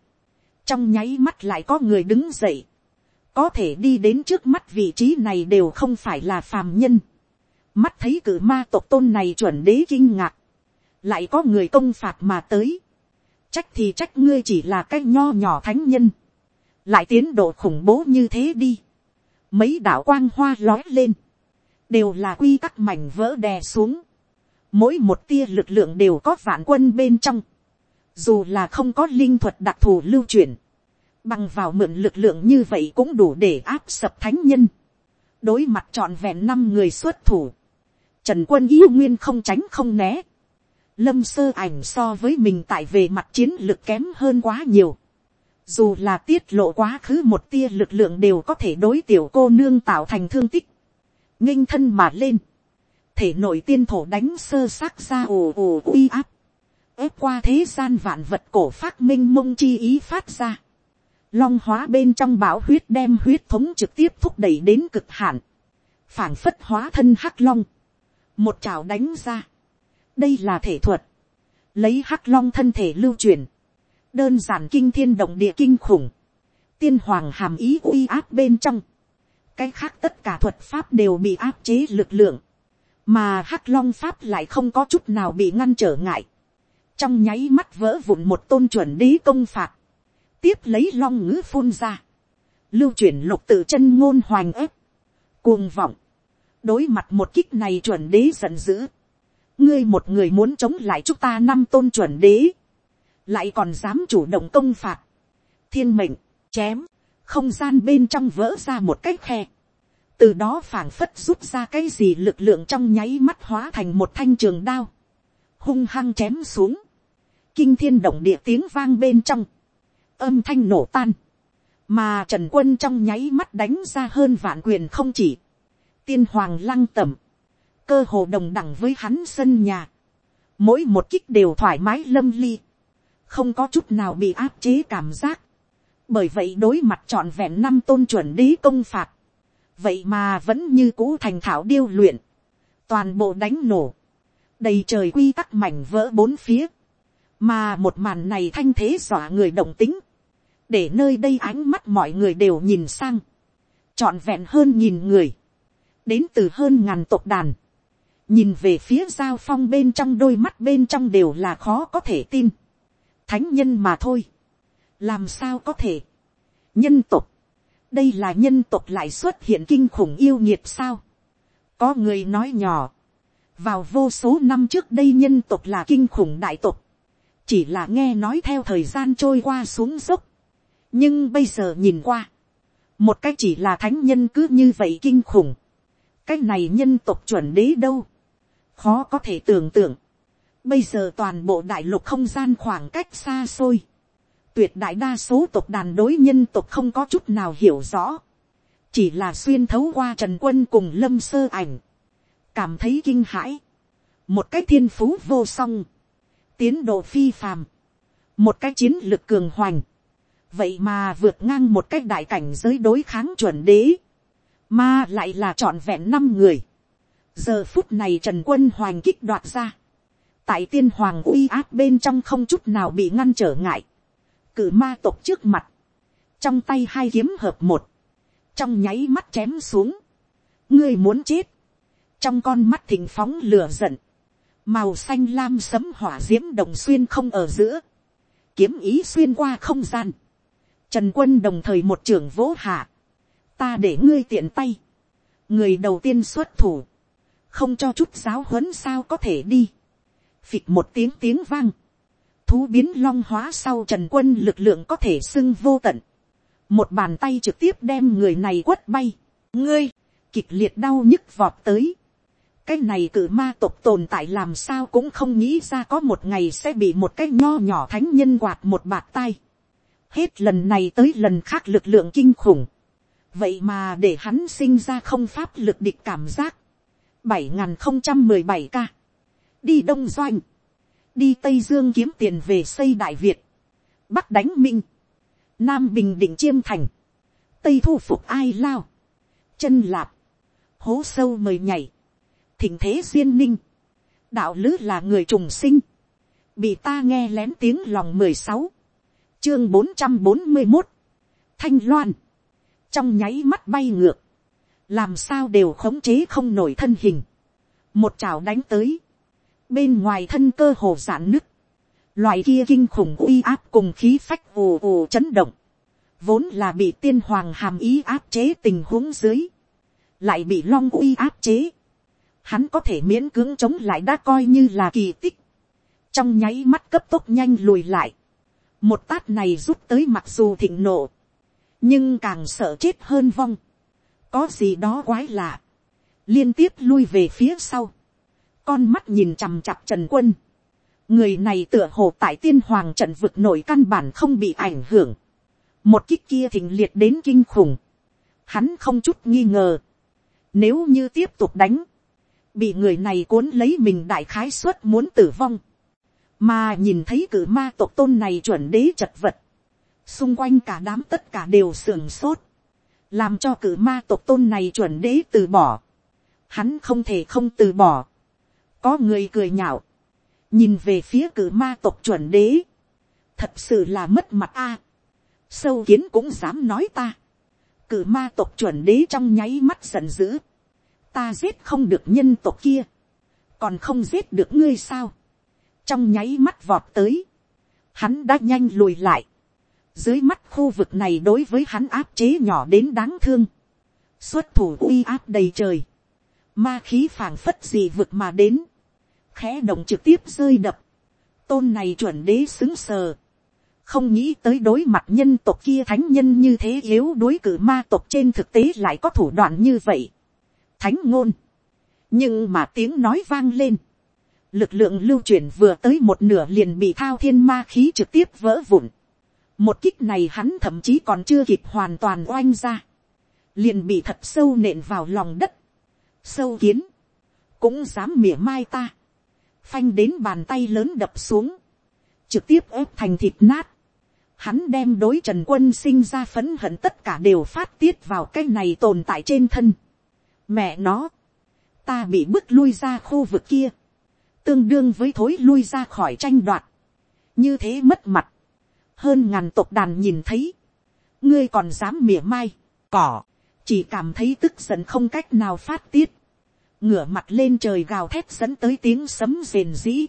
trong nháy mắt lại có người đứng dậy, có thể đi đến trước mắt vị trí này đều không phải là phàm nhân, mắt thấy cử ma tộc tôn này chuẩn đế kinh ngạc, lại có người công phạt mà tới, trách thì trách ngươi chỉ là cái nho nhỏ thánh nhân, lại tiến độ khủng bố như thế đi, mấy đạo quang hoa lói lên, đều là quy tắc mảnh vỡ đè xuống, mỗi một tia lực lượng đều có vạn quân bên trong, dù là không có linh thuật đặc thù lưu truyền, bằng vào mượn lực lượng như vậy cũng đủ để áp sập thánh nhân, đối mặt trọn vẹn năm người xuất thủ, trần quân yêu nguyên không tránh không né, lâm sơ ảnh so với mình tại về mặt chiến lực kém hơn quá nhiều, dù là tiết lộ quá khứ một tia lực lượng đều có thể đối tiểu cô nương tạo thành thương tích, nghinh thân mà lên, thể nội tiên thổ đánh sơ xác ra ồ ồ uy áp, ép qua thế gian vạn vật cổ phát minh mông chi ý phát ra. Long hóa bên trong bão huyết đem huyết thống trực tiếp thúc đẩy đến cực hạn. phảng phất hóa thân hắc long. Một trào đánh ra. Đây là thể thuật. Lấy hắc long thân thể lưu truyền. Đơn giản kinh thiên động địa kinh khủng. Tiên hoàng hàm ý uy áp bên trong cái khác tất cả thuật pháp đều bị áp chế lực lượng, mà hắc long pháp lại không có chút nào bị ngăn trở ngại, trong nháy mắt vỡ vụn một tôn chuẩn đế công phạt, tiếp lấy long ngữ phun ra, lưu chuyển lục tự chân ngôn hoành ép, cuồng vọng, đối mặt một kích này chuẩn đế giận dữ, ngươi một người muốn chống lại chúng ta năm tôn chuẩn đế, lại còn dám chủ động công phạt, thiên mệnh, chém, không gian bên trong vỡ ra một cái khe, từ đó phảng phất rút ra cái gì lực lượng trong nháy mắt hóa thành một thanh trường đao, hung hăng chém xuống, kinh thiên động địa tiếng vang bên trong, âm thanh nổ tan, mà trần quân trong nháy mắt đánh ra hơn vạn quyền không chỉ, tiên hoàng lăng tẩm, cơ hồ đồng đẳng với hắn sân nhà, mỗi một kích đều thoải mái lâm ly, không có chút nào bị áp chế cảm giác, bởi vậy đối mặt trọn vẹn năm tôn chuẩn đế công phạt, vậy mà vẫn như cũ thành thảo điêu luyện, toàn bộ đánh nổ, đầy trời quy tắc mảnh vỡ bốn phía, mà một màn này thanh thế dọa người động tính, để nơi đây ánh mắt mọi người đều nhìn sang, trọn vẹn hơn nhìn người, đến từ hơn ngàn tộc đàn, nhìn về phía giao phong bên trong đôi mắt bên trong đều là khó có thể tin, thánh nhân mà thôi, làm sao có thể, nhân tộc, đây là nhân tộc lại xuất hiện kinh khủng yêu nhiệt sao, có người nói nhỏ, vào vô số năm trước đây nhân tộc là kinh khủng đại tộc, chỉ là nghe nói theo thời gian trôi qua xuống dốc, nhưng bây giờ nhìn qua, một cách chỉ là thánh nhân cứ như vậy kinh khủng, cách này nhân tộc chuẩn đế đâu, khó có thể tưởng tượng, bây giờ toàn bộ đại lục không gian khoảng cách xa xôi, tuyệt đại đa số tộc đàn đối nhân tộc không có chút nào hiểu rõ, chỉ là xuyên thấu qua trần quân cùng lâm sơ ảnh, cảm thấy kinh hãi, một cái thiên phú vô song, tiến độ phi phàm, một cái chiến lược cường hoành, vậy mà vượt ngang một cái đại cảnh giới đối kháng chuẩn đế, mà lại là trọn vẹn năm người. giờ phút này trần quân hoành kích đoạt ra, tại tiên hoàng uy áp bên trong không chút nào bị ngăn trở ngại, cử ma tộc trước mặt, trong tay hai kiếm hợp một, trong nháy mắt chém xuống, ngươi muốn chết, trong con mắt thình phóng lửa giận, màu xanh lam sấm hỏa d i ễ m đồng xuyên không ở giữa, kiếm ý xuyên qua không gian, trần quân đồng thời một trưởng vỗ hạ, ta để ngươi tiện tay, người đầu tiên xuất thủ, không cho chút giáo huấn sao có thể đi, phịch một tiếng tiếng vang, thú biến long hóa sau trần quân lực lượng có thể xưng vô tận, một bàn tay trực tiếp đem người này quất bay, ngươi, kịch liệt đau nhức vọt tới, cái này cử ma tộc tồn tại làm sao cũng không nghĩ ra có một ngày sẽ bị một cái nho nhỏ thánh nhân quạt một bạt tay. Hết lần này tới lần khác lực lượng kinh khủng. Vậy mà để hắn sinh ra không pháp lực địch cảm giác. bảy không trăm mười bảy ca. Đi Đông Doanh. Đi Tây Dương kiếm tiền về xây Đại Việt. Bắc đánh Minh. Nam Bình Định Chiêm Thành. Tây thu phục ai lao. Chân lạp. Hố sâu mời nhảy thỉnh thế duyên ninh, đạo lứ là người trùng sinh, bị ta nghe lén tiếng lòng mười sáu, chương bốn trăm bốn mươi một, thanh loan, trong nháy mắt bay ngược, làm sao đều khống chế không nổi thân hình, một chảo đánh tới, bên ngoài thân cơ hồ giãn nứt, loại kia kinh khủng uy áp cùng khí phách ù ù chấn động, vốn là bị tiên hoàng hàm ý áp chế tình huống dưới, lại bị long uy áp chế, hắn có thể miễn cưỡng chống lại đã coi như là kỳ tích, trong nháy mắt cấp tốc nhanh lùi lại, một tát này rút tới mặc dù thịnh nộ, nhưng càng sợ chết hơn vong, có gì đó quái lạ, liên tiếp lui về phía sau, con mắt nhìn chằm chặp trần quân, người này tựa hồ tại tiên hoàng trận vực nổi căn bản không bị ảnh hưởng, một kích kia thình liệt đến kinh khủng, hắn không chút nghi ngờ, nếu như tiếp tục đánh, bị người này cuốn lấy mình đại khái suất muốn tử vong, mà nhìn thấy cử ma tộc tôn này chuẩn đế chật vật, xung quanh cả đám tất cả đều sưởng sốt, làm cho cử ma tộc tôn này chuẩn đế từ bỏ, hắn không thể không từ bỏ, có người cười nhạo, nhìn về phía cử ma tộc chuẩn đế, thật sự là mất mặt a, sâu kiến cũng dám nói ta, cử ma tộc chuẩn đế trong nháy mắt giận dữ, ta giết không được nhân tộc kia, còn không giết được ngươi sao, trong nháy mắt vọt tới, hắn đã nhanh lùi lại, dưới mắt khu vực này đối với hắn áp chế nhỏ đến đáng thương, xuất thủ uy áp đầy trời, ma khí phảng phất gì vực mà đến, khẽ động trực tiếp rơi đập, tôn này chuẩn đế xứng sờ, không nghĩ tới đối mặt nhân tộc kia thánh nhân như thế yếu đối cử ma tộc trên thực tế lại có thủ đoạn như vậy. Thánh ngôn. nhưng mà tiếng nói vang lên. lực lượng lưu chuyển vừa tới một nửa liền bị thao thiên ma khí trực tiếp vỡ vụn. một kích này hắn thậm chí còn chưa kịp hoàn toàn oanh ra. liền bị thật sâu nện vào lòng đất. sâu kiến. cũng dám mỉa mai ta phanh đến bàn tay lớn đập xuống. trực tiếp ép thành thịt nát hắn đem đối trần quân sinh ra phấn hận tất cả đều phát tiết vào cái này tồn tại trên thân. mẹ nó, ta bị bước lui ra khu vực kia, tương đương với thối lui ra khỏi tranh đoạt, như thế mất mặt, hơn ngàn tộc đàn nhìn thấy, ngươi còn dám mỉa mai, cỏ, chỉ cảm thấy tức giận không cách nào phát tiết, ngửa mặt lên trời gào thét dẫn tới tiếng sấm rền rĩ,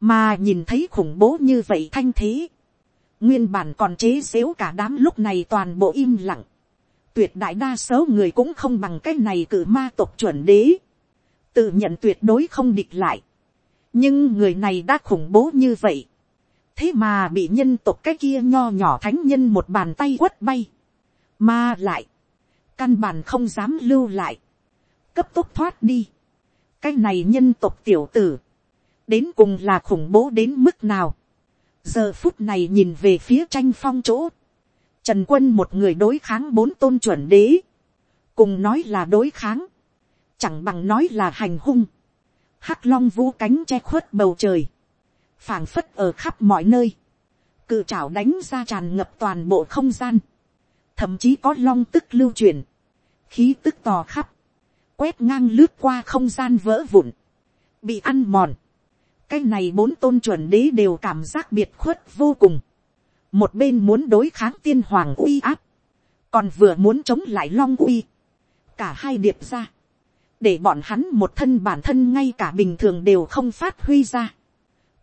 mà nhìn thấy khủng bố như vậy thanh thế, nguyên bản còn chế xếu cả đám lúc này toàn bộ im lặng, tuyệt đại đa số người cũng không bằng cái này cử ma tộc chuẩn đế, tự nhận tuyệt đối không địch lại, nhưng người này đã khủng bố như vậy, thế mà bị nhân tộc cái kia nho nhỏ thánh nhân một bàn tay quất bay, mà lại, căn bản không dám lưu lại, cấp tốc thoát đi, cái này nhân tộc tiểu tử, đến cùng là khủng bố đến mức nào, giờ phút này nhìn về phía tranh phong chỗ, trần quân một người đối kháng bốn tôn chuẩn đế, cùng nói là đối kháng, chẳng bằng nói là hành hung, hắc long vũ cánh che khuất bầu trời, phảng phất ở khắp mọi nơi, cự trảo đánh ra tràn ngập toàn bộ không gian, thậm chí có long tức lưu truyền, khí tức tò khắp, quét ngang lướt qua không gian vỡ vụn, bị ăn mòn, cái này bốn tôn chuẩn đế đều cảm giác biệt khuất vô cùng. một bên muốn đối kháng tiên hoàng uy áp, còn vừa muốn chống lại long uy. cả hai điệp ra, để bọn hắn một thân bản thân ngay cả bình thường đều không phát huy ra.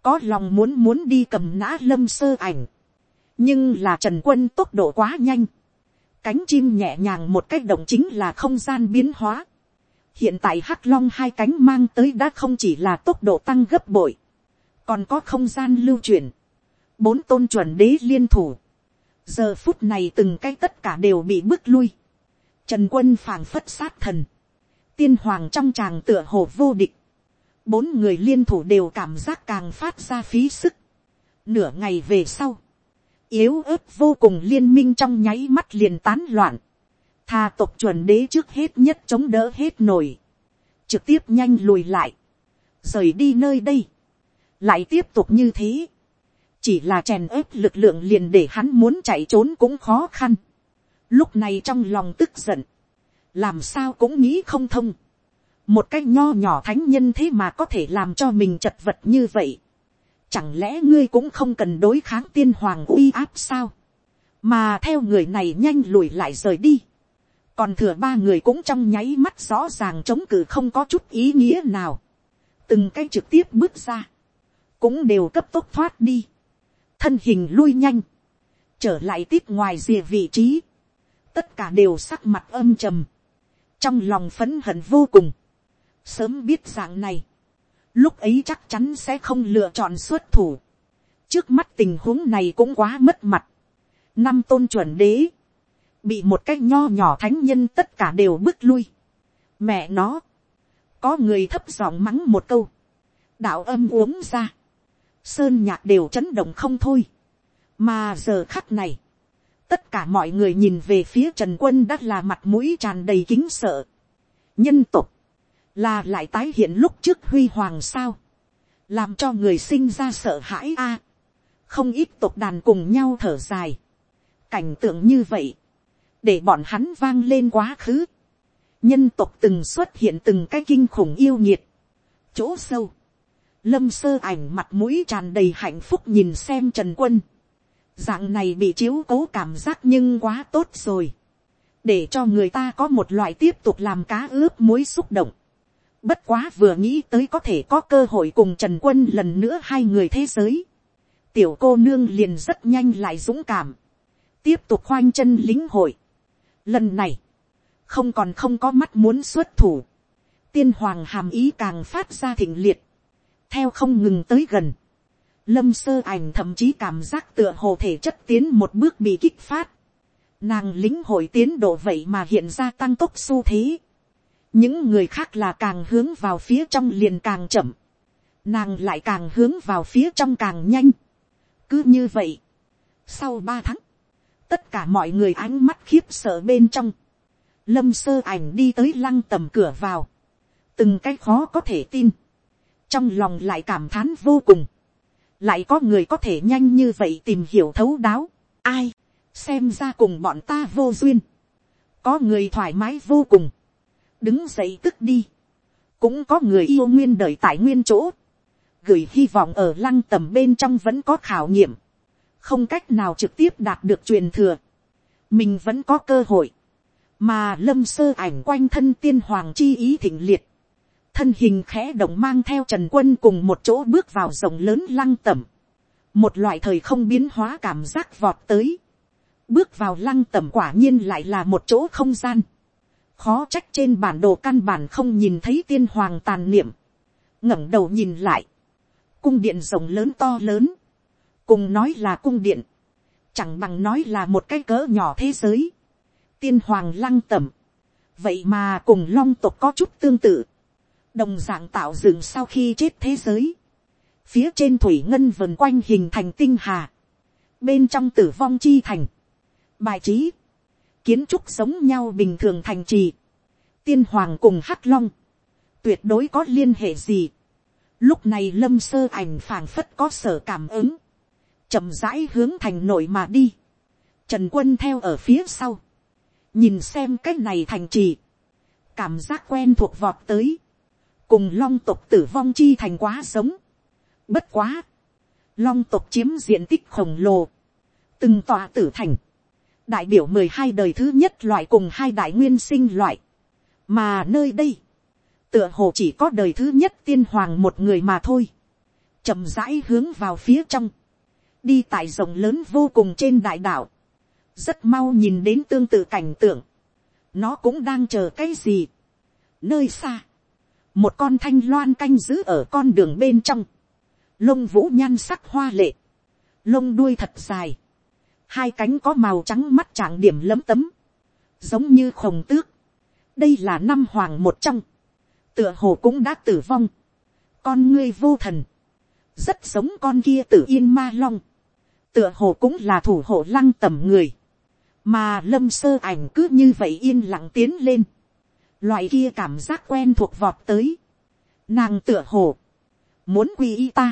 có lòng muốn muốn đi cầm nã lâm sơ ảnh. nhưng là trần quân tốc độ quá nhanh. cánh chim nhẹ nhàng một cách động chính là không gian biến hóa hiện tại hắc long hai cánh mang tới đã không chỉ là tốc độ tăng gấp bội, còn có không gian lưu chuyển, bốn tôn chuẩn đế liên thủ, giờ phút này từng cái tất cả đều bị bước lui, trần quân phảng phất sát thần, tiên hoàng trong tràng tựa hồ vô địch, bốn người liên thủ đều cảm giác càng phát ra phí sức, nửa ngày về sau, yếu ớt vô cùng liên minh trong nháy mắt liền tán loạn, Thà tộc chuẩn đế trước hết nhất chống đỡ hết nổi. Trực tiếp nhanh lùi lại. Rời đi nơi đây. Lại tiếp tục như thế. Chỉ là chèn ép lực lượng liền để hắn muốn chạy trốn cũng khó khăn. Lúc này trong lòng tức giận. Làm sao cũng nghĩ không thông. Một cái nho nhỏ thánh nhân thế mà có thể làm cho mình chật vật như vậy. Chẳng lẽ ngươi cũng không cần đối kháng tiên hoàng uy áp sao? Mà theo người này nhanh lùi lại rời đi còn thừa ba người cũng trong nháy mắt rõ ràng chống cự không có chút ý nghĩa nào, từng cái trực tiếp bước ra, cũng đều cấp tốc thoát đi, thân hình lui nhanh, trở lại tiếp ngoài rìa vị trí, tất cả đều sắc mặt âm trầm, trong lòng phấn hận vô cùng, sớm biết dạng này, lúc ấy chắc chắn sẽ không lựa chọn xuất thủ, trước mắt tình huống này cũng quá mất mặt, năm tôn chuẩn đế, bị một cái nho nhỏ thánh nhân tất cả đều bước lui. mẹ nó, có người thấp giọng mắng một câu, đạo âm uống ra, sơn nhạc đều chấn động không thôi, mà giờ khắc này, tất cả mọi người nhìn về phía trần quân đã là mặt mũi tràn đầy kính sợ, nhân tục, là lại tái hiện lúc trước huy hoàng sao, làm cho người sinh ra sợ hãi a, không ít tộc đàn cùng nhau thở dài, cảnh tượng như vậy, để bọn hắn vang lên quá khứ. nhân tộc từng xuất hiện từng cái kinh khủng yêu nhiệt. chỗ sâu, lâm sơ ảnh mặt mũi tràn đầy hạnh phúc nhìn xem trần quân. dạng này bị chiếu cố cảm giác nhưng quá tốt rồi. để cho người ta có một loại tiếp tục làm cá ướp muối xúc động. Bất quá vừa nghĩ tới có thể có cơ hội cùng Trần Quân lần nữa hai người thế giới. Tiểu cô nương liền rất nhanh lại dũng cảm. Tiếp tục khoanh chân lính hội. Lần này, không còn không có mắt muốn xuất thủ. Tiên hoàng hàm ý càng phát ra thịnh liệt. Theo không ngừng tới gần. Lâm sơ ảnh thậm chí cảm giác tựa hồ thể chất tiến một bước bị kích phát. Nàng lính hội tiến độ vậy mà hiện ra tăng tốc xu thế. Những người khác là càng hướng vào phía trong liền càng chậm. Nàng lại càng hướng vào phía trong càng nhanh. Cứ như vậy. Sau ba tháng. Tất cả mọi người ánh mắt khiếp sợ bên trong. Lâm sơ ảnh đi tới lăng tầm cửa vào. Từng cái khó có thể tin. Trong lòng lại cảm thán vô cùng. Lại có người có thể nhanh như vậy tìm hiểu thấu đáo, ai, xem ra cùng bọn ta vô duyên, có người thoải mái vô cùng, đứng dậy tức đi, cũng có người yêu nguyên đời tại nguyên chỗ, gửi hy vọng ở lăng tầm bên trong vẫn có khảo nghiệm, không cách nào trực tiếp đạt được truyền thừa, mình vẫn có cơ hội, mà lâm sơ ảnh quanh thân tiên hoàng chi ý thịnh liệt, thân hình khẽ động mang theo trần quân cùng một chỗ bước vào rồng lớn lăng tẩm. một loại thời không biến hóa cảm giác vọt tới. bước vào lăng tẩm quả nhiên lại là một chỗ không gian. khó trách trên bản đồ căn bản không nhìn thấy tiên hoàng tàn niệm. ngẩng đầu nhìn lại. cung điện rồng lớn to lớn cùng nói là cung điện. chẳng bằng nói là một cái cỡ nhỏ thế giới. tiên hoàng lăng tẩm. vậy mà cùng long tộc có chút tương tự đồng dạng tạo dựng sau khi chết thế giới, phía trên thủy ngân vần quanh hình thành tinh hà, bên trong tử vong chi thành, bài trí, kiến trúc giống nhau bình thường thành trì, tiên hoàng cùng hắc long, tuyệt đối có liên hệ gì. Lúc này lâm sơ ảnh phảng phất có sở cảm ứng, chậm rãi hướng thành nội mà đi, trần quân theo ở phía sau, nhìn xem cái này thành trì, cảm giác quen thuộc vọt tới, cùng long tộc tử vong chi thành quá sống. Bất quá, long tộc chiếm diện tích khổng lồ, từng tòa tử thành, đại biểu mười hai đời thứ nhất loại cùng hai đại nguyên sinh loại, mà nơi đây, tựa hồ chỉ có đời thứ nhất tiên hoàng một người mà thôi, chậm rãi hướng vào phía trong, đi tại rộng lớn vô cùng trên đại đảo, rất mau nhìn đến tương tự cảnh tượng, nó cũng đang chờ cái gì, nơi xa, một con thanh loan canh giữ ở con đường bên trong, lông vũ nhan sắc hoa lệ, lông đuôi thật dài, hai cánh có màu trắng mắt trạng điểm lấm tấm, giống như khổng tước, đây là năm hoàng một trong, tựa hồ cũng đã tử vong, con ngươi vô thần, rất giống con kia tử yên ma long, tựa hồ cũng là thủ hộ lăng tầm người, mà lâm sơ ảnh cứ như vậy yên lặng tiến lên, loại kia cảm giác quen thuộc vọt tới, nàng tựa hồ, muốn quy y ta,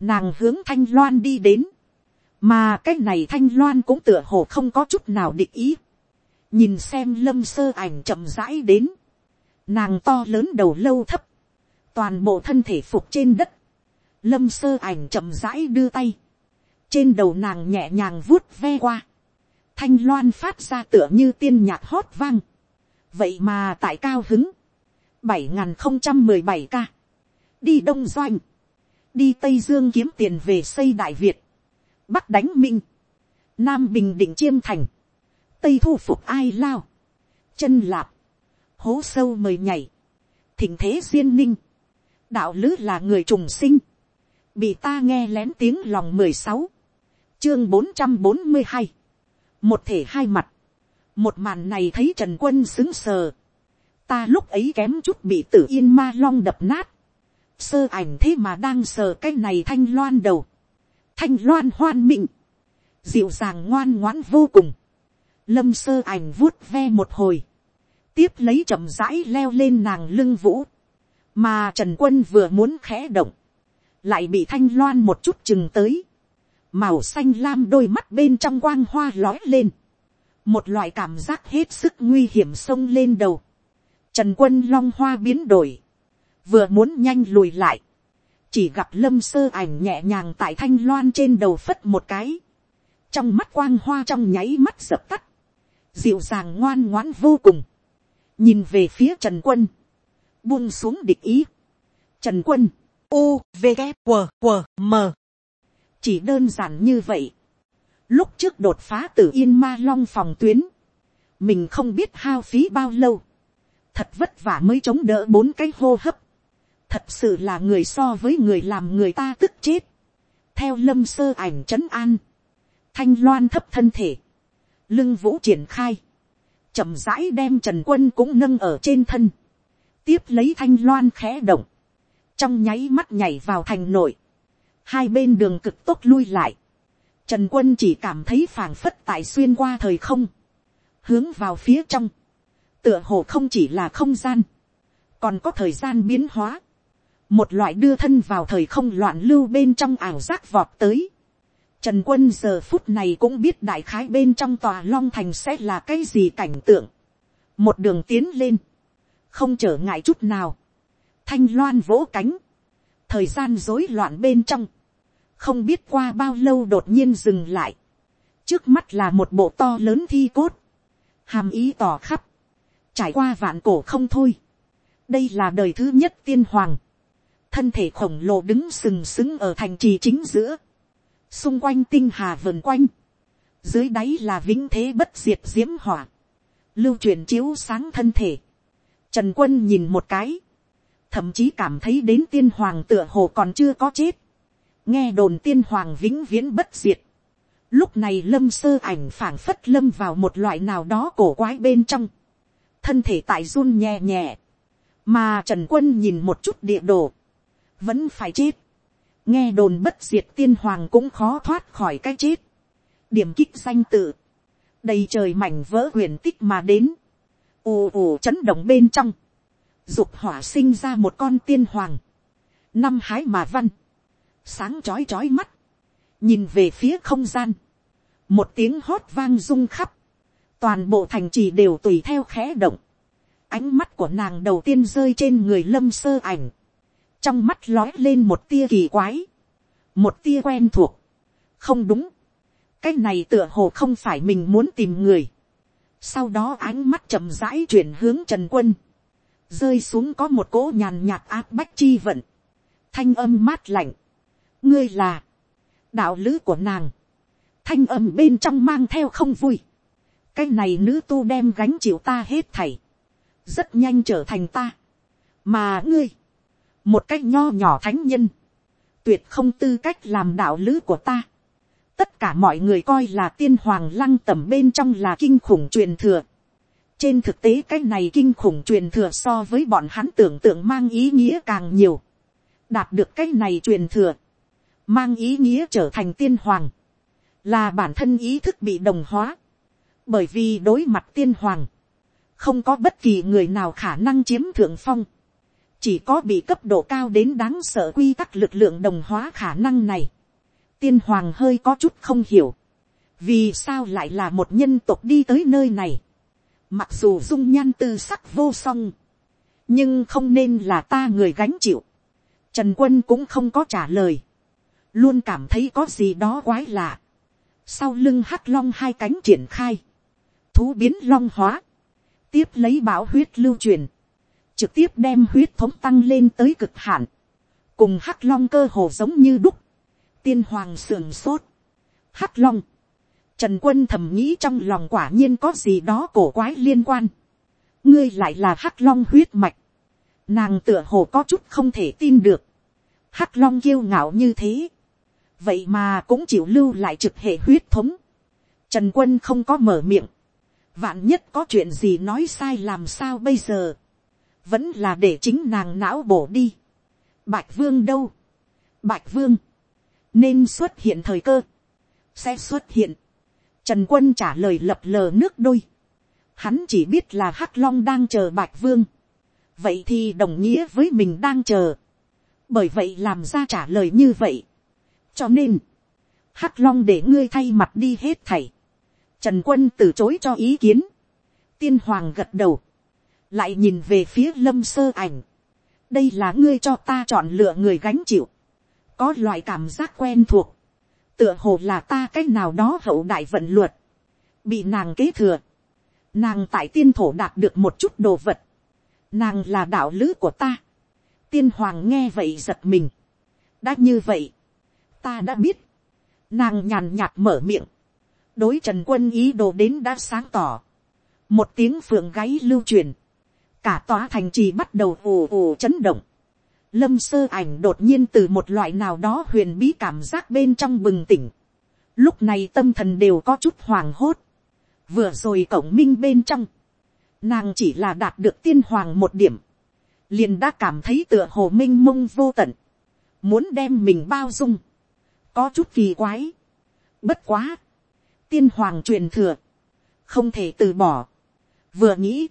nàng hướng thanh loan đi đến, mà cái này thanh loan cũng tựa hồ không có chút nào định ý, nhìn xem lâm sơ ảnh chậm rãi đến, nàng to lớn đầu lâu thấp, toàn bộ thân thể phục trên đất, lâm sơ ảnh chậm rãi đưa tay, trên đầu nàng nhẹ nhàng vuốt ve qua, thanh loan phát ra tựa như tiên nhạc hót vang, vậy mà tại cao hứng, bảy n không trăm mười bảy ca, đi đông doanh, đi tây dương kiếm tiền về xây đại việt, bắc đánh minh, nam bình định chiêm thành, tây thu phục ai lao, chân lạp, hố sâu mời nhảy, thỉnh thế duyên ninh, đạo lứ là người trùng sinh, bị ta nghe lén tiếng lòng mười sáu, chương bốn trăm bốn mươi hai, một thể hai mặt, một màn này thấy trần quân xứng sờ. ta lúc ấy kém chút bị tử yên ma long đập nát. sơ ảnh thế mà đang sờ cái này thanh loan đầu. thanh loan hoan mịn. dịu dàng ngoan ngoãn vô cùng. lâm sơ ảnh vuốt ve một hồi. tiếp lấy chậm rãi leo lên nàng lưng vũ. mà trần quân vừa muốn khẽ động. lại bị thanh loan một chút chừng tới màu xanh lam đôi mắt bên trong quang hoa lói lên. Một loại cảm giác hết sức nguy hiểm xông lên đầu, trần quân long hoa biến đổi, vừa muốn nhanh lùi lại, chỉ gặp lâm sơ ảnh nhẹ nhàng tại thanh loan trên đầu phất một cái, trong mắt quang hoa trong nháy mắt dập tắt, dịu dàng ngoan ngoãn vô cùng, nhìn về phía trần quân, buông xuống địch ý. Trần quân, u, v, g, q, q, m chỉ đơn giản như vậy. lúc trước đột phá từ yên ma long phòng tuyến, mình không biết hao phí bao lâu, thật vất vả mới chống đỡ bốn cái hô hấp, thật sự là người so với người làm người ta tức chết. theo lâm sơ ảnh c h ấ n an, thanh loan thấp thân thể, lưng vũ triển khai, chậm rãi đem trần quân cũng nâng ở trên thân, tiếp lấy thanh loan khẽ động, trong nháy mắt nhảy vào thành nội, hai bên đường cực tốt lui lại, trần quân chỉ cảm thấy phảng phất tại xuyên qua thời không, hướng vào phía trong, tựa hồ không chỉ là không gian, còn có thời gian biến hóa, một loại đưa thân vào thời không loạn lưu bên trong ảo giác vọt tới. Trần quân giờ phút này cũng biết đại khái bên trong tòa long thành sẽ là cái gì cảnh tượng. một đường tiến lên, không trở ngại chút nào. thanh loan vỗ cánh, thời gian rối loạn bên trong, không biết qua bao lâu đột nhiên dừng lại. trước mắt là một bộ to lớn thi cốt, hàm ý tỏ khắp, trải qua vạn cổ không thôi. đây là đời thứ nhất tiên hoàng. Thân thể khổng lồ đứng sừng sững ở thành trì chính giữa, xung quanh tinh hà vần quanh, dưới đáy là vĩnh thế bất diệt diễm hỏa, lưu truyền chiếu sáng thân thể, trần quân nhìn một cái, thậm chí cảm thấy đến tiên hoàng tựa hồ còn chưa có chết, nghe đồn tiên hoàng vĩnh viễn bất diệt, lúc này lâm sơ ảnh phảng phất lâm vào một loại nào đó cổ quái bên trong, thân thể tại run nhẹ nhẹ, mà trần quân nhìn một chút địa đồ, vẫn phải chết. nghe đồn bất diệt tiên hoàng cũng khó thoát khỏi cái chết. điểm kích danh tự, đầy trời mảnh vỡ huyền tích mà đến, ù ù chấn động bên trong, dục hỏa sinh ra một con tiên hoàng, năm hái mà văn, sáng chói chói mắt, nhìn về phía không gian, một tiếng hót vang rung khắp, toàn bộ thành trì đều tùy theo khẽ động, ánh mắt của nàng đầu tiên rơi trên người lâm sơ ảnh, trong mắt lói lên một tia kỳ quái, một tia quen thuộc, không đúng, cái này tựa hồ không phải mình muốn tìm người, sau đó ánh mắt chậm rãi chuyển hướng trần quân, rơi xuống có một cỗ nhàn nhạt áp bách chi vận, thanh âm mát lạnh, ngươi là, đạo lữ của nàng, thanh âm bên trong mang theo không vui, cái này nữ tu đem gánh chịu ta hết thảy, rất nhanh trở thành ta, mà ngươi, một cách nho nhỏ thánh nhân, tuyệt không tư cách làm đạo lữ của ta. tất cả mọi người coi là tiên hoàng lăng tẩm bên trong là kinh khủng truyền thừa. trên thực tế cái này kinh khủng truyền thừa so với bọn hắn tưởng tượng mang ý nghĩa càng nhiều. đạt được cái này truyền thừa, mang ý nghĩa trở thành tiên hoàng, là bản thân ý thức bị đồng hóa. bởi vì đối mặt tiên hoàng, không có bất kỳ người nào khả năng chiếm thượng phong chỉ có bị cấp độ cao đến đáng sợ quy tắc lực lượng đồng hóa khả năng này. tiên hoàng hơi có chút không hiểu, vì sao lại là một nhân tộc đi tới nơi này. mặc dù dung nhan tư sắc vô song, nhưng không nên là ta người gánh chịu. trần quân cũng không có trả lời, luôn cảm thấy có gì đó quái lạ. sau lưng hắc long hai cánh triển khai, thú biến long hóa, tiếp lấy bão huyết lưu truyền, trực tiếp đem huyết thống tăng lên tới cực hạn, cùng hắc long cơ hồ giống như đúc, tiên hoàng sườn sốt, hắc long, trần quân thầm nghĩ trong lòng quả nhiên có gì đó cổ quái liên quan, ngươi lại là hắc long huyết mạch, nàng tựa hồ có chút không thể tin được, hắc long kiêu ngạo như thế, vậy mà cũng chịu lưu lại trực hệ huyết thống, trần quân không có mở miệng, vạn nhất có chuyện gì nói sai làm sao bây giờ, vẫn là để chính nàng não bổ đi. Bạch vương đâu, bạch vương, nên xuất hiện thời cơ, sẽ xuất hiện. Trần quân trả lời lập lờ nước đôi. Hắn chỉ biết là hắc long đang chờ bạch vương. vậy thì đồng nghĩa với mình đang chờ. bởi vậy làm ra trả lời như vậy cho nên, hắc long để ngươi thay mặt đi hết thảy. Trần quân từ chối cho ý kiến. tiên hoàng gật đầu. Lại nhìn về phía lâm sơ ảnh, đây là ngươi cho ta chọn lựa người gánh chịu, có loại cảm giác quen thuộc, tựa hồ là ta c á c h nào đó hậu đại vận luật, bị nàng kế thừa, nàng tại tiên thổ đạt được một chút đồ vật, nàng là đạo lữ của ta, tiên hoàng nghe vậy giật mình, đã như vậy, ta đã biết, nàng nhàn nhạt mở miệng, đối trần quân ý đồ đến đã sáng tỏ, một tiếng phượng gáy lưu truyền, cả tòa thành trì bắt đầu ù ù chấn động, lâm sơ ảnh đột nhiên từ một loại nào đó huyền bí cảm giác bên trong bừng tỉnh, lúc này tâm thần đều có chút hoàng hốt, vừa rồi cổng minh bên trong, nàng chỉ là đạt được tiên hoàng một điểm, liền đã cảm thấy tựa hồ minh mông vô tận, muốn đem mình bao dung, có chút kỳ quái, bất quá, tiên hoàng truyền thừa, không thể từ bỏ, vừa nghĩ,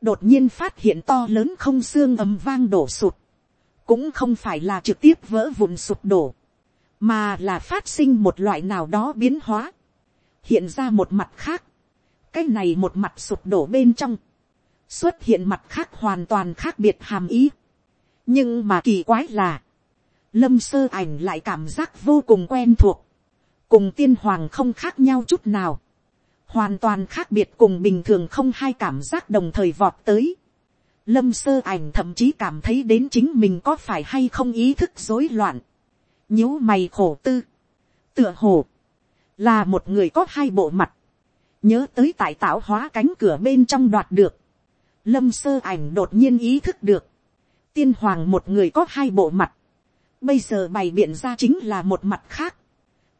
đột nhiên phát hiện to lớn không xương ấm vang đổ sụt, cũng không phải là trực tiếp vỡ vụn sụp đổ, mà là phát sinh một loại nào đó biến hóa, hiện ra một mặt khác, cái này một mặt sụp đổ bên trong, xuất hiện mặt khác hoàn toàn khác biệt hàm ý. nhưng mà kỳ quái là, lâm sơ ảnh lại cảm giác vô cùng quen thuộc, cùng tiên hoàng không khác nhau chút nào, hoàn toàn khác biệt cùng bình thường không hai cảm giác đồng thời vọt tới. Lâm sơ ảnh thậm chí cảm thấy đến chính mình có phải hay không ý thức rối loạn, nhíu mày khổ tư, tựa hồ, là một người có hai bộ mặt, nhớ tới tại tạo hóa cánh cửa bên trong đoạt được, lâm sơ ảnh đột nhiên ý thức được, tiên hoàng một người có hai bộ mặt, bây giờ bày biện ra chính là một mặt khác,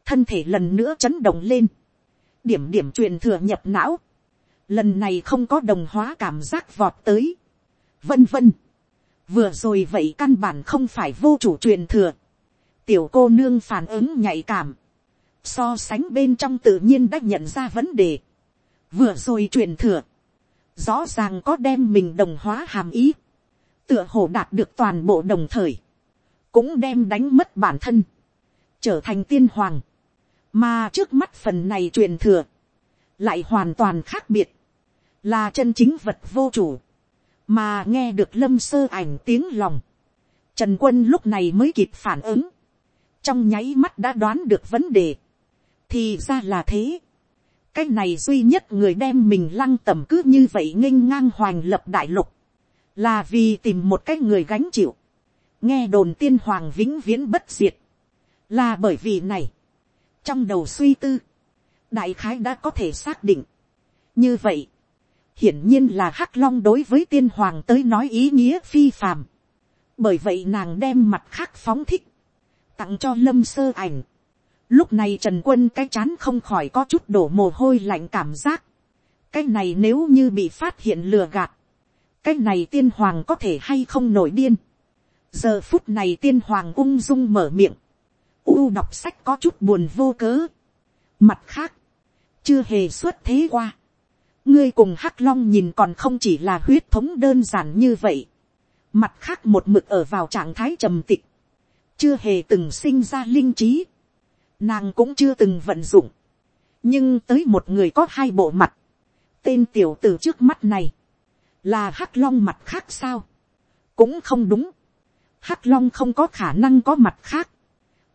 thân thể lần nữa chấn động lên, điểm điểm truyền thừa nhập não, lần này không có đồng hóa cảm giác vọt tới, vân vân, vừa rồi vậy căn bản không phải vô chủ truyền thừa, tiểu cô nương phản ứng nhạy cảm, so sánh bên trong tự nhiên đã nhận ra vấn đề, vừa rồi truyền thừa, rõ ràng có đem mình đồng hóa hàm ý, tựa hồ đạt được toàn bộ đồng thời, cũng đem đánh mất bản thân, trở thành tiên hoàng, mà trước mắt phần này truyền thừa, lại hoàn toàn khác biệt, là chân chính vật vô chủ, mà nghe được lâm sơ ảnh tiếng lòng, trần quân lúc này mới kịp phản ứng, trong nháy mắt đã đoán được vấn đề, thì ra là thế, cái này duy nhất người đem mình lăng tầm cứ như vậy nghênh ngang hoành lập đại lục, là vì tìm một cái người gánh chịu, nghe đồn tiên hoàng vĩnh viễn bất diệt, là bởi vì này, trong đầu suy tư, đại khái đã có thể xác định. như vậy, hiển nhiên là hắc long đối với tiên hoàng tới nói ý nghĩa phi phàm, bởi vậy nàng đem mặt khác phóng thích, tặng cho lâm sơ ảnh, Lúc này Trần Quân cái chán không khỏi có chút đổ mồ hôi lạnh cảm giác. Cái này nếu như bị phát hiện lừa gạt. Cái này tiên hoàng có thể hay không nổi điên. Giờ phút này tiên hoàng ung dung mở miệng. U đọc sách có chút buồn vô cớ. Mặt khác. Chưa hề xuất thế qua. Ngươi cùng Hắc Long nhìn còn không chỉ là huyết thống đơn giản như vậy. Mặt khác một mực ở vào trạng thái trầm tịch. Chưa hề từng sinh ra linh trí nàng cũng chưa từng vận dụng, nhưng tới một người có hai bộ mặt, tên tiểu t ử trước mắt này, là hắc long mặt khác sao, cũng không đúng, hắc long không có khả năng có mặt khác,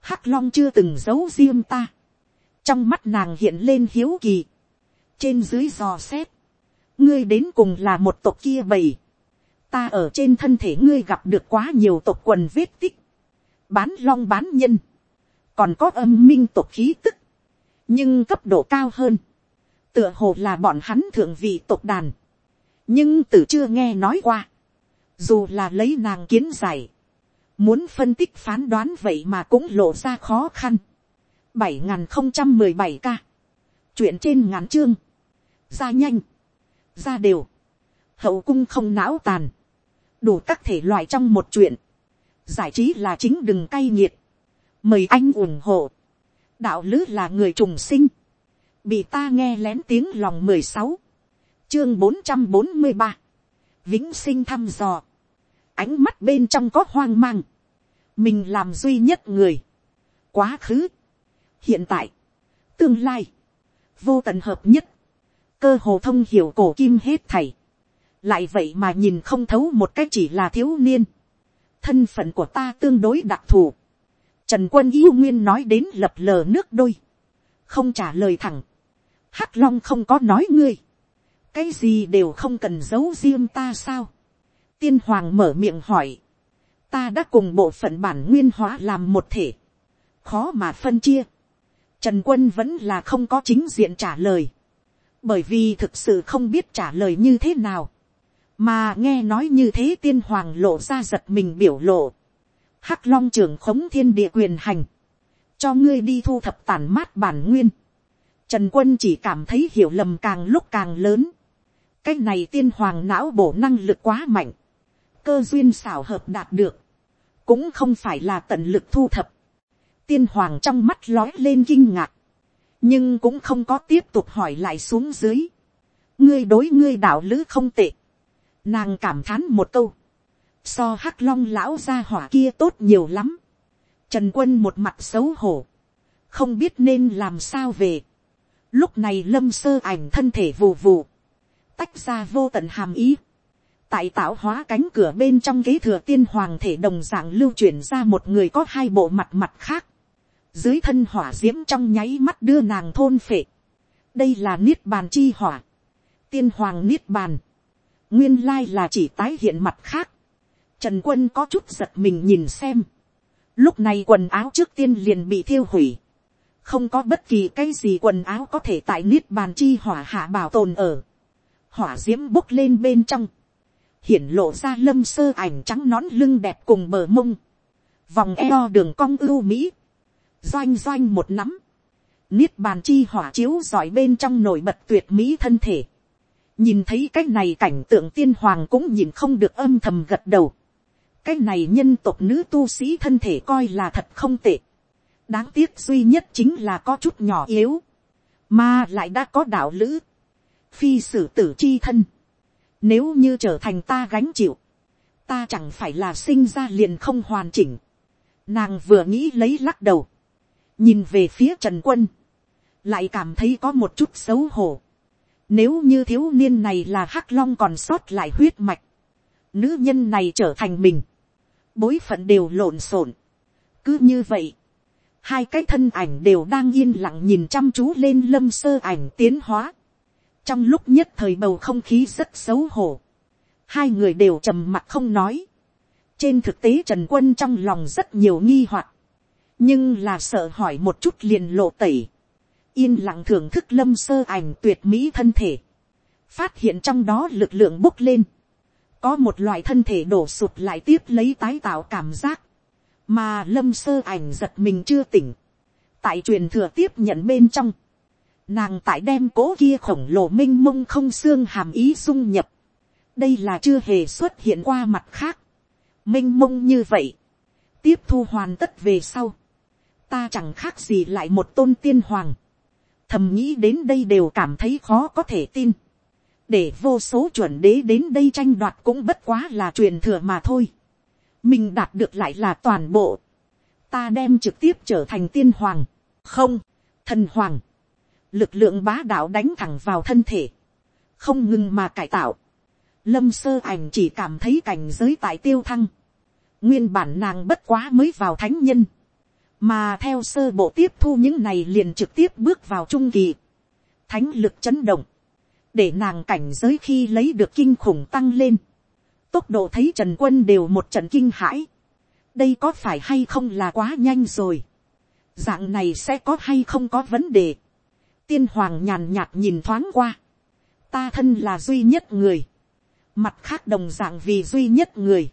hắc long chưa từng giấu riêng ta, trong mắt nàng hiện lên hiếu kỳ, trên dưới dò xét, ngươi đến cùng là một tộc kia bầy, ta ở trên thân thể ngươi gặp được quá nhiều tộc quần vết tích, bán long bán nhân, còn có âm minh tộc khí tức, nhưng cấp độ cao hơn, tựa hồ là bọn hắn thượng vị tộc đàn, nhưng từ chưa nghe nói qua, dù là lấy nàng kiến giải, muốn phân tích phán đoán vậy mà cũng lộ ra khó khăn. bảy n g h n không trăm mười bảy ca, chuyện trên ngắn chương, ra nhanh, ra đều, hậu cung không não tàn, đủ các thể loại trong một chuyện, giải trí là chính đừng cay nghiệt, mời anh ủng hộ, đạo lứ là người trùng sinh, bị ta nghe lén tiếng lòng mười sáu, chương bốn trăm bốn mươi ba, vĩnh sinh thăm dò, ánh mắt bên trong có hoang mang, mình làm duy nhất người, quá khứ, hiện tại, tương lai, vô tận hợp nhất, cơ hồ thông hiểu cổ kim hết thảy, lại vậy mà nhìn không thấu một cách chỉ là thiếu niên, thân phận của ta tương đối đặc thù, Trần quân yêu nguyên nói đến lập lờ nước đôi. Không trả lời thẳng. Hắc long không có nói ngươi. cái gì đều không cần giấu riêng ta sao. tiên hoàng mở miệng hỏi, ta đã cùng bộ phận bản nguyên hóa làm một thể, khó mà phân chia. Trần quân vẫn là không có chính diện trả lời, bởi vì thực sự không biết trả lời như thế nào, mà nghe nói như thế tiên hoàng lộ ra giật mình biểu lộ, hắc long trưởng khống thiên địa quyền hành, cho ngươi đi thu thập tàn mát bản nguyên, trần quân chỉ cảm thấy hiểu lầm càng lúc càng lớn, cái này tiên hoàng não bổ năng lực quá mạnh, cơ duyên xảo hợp đạt được, cũng không phải là tận lực thu thập, tiên hoàng trong mắt lói lên kinh ngạc, nhưng cũng không có tiếp tục hỏi lại xuống dưới, ngươi đối ngươi đạo lữ không tệ, nàng cảm thán một câu, so hắc long lão gia hỏa kia tốt nhiều lắm, trần quân một mặt xấu hổ, không biết nên làm sao về, lúc này lâm sơ ảnh thân thể vù vù, tách ra vô tận hàm ý, tại tạo hóa cánh cửa bên trong ghế thừa tiên hoàng thể đồng dạng lưu chuyển ra một người có hai bộ mặt mặt khác, dưới thân hỏa d i ễ m trong nháy mắt đưa nàng thôn phệ, đây là niết bàn chi hỏa, tiên hoàng niết bàn, nguyên lai là chỉ tái hiện mặt khác, trần quân có chút giật mình nhìn xem, lúc này quần áo trước tiên liền bị thiêu hủy, không có bất kỳ cái gì quần áo có thể tại niết bàn chi hỏa hạ bảo tồn ở, hỏa d i ễ m bốc lên bên trong, hiển lộ ra lâm sơ ảnh trắng nón lưng đẹp cùng bờ mông, vòng eo đường cong ưu mỹ, doanh doanh một nắm, niết bàn chi hỏa chiếu giỏi bên trong nổi bật tuyệt mỹ thân thể, nhìn thấy cái này cảnh tượng tiên hoàng cũng nhìn không được âm thầm gật đầu, cái này nhân tộc nữ tu sĩ thân thể coi là thật không tệ, đáng tiếc duy nhất chính là có chút nhỏ yếu, mà lại đã có đạo lữ, phi sử tử chi thân, nếu như trở thành ta gánh chịu, ta chẳng phải là sinh ra liền không hoàn chỉnh, nàng vừa nghĩ lấy lắc đầu, nhìn về phía trần quân, lại cảm thấy có một chút xấu hổ. Nếu như thiếu niên này là hắc long còn sót lại huyết mạch, nữ nhân này trở thành mình, bối phận đều lộn xộn. cứ như vậy, hai cái thân ảnh đều đang yên lặng nhìn chăm chú lên lâm sơ ảnh tiến hóa trong lúc nhất thời bầu không khí rất xấu hổ, hai người đều trầm mặt không nói. trên thực tế trần quân trong lòng rất nhiều nghi hoặc, nhưng là sợ hỏi một chút liền lộ tẩy, yên lặng thưởng thức lâm sơ ảnh tuyệt mỹ thân thể, phát hiện trong đó lực lượng bốc lên, có một loại thân thể đổ sụt lại tiếp lấy tái tạo cảm giác, mà lâm sơ ảnh giật mình chưa tỉnh, tại truyền thừa tiếp nhận bên trong, nàng tại đem cố kia khổng lồ m i n h mông không xương hàm ý dung nhập, đây là chưa hề xuất hiện qua mặt khác, m i n h mông như vậy, tiếp thu hoàn tất về sau, ta chẳng khác gì lại một tôn tiên hoàng. thầm nghĩ đến đây đều cảm thấy khó có thể tin. để vô số chuẩn đế đến đây tranh đoạt cũng bất quá là truyền thừa mà thôi. mình đạt được lại là toàn bộ. ta đem trực tiếp trở thành tiên hoàng. không, thần hoàng lực lượng bá đạo đánh thẳng vào thân thể. không ngừng mà cải tạo. lâm sơ ảnh chỉ cảm thấy cảnh giới tại tiêu thăng. nguyên bản nàng bất quá mới vào thánh nhân mà theo sơ bộ tiếp thu những này liền trực tiếp bước vào trung kỳ, thánh lực chấn động, để nàng cảnh giới khi lấy được kinh khủng tăng lên, tốc độ thấy trần quân đều một trận kinh hãi, đây có phải hay không là quá nhanh rồi, dạng này sẽ có hay không có vấn đề, tiên hoàng nhàn nhạt nhìn thoáng qua, ta thân là duy nhất người, mặt khác đồng dạng vì duy nhất người,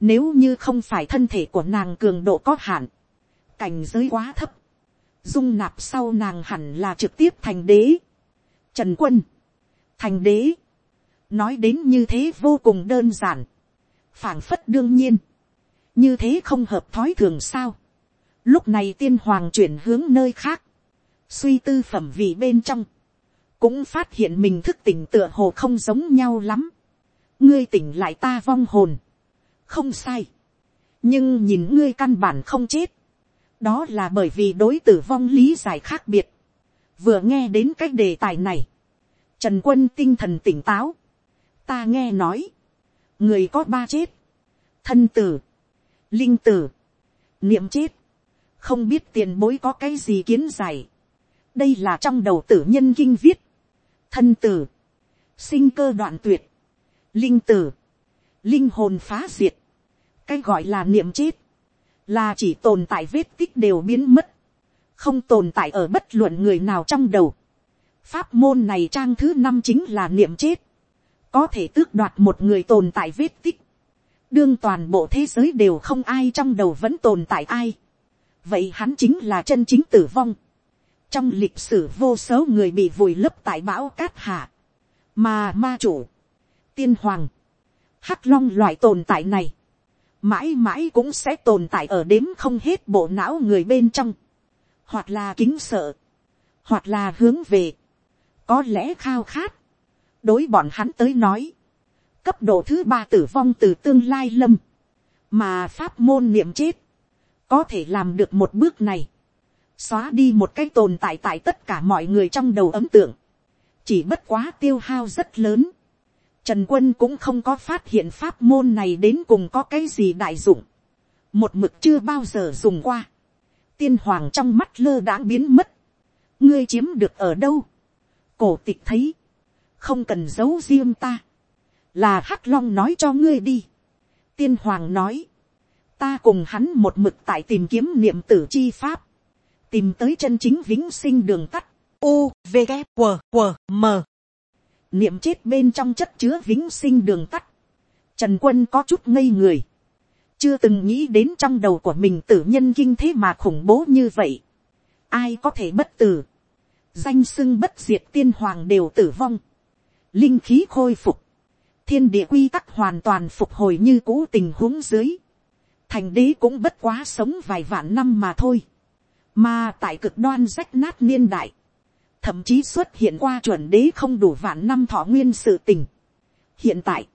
nếu như không phải thân thể của nàng cường độ có hạn, cảnh giới quá thấp, dung nạp sau nàng hẳn là trực tiếp thành đế. Trần quân, thành đế, nói đến như thế vô cùng đơn giản, phảng phất đương nhiên, như thế không hợp thói thường sao. Lúc này tiên hoàng chuyển hướng nơi khác, suy tư phẩm vị bên trong, cũng phát hiện mình thức tỉnh tựa hồ không giống nhau lắm. ngươi tỉnh lại ta vong hồn, không sai, nhưng nhìn ngươi căn bản không chết, đó là bởi vì đối tử vong lý giải khác biệt. vừa nghe đến cái đề tài này, trần quân tinh thần tỉnh táo, ta nghe nói, người có ba chết, thân tử, linh tử, niệm chết, không biết tiền bối có cái gì kiến giải, đây là trong đầu tử nhân kinh viết, thân tử, sinh cơ đoạn tuyệt, linh tử, linh hồn phá diệt, cái gọi là niệm chết, là chỉ tồn tại vết tích đều biến mất, không tồn tại ở bất luận người nào trong đầu. Pháp môn này trang thứ năm chính là niệm chết, có thể tước đoạt một người tồn tại vết tích, đương toàn bộ thế giới đều không ai trong đầu vẫn tồn tại ai, vậy hắn chính là chân chính tử vong trong lịch sử vô số người bị vùi lấp tại bão cát hạ, mà ma chủ, tiên hoàng, hắc long loại tồn tại này, mãi mãi cũng sẽ tồn tại ở đếm không hết bộ não người bên trong, hoặc là kính sợ, hoặc là hướng về, có lẽ khao khát, đối bọn hắn tới nói, cấp độ thứ ba tử vong từ tương lai lâm, mà pháp môn niệm chết, có thể làm được một bước này, xóa đi một cái tồn tại tại tất cả mọi người trong đầu ấm tượng, chỉ bất quá tiêu hao rất lớn, Trần quân cũng không có phát hiện pháp môn này đến cùng có cái gì đại dụng. Một mực chưa bao giờ dùng qua. Tiên hoàng trong mắt lơ đãng biến mất. Ngươi chiếm được ở đâu? Cổ tịch thấy. Không cần giấu riêng ta. Là hắc long nói cho ngươi đi. Tiên hoàng nói. Ta cùng hắn một mực tại tìm kiếm niệm tử chi pháp. Tìm tới chân chính vĩnh sinh đường tắt. U, V, g, q, q, M niệm chết bên trong chất chứa vĩnh sinh đường tắt. Trần quân có chút ngây người. Chưa từng nghĩ đến trong đầu của mình tử nhân kinh thế mà khủng bố như vậy. Ai có thể bất tử. Danh sưng bất diệt tiên hoàng đều tử vong. Linh khí khôi phục. Thiên địa quy tắc hoàn toàn phục hồi như cũ tình huống dưới. Thành đế cũng bất quá sống vài vạn năm mà thôi. Mà tại cực đoan rách nát niên đại. Thậm chí xuất hiện qua chuẩn đế không đủ vạn năm thọ nguyên sự tình. hiện tại,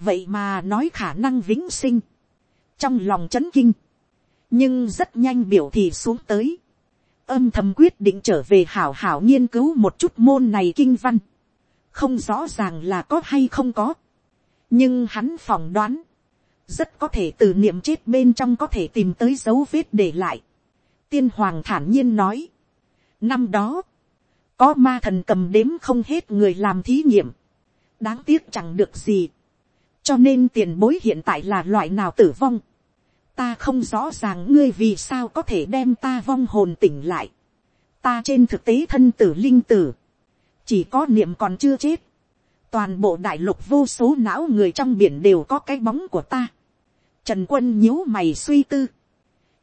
vậy mà nói khả năng vĩnh sinh, trong lòng c h ấ n kinh, nhưng rất nhanh biểu thì xuống tới, âm thầm quyết định trở về hảo hảo nghiên cứu một chút môn này kinh văn, không rõ ràng là có hay không có, nhưng hắn phỏng đoán, rất có thể từ niệm chết bên trong có thể tìm tới dấu vết để lại tiên hoàng thản nhiên nói, năm đó, có ma thần cầm đếm không hết người làm thí nghiệm, đáng tiếc chẳng được gì, cho nên tiền bối hiện tại là loại nào tử vong, ta không rõ ràng ngươi vì sao có thể đem ta vong hồn tỉnh lại, ta trên thực tế thân tử linh tử, chỉ có niệm còn chưa chết, toàn bộ đại lục vô số não người trong biển đều có cái bóng của ta, trần quân nhíu mày suy tư,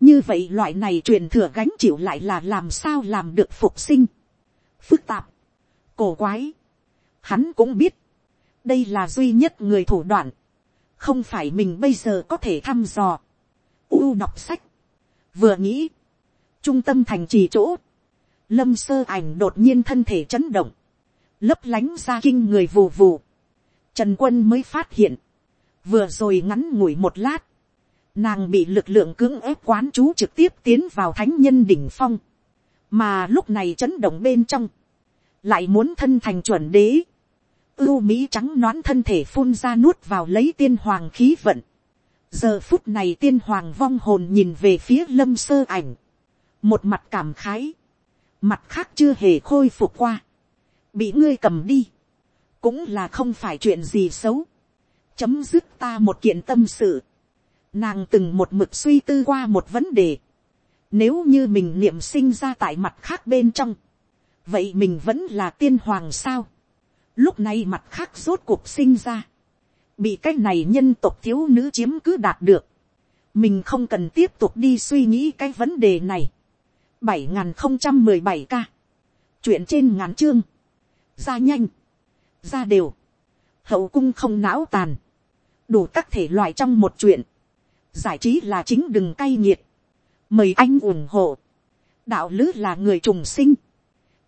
như vậy loại này truyền thừa gánh chịu lại là làm sao làm được phục sinh, phức tạp, cổ quái. Hắn cũng biết, đây là duy nhất người thủ đoạn, không phải mình bây giờ có thể thăm dò. U đọc sách, vừa nghĩ, trung tâm thành trì chỗ, lâm sơ ảnh đột nhiên thân thể chấn động, lấp lánh ra kinh người vù vù. Trần quân mới phát hiện, vừa rồi ngắn ngủi một lát, nàng bị lực lượng cưỡng ép quán chú trực tiếp tiến vào thánh nhân đỉnh phong. Mà lúc này chấn động bên trong, lại muốn thân thành chuẩn đế, ưu mỹ trắng nón thân thể phun ra nuốt vào lấy tiên hoàng khí vận. giờ phút này tiên hoàng vong hồn nhìn về phía lâm sơ ảnh, một mặt cảm khái, mặt khác chưa hề khôi phục qua, bị ngươi cầm đi, cũng là không phải chuyện gì xấu, chấm dứt ta một kiện tâm sự, nàng từng một mực suy tư qua một vấn đề, nếu như mình niệm sinh ra tại mặt khác bên trong. Vậy mình vẫn là tiên hoàng sao. Lúc này mặt khác rốt cuộc sinh ra. Bị cái này nhân tộc thiếu nữ chiếm cứ đạt được. Mình không cần tiếp tục đi suy nghĩ cái vấn đề này. bảy không trăm mười bảy ca. Chuyện trên ngàn chương. Ra nhanh. Ra đều. Hậu cung không não tàn. Đủ các thể loại trong một chuyện. Giải trí là chính đừng cay nghiệt. Mời anh ủng hộ. đạo lứ là người trùng sinh,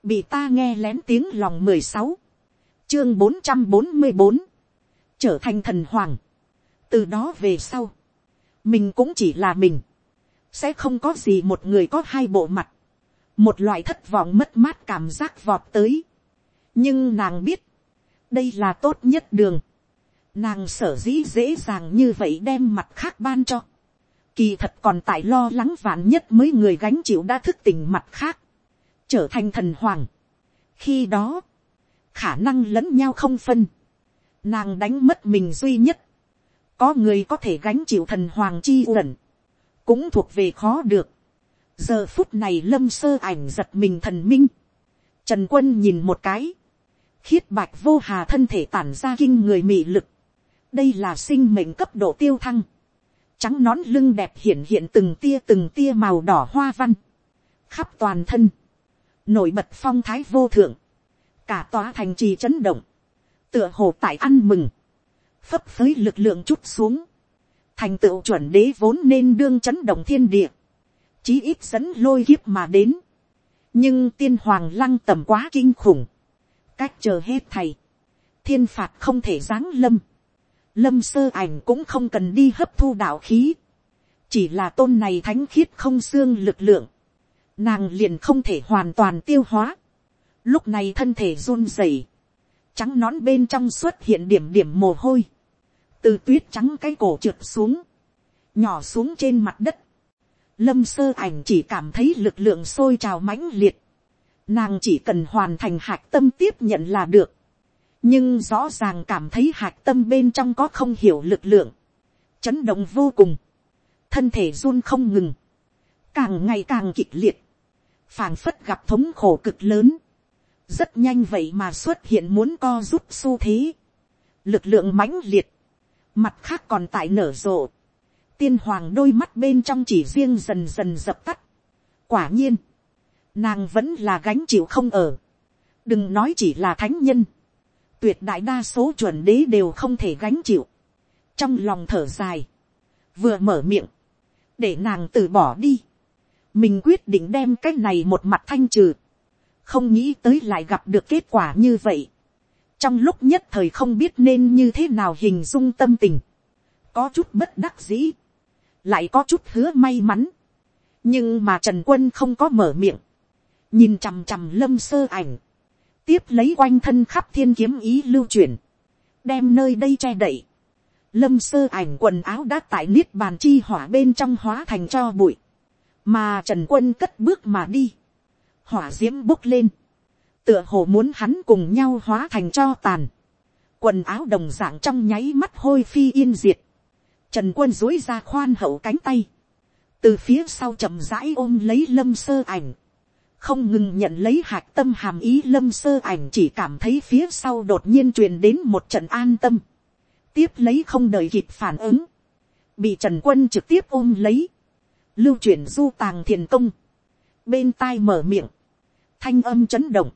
bị ta nghe lén tiếng lòng mười sáu, chương bốn trăm bốn mươi bốn, trở thành thần hoàng. từ đó về sau, mình cũng chỉ là mình, sẽ không có gì một người có hai bộ mặt, một loại thất vọng mất mát cảm giác vọt tới. nhưng nàng biết, đây là tốt nhất đường, nàng sở dĩ dễ dàng như vậy đem mặt khác ban cho, kỳ thật còn tại lo lắng vạn nhất mấy người gánh chịu đã thức tỉnh mặt khác, trở thành thần hoàng. khi đó, khả năng lẫn nhau không phân, nàng đánh mất mình duy nhất, có người có thể gánh chịu thần hoàng chi uẩn, cũng thuộc về khó được. giờ phút này lâm sơ ảnh giật mình thần minh, trần quân nhìn một cái, khiết bạch vô hà thân thể tản ra kinh người mị lực, đây là sinh mệnh cấp độ tiêu thăng, trắng nón lưng đẹp hiện hiện từng tia từng tia màu đỏ hoa văn, khắp toàn thân, nổi bật phong thái vô thượng, cả tòa thành trì chấn động, tựa hồ tại ăn mừng, phấp phới lực lượng chút xuống, thành tựu chuẩn đế vốn nên đương chấn động thiên địa, chí ít dẫn lôi kiếp mà đến, nhưng tiên hoàng lăng tầm quá kinh khủng, cách chờ hết thầy, thiên phạt không thể giáng lâm, lâm sơ ảnh cũng không cần đi hấp thu đạo khí, chỉ là tôn này thánh khiết không xương lực lượng, nàng liền không thể hoàn toàn tiêu hóa, lúc này thân thể run rẩy, trắng nón bên trong xuất hiện điểm điểm mồ hôi, từ tuyết trắng cái cổ trượt xuống, nhỏ xuống trên mặt đất, lâm sơ ảnh chỉ cảm thấy lực lượng sôi trào mãnh liệt, nàng chỉ cần hoàn thành hạc tâm tiếp nhận là được, nhưng rõ ràng cảm thấy hạc tâm bên trong có không hiểu lực lượng, chấn động vô cùng, thân thể run không ngừng, càng ngày càng kịch liệt, phảng phất gặp thống khổ cực lớn, rất nhanh vậy mà xuất hiện muốn co rút xu thế, lực lượng mãnh liệt, mặt khác còn tại nở rộ, tiên hoàng đôi mắt bên trong chỉ riêng dần dần dập tắt, quả nhiên, nàng vẫn là gánh chịu không ở, đừng nói chỉ là thánh nhân, tuyệt đại đa số chuẩn đế đều không thể gánh chịu, trong lòng thở dài, vừa mở miệng, để nàng từ bỏ đi, mình quyết định đem cái này một mặt thanh trừ, không nghĩ tới lại gặp được kết quả như vậy, trong lúc nhất thời không biết nên như thế nào hình dung tâm tình, có chút bất đắc dĩ, lại có chút hứa may mắn, nhưng mà trần quân không có mở miệng, nhìn chằm chằm lâm sơ ảnh, tiếp lấy quanh thân khắp thiên kiếm ý lưu chuyển đem nơi đây che đậy, lâm sơ ảnh quần áo đã tại niết bàn chi hỏa bên trong hóa thành cho bụi, mà trần quân cất bước mà đi, hỏa d i ễ m bốc lên, tựa hồ muốn hắn cùng nhau hóa thành cho tàn, quần áo đồng d ạ n g trong nháy mắt hôi phi yên diệt, trần quân dối ra khoan hậu cánh tay, từ phía sau chậm rãi ôm lấy lâm sơ ảnh, không ngừng nhận lấy hạt tâm hàm ý lâm sơ ảnh chỉ cảm thấy phía sau đột nhiên truyền đến một trận an tâm, tiếp lấy không đợi kịp phản ứng, bị trần quân trực tiếp ôm lấy, lưu chuyển du tàng thiền công, bên tai mở miệng, thanh âm chấn động,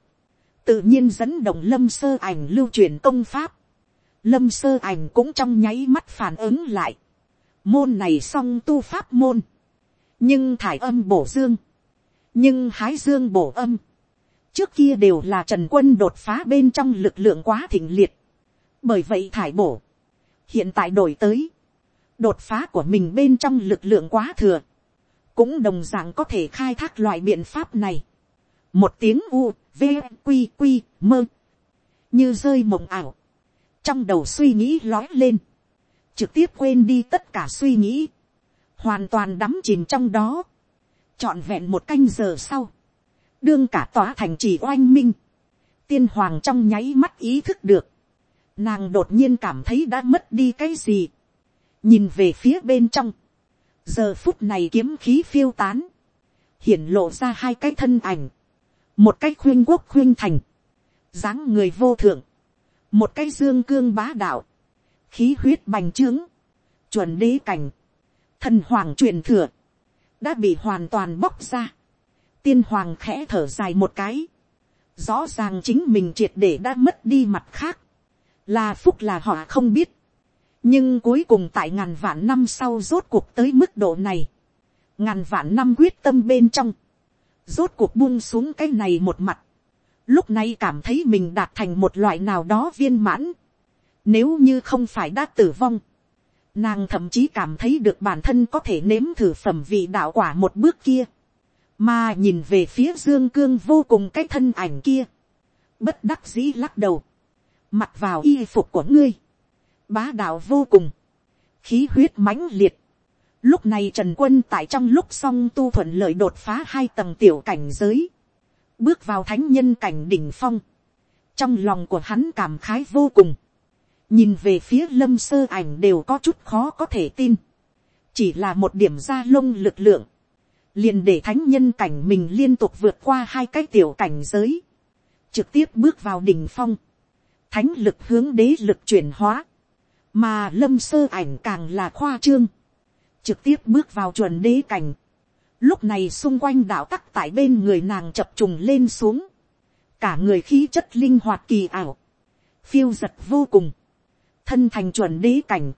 tự nhiên dẫn động lâm sơ ảnh lưu truyền công pháp, lâm sơ ảnh cũng trong nháy mắt phản ứng lại, môn này song tu pháp môn, nhưng thải âm bổ dương, nhưng hái dương bổ âm, trước kia đều là trần quân đột phá bên trong lực lượng quá thịnh liệt, bởi vậy thải bổ, hiện tại đổi tới, đột phá của mình bên trong lực lượng quá thừa, cũng đồng dạng có thể khai thác loại biện pháp này. một tiếng u, v, q q mơ, như rơi mộng ảo, trong đầu suy nghĩ lói lên, trực tiếp quên đi tất cả suy nghĩ, hoàn toàn đắm chìm trong đó, trọn vẹn một canh giờ sau, đương cả tòa thành trì oanh minh, tiên hoàng trong nháy mắt ý thức được, nàng đột nhiên cảm thấy đã mất đi cái gì, nhìn về phía bên trong, giờ phút này kiếm khí phiêu tán, hiển lộ ra hai cái thân ảnh, một cái khuyên quốc khuyên thành, dáng người vô thượng, một cái dương cương bá đạo, khí huyết bành trướng, chuẩn đế cảnh, thần hoàng truyền thừa, đã bị hoàn toàn bóc ra, tiên hoàng khẽ thở dài một cái, rõ ràng chính mình triệt để đã mất đi mặt khác, là phúc là họ không biết, nhưng cuối cùng tại ngàn vạn năm sau rốt cuộc tới mức độ này, ngàn vạn năm quyết tâm bên trong, rốt cuộc buông xuống cái này một mặt, lúc này cảm thấy mình đạt thành một loại nào đó viên mãn, nếu như không phải đã tử vong, nàng thậm chí cảm thấy được bản thân có thể nếm thử phẩm vị đạo quả một bước kia, mà nhìn về phía dương cương vô cùng cái thân ảnh kia, bất đắc dĩ lắc đầu, mặc vào y phục của ngươi, bá đạo vô cùng, khí huyết mãnh liệt. Lúc này Trần Quân tại trong lúc song tu thuận lợi đột phá hai tầng tiểu cảnh giới, bước vào thánh nhân cảnh đỉnh phong, trong lòng của hắn cảm khái vô cùng, nhìn về phía lâm sơ ảnh đều có chút khó có thể tin, chỉ là một điểm da lông lực lượng, liền để thánh nhân cảnh mình liên tục vượt qua hai cái tiểu cảnh giới, trực tiếp bước vào đỉnh phong, thánh lực hướng đế lực chuyển hóa, mà lâm sơ ảnh càng là khoa trương, trực tiếp bước vào chuẩn đế cảnh, lúc này xung quanh đạo tắc tại bên người nàng chập trùng lên xuống, cả người khí chất linh hoạt kỳ ảo, phiêu giật vô cùng, thân thành chuẩn đế cảnh,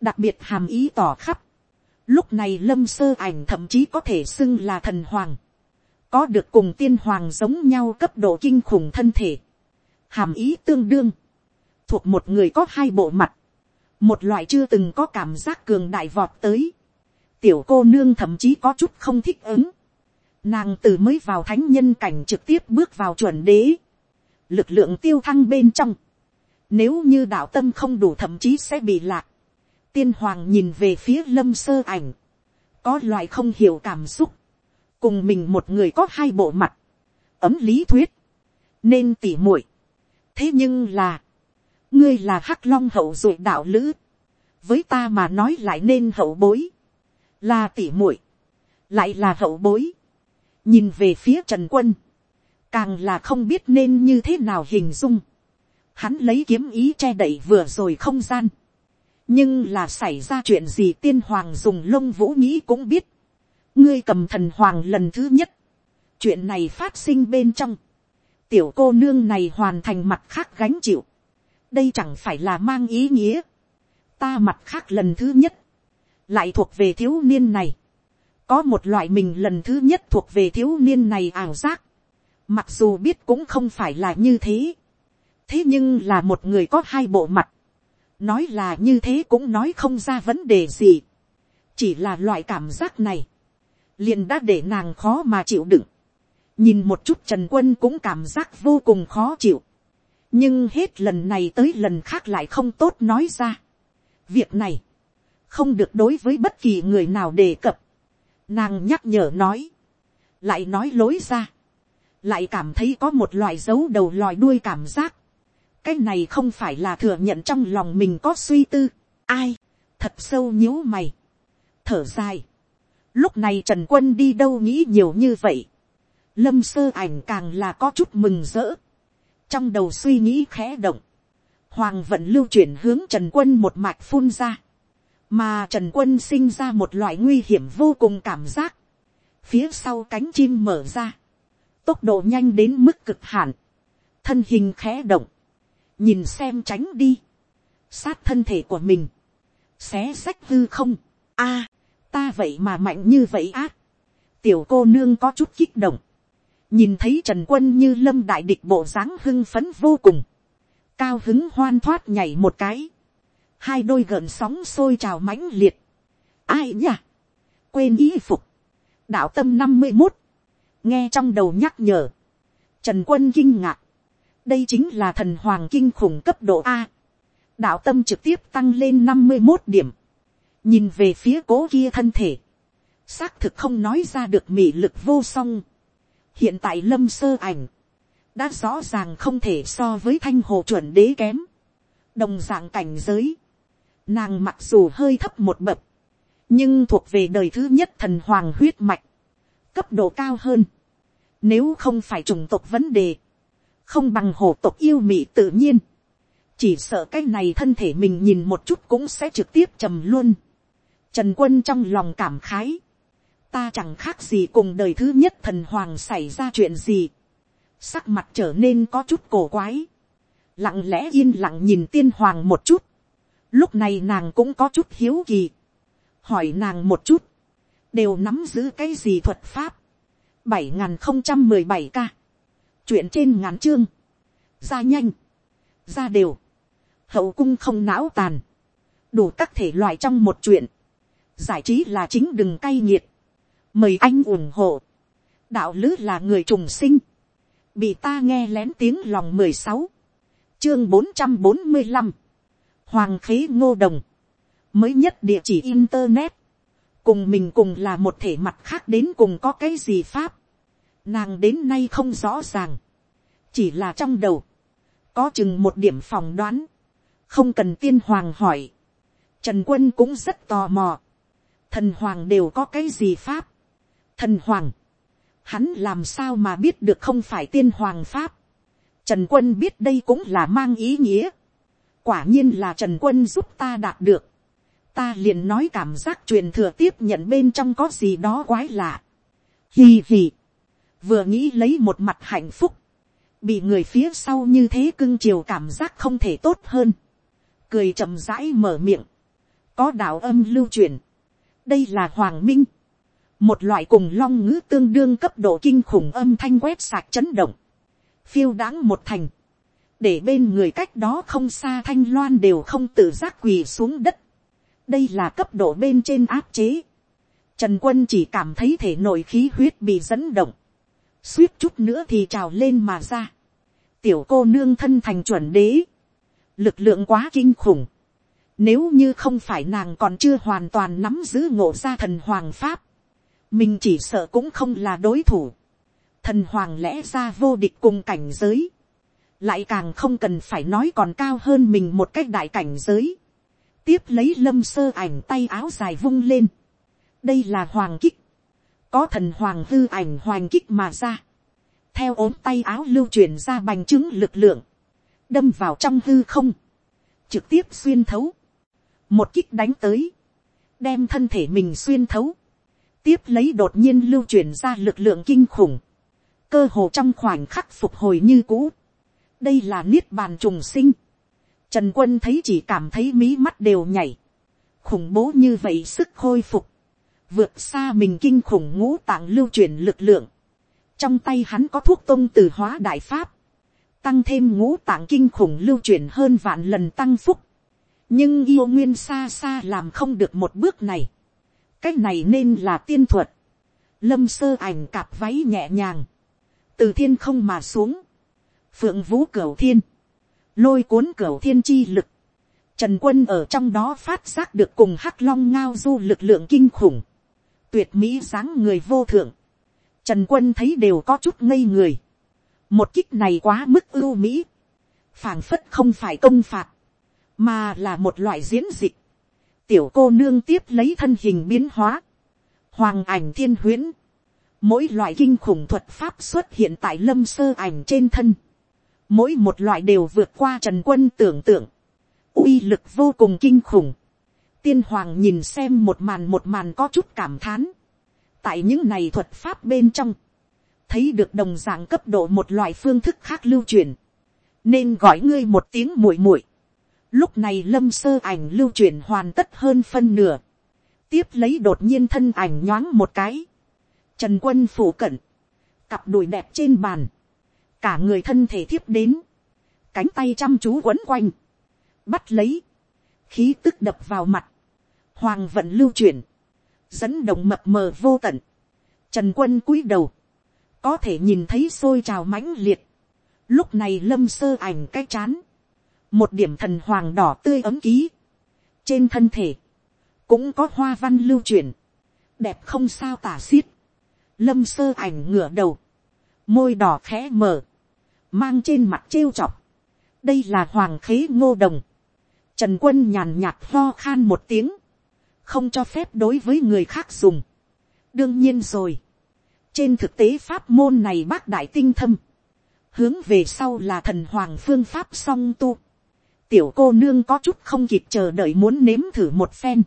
đặc biệt hàm ý tỏ khắp, lúc này lâm sơ ảnh thậm chí có thể xưng là thần hoàng, có được cùng tiên hoàng giống nhau cấp độ kinh khủng thân thể, hàm ý tương đương, thuộc một người có hai bộ mặt, một loại chưa từng có cảm giác cường đại vọt tới, tiểu cô nương thậm chí có chút không thích ứng, nàng từ mới vào thánh nhân cảnh trực tiếp bước vào chuẩn đế, lực lượng tiêu thăng bên trong, nếu như đạo tâm không đủ thậm chí sẽ bị lạc, tiên hoàng nhìn về phía lâm sơ ảnh, có loại không hiểu cảm xúc, cùng mình một người có hai bộ mặt, ấm lý thuyết, nên tỉ muội. thế nhưng là, ngươi là hắc long hậu dội đạo lữ, với ta mà nói lại nên hậu bối, là tỉ muội, lại là hậu bối, nhìn về phía trần quân, càng là không biết nên như thế nào hình dung, hắn lấy kiếm ý che đậy vừa rồi không gian, nhưng là xảy ra chuyện gì tiên hoàng dùng lông vũ nghĩ cũng biết, ngươi cầm thần hoàng lần thứ nhất, chuyện này phát sinh bên trong, tiểu cô nương này hoàn thành mặt khác gánh chịu, đây chẳng phải là mang ý nghĩa, ta mặt khác lần thứ nhất, lại thuộc về thiếu niên này, có một loại mình lần thứ nhất thuộc về thiếu niên này ảo giác, mặc dù biết cũng không phải là như thế, thế nhưng là một người có hai bộ mặt, nói là như thế cũng nói không ra vấn đề gì, chỉ là loại cảm giác này, liền đã để nàng khó mà chịu đựng, nhìn một chút trần quân cũng cảm giác vô cùng khó chịu, nhưng hết lần này tới lần khác lại không tốt nói ra. việc này, không được đối với bất kỳ người nào đề cập, nàng nhắc nhở nói, lại nói lối ra, lại cảm thấy có một loại dấu đầu lòi đuôi cảm giác, cái này không phải là thừa nhận trong lòng mình có suy tư, ai, thật sâu nhíu mày, thở dài, lúc này trần quân đi đâu nghĩ nhiều như vậy, lâm sơ ảnh càng là có chút mừng rỡ, trong đầu suy nghĩ khẽ động, hoàng vận lưu chuyển hướng trần quân một mạch phun ra, mà trần quân sinh ra một loại nguy hiểm vô cùng cảm giác, phía sau cánh chim mở ra, tốc độ nhanh đến mức cực hạn, thân hình khẽ động, nhìn xem tránh đi, sát thân thể của mình, xé sách hư không, a, ta vậy mà mạnh như vậy ác, tiểu cô nương có chút kích động, nhìn thấy trần quân như lâm đại địch bộ dáng hưng phấn vô cùng, cao hứng hoan thoát nhảy một cái, hai đôi gợn sóng sôi trào mãnh liệt, ai nhỉ, quên y phục, đạo tâm năm mươi một, nghe trong đầu nhắc nhở, trần quân kinh ngạc, đây chính là thần hoàng kinh khủng cấp độ a, đạo tâm trực tiếp tăng lên năm mươi một điểm, nhìn về phía cố kia thân thể, xác thực không nói ra được mị lực vô song, hiện tại lâm sơ ảnh, đã rõ ràng không thể so với thanh hồ chuẩn đế kém, đồng dạng cảnh giới, nàng mặc dù hơi thấp một bậc, nhưng thuộc về đời thứ nhất thần hoàng huyết mạch, cấp độ cao hơn, nếu không phải chủng tộc vấn đề, không bằng hồ tộc yêu mị tự nhiên, chỉ sợ cái này thân thể mình nhìn một chút cũng sẽ trực tiếp trầm luôn. Trần quân trong lòng cảm khái, ta chẳng khác gì cùng đời thứ nhất thần hoàng xảy ra chuyện gì, sắc mặt trở nên có chút cổ quái, lặng lẽ yên lặng nhìn tiên hoàng một chút, lúc này nàng cũng có chút hiếu kỳ, hỏi nàng một chút, đều nắm giữ cái gì thuật pháp, bảy n không trăm mười bảy ca, chuyện trên ngắn chương, ra nhanh, ra đều, hậu cung không não tàn, đủ các thể loại trong một chuyện, giải trí là chính đừng cay nghiệt, mời anh ủng hộ, đạo lứ là người trùng sinh, bị ta nghe lén tiếng lòng mười sáu, chương bốn trăm bốn mươi năm, hoàng khế ngô đồng, mới nhất địa chỉ internet, cùng mình cùng là một thể mặt khác đến cùng có cái gì pháp, nàng đến nay không rõ ràng, chỉ là trong đầu, có chừng một điểm phỏng đoán, không cần tiên hoàng hỏi, trần quân cũng rất tò mò, thần hoàng đều có cái gì pháp, thần hoàng, hắn làm sao mà biết được không phải tiên hoàng pháp, trần quân biết đây cũng là mang ý nghĩa, quả nhiên là trần quân giúp ta đạt được, ta liền nói cảm giác truyền thừa tiếp nhận bên trong có gì đó quái lạ, hì hì, vừa nghĩ lấy một mặt hạnh phúc, bị người phía sau như thế cưng chiều cảm giác không thể tốt hơn, cười chậm rãi mở miệng, có đạo âm lưu truyền, đây là hoàng minh, một loại cùng long ngữ tương đương cấp độ kinh khủng âm thanh quét sạc chấn động, phiêu đáng một thành, để bên người cách đó không xa thanh loan đều không tự giác quỳ xuống đất, đây là cấp độ bên trên áp chế, trần quân chỉ cảm thấy thể nội khí huyết bị dẫn động, suýt chút nữa thì trào lên mà ra, tiểu cô nương thân thành chuẩn đế, lực lượng quá kinh khủng, nếu như không phải nàng còn chưa hoàn toàn nắm giữ ngộ ra thần hoàng pháp, mình chỉ sợ cũng không là đối thủ. Thần hoàng lẽ ra vô địch cùng cảnh giới, lại càng không cần phải nói còn cao hơn mình một cách đại cảnh giới. tiếp lấy lâm sơ ảnh tay áo dài vung lên. đây là hoàng kích, có thần hoàng hư ảnh hoàng kích mà ra. theo ốm tay áo lưu truyền ra bành trướng lực lượng, đâm vào trong hư không, trực tiếp xuyên thấu, một kích đánh tới, đem thân thể mình xuyên thấu, tiếp lấy đột nhiên lưu truyền ra lực lượng kinh khủng, cơ hồ trong khoảnh khắc phục hồi như cũ. đây là niết bàn trùng sinh. trần quân thấy chỉ cảm thấy mí mắt đều nhảy, khủng bố như vậy sức khôi phục, vượt xa mình kinh khủng ngũ tạng lưu truyền lực lượng. trong tay hắn có thuốc tôn từ hóa đại pháp, tăng thêm ngũ tạng kinh khủng lưu truyền hơn vạn lần tăng phúc. nhưng yêu nguyên xa xa làm không được một bước này. Cái này nên là tiên thuật. lâm sơ ảnh cạp váy nhẹ nhàng, từ thiên không mà xuống, phượng vũ cửu thiên, lôi cuốn cửu thiên chi lực, trần quân ở trong đó phát giác được cùng hắc long ngao du lực lượng kinh khủng, tuyệt mỹ dáng người vô thượng, trần quân thấy đều có chút ngây người, một kích này quá mức ưu mỹ, phảng phất không phải công phạt, mà là một loại diễn dịch, tiểu cô nương tiếp lấy thân hình biến hóa, hoàng ảnh thiên huyễn, mỗi loại kinh khủng thuật pháp xuất hiện tại lâm sơ ảnh trên thân, mỗi một loại đều vượt qua trần quân tưởng tượng, uy lực vô cùng kinh khủng, tiên hoàng nhìn xem một màn một màn có chút cảm thán, tại những này thuật pháp bên trong, thấy được đồng dạng cấp độ một loại phương thức khác lưu truyền, nên gọi ngươi một tiếng muội muội, Lúc này lâm sơ ảnh lưu truyền hoàn tất hơn phân nửa. Tiếp lấy đột nhiên thân ảnh nhoáng một cái. Trần quân phủ cận. Cặp đùi đẹp trên bàn. Cả người thân thể thiếp đến. Cánh tay chăm chú quấn quanh. Bắt lấy. Khí tức đập vào mặt. Hoàng vận lưu chuyển. Dẫn động mập mờ vô tận. Trần quân cúi đầu. Có thể nhìn thấy sôi trào mãnh liệt. Lúc này lâm sơ ảnh cái chán một điểm thần hoàng đỏ tươi ấm ký, trên thân thể, cũng có hoa văn lưu chuyển đẹp không sao tả xiết, lâm sơ ảnh ngửa đầu, môi đỏ khẽ mờ, mang trên mặt trêu chọc, đây là hoàng khế ngô đồng, trần quân nhàn nhạt ho khan một tiếng, không cho phép đối với người khác dùng, đương nhiên rồi, trên thực tế pháp môn này bác đại tinh thâm, hướng về sau là thần hoàng phương pháp song tu, tiểu cô nương có chút không kịp chờ đợi muốn nếm thử một phen,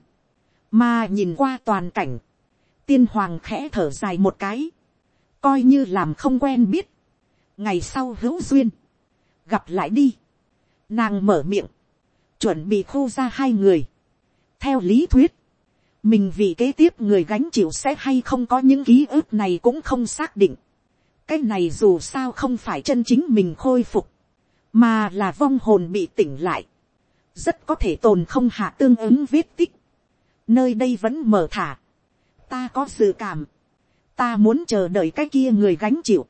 mà nhìn qua toàn cảnh, tiên hoàng khẽ thở dài một cái, coi như làm không quen biết, ngày sau hữu duyên, gặp lại đi, nàng mở miệng, chuẩn bị khu ra hai người, theo lý thuyết, mình vì kế tiếp người gánh chịu sẽ hay không có những ký ức này cũng không xác định, cái này dù sao không phải chân chính mình khôi phục, mà là vong hồn bị tỉnh lại, rất có thể tồn không hạ tương ứng vết tích, nơi đây vẫn mở thả, ta có dự cảm, ta muốn chờ đợi cái kia người gánh chịu,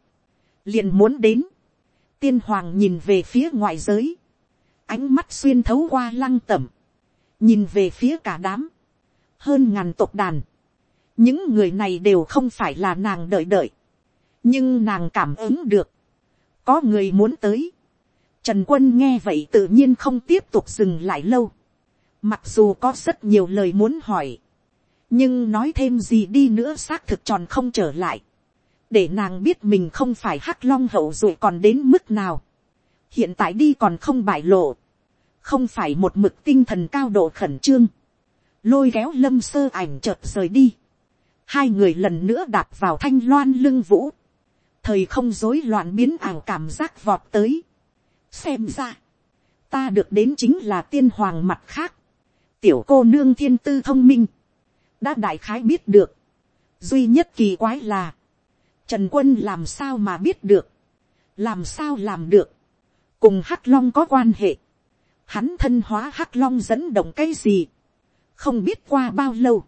liền muốn đến, tiên hoàng nhìn về phía ngoại giới, ánh mắt xuyên thấu qua lăng tẩm, nhìn về phía cả đám, hơn ngàn tộc đàn, những người này đều không phải là nàng đợi đợi, nhưng nàng cảm ứng được, có người muốn tới, Trần quân nghe vậy tự nhiên không tiếp tục dừng lại lâu. Mặc dù có rất nhiều lời muốn hỏi. Nhưng nói thêm gì đi nữa xác thực tròn không trở lại. Để nàng biết mình không phải hắc long hậu rồi còn đến mức nào. Hiện tại đi còn không bại lộ. Không phải một mực tinh thần cao độ khẩn trương. Lôi kéo lâm sơ ảnh chợt rời đi. Hai người lần nữa đạp vào thanh loan lưng vũ. Thời không rối loạn biến ảo cảm giác vọt tới. Xem ra. Ta được đến chính là tiên hoàng mặt khác. Tiểu cô nương thiên tư thông minh. Đã đại khái biết được. Duy nhất kỳ quái là. Trần quân làm sao mà biết được. Làm sao làm được. Cùng Hắc Long có quan hệ. Hắn thân hóa Hắc Long dẫn động cái gì. Không biết qua bao lâu.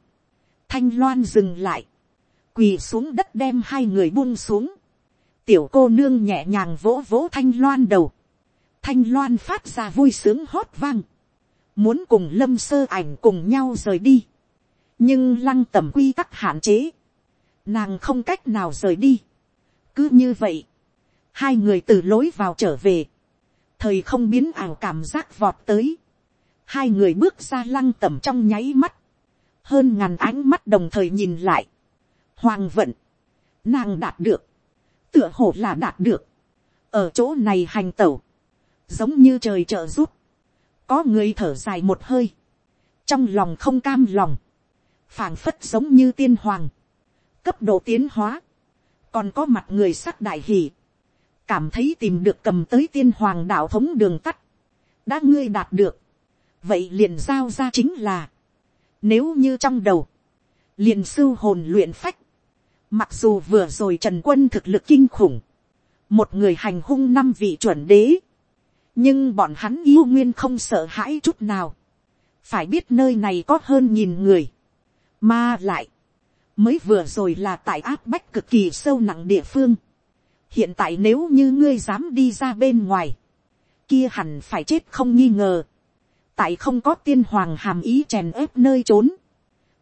Thanh Loan dừng lại. Quỳ xuống đất đem hai người buông xuống. Tiểu cô nương nhẹ nhàng vỗ vỗ Thanh Loan đầu. Thanh Loan phát ra vui sướng hót vang. Muốn cùng lâm sơ ảnh cùng nhau rời đi. Nhưng lăng tẩm quy tắc hạn chế. Nàng không cách nào rời đi. Cứ như vậy. Hai người từ lối vào trở về. Thời không biến ảo cảm giác vọt tới. Hai người bước ra lăng tẩm trong nháy mắt. Hơn ngàn ánh mắt đồng thời nhìn lại. Hoàng vận. Nàng đạt được. Tựa hồ là đạt được. Ở chỗ này hành tẩu. Giống như trời trợ giúp. Có người thở dài một hơi. Trong lòng không cam lòng. phảng phất giống như tiên hoàng. Cấp độ tiến hóa. Còn có mặt người sắc đại hỷ. Cảm thấy tìm được cầm tới tiên hoàng đạo thống đường tắt. Đã ngươi đạt được. Vậy liền giao ra chính là. Nếu như trong đầu. Liền sưu hồn luyện phách. Mặc dù vừa rồi Trần Quân thực lực kinh khủng. Một người hành hung năm vị chuẩn đế nhưng bọn hắn yêu nguyên không sợ hãi chút nào. phải biết nơi này có hơn nghìn người. mà lại, mới vừa rồi là tại áp bách cực kỳ sâu nặng địa phương hiện tại nếu như ngươi dám đi ra bên ngoài, kia hẳn phải chết không nghi ngờ. tại không có tiên hoàng hàm ý chèn ép nơi trốn,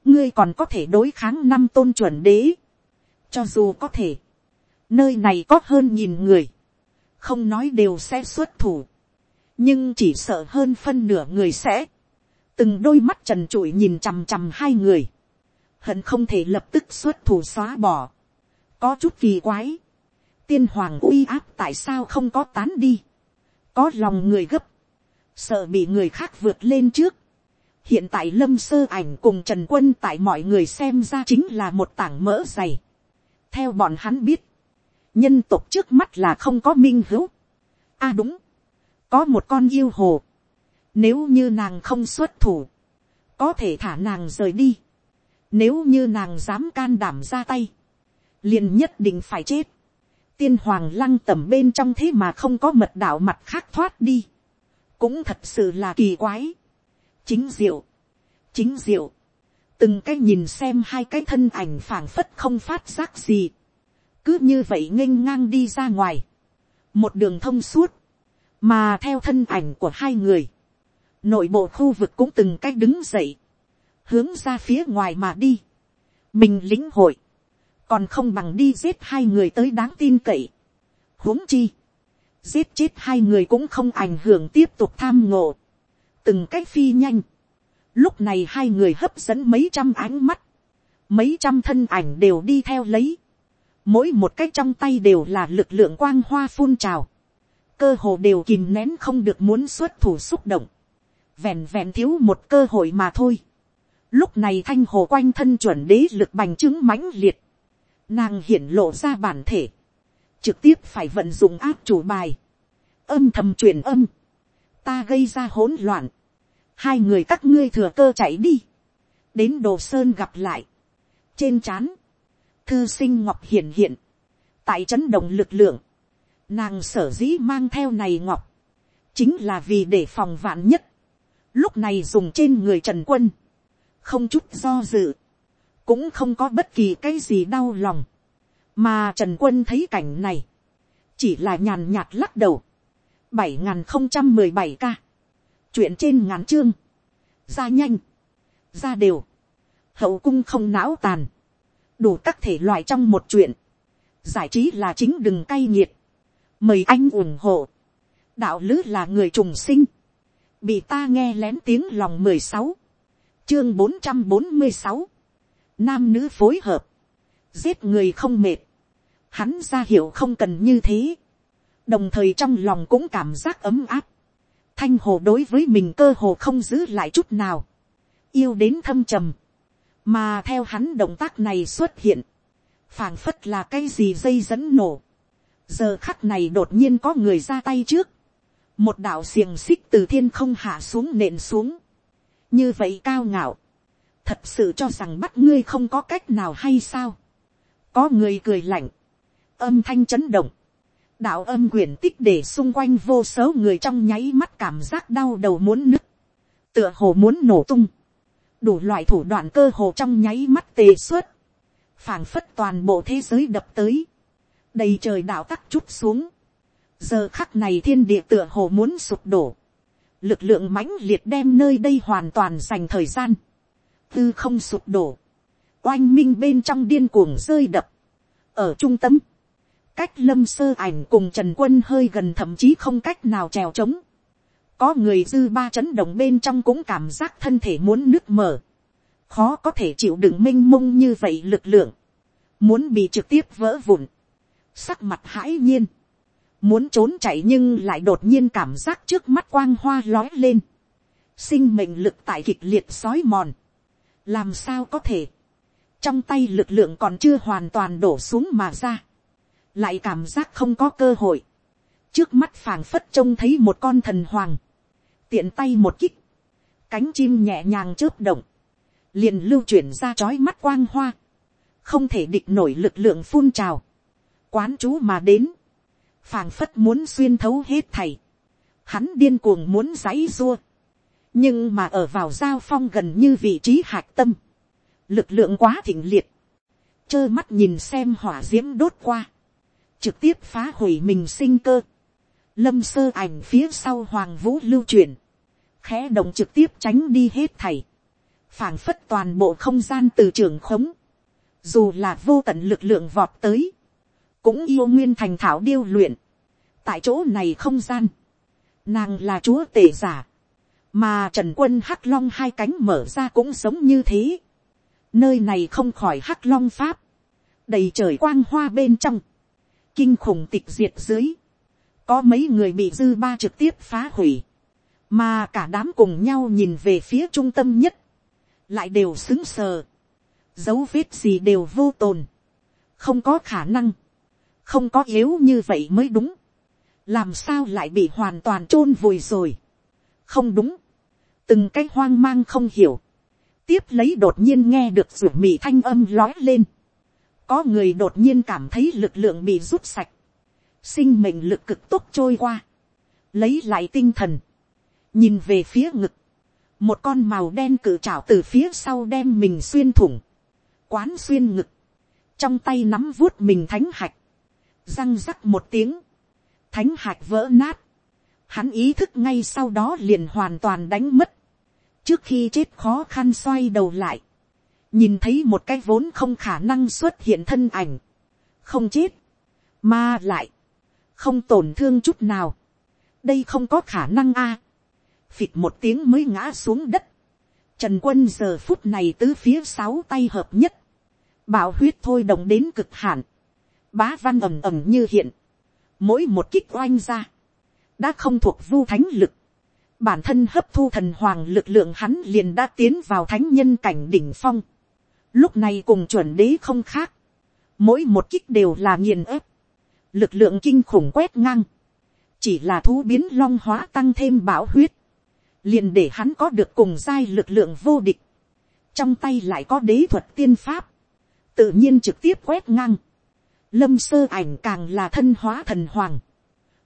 ngươi còn có thể đối kháng năm tôn chuẩn đế. cho dù có thể, nơi này có hơn nghìn người, không nói đều sẽ xuất thủ nhưng chỉ sợ hơn phân nửa người sẽ, từng đôi mắt trần trụi nhìn chằm chằm hai người, hận không thể lập tức xuất thủ xóa bỏ, có chút kỳ quái, tiên hoàng uy áp tại sao không có tán đi, có lòng người gấp, sợ bị người khác vượt lên trước, hiện tại lâm sơ ảnh cùng trần quân tại mọi người xem ra chính là một tảng mỡ dày, theo bọn hắn biết, nhân tộc trước mắt là không có minh hữu, a à đúng, có một con yêu hồ, nếu như nàng không xuất thủ, có thể thả nàng rời đi, nếu như nàng dám can đảm ra tay, liền nhất định phải chết, tiên hoàng lăng tẩm bên trong thế mà không có mật đạo mặt khác thoát đi, cũng thật sự là kỳ quái, chính diệu, chính diệu, từng cái nhìn xem hai cái thân ảnh phảng phất không phát giác gì, cứ như vậy nghênh ngang đi ra ngoài, một đường thông suốt, mà theo thân ảnh của hai người, nội bộ khu vực cũng từng cách đứng dậy, hướng ra phía ngoài mà đi, mình lính hội, còn không bằng đi giết hai người tới đáng tin cậy, huống chi, giết chết hai người cũng không ảnh hưởng tiếp tục tham ngộ, từng cách phi nhanh, lúc này hai người hấp dẫn mấy trăm ánh mắt, mấy trăm thân ảnh đều đi theo lấy, mỗi một cái trong tay đều là lực lượng quang hoa phun trào, cơ hồ đều kìm nén không được muốn xuất thủ xúc động, vẹn vẹn thiếu một cơ hội mà thôi. Lúc này thanh hồ quanh thân chuẩn đế lực bành trướng mãnh liệt, nàng hiển lộ ra bản thể, trực tiếp phải vận dụng áp chủ bài, âm thầm truyền âm, ta gây ra hỗn loạn, hai người các ngươi thừa cơ chạy đi, đến đồ sơn gặp lại, trên c h á n thư sinh ngọc hiển hiện, tại chấn động lực lượng, Nàng sở dĩ mang theo này ngọc. Chính là vì để phòng vạn nhất. Lúc này dùng trên người Trần Quân. Không chút do dự. Cũng không có bất kỳ cái gì đau lòng. Mà Trần Quân thấy cảnh này. Chỉ là nhàn nhạt lắc đầu. bảy không trăm mười bảy ca. Chuyện trên ngắn chương. Ra nhanh. Ra đều. Hậu cung không não tàn. Đủ các thể loại trong một chuyện. Giải trí là chính đừng cay nghiệt mời anh ủng hộ. đạo lữ là người trùng sinh, bị ta nghe lén tiếng lòng mười sáu, chương bốn trăm bốn mươi sáu, nam nữ phối hợp, giết người không mệt, hắn ra hiểu không cần như thế, đồng thời trong lòng cũng cảm giác ấm áp, thanh hồ đối với mình cơ hồ không giữ lại chút nào, yêu đến thâm trầm, mà theo hắn động tác này xuất hiện, phảng phất là cái gì dây dẫn nổ, giờ khắc này đột nhiên có người ra tay trước, một đạo xiềng xích từ thiên không hạ xuống nện xuống, như vậy cao ngạo, thật sự cho rằng bắt ngươi không có cách nào hay sao, có người cười lạnh, âm thanh chấn động, đạo âm quyển tích để xung quanh vô số người trong nháy mắt cảm giác đau đầu muốn nứt, tựa hồ muốn nổ tung, đủ loại thủ đoạn cơ hồ trong nháy mắt tề suốt, phảng phất toàn bộ thế giới đập tới, đầy trời đạo tắc chút xuống, giờ khắc này thiên địa tựa hồ muốn sụp đổ, lực lượng mãnh liệt đem nơi đây hoàn toàn dành thời gian, tư không sụp đổ, oanh minh bên trong điên cuồng rơi đập, ở trung tâm, cách lâm sơ ảnh cùng trần quân hơi gần thậm chí không cách nào trèo trống, có người dư ba chấn động bên trong cũng cảm giác thân thể muốn nứt mở, khó có thể chịu đựng m i n h mông như vậy lực lượng, muốn bị trực tiếp vỡ vụn, sắc mặt hãi nhiên, muốn trốn chạy nhưng lại đột nhiên cảm giác trước mắt quang hoa lói lên, sinh mệnh lực tại kịch liệt sói mòn, làm sao có thể, trong tay lực lượng còn chưa hoàn toàn đổ xuống mà ra, lại cảm giác không có cơ hội, trước mắt phảng phất trông thấy một con thần hoàng, tiện tay một kích, cánh chim nhẹ nhàng chớp động, liền lưu chuyển ra chói mắt quang hoa, không thể địch nổi lực lượng phun trào, quán chú mà đến, phảng phất muốn xuyên thấu hết thầy, hắn điên cuồng muốn giãy dua, nhưng mà ở vào giao phong gần như vị trí hạc tâm, lực lượng quá thịnh liệt, trơ mắt nhìn xem hỏa d i ễ m đốt qua, trực tiếp phá hủy mình sinh cơ, lâm sơ ảnh phía sau hoàng vũ lưu truyền, khẽ động trực tiếp tránh đi hết thảy, phảng phất toàn bộ không gian từ trường khống, dù là vô tận lực lượng vọt tới, cũng yêu nguyên thành thảo điêu luyện, tại chỗ này không gian, nàng là chúa tể giả, mà trần quân hắc long hai cánh mở ra cũng giống như thế, nơi này không khỏi hắc long pháp, đầy trời quang hoa bên trong, kinh khủng tịch diệt dưới, có mấy người bị dư ba trực tiếp phá hủy, mà cả đám cùng nhau nhìn về phía trung tâm nhất, lại đều xứng sờ, dấu vết gì đều vô tồn, không có khả năng, không có yếu như vậy mới đúng, làm sao lại bị hoàn toàn t r ô n vùi rồi, không đúng, từng cái hoang mang không hiểu, tiếp lấy đột nhiên nghe được ruột mì thanh âm lói lên, có người đột nhiên cảm thấy lực lượng bị rút sạch, sinh mệnh lực cực tốt trôi qua, lấy lại tinh thần, nhìn về phía ngực, một con màu đen cự trảo từ phía sau đem mình xuyên thủng, quán xuyên ngực, trong tay nắm vuốt mình thánh hạch, răng rắc một tiếng, thánh hạch vỡ nát, hắn ý thức ngay sau đó liền hoàn toàn đánh mất, trước khi chết khó khăn xoay đầu lại, nhìn thấy một cái vốn không khả năng xuất hiện thân ảnh, không chết, mà lại, không tổn thương chút nào, đây không có khả năng a, phịt một tiếng mới ngã xuống đất. Trần quân giờ phút này tứ phía sáu tay hợp nhất. Bảo huyết thôi đồng đến cực hạn. Bá văn ầm ầm như hiện. Mỗi một kích oanh ra. Đã không thuộc vu thánh lực. Bản thân hấp thu thần hoàng lực lượng hắn liền đã tiến vào thánh nhân cảnh đỉnh phong. Lúc này cùng chuẩn đế không khác. Mỗi một kích đều là nghiền ép. Lực lượng kinh khủng quét ngang. Chỉ là thú biến long hóa tăng thêm bảo huyết liền để hắn có được cùng giai lực lượng vô địch, trong tay lại có đế thuật tiên pháp, tự nhiên trực tiếp quét ngang, lâm sơ ảnh càng là thân hóa thần hoàng,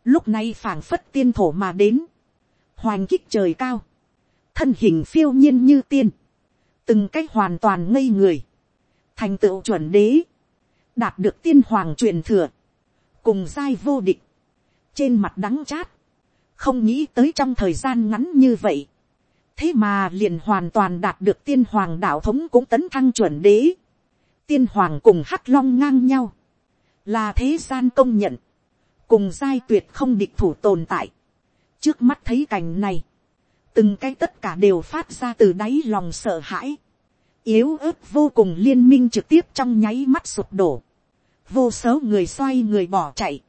lúc này phảng phất tiên thổ mà đến, hoành kích trời cao, thân hình phiêu nhiên như tiên, từng cách hoàn toàn ngây người, thành tựu chuẩn đế, đạt được tiên hoàng truyền thừa, cùng giai vô địch, trên mặt đắng chát, không nghĩ tới trong thời gian ngắn như vậy, thế mà liền hoàn toàn đạt được tiên hoàng đạo thống cũng tấn thăng chuẩn đế, tiên hoàng cùng hắc long ngang nhau, là thế gian công nhận, cùng giai tuyệt không địch thủ tồn tại, trước mắt thấy cảnh này, từng cái tất cả đều phát ra từ đáy lòng sợ hãi, yếu ớt vô cùng liên minh trực tiếp trong nháy mắt sụp đổ, vô số người xoay người bỏ chạy,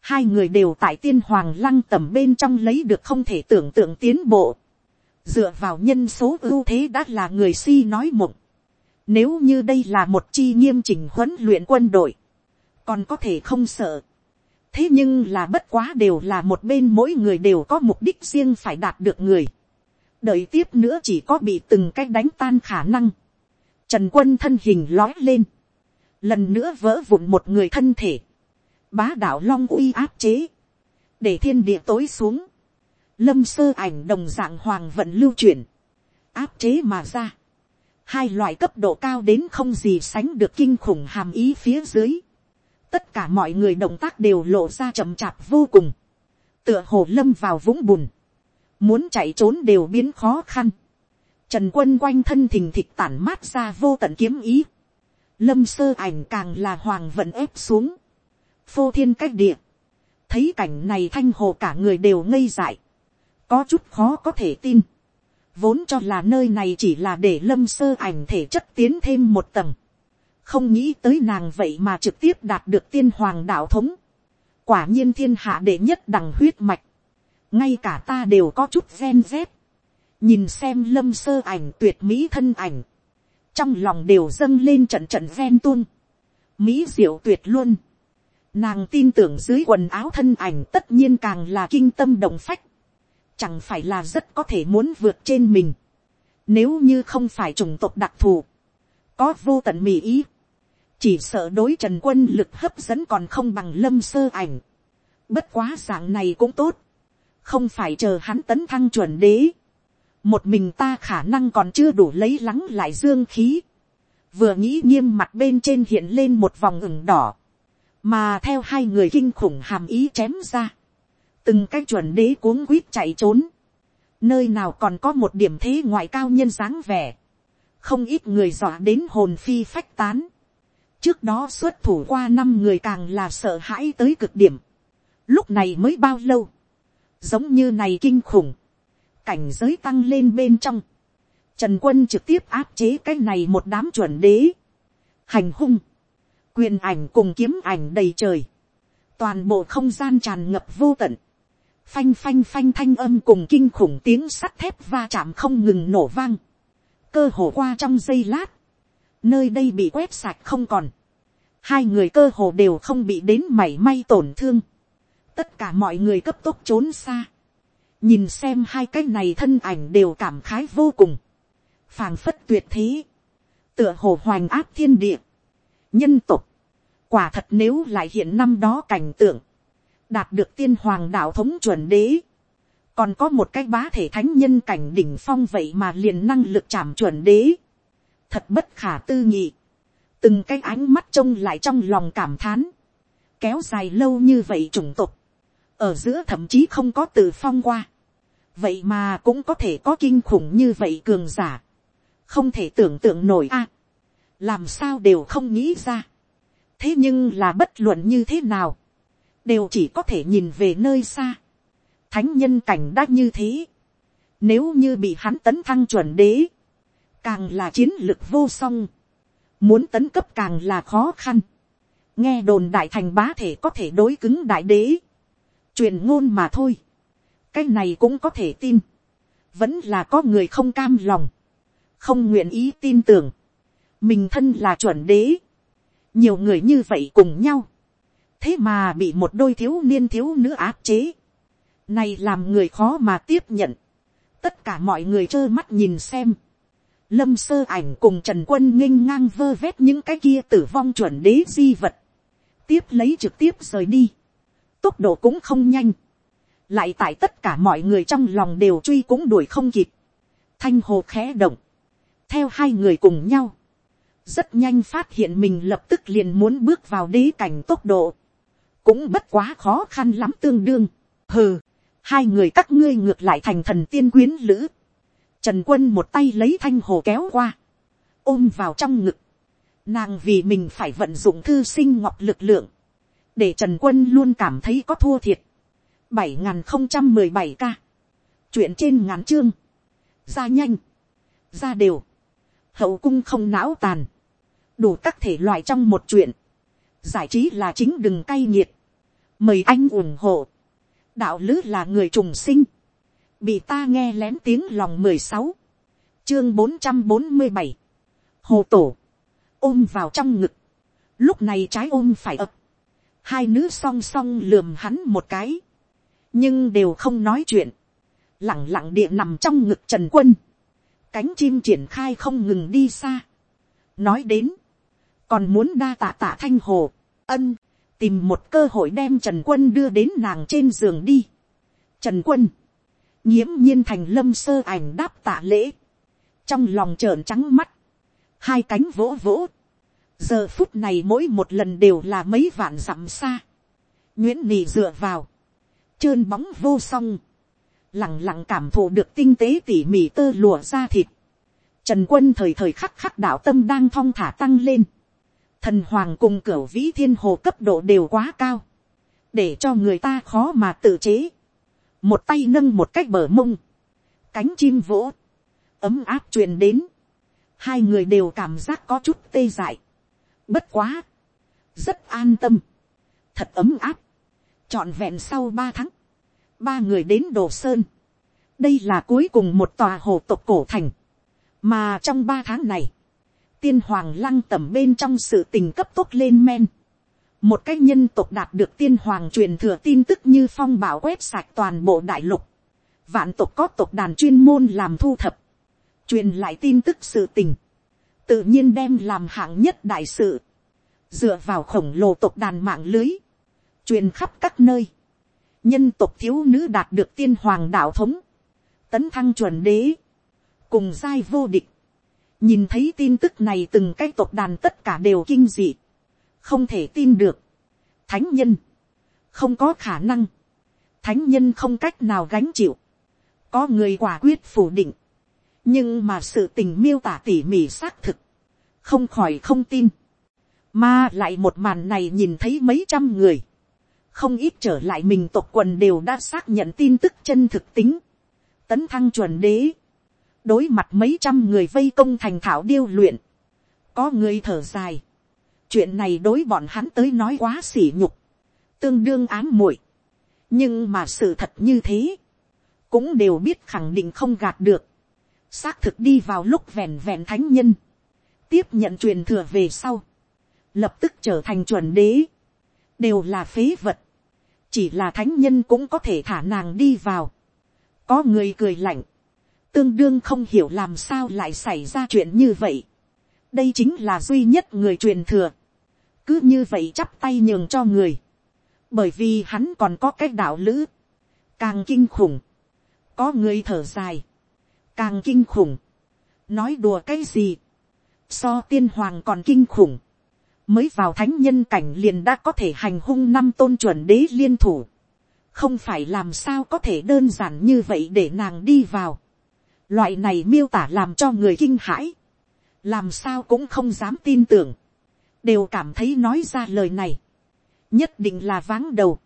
hai người đều tại tiên hoàng lăng tầm bên trong lấy được không thể tưởng tượng tiến bộ, dựa vào nhân số ưu thế đã là người si nói mộng, nếu như đây là một chi nghiêm chỉnh huấn luyện quân đội, còn có thể không sợ, thế nhưng là bất quá đều là một bên mỗi người đều có mục đích riêng phải đạt được người, đợi tiếp nữa chỉ có bị từng cách đánh tan khả năng, trần quân thân hình lói lên, lần nữa vỡ vụn một người thân thể, bá đạo long uy áp chế, để thiên địa tối xuống, lâm sơ ảnh đồng dạng hoàng vận lưu chuyển, áp chế mà ra, hai loại cấp độ cao đến không gì sánh được kinh khủng hàm ý phía dưới, tất cả mọi người động tác đều lộ ra chậm chạp vô cùng, tựa hồ lâm vào vũng bùn, muốn chạy trốn đều biến khó khăn, trần quân quanh thân thình thịch tản mát ra vô tận kiếm ý, lâm sơ ảnh càng là hoàng vận ép xuống, phô thiên cách địa, thấy cảnh này thanh hồ cả người đều ngây dại, có chút khó có thể tin, vốn cho là nơi này chỉ là để lâm sơ ảnh thể chất tiến thêm một tầng, không nghĩ tới nàng vậy mà trực tiếp đạt được tiên hoàng đạo thống, quả nhiên thiên hạ đệ nhất đằng huyết mạch, ngay cả ta đều có chút gen dép nhìn xem lâm sơ ảnh tuyệt mỹ thân ảnh, trong lòng đều dâng lên trận trận gen tuôn, mỹ diệu tuyệt luôn, nàng tin tưởng dưới quần áo thân ảnh tất nhiên càng là kinh tâm động phách, chẳng phải là rất có thể muốn vượt trên mình, nếu như không phải chủng tộc đặc thù, có vô tận mỹ ý, chỉ sợ đối trần quân lực hấp dẫn còn không bằng lâm sơ ảnh, bất quá dạng này cũng tốt, không phải chờ hắn tấn thăng chuẩn đế, một mình ta khả năng còn chưa đủ lấy lắng lại dương khí, vừa nghĩ nghiêm mặt bên trên hiện lên một vòng ửng đỏ, mà theo hai người kinh khủng hàm ý chém ra, từng cái chuẩn đế cuống quýt chạy trốn, nơi nào còn có một điểm thế ngoại cao nhân dáng vẻ, không ít người dọa đến hồn phi phách tán, trước đó xuất thủ qua năm người càng là sợ hãi tới cực điểm, lúc này mới bao lâu, giống như này kinh khủng, cảnh giới tăng lên bên trong, trần quân trực tiếp áp chế cái này một đám chuẩn đế, hành hung, quyền ảnh cùng kiếm ảnh đầy trời, toàn bộ không gian tràn ngập vô tận, phanh phanh phanh thanh âm cùng kinh khủng tiếng sắt thép va chạm không ngừng nổ vang, cơ hồ qua trong giây lát, nơi đây bị quét sạch không còn, hai người cơ hồ đều không bị đến mảy may tổn thương, tất cả mọi người cấp tốc trốn xa, nhìn xem hai cái này thân ảnh đều cảm khái vô cùng, phàng phất tuyệt thế, tựa hồ hoành áp thiên địa, nhân tục, quả thật nếu lại hiện năm đó cảnh tượng, đạt được tiên hoàng đạo thống chuẩn đế, còn có một cái bá thể thánh nhân cảnh đỉnh phong vậy mà liền năng lực chạm chuẩn đế, thật bất khả tư nghị, từng cái ánh mắt trông lại trong lòng cảm thán, kéo dài lâu như vậy chủng tục, ở giữa thậm chí không có từ phong qua, vậy mà cũng có thể có kinh khủng như vậy cường giả, không thể tưởng tượng nổi a, làm sao đều không nghĩ ra, thế nhưng là bất luận như thế nào, đều chỉ có thể nhìn về nơi xa, thánh nhân cảnh đã như thế, nếu như bị hắn tấn thăng chuẩn đế, càng là chiến lược vô song, muốn tấn cấp càng là khó khăn, nghe đồn đại thành bá thể có thể đối cứng đại đế, truyền ngôn mà thôi, cái này cũng có thể tin, vẫn là có người không cam lòng, không nguyện ý tin tưởng, mình thân là chuẩn đế, nhiều người như vậy cùng nhau, thế mà bị một đôi thiếu niên thiếu nữ áp chế, này làm người khó mà tiếp nhận, tất cả mọi người trơ mắt nhìn xem, lâm sơ ảnh cùng trần quân nghênh ngang vơ vét những cái kia tử vong chuẩn đế di vật, tiếp lấy trực tiếp rời đi, tốc độ cũng không nhanh, lại tại tất cả mọi người trong lòng đều truy cũng đuổi không kịp, thanh hồ khẽ động, theo hai người cùng nhau, rất nhanh phát hiện mình lập tức liền muốn bước vào đế cảnh tốc độ, cũng bất quá khó khăn lắm tương đương, hừ, hai người các ngươi ngược lại thành thần tiên quyến lữ, trần quân một tay lấy thanh hồ kéo qua, ôm vào trong ngực, nàng vì mình phải vận dụng thư sinh ngọc lực lượng, để trần quân luôn cảm thấy có thua thiệt, bảy n không trăm mười bảy ca, chuyện trên ngắn chương, ra nhanh, ra đều, hậu cung không não tàn, đủ các thể loại trong một chuyện, giải trí là chính đừng cay nghiệt, mời anh ủng hộ, đạo lứ là người trùng sinh, bị ta nghe lén tiếng lòng mười sáu, chương bốn trăm bốn mươi bảy, hồ tổ, ôm vào trong ngực, lúc này trái ôm phải ập, hai nữ song song lườm hắn một cái, nhưng đều không nói chuyện, lẳng lặng địa nằm trong ngực trần quân, cánh chim triển khai không ngừng đi xa, nói đến, còn muốn đa tạ tạ thanh hồ, ân, tìm một cơ hội đem trần quân đưa đến nàng trên giường đi. trần quân, nghiễm nhiên thành lâm sơ ảnh đáp tạ lễ, trong lòng trợn trắng mắt, hai cánh vỗ vỗ, giờ phút này mỗi một lần đều là mấy vạn dặm xa, nguyễn nì dựa vào, trơn bóng vô song, lẳng lặng cảm thụ được tinh tế tỉ mỉ tơ lùa ra thịt, trần quân thời thời khắc khắc đạo tâm đang thong thả tăng lên, thần hoàng cùng cửa vĩ thiên hồ cấp độ đều quá cao, để cho người ta khó mà tự chế, một tay nâng một cách bờ mông, cánh chim vỗ, ấm áp truyền đến, hai người đều cảm giác có chút tê dại, bất quá, rất an tâm, thật ấm áp, trọn vẹn sau ba tháng, ba người đến đồ sơn, đây là cuối cùng một tòa hồ tộc cổ thành, mà trong ba tháng này, tiên hoàng lăng tẩm bên trong sự tình cấp tốc lên men. Một cái nhân tộc đạt được tiên hoàng truyền thừa tin tức như phong bảo quét sạch toàn bộ đại lục. Vạn tộc có tộc đàn chuyên môn làm thu thập. Truyền lại tin tức sự tình. Tự nhiên đem làm hạng nhất đại sự. Dựa vào khổng lồ tộc đàn mạng lưới. Truyền khắp các nơi. Nhân tộc thiếu nữ đạt được tiên hoàng đạo thống. Tấn thăng chuẩn đế. Cùng giai vô địch nhìn thấy tin tức này từng cái tộc đàn tất cả đều kinh dị, không thể tin được. thánh nhân, không có khả năng, thánh nhân không cách nào gánh chịu, có người quả quyết phủ định, nhưng mà sự tình miêu tả tỉ mỉ xác thực, không khỏi không tin, mà lại một màn này nhìn thấy mấy trăm người, không ít trở lại mình tộc quần đều đã xác nhận tin tức chân thực tính, tấn thăng chuẩn đế, đối mặt mấy trăm người vây công thành thảo điêu luyện, có người thở dài, chuyện này đối bọn hắn tới nói quá sỉ nhục, tương đương ám muội, nhưng mà sự thật như thế, cũng đều biết khẳng định không gạt được, xác thực đi vào lúc vẹn vẹn thánh nhân, tiếp nhận truyền thừa về sau, lập tức trở thành chuẩn đế, đều là phế vật, chỉ là thánh nhân cũng có thể thả nàng đi vào, có người cười lạnh, tương đương không hiểu làm sao lại xảy ra chuyện như vậy. đây chính là duy nhất người truyền thừa cứ như vậy chắp tay nhường cho người. bởi vì hắn còn có cái đạo lữ. càng kinh khủng. có người thở dài. càng kinh khủng. nói đùa cái gì. so tiên hoàng còn kinh khủng. mới vào thánh nhân cảnh liền đã có thể hành hung năm tôn chuẩn đế liên thủ. không phải làm sao có thể đơn giản như vậy để nàng đi vào Loại này miêu tả làm cho người kinh hãi. Làm sao cũng không dám tin tưởng. Đều cảm thấy nói ra lời này. Nhất định là váng đầu.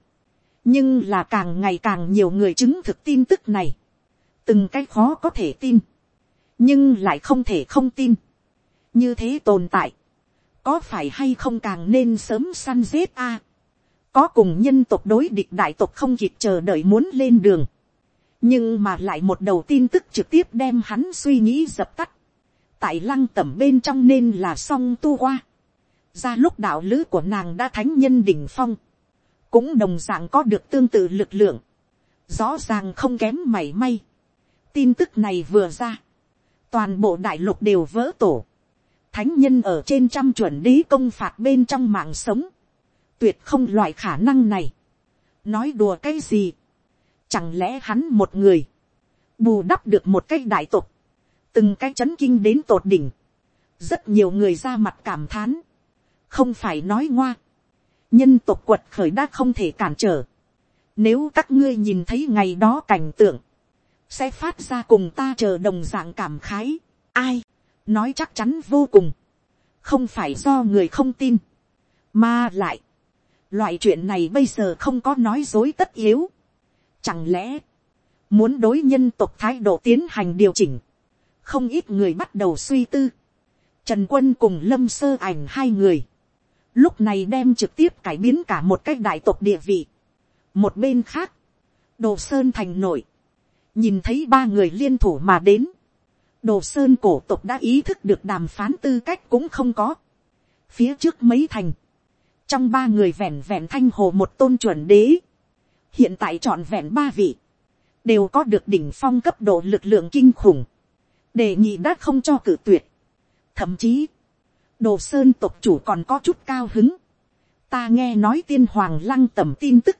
Nhưng là càng ngày càng nhiều người chứng thực tin tức này. Từng cái khó có thể tin. Nhưng lại không thể không tin. Như thế tồn tại. Có phải hay không càng nên sớm săn giết a Có cùng nhân tộc đối địch đại tộc không kịp chờ đợi muốn lên đường nhưng mà lại một đầu tin tức trực tiếp đem hắn suy nghĩ dập tắt. tại lăng tẩm bên trong nên là song tu qua ra lúc đạo lữ của nàng đã thánh nhân đỉnh phong, cũng đồng d ạ n g có được tương tự lực lượng, rõ ràng không kém mảy may. tin tức này vừa ra, toàn bộ đại lục đều vỡ tổ, thánh nhân ở trên trăm chuẩn đế công phạt bên trong mạng sống, tuyệt không loại khả năng này. nói đùa cái gì, Chẳng lẽ hắn một người. Bù đắp được một cái đại tục. Từng cái chấn kinh đến tột đỉnh. Rất nhiều người ra mặt cảm thán. Không phải nói ngoa. Nhân tộc quật khởi đã không thể cản trở. Nếu các ngươi nhìn thấy ngày đó cảnh tượng. Sẽ phát ra cùng ta chờ đồng dạng cảm khái. Ai. Nói chắc chắn vô cùng. Không phải do người không tin. Mà lại. Loại chuyện này bây giờ không có nói dối tất yếu Chẳng lẽ, muốn đối nhân tộc thái độ tiến hành điều chỉnh, không ít người bắt đầu suy tư. Trần quân cùng lâm sơ ảnh hai người, lúc này đem trực tiếp cải biến cả một cách đại tộc địa vị. Một bên khác, đồ sơn thành nội, nhìn thấy ba người liên thủ mà đến, đồ sơn cổ tộc đã ý thức được đàm phán tư cách cũng không có. phía trước mấy thành, trong ba người vẹn vẹn thanh hồ một tôn chuẩn đế, hiện tại trọn vẹn ba vị, đều có được đỉnh phong cấp độ lực lượng kinh khủng, đề nghị đã không cho cử tuyệt. thậm chí, đồ sơn tộc chủ còn có chút cao hứng. ta nghe nói tiên hoàng lăng tầm tin tức,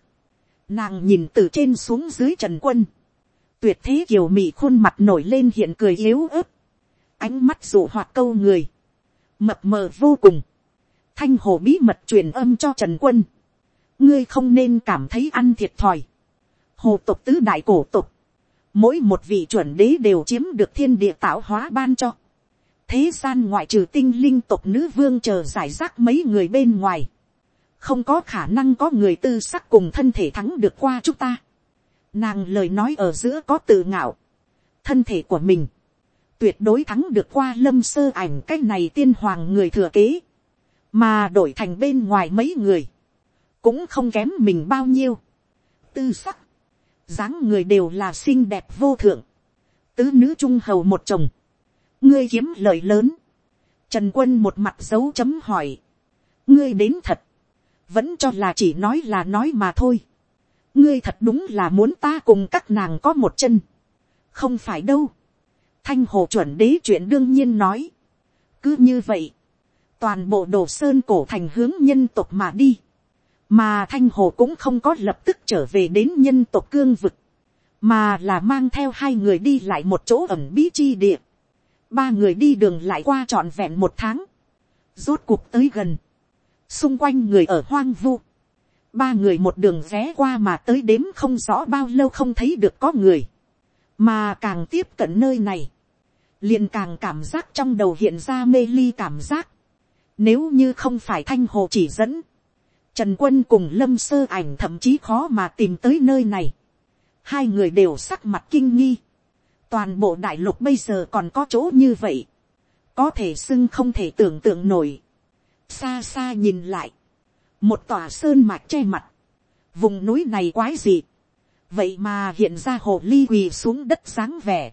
nàng nhìn từ trên xuống dưới trần quân, tuyệt thế kiều mị khuôn mặt nổi lên hiện cười yếu ớt, ánh mắt dụ hoạt câu người, mập mờ vô cùng, thanh hồ bí mật truyền âm cho trần quân, ngươi không nên cảm thấy ăn thiệt thòi, hồ tộc tứ đại cổ tộc, mỗi một vị chuẩn đế đều chiếm được thiên địa tạo hóa ban cho, thế gian ngoại trừ tinh linh tộc nữ vương chờ giải rác mấy người bên ngoài, không có khả năng có người tư sắc cùng thân thể thắng được qua chúng ta. Nàng lời nói ở giữa có tự ngạo, thân thể của mình, tuyệt đối thắng được qua lâm sơ ảnh cái này tiên hoàng người thừa kế, mà đổi thành bên ngoài mấy người, cũng không kém mình bao nhiêu. tư sắc, dáng người đều là xinh đẹp vô thượng, tứ nữ trung hầu một chồng, ngươi kiếm lời lớn, trần quân một mặt dấu chấm hỏi, ngươi đến thật, vẫn cho là chỉ nói là nói mà thôi, ngươi thật đúng là muốn ta cùng các nàng có một chân, không phải đâu, thanh hồ chuẩn đế chuyện đương nhiên nói, cứ như vậy, toàn bộ đồ sơn cổ thành hướng nhân tộc mà đi, mà thanh hồ cũng không có lập tức trở về đến nhân tộc cương vực, mà là mang theo hai người đi lại một chỗ ẩm bí chi địa, ba người đi đường lại qua trọn vẹn một tháng, rốt cuộc tới gần, xung quanh người ở hoang vu, ba người một đường ghé qua mà tới đếm không rõ bao lâu không thấy được có người, mà càng tiếp cận nơi này, liền càng cảm giác trong đầu hiện ra mê ly cảm giác, nếu như không phải thanh hồ chỉ dẫn, trần quân cùng lâm sơ ảnh thậm chí khó mà tìm tới nơi này, hai người đều sắc mặt kinh nghi, toàn bộ đại lục bây giờ còn có chỗ như vậy, có thể xưng không thể tưởng tượng nổi, xa xa nhìn lại, một tòa sơn mạc che mặt, vùng núi này quái gì, vậy mà hiện ra hồ ly quỳ xuống đất dáng vẻ,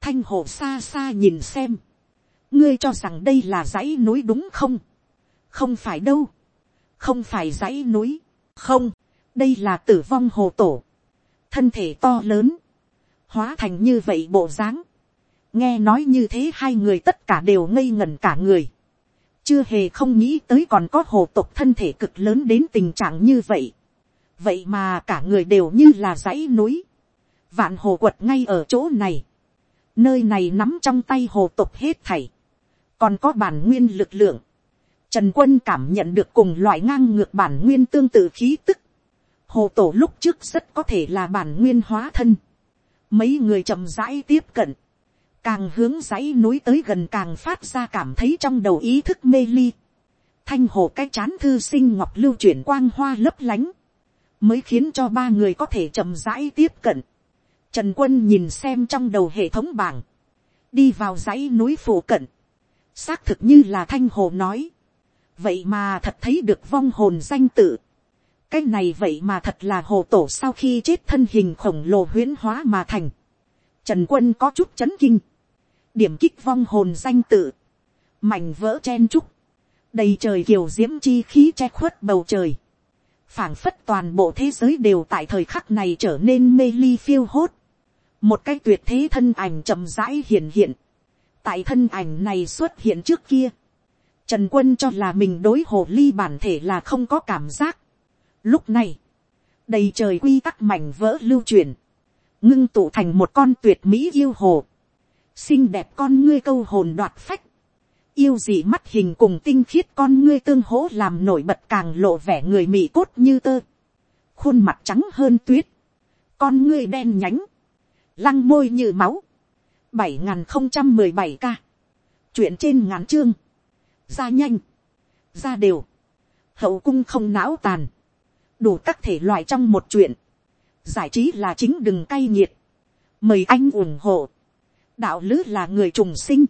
thanh hồ xa xa nhìn xem, ngươi cho rằng đây là dãy núi đúng không, không phải đâu, không phải dãy núi, không, đây là tử vong hồ tổ, thân thể to lớn, hóa thành như vậy bộ dáng, nghe nói như thế hai người tất cả đều ngây ngẩn cả người, chưa hề không nghĩ tới còn có hồ tộc thân thể cực lớn đến tình trạng như vậy, vậy mà cả người đều như là dãy núi, vạn hồ quật ngay ở chỗ này, nơi này nắm trong tay hồ tộc hết thảy, còn có bản nguyên lực lượng, trần quân cảm nhận được cùng loại ngang ngược bản nguyên tương tự khí tức, hồ tổ lúc trước rất có thể là bản nguyên hóa thân, mấy người chậm rãi tiếp cận, càng hướng dãy núi tới gần càng phát ra cảm thấy trong đầu ý thức mê ly, thanh hồ cái chán thư sinh ngọc lưu chuyển quang hoa lấp lánh, mới khiến cho ba người có thể chậm rãi tiếp cận. Trần quân nhìn xem trong đầu hệ thống bảng, đi vào dãy núi phủ cận, xác thực như là thanh hồ nói, vậy mà thật thấy được vong hồn danh tự, cái này vậy mà thật là hồ tổ sau khi chết thân hình khổng lồ huyễn hóa mà thành. Trần quân có chút chấn kinh. Điểm kích vong hồn danh tự. Mảnh vỡ chen trúc. Đầy trời kiều diễm chi khí che khuất bầu trời. phảng phất toàn bộ thế giới đều tại thời khắc này trở nên mê ly phiêu hốt. Một cái tuyệt thế thân ảnh chậm rãi hiện hiện. Tại thân ảnh này xuất hiện trước kia. Trần quân cho là mình đối hồ ly bản thể là không có cảm giác Lúc này, đầy trời quy tắc mảnh vỡ lưu truyền, ngưng tụ thành một con tuyệt mỹ yêu hồ, xinh đẹp con ngươi câu hồn đoạt phách, yêu dị mắt hình cùng tinh khiết con ngươi tương hỗ làm nổi bật càng lộ vẻ người mỹ cốt như tơ, khuôn mặt trắng hơn tuyết, con ngươi đen nhánh, lăng môi như máu, bảy n g h n không trăm mười bảy ca, chuyện trên ngắn chương, ra nhanh, ra đều, hậu cung không não tàn, đủ các thể loại trong một chuyện, giải trí là chính đừng cay nghiệt, mời anh ủng hộ, đạo lữ là người trùng sinh,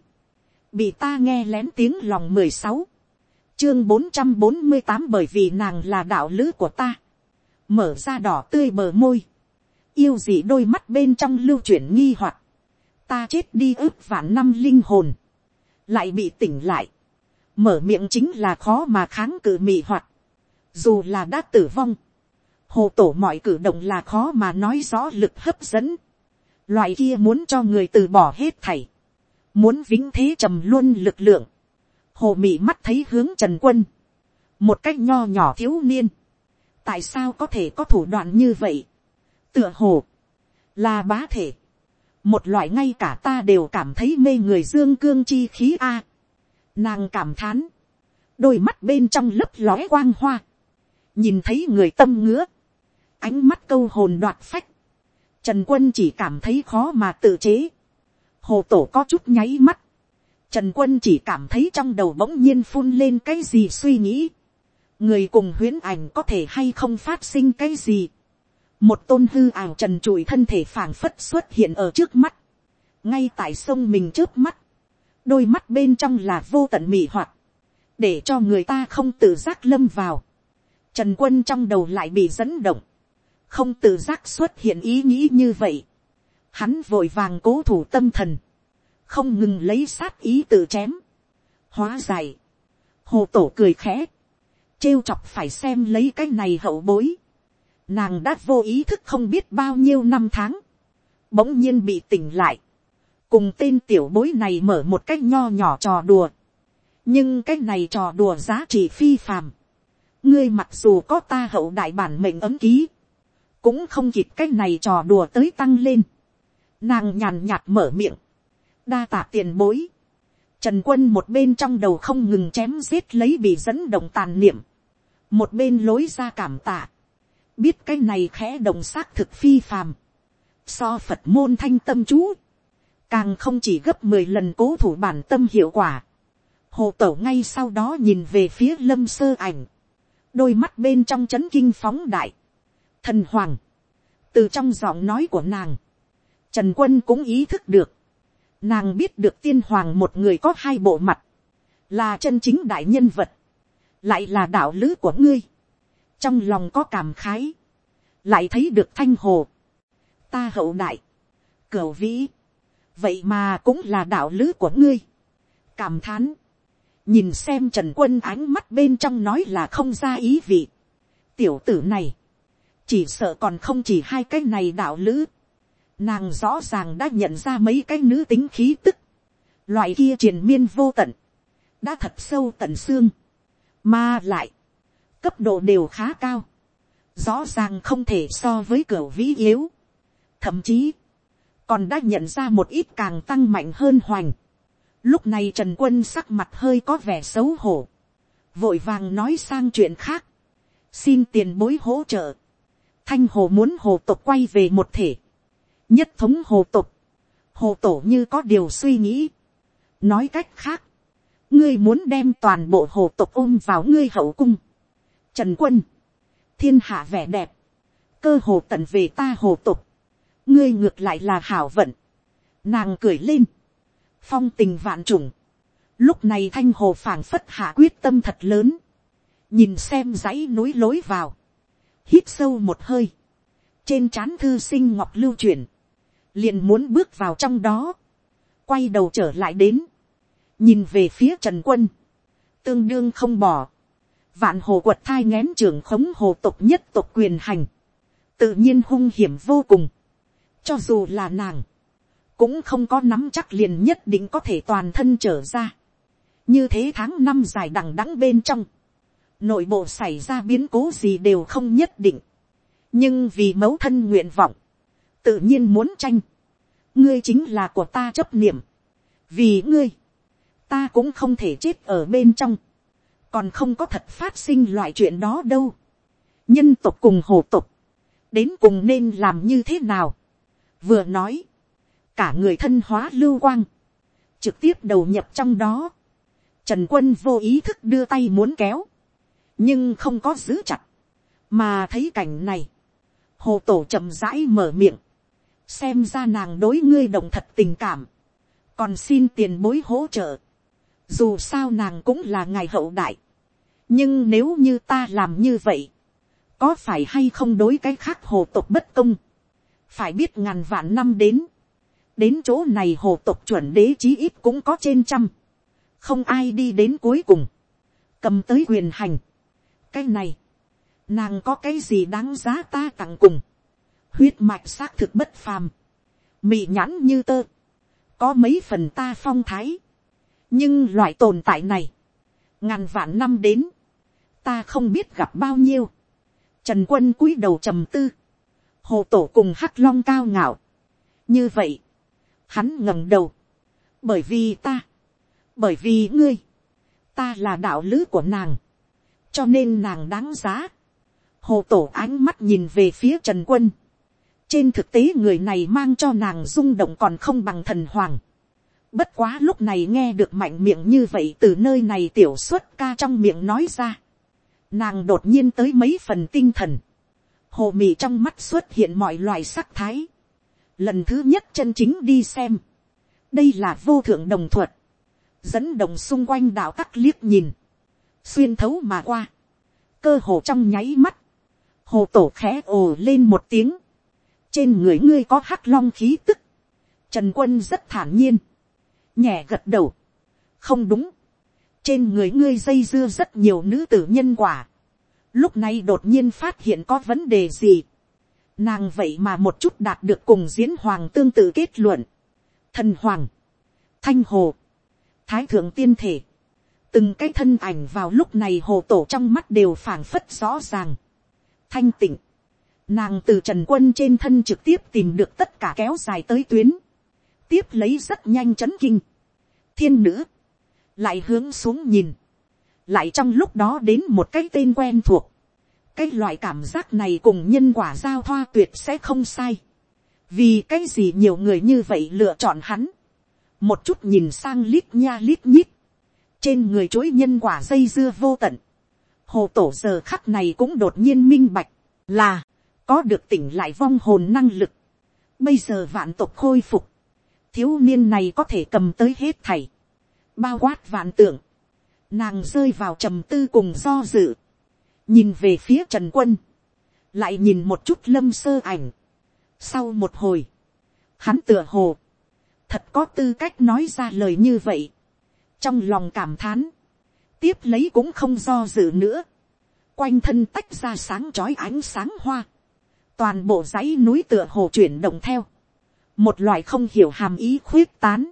bị ta nghe lén tiếng lòng mười sáu, chương bốn trăm bốn mươi tám bởi vì nàng là đạo lữ của ta, mở ra đỏ tươi bờ môi, yêu gì đôi mắt bên trong lưu chuyển nghi hoặc, ta chết đi ước vạn năm linh hồn, lại bị tỉnh lại, mở miệng chính là khó mà kháng cự mị hoặc, dù là đã tử vong, hồ tổ mọi cử động là khó mà nói rõ lực hấp dẫn, loại kia muốn cho người từ bỏ hết thảy, muốn vĩnh thế trầm luôn lực lượng, hồ mị mắt thấy hướng trần quân, một cách nho nhỏ thiếu niên, tại sao có thể có thủ đoạn như vậy, tựa hồ, là bá thể, một loại ngay cả ta đều cảm thấy mê người dương cương chi khí a, nàng cảm thán, đôi mắt bên trong lấp lóe quang hoa, nhìn thấy người tâm ngứa, ánh mắt câu hồn đoạt phách, trần quân chỉ cảm thấy khó mà tự chế, hồ tổ có chút nháy mắt, trần quân chỉ cảm thấy trong đầu bỗng nhiên phun lên cái gì suy nghĩ, người cùng huyễn ảnh có thể hay không phát sinh cái gì, một tôn hư ảo trần trụi thân thể phảng phất xuất hiện ở trước mắt, ngay tại sông mình trước mắt, đôi mắt bên trong là vô tận mị hoạt, để cho người ta không tự giác lâm vào, trần quân trong đầu lại bị dẫn động, không tự giác xuất hiện ý nghĩ như vậy, hắn vội vàng cố thủ tâm thần, không ngừng lấy sát ý tự chém, hóa giải. hồ tổ cười khẽ, trêu chọc phải xem lấy cái này hậu bối, nàng đã vô ý thức không biết bao nhiêu năm tháng, bỗng nhiên bị tỉnh lại, cùng tên tiểu bối này mở một cách nho nhỏ trò đùa, nhưng cái này trò đùa giá trị phi phàm, ngươi mặc dù có ta hậu đại bản mệnh ấm ký, cũng không kịp cái này trò đùa tới tăng lên, nàng nhàn nhạt mở miệng, đa tạ tiền bối, trần quân một bên trong đầu không ngừng chém giết lấy bị dẫn động tàn niệm, một bên lối ra cảm tạ, biết cái này khẽ động xác thực phi phàm, so phật môn thanh tâm chú, càng không chỉ gấp mười lần cố thủ bản tâm hiệu quả, hồ tẩu ngay sau đó nhìn về phía lâm sơ ảnh, đôi mắt bên trong c h ấ n kinh phóng đại, thần hoàng, từ trong giọng nói của nàng, trần quân cũng ý thức được, nàng biết được tiên hoàng một người có hai bộ mặt, là chân chính đại nhân vật, lại là đạo lữ của ngươi, trong lòng có cảm khái, lại thấy được thanh hồ, ta hậu đại, cửa vĩ, vậy mà cũng là đạo lữ của ngươi, cảm thán, nhìn xem trần quân ánh mắt bên trong nói là không ra ý vị. tiểu tử này, chỉ sợ còn không chỉ hai cái này đạo lữ. nàng rõ ràng đã nhận ra mấy cái nữ tính khí tức. loại kia triền miên vô tận, đã thật sâu tận xương. mà lại, cấp độ đều khá cao. rõ ràng không thể so với cửa vĩ yếu. thậm chí, còn đã nhận ra một ít càng tăng mạnh hơn hoành Lúc này Trần Quân sắc mặt hơi có vẻ xấu hổ. Vội vàng nói sang chuyện khác. Xin tiền bối hỗ trợ. Thanh hồ muốn hồ tộc quay về một thể. Nhất thống hồ tộc. Hồ tổ như có điều suy nghĩ. Nói cách khác. Ngươi muốn đem toàn bộ hồ tộc ôm vào ngươi hậu cung. Trần Quân. Thiên hạ vẻ đẹp. Cơ hồ tận về ta hồ tộc. Ngươi ngược lại là hảo vận. Nàng cười lên phong tình vạn trùng. Lúc này thanh hồ phảng phất hạ quyết tâm thật lớn. Nhìn xem dãy núi lối vào. Hít sâu một hơi. Trên trán thư sinh ngọc lưu chuyển. Liền muốn bước vào trong đó. Quay đầu trở lại đến. Nhìn về phía trần quân. Tương đương không bỏ. Vạn hồ quật thai ngén trưởng khống hồ tộc nhất tộc quyền hành. Tự nhiên hung hiểm vô cùng. Cho dù là nàng cũng không có nắm chắc liền nhất định có thể toàn thân trở ra. như thế tháng năm dài đằng đẵng bên trong, nội bộ xảy ra biến cố gì đều không nhất định. nhưng vì mẫu thân nguyện vọng, tự nhiên muốn tranh. ngươi chính là của ta chấp niệm. vì ngươi, ta cũng không thể chết ở bên trong. còn không có thật phát sinh loại chuyện đó đâu. nhân tộc cùng hồ tộc, đến cùng nên làm như thế nào. vừa nói, cả người thân hóa lưu quang, trực tiếp đầu nhập trong đó. Trần quân vô ý thức đưa tay muốn kéo, nhưng không có giữ chặt, mà thấy cảnh này, hồ tổ chậm rãi mở miệng, xem ra nàng đối ngươi động thật tình cảm, còn xin tiền bối hỗ trợ, dù sao nàng cũng là ngài hậu đại, nhưng nếu như ta làm như vậy, có phải hay không đối cái khác hồ tộc bất công, phải biết ngàn vạn năm đến, đến chỗ này hồ tộc chuẩn đế chí ít cũng có trên trăm, không ai đi đến cuối cùng, cầm tới quyền hành. cái này, nàng có cái gì đáng giá ta tặng cùng, huyết mạch xác thực bất phàm, mị nhãn như tơ, có mấy phần ta phong thái, nhưng loại tồn tại này, ngàn vạn năm đến, ta không biết gặp bao nhiêu, trần quân cúi đầu trầm tư, hồ tổ cùng hắc long cao ngạo, như vậy, hắn ngẩng đầu, bởi vì ta, bởi vì ngươi, ta là đạo lữ của nàng, cho nên nàng đáng giá. Hồ tổ ánh mắt nhìn về phía trần quân. trên thực tế người này mang cho nàng rung động còn không bằng thần hoàng. bất quá lúc này nghe được mạnh miệng như vậy từ nơi này tiểu xuất ca trong miệng nói ra. nàng đột nhiên tới mấy phần tinh thần. hồ mị trong mắt xuất hiện mọi loại sắc thái lần thứ nhất chân chính đi xem. đây là vô thượng đồng thuật. Dẫn đồng xung quanh đạo tắc liếc nhìn, xuyên thấu mà qua, cơ hồ trong nháy mắt, hồ tổ khẽ ồ lên một tiếng, trên người ngươi có hắc long khí tức, trần quân rất thản nhiên, nhẹ gật đầu, không đúng, trên người ngươi dây dưa rất nhiều nữ tử nhân quả, lúc này đột nhiên phát hiện có vấn đề gì, nàng vậy mà một chút đạt được cùng diễn hoàng tương tự kết luận, thần hoàng, thanh hồ, thái thượng tiên thể, từng cái thân ảnh vào lúc này hồ tổ trong mắt đều phảng phất rõ ràng, thanh tịnh, nàng từ trần quân trên thân trực tiếp tìm được tất cả kéo dài tới tuyến, tiếp lấy rất nhanh chấn kinh, thiên nữ, lại hướng xuống nhìn, lại trong lúc đó đến một cái tên quen thuộc, cái loại cảm giác này cùng nhân quả giao thoa tuyệt sẽ không sai, vì cái gì nhiều người như vậy lựa chọn hắn, một chút nhìn sang lít nha lít nhít, trên người chuỗi nhân quả dây dưa vô tận, hồ tổ giờ khắc này cũng đột nhiên minh bạch, là, có được tỉnh lại vong hồn năng lực, bây giờ vạn tộc khôi phục, thiếu niên này có thể cầm tới hết thầy, bao quát vạn tưởng, nàng rơi vào trầm tư cùng do dự, nhìn về phía trần quân, lại nhìn một chút lâm sơ ảnh, sau một hồi, hắn tựa hồ, thật có tư cách nói ra lời như vậy, trong lòng cảm thán, tiếp lấy cũng không do dự nữa, quanh thân tách ra sáng trói ánh sáng hoa, toàn bộ dãy núi tựa hồ chuyển động theo, một loại không hiểu hàm ý khuyết tán,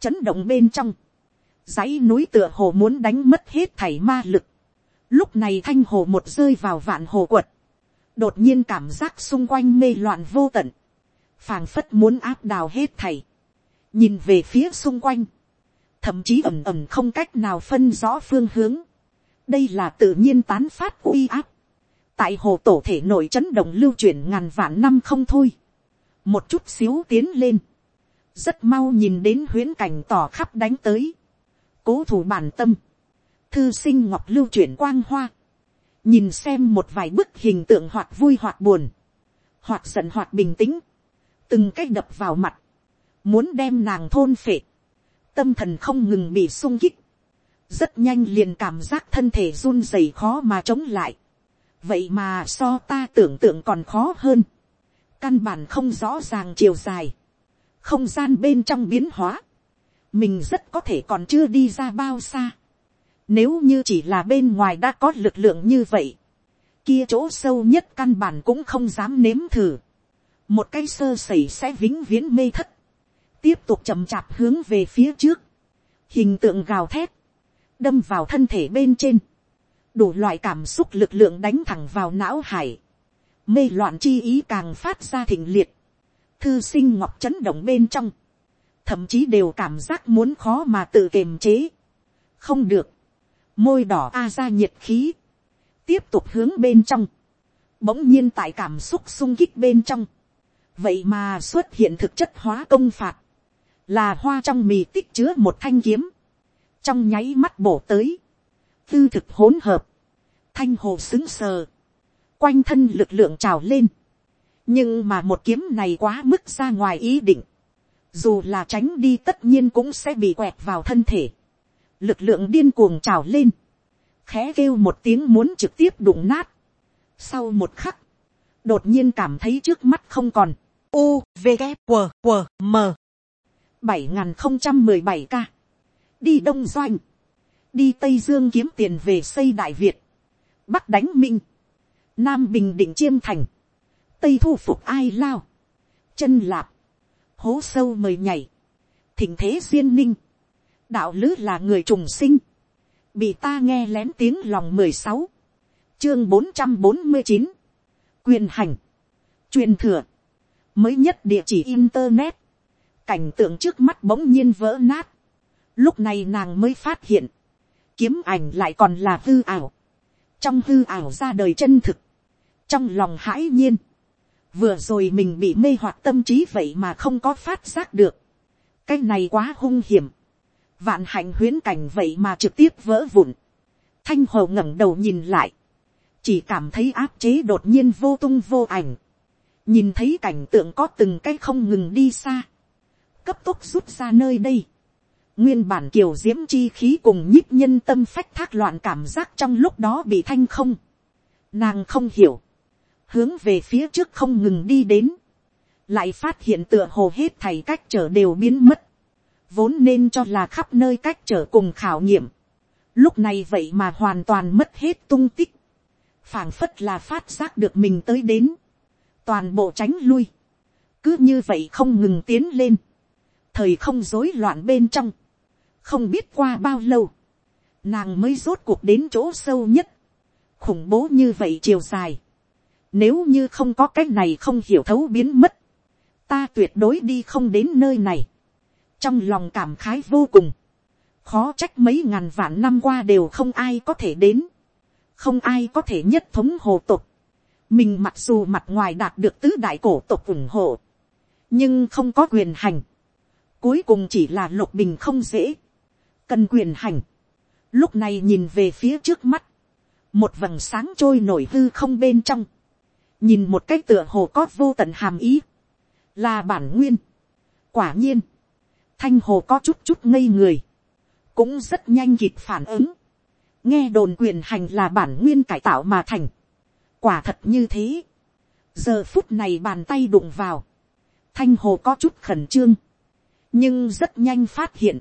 chấn động bên trong, dãy núi tựa hồ muốn đánh mất hết thảy ma lực, lúc này thanh hồ một rơi vào vạn hồ quật, đột nhiên cảm giác xung quanh mê loạn vô tận, phảng phất muốn áp đào hết thảy, nhìn về phía xung quanh, thậm chí ẩm ẩm không cách nào phân rõ phương hướng. đây là tự nhiên tán phát uy áp. tại hồ tổ thể nội chấn động lưu chuyển ngàn vạn năm không thôi. một chút xíu tiến lên. rất mau nhìn đến huyễn cảnh tỏ khắp đánh tới. cố thủ bản tâm thư sinh ngọc lưu chuyển quang hoa. nhìn xem một vài bức hình tượng hoạt vui hoạt buồn. hoạt giận hoạt bình tĩnh. từng cách đập vào mặt. Muốn đem nàng thôn phệ, tâm thần không ngừng bị sung kích, rất nhanh liền cảm giác thân thể run rẩy khó mà chống lại, vậy mà so ta tưởng tượng còn khó hơn, căn bản không rõ ràng chiều dài, không gian bên trong biến hóa, mình rất có thể còn chưa đi ra bao xa, nếu như chỉ là bên ngoài đã có lực lượng như vậy, kia chỗ sâu nhất căn bản cũng không dám nếm thử, một cái sơ sẩy sẽ vĩnh viễn mê thất, tiếp tục chậm chạp hướng về phía trước, hình tượng gào thét, đâm vào thân thể bên trên, đủ loại cảm xúc lực lượng đánh thẳng vào não hải, mê loạn chi ý càng phát ra thịnh liệt, thư sinh ngọc chấn động bên trong, thậm chí đều cảm giác muốn khó mà tự kiềm chế, không được, môi đỏ a ra nhiệt khí, tiếp tục hướng bên trong, bỗng nhiên tại cảm xúc sung kích bên trong, vậy mà xuất hiện thực chất hóa công phạt, là hoa trong mì tích chứa một thanh kiếm, trong nháy mắt bổ tới, tư thực hỗn hợp, thanh hồ xứng sờ, quanh thân lực lượng trào lên, nhưng mà một kiếm này quá mức ra ngoài ý định, dù là tránh đi tất nhiên cũng sẽ bị quẹt vào thân thể, lực lượng điên cuồng trào lên, khẽ kêu một tiếng muốn trực tiếp đụng nát. Sau một khắc, đột nhiên cảm thấy trước mắt không còn. U, V, g, q, q, M. bảy nghìn không trăm mười bảy k. Đi Đông Doanh. Đi Tây Dương kiếm tiền về xây Đại Việt. Bắc đánh Minh. Nam Bình Định Chiêm Thành. Tây thu phục ai lao. Chân lạp. Hố sâu mời nhảy. Thỉnh thế duyên ninh. Đạo lứ là người trùng sinh. Bị ta nghe lén tiếng lòng mười sáu, chương bốn trăm bốn mươi chín, quyền hành, truyền thừa, mới nhất địa chỉ internet, cảnh tượng trước mắt bỗng nhiên vỡ nát, lúc này nàng mới phát hiện, kiếm ảnh lại còn là hư ảo, trong hư ảo ra đời chân thực, trong lòng hãi nhiên, vừa rồi mình bị mê hoặc tâm trí vậy mà không có phát giác được, cái này quá hung hiểm, vạn hạnh huyến cảnh vậy mà trực tiếp vỡ vụn. thanh hồ ngẩng đầu nhìn lại, chỉ cảm thấy áp chế đột nhiên vô tung vô ảnh, nhìn thấy cảnh tượng có từng cái không ngừng đi xa, cấp tốc rút ra nơi đây, nguyên bản kiều diễm chi khí cùng nhíp nhân tâm phách thác loạn cảm giác trong lúc đó bị thanh không, nàng không hiểu, hướng về phía trước không ngừng đi đến, lại phát hiện tựa hồ hết thầy cách trở đều biến mất, vốn nên cho là khắp nơi cách trở cùng khảo nghiệm, lúc này vậy mà hoàn toàn mất hết tung tích, phảng phất là phát giác được mình tới đến, toàn bộ tránh lui, cứ như vậy không ngừng tiến lên, thời không rối loạn bên trong, không biết qua bao lâu, nàng mới rốt cuộc đến chỗ sâu nhất, khủng bố như vậy chiều dài, nếu như không có cái này không hiểu thấu biến mất, ta tuyệt đối đi không đến nơi này trong lòng cảm khái vô cùng, khó trách mấy ngàn vạn năm qua đều không ai có thể đến, không ai có thể nhất thống hồ tục, mình mặc dù mặt ngoài đạt được tứ đại cổ tục ủng hộ, nhưng không có quyền hành, cuối cùng chỉ là lục bình không dễ, cần quyền hành, lúc này nhìn về phía trước mắt, một vầng sáng trôi nổi hư không bên trong, nhìn một cái tựa hồ có vô tận hàm ý, là bản nguyên. quả nhiên, thanh hồ có chút chút ngây người, cũng rất nhanh kịp phản ứng, nghe đồn quyền hành là bản nguyên cải tạo mà thành, quả thật như thế, giờ phút này bàn tay đụng vào, thanh hồ có chút khẩn trương, nhưng rất nhanh phát hiện,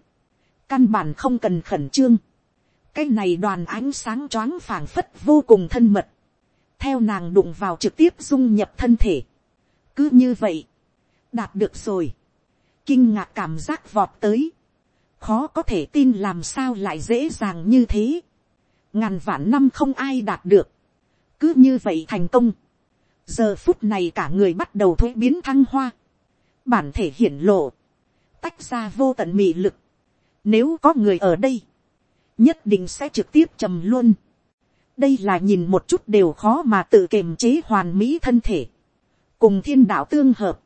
căn bản không cần khẩn trương, cái này đoàn ánh sáng choáng phảng phất vô cùng thân mật, theo nàng đụng vào trực tiếp dung nhập thân thể, cứ như vậy, đạt được rồi, kinh ngạc cảm giác vọt tới, khó có thể tin làm sao lại dễ dàng như thế, ngàn vạn năm không ai đạt được, cứ như vậy thành công, giờ phút này cả người bắt đầu thuế biến thăng hoa, bản thể hiển lộ, tách ra vô tận mị lực, nếu có người ở đây, nhất định sẽ trực tiếp trầm luôn. đây là nhìn một chút đều khó mà tự kiềm chế hoàn mỹ thân thể, cùng thiên đạo tương hợp,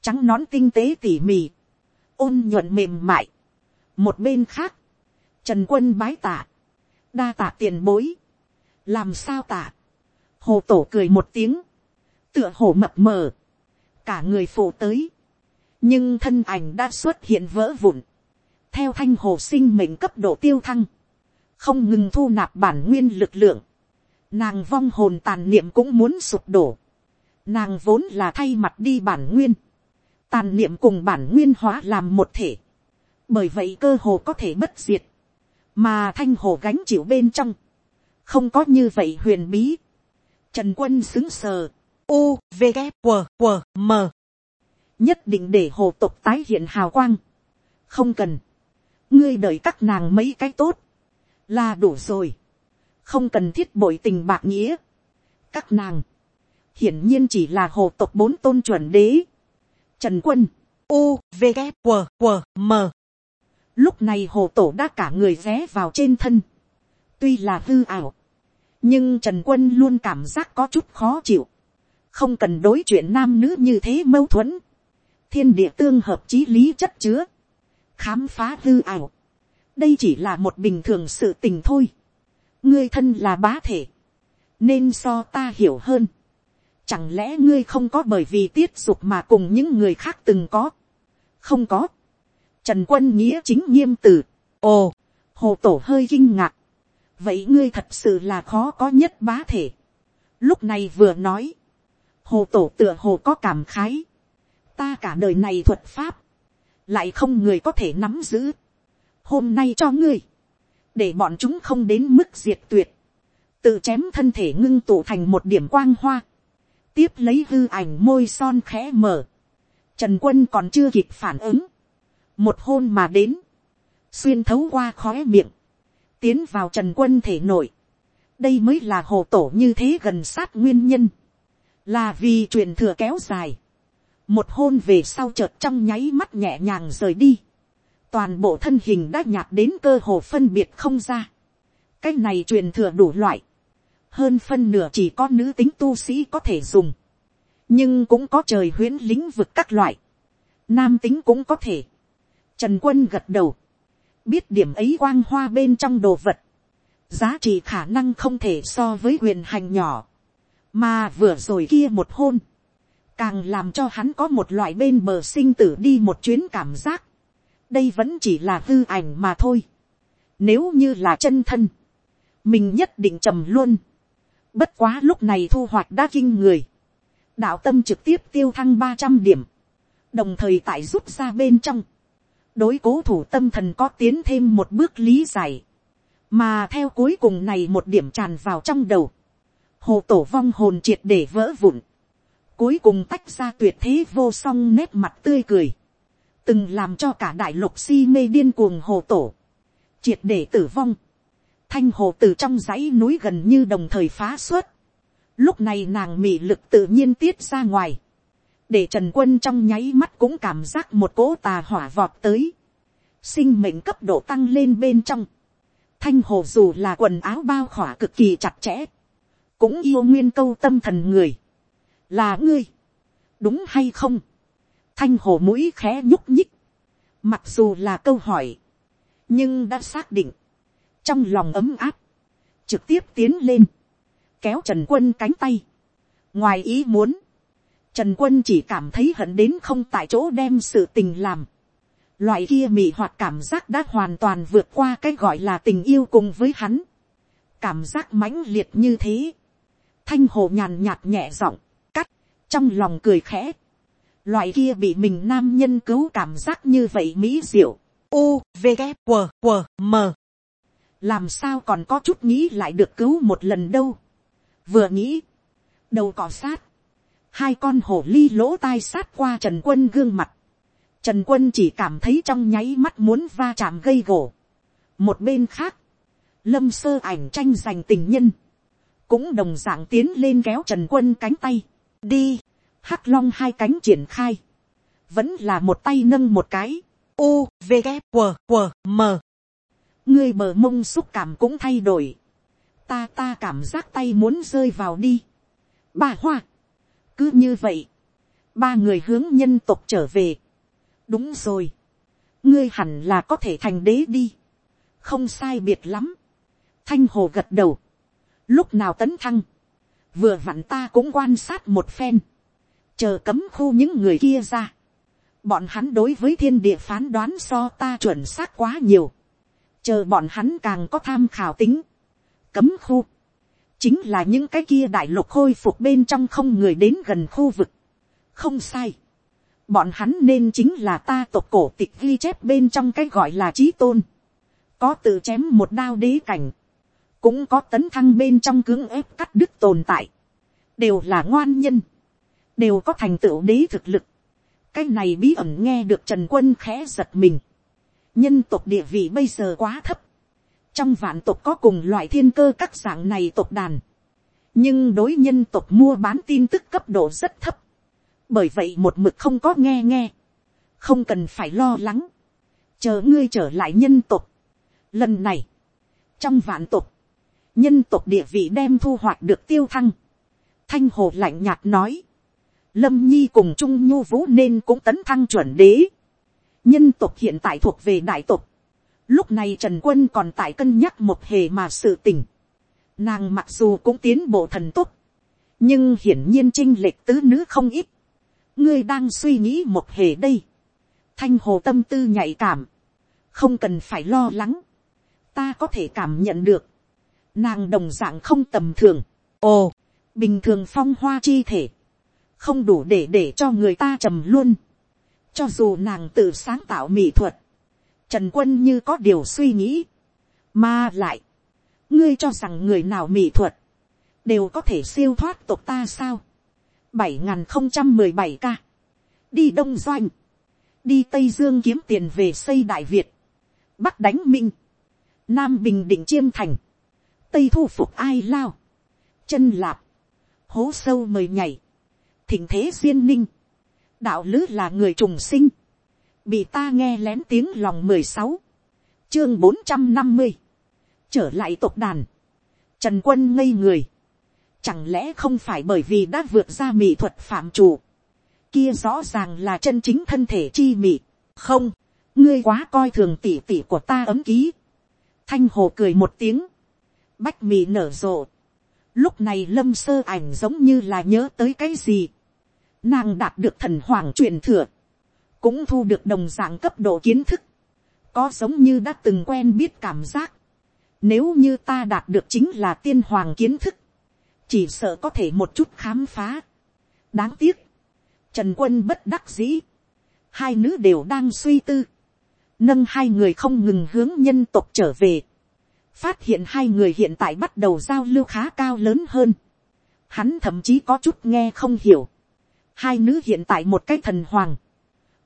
trắng nón tinh tế tỉ mỉ, ôn nhuận mềm mại. một bên khác, trần quân bái tạ, đa tạ tiền bối, làm sao tạ, hồ tổ cười một tiếng, tựa hồ mập mờ, cả người phụ tới, nhưng thân ảnh đã xuất hiện vỡ vụn, theo thanh hồ sinh mệnh cấp độ tiêu thăng, không ngừng thu nạp bản nguyên lực lượng, nàng vong hồn tàn niệm cũng muốn sụp đổ, nàng vốn là thay mặt đi bản nguyên, tàn niệm cùng bản nguyên hóa làm một thể, bởi vậy cơ hồ có thể bất diệt, mà thanh hồ gánh chịu bên trong, không có như vậy huyền bí, trần quân xứng sờ, u v g w, w, m. Nhất định để hồ tục tái hiện hào quang, không cần, ngươi đợi các nàng mấy cái tốt, là đủ rồi, không cần thiết bội tình bạc nghĩa, các nàng, hiển nhiên chỉ là hồ tộc bốn tôn chuẩn đế, Trần quân, u, v, K, q, q, m. Lúc này hồ tổ đã cả người ré vào trên thân. Tuy là hư ảo. Nhưng Trần quân luôn cảm giác có chút khó chịu. Không cần đối chuyện nam nữ như thế mâu thuẫn. Thiên địa tương hợp chí lý chất chứa. Khám phá hư ảo. Đây chỉ là một bình thường sự tình thôi. Ngươi thân là bá thể. Nên so ta hiểu hơn Chẳng lẽ ngươi không có bởi vì tiết dục mà cùng những người khác từng có? Không có. Trần quân nghĩa chính nghiêm từ. Ồ, hồ tổ hơi kinh ngạc. Vậy ngươi thật sự là khó có nhất bá thể. Lúc này vừa nói. Hồ tổ tựa hồ có cảm khái. Ta cả đời này thuật pháp. Lại không người có thể nắm giữ. Hôm nay cho ngươi. Để bọn chúng không đến mức diệt tuyệt. Tự chém thân thể ngưng tụ thành một điểm quang hoa tiếp lấy hư ảnh môi son khẽ mở. Trần quân còn chưa kịp phản ứng. Một hôn mà đến. Xuyên thấu qua khóe miệng. Tiến vào trần quân thể nội. Đây mới là hồ tổ như thế gần sát nguyên nhân. Là vì truyền thừa kéo dài. Một hôn về sau chợt trong nháy mắt nhẹ nhàng rời đi. Toàn bộ thân hình đã nhạt đến cơ hồ phân biệt không ra. Cái này truyền thừa đủ loại hơn phân nửa chỉ có nữ tính tu sĩ có thể dùng, nhưng cũng có trời huyễn lĩnh vực các loại, nam tính cũng có thể. Trần quân gật đầu, biết điểm ấy quang hoa bên trong đồ vật, giá trị khả năng không thể so với quyền hành nhỏ, mà vừa rồi kia một hôn, càng làm cho hắn có một loại bên bờ sinh tử đi một chuyến cảm giác, đây vẫn chỉ là hư ảnh mà thôi. Nếu như là chân thân, mình nhất định trầm luôn. Bất quá lúc này thu hoạch đã kinh người. Đạo tâm trực tiếp tiêu thăng ba trăm điểm. Đồng thời tại rút ra bên trong. Đối cố thủ tâm thần có tiến thêm một bước lý giải. Mà theo cuối cùng này một điểm tràn vào trong đầu. Hồ tổ vong hồn triệt để vỡ vụn. Cuối cùng tách ra tuyệt thế vô song nét mặt tươi cười. Từng làm cho cả đại lục si mê điên cuồng hồ tổ. Triệt để tử vong thanh hồ từ trong dãy núi gần như đồng thời phá suốt. Lúc này nàng mị lực tự nhiên tiết ra ngoài. Để Trần Quân trong nháy mắt cũng cảm giác một cỗ tà hỏa vọt tới. Sinh mệnh cấp độ tăng lên bên trong. Thanh hồ dù là quần áo bao khỏa cực kỳ chặt chẽ. Cũng yêu nguyên câu tâm thần người. Là ngươi. Đúng hay không? Thanh hồ mũi khẽ nhúc nhích. Mặc dù là câu hỏi. Nhưng đã xác định trong lòng ấm áp, trực tiếp tiến lên, kéo trần quân cánh tay. ngoài ý muốn, trần quân chỉ cảm thấy hận đến không tại chỗ đem sự tình làm. loại kia mị hoạt cảm giác đã hoàn toàn vượt qua cái gọi là tình yêu cùng với hắn. cảm giác mãnh liệt như thế. thanh hồ nhàn nhạt nhẹ giọng, cắt, trong lòng cười khẽ. loại kia bị mình nam nhân cứu cảm giác như vậy mỹ diệu. U, V, K, W, M làm sao còn có chút nghĩ lại được cứu một lần đâu. vừa nghĩ, đầu cỏ sát, hai con hổ ly lỗ tai sát qua trần quân gương mặt, trần quân chỉ cảm thấy trong nháy mắt muốn va chạm gây gỗ. một bên khác, lâm sơ ảnh tranh giành tình nhân, cũng đồng d ạ n g tiến lên kéo trần quân cánh tay, đi, hắc long hai cánh triển khai, vẫn là một tay nâng một cái, u v g q q m ngươi bờ mông xúc cảm cũng thay đổi, ta ta cảm giác tay muốn rơi vào đi. Bà hoa, cứ như vậy, ba người hướng nhân tộc trở về. đúng rồi, ngươi hẳn là có thể thành đế đi, không sai biệt lắm. thanh hồ gật đầu, lúc nào tấn thăng, vừa vặn ta cũng quan sát một phen, chờ cấm khu những người kia ra. bọn hắn đối với thiên địa phán đoán so ta chuẩn xác quá nhiều chờ bọn hắn càng có tham khảo tính, cấm khu, chính là những cái kia đại lục khôi phục bên trong không người đến gần khu vực, không sai, bọn hắn nên chính là ta tộc cổ tịch ghi chép bên trong cái gọi là trí tôn, có tự chém một đao đế cảnh, cũng có tấn thăng bên trong cưỡng ép cắt đứt tồn tại, đều là ngoan nhân, đều có thành tựu đế thực lực, cái này bí ẩn nghe được trần quân khẽ giật mình, nhân tộc địa vị bây giờ quá thấp, trong vạn tộc có cùng loại thiên cơ các dạng này tộc đàn, nhưng đối nhân tộc mua bán tin tức cấp độ rất thấp, bởi vậy một mực không có nghe nghe, không cần phải lo lắng, chờ ngươi trở lại nhân tộc. Lần này, trong vạn tộc, nhân tộc địa vị đem thu hoạch được tiêu thăng, thanh hồ lạnh nhạt nói, lâm nhi cùng trung nhu vũ nên cũng tấn thăng chuẩn đế, nhân tộc hiện tại thuộc về đại tộc. Lúc này Trần Quân còn tại cân nhắc một hề mà sự tình. Nàng mặc dù cũng tiến bộ thần tốt. nhưng hiển nhiên chinh lệch tứ nữ không ít, ngươi đang suy nghĩ một hề đây, thanh hồ tâm tư nhạy cảm, không cần phải lo lắng, ta có thể cảm nhận được, nàng đồng dạng không tầm thường, ồ, bình thường phong hoa chi thể, không đủ để để cho người ta trầm luôn, cho dù nàng tự sáng tạo mỹ thuật, trần quân như có điều suy nghĩ, mà lại, ngươi cho rằng người nào mỹ thuật, đều có thể siêu thoát tộc ta sao, bảy n không trăm mười bảy ca, đi đông doanh, đi tây dương kiếm tiền về xây đại việt, bắc đánh minh, nam bình định chiêm thành, tây thu phục ai lao, chân lạp, hố sâu mời nhảy, thỉnh thế duyên ninh, đạo lứ là người trùng sinh, bị ta nghe lén tiếng lòng mười sáu, chương bốn trăm năm mươi, trở lại tộc đàn, trần quân ngây người, chẳng lẽ không phải bởi vì đã vượt ra mỹ thuật phạm chủ, kia rõ ràng là chân chính thân thể chi mỹ, không, ngươi quá coi thường tỉ tỉ của ta ấm ký, thanh hồ cười một tiếng, bách mỹ nở rộ. Lúc này lâm sơ ảnh giống như là nhớ tới cái gì. Nàng đạt được thần hoàng truyền thừa, cũng thu được đồng dạng cấp độ kiến thức, có giống như đã từng quen biết cảm giác. Nếu như ta đạt được chính là tiên hoàng kiến thức, chỉ sợ có thể một chút khám phá. đáng tiếc, trần quân bất đắc dĩ, hai nữ đều đang suy tư. Nâng hai người không ngừng hướng nhân tộc trở về, phát hiện hai người hiện tại bắt đầu giao lưu khá cao lớn hơn, hắn thậm chí có chút nghe không hiểu, hai nữ hiện tại một cái thần hoàng,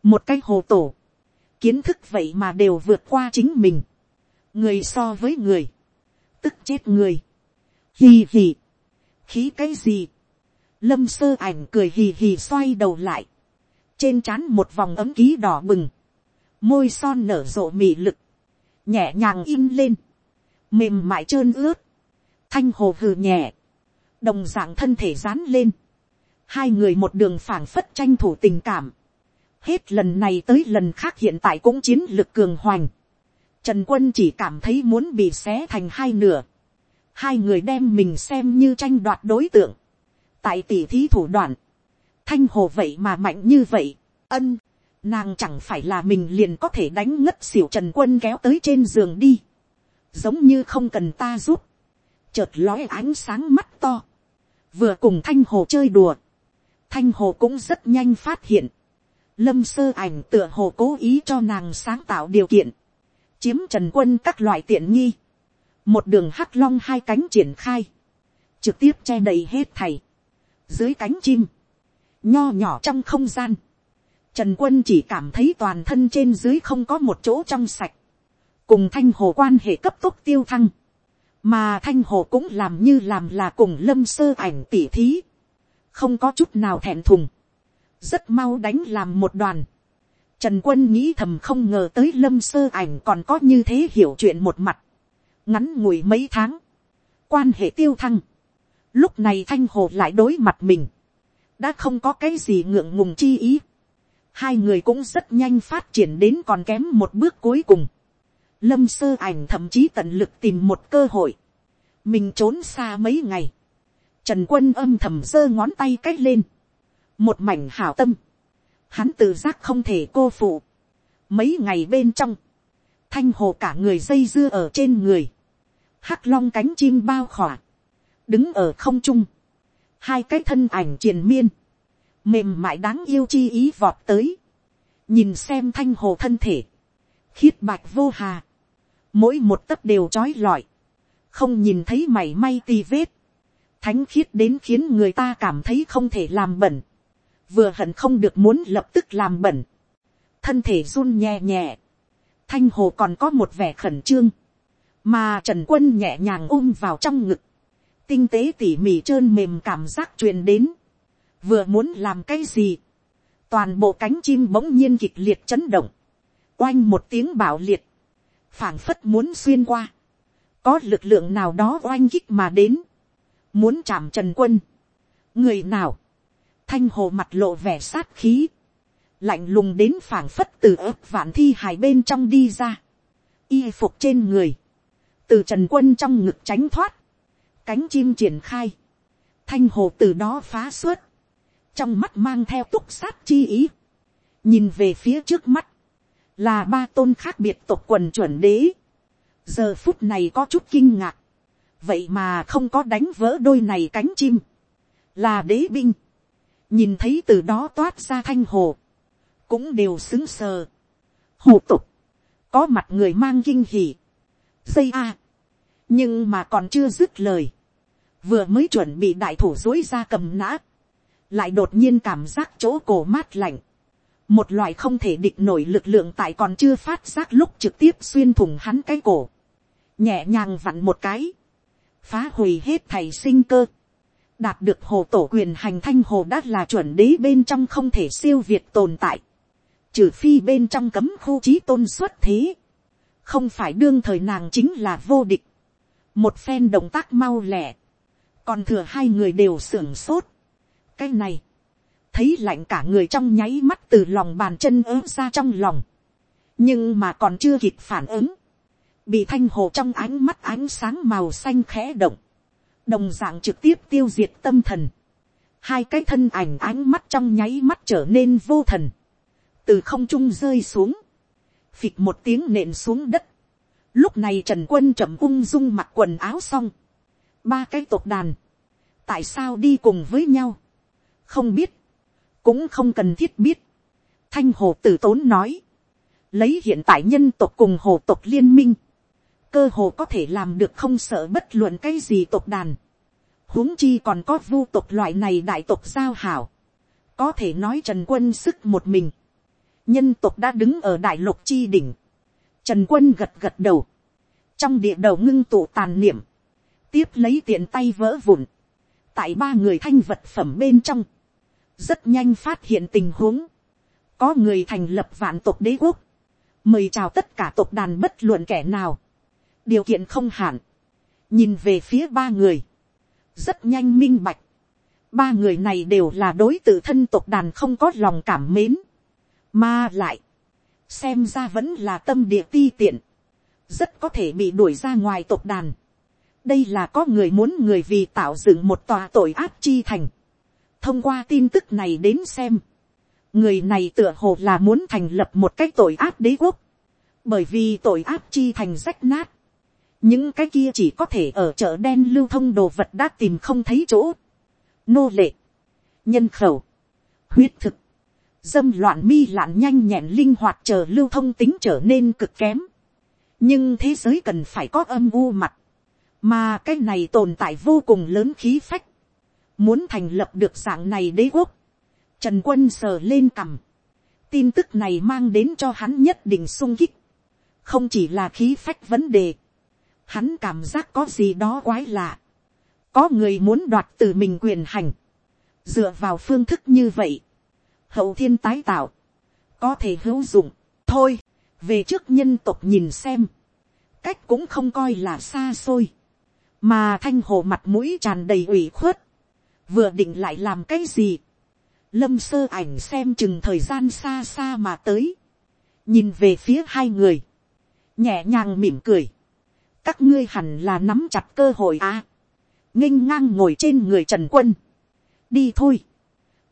một cái hồ tổ, kiến thức vậy mà đều vượt qua chính mình, người so với người, tức chết người, hì hì, khí cái gì, lâm sơ ảnh cười hì hì xoay đầu lại, trên trán một vòng ấm ký đỏ bừng, môi son nở rộ mị lực, nhẹ nhàng in lên, mềm mại trơn ướt, thanh hồ hừ nhẹ, đồng dạng thân thể dán lên, hai người một đường phảng phất tranh thủ tình cảm, hết lần này tới lần khác hiện tại cũng chiến lực cường hoành, trần quân chỉ cảm thấy muốn bị xé thành hai nửa, hai người đem mình xem như tranh đoạt đối tượng, tại tỷ thí thủ đoạn, thanh hồ vậy mà mạnh như vậy, ân, nàng chẳng phải là mình liền có thể đánh ngất xỉu trần quân kéo tới trên giường đi, giống như không cần ta giúp, chợt lói ánh sáng mắt to, vừa cùng thanh hồ chơi đùa, thanh hồ cũng rất nhanh phát hiện, lâm sơ ảnh tựa hồ cố ý cho nàng sáng tạo điều kiện, chiếm trần quân các loại tiện nghi, một đường hắc long hai cánh triển khai, trực tiếp che đầy hết thầy, dưới cánh chim, nho nhỏ trong không gian, Trần quân chỉ cảm thấy toàn thân trên dưới không có một chỗ trong sạch. Cùng thanh hồ quan hệ cấp tốc tiêu thăng. Mà thanh hồ cũng làm như làm là cùng lâm sơ ảnh tỉ thí. Không có chút nào thẹn thùng. Rất mau đánh làm một đoàn. Trần quân nghĩ thầm không ngờ tới lâm sơ ảnh còn có như thế hiểu chuyện một mặt. Ngắn ngủi mấy tháng. Quan hệ tiêu thăng. Lúc này thanh hồ lại đối mặt mình. Đã không có cái gì ngượng ngùng chi ý hai người cũng rất nhanh phát triển đến còn kém một bước cuối cùng. Lâm sơ ảnh thậm chí tận lực tìm một cơ hội. Mình trốn xa mấy ngày. Trần quân âm thầm giơ ngón tay cách lên. Một mảnh hảo tâm. Hắn tự giác không thể cô phụ. Mấy ngày bên trong. Thanh hồ cả người dây dưa ở trên người. Hắc long cánh chim bao khỏa. Đứng ở không trung. Hai cái thân ảnh triền miên mềm mại đáng yêu chi ý vọt tới, nhìn xem thanh hồ thân thể, khiết bạch vô hà, mỗi một tấc đều trói lọi, không nhìn thấy mảy may tì vết, thánh khiết đến khiến người ta cảm thấy không thể làm bẩn, vừa hận không được muốn lập tức làm bẩn, thân thể run nhẹ nhẹ, thanh hồ còn có một vẻ khẩn trương, mà trần quân nhẹ nhàng ôm vào trong ngực, tinh tế tỉ mỉ trơn mềm cảm giác truyền đến, vừa muốn làm cái gì, toàn bộ cánh chim bỗng nhiên kịch liệt chấn động, oanh một tiếng bảo liệt, phảng phất muốn xuyên qua, có lực lượng nào đó oanh kích mà đến, muốn chạm trần quân, người nào, thanh hồ mặt lộ vẻ sát khí, lạnh lùng đến phảng phất từ ớt vạn thi hài bên trong đi ra, y phục trên người, từ trần quân trong ngực tránh thoát, cánh chim triển khai, thanh hồ từ đó phá suốt. Trong mắt mang theo túc sát chi ý, nhìn về phía trước mắt, là ba tôn khác biệt tộc quần chuẩn đế, giờ phút này có chút kinh ngạc, vậy mà không có đánh vỡ đôi này cánh chim, là đế binh, nhìn thấy từ đó toát ra thanh hồ, cũng đều xứng sờ, hồ tục, có mặt người mang kinh hỉ, xây a, nhưng mà còn chưa dứt lời, vừa mới chuẩn bị đại thủ dối ra cầm nã, lại đột nhiên cảm giác chỗ cổ mát lạnh, một loại không thể địch nổi lực lượng tại còn chưa phát giác lúc trực tiếp xuyên thủng hắn cái cổ, nhẹ nhàng vặn một cái, phá hủy hết thầy sinh cơ, đạt được hồ tổ quyền hành thanh hồ đã là chuẩn đế bên trong không thể siêu việt tồn tại, trừ phi bên trong cấm khu trí tôn xuất thế, không phải đương thời nàng chính là vô địch, một phen động tác mau lẻ, còn thừa hai người đều sưởng sốt. cái này, thấy lạnh cả người trong nháy mắt từ lòng bàn chân ớ ra trong lòng, nhưng mà còn chưa kịp phản ứng, bị thanh hồ trong ánh mắt ánh sáng màu xanh khẽ động, đồng d ạ n g trực tiếp tiêu diệt tâm thần, hai cái thân ảnh ánh mắt trong nháy mắt trở nên vô thần, từ không trung rơi xuống, phịch một tiếng nện xuống đất, lúc này trần quân chậm ung dung mặc quần áo xong, ba cái tộc đàn, tại sao đi cùng với nhau, không biết, cũng không cần thiết biết, thanh hồ tử tốn nói, lấy hiện tại nhân tộc cùng hồ tộc liên minh, cơ hồ có thể làm được không sợ bất luận cái gì tộc đàn. huống chi còn có vu tộc loại này đại tộc giao hảo. có thể nói trần quân sức một mình. nhân tộc đã đứng ở đại lục chi đỉnh. trần quân gật gật đầu. trong địa đầu ngưng tụ tàn niệm. tiếp lấy tiện tay vỡ vụn. tại ba người thanh vật phẩm bên trong. rất nhanh phát hiện tình huống. có người thành lập vạn tộc đế quốc. mời chào tất cả tộc đàn bất luận kẻ nào điều kiện không hạn, nhìn về phía ba người, rất nhanh minh bạch, ba người này đều là đối t ự thân tộc đàn không có lòng cảm mến, mà lại, xem ra vẫn là tâm địa ti tiện, rất có thể bị đuổi ra ngoài tộc đàn. đây là có người muốn người vì tạo dựng một tòa tội ác chi thành. thông qua tin tức này đến xem, người này tựa hồ là muốn thành lập một cái tội ác đế quốc, bởi vì tội ác chi thành rách nát, những cái kia chỉ có thể ở chợ đen lưu thông đồ vật đã tìm không thấy chỗ. nô lệ, nhân khẩu, huyết thực, dâm loạn mi lạn nhanh nhẹn linh hoạt chờ lưu thông tính trở nên cực kém. nhưng thế giới cần phải có âm u mặt, mà cái này tồn tại vô cùng lớn khí phách, muốn thành lập được dạng này đế quốc, trần quân sờ lên cằm, tin tức này mang đến cho hắn nhất định sung kích, không chỉ là khí phách vấn đề, hắn cảm giác có gì đó quái lạ. có người muốn đoạt từ mình quyền hành, dựa vào phương thức như vậy, hậu thiên tái tạo, có thể hữu dụng, thôi, về trước nhân tộc nhìn xem, cách cũng không coi là xa xôi, mà thanh hồ mặt mũi tràn đầy ủy khuất, vừa định lại làm cái gì, lâm sơ ảnh xem chừng thời gian xa xa mà tới, nhìn về phía hai người, nhẹ nhàng mỉm cười, các ngươi hẳn là nắm chặt cơ hội à. nghênh ngang ngồi trên người trần quân. đi thôi.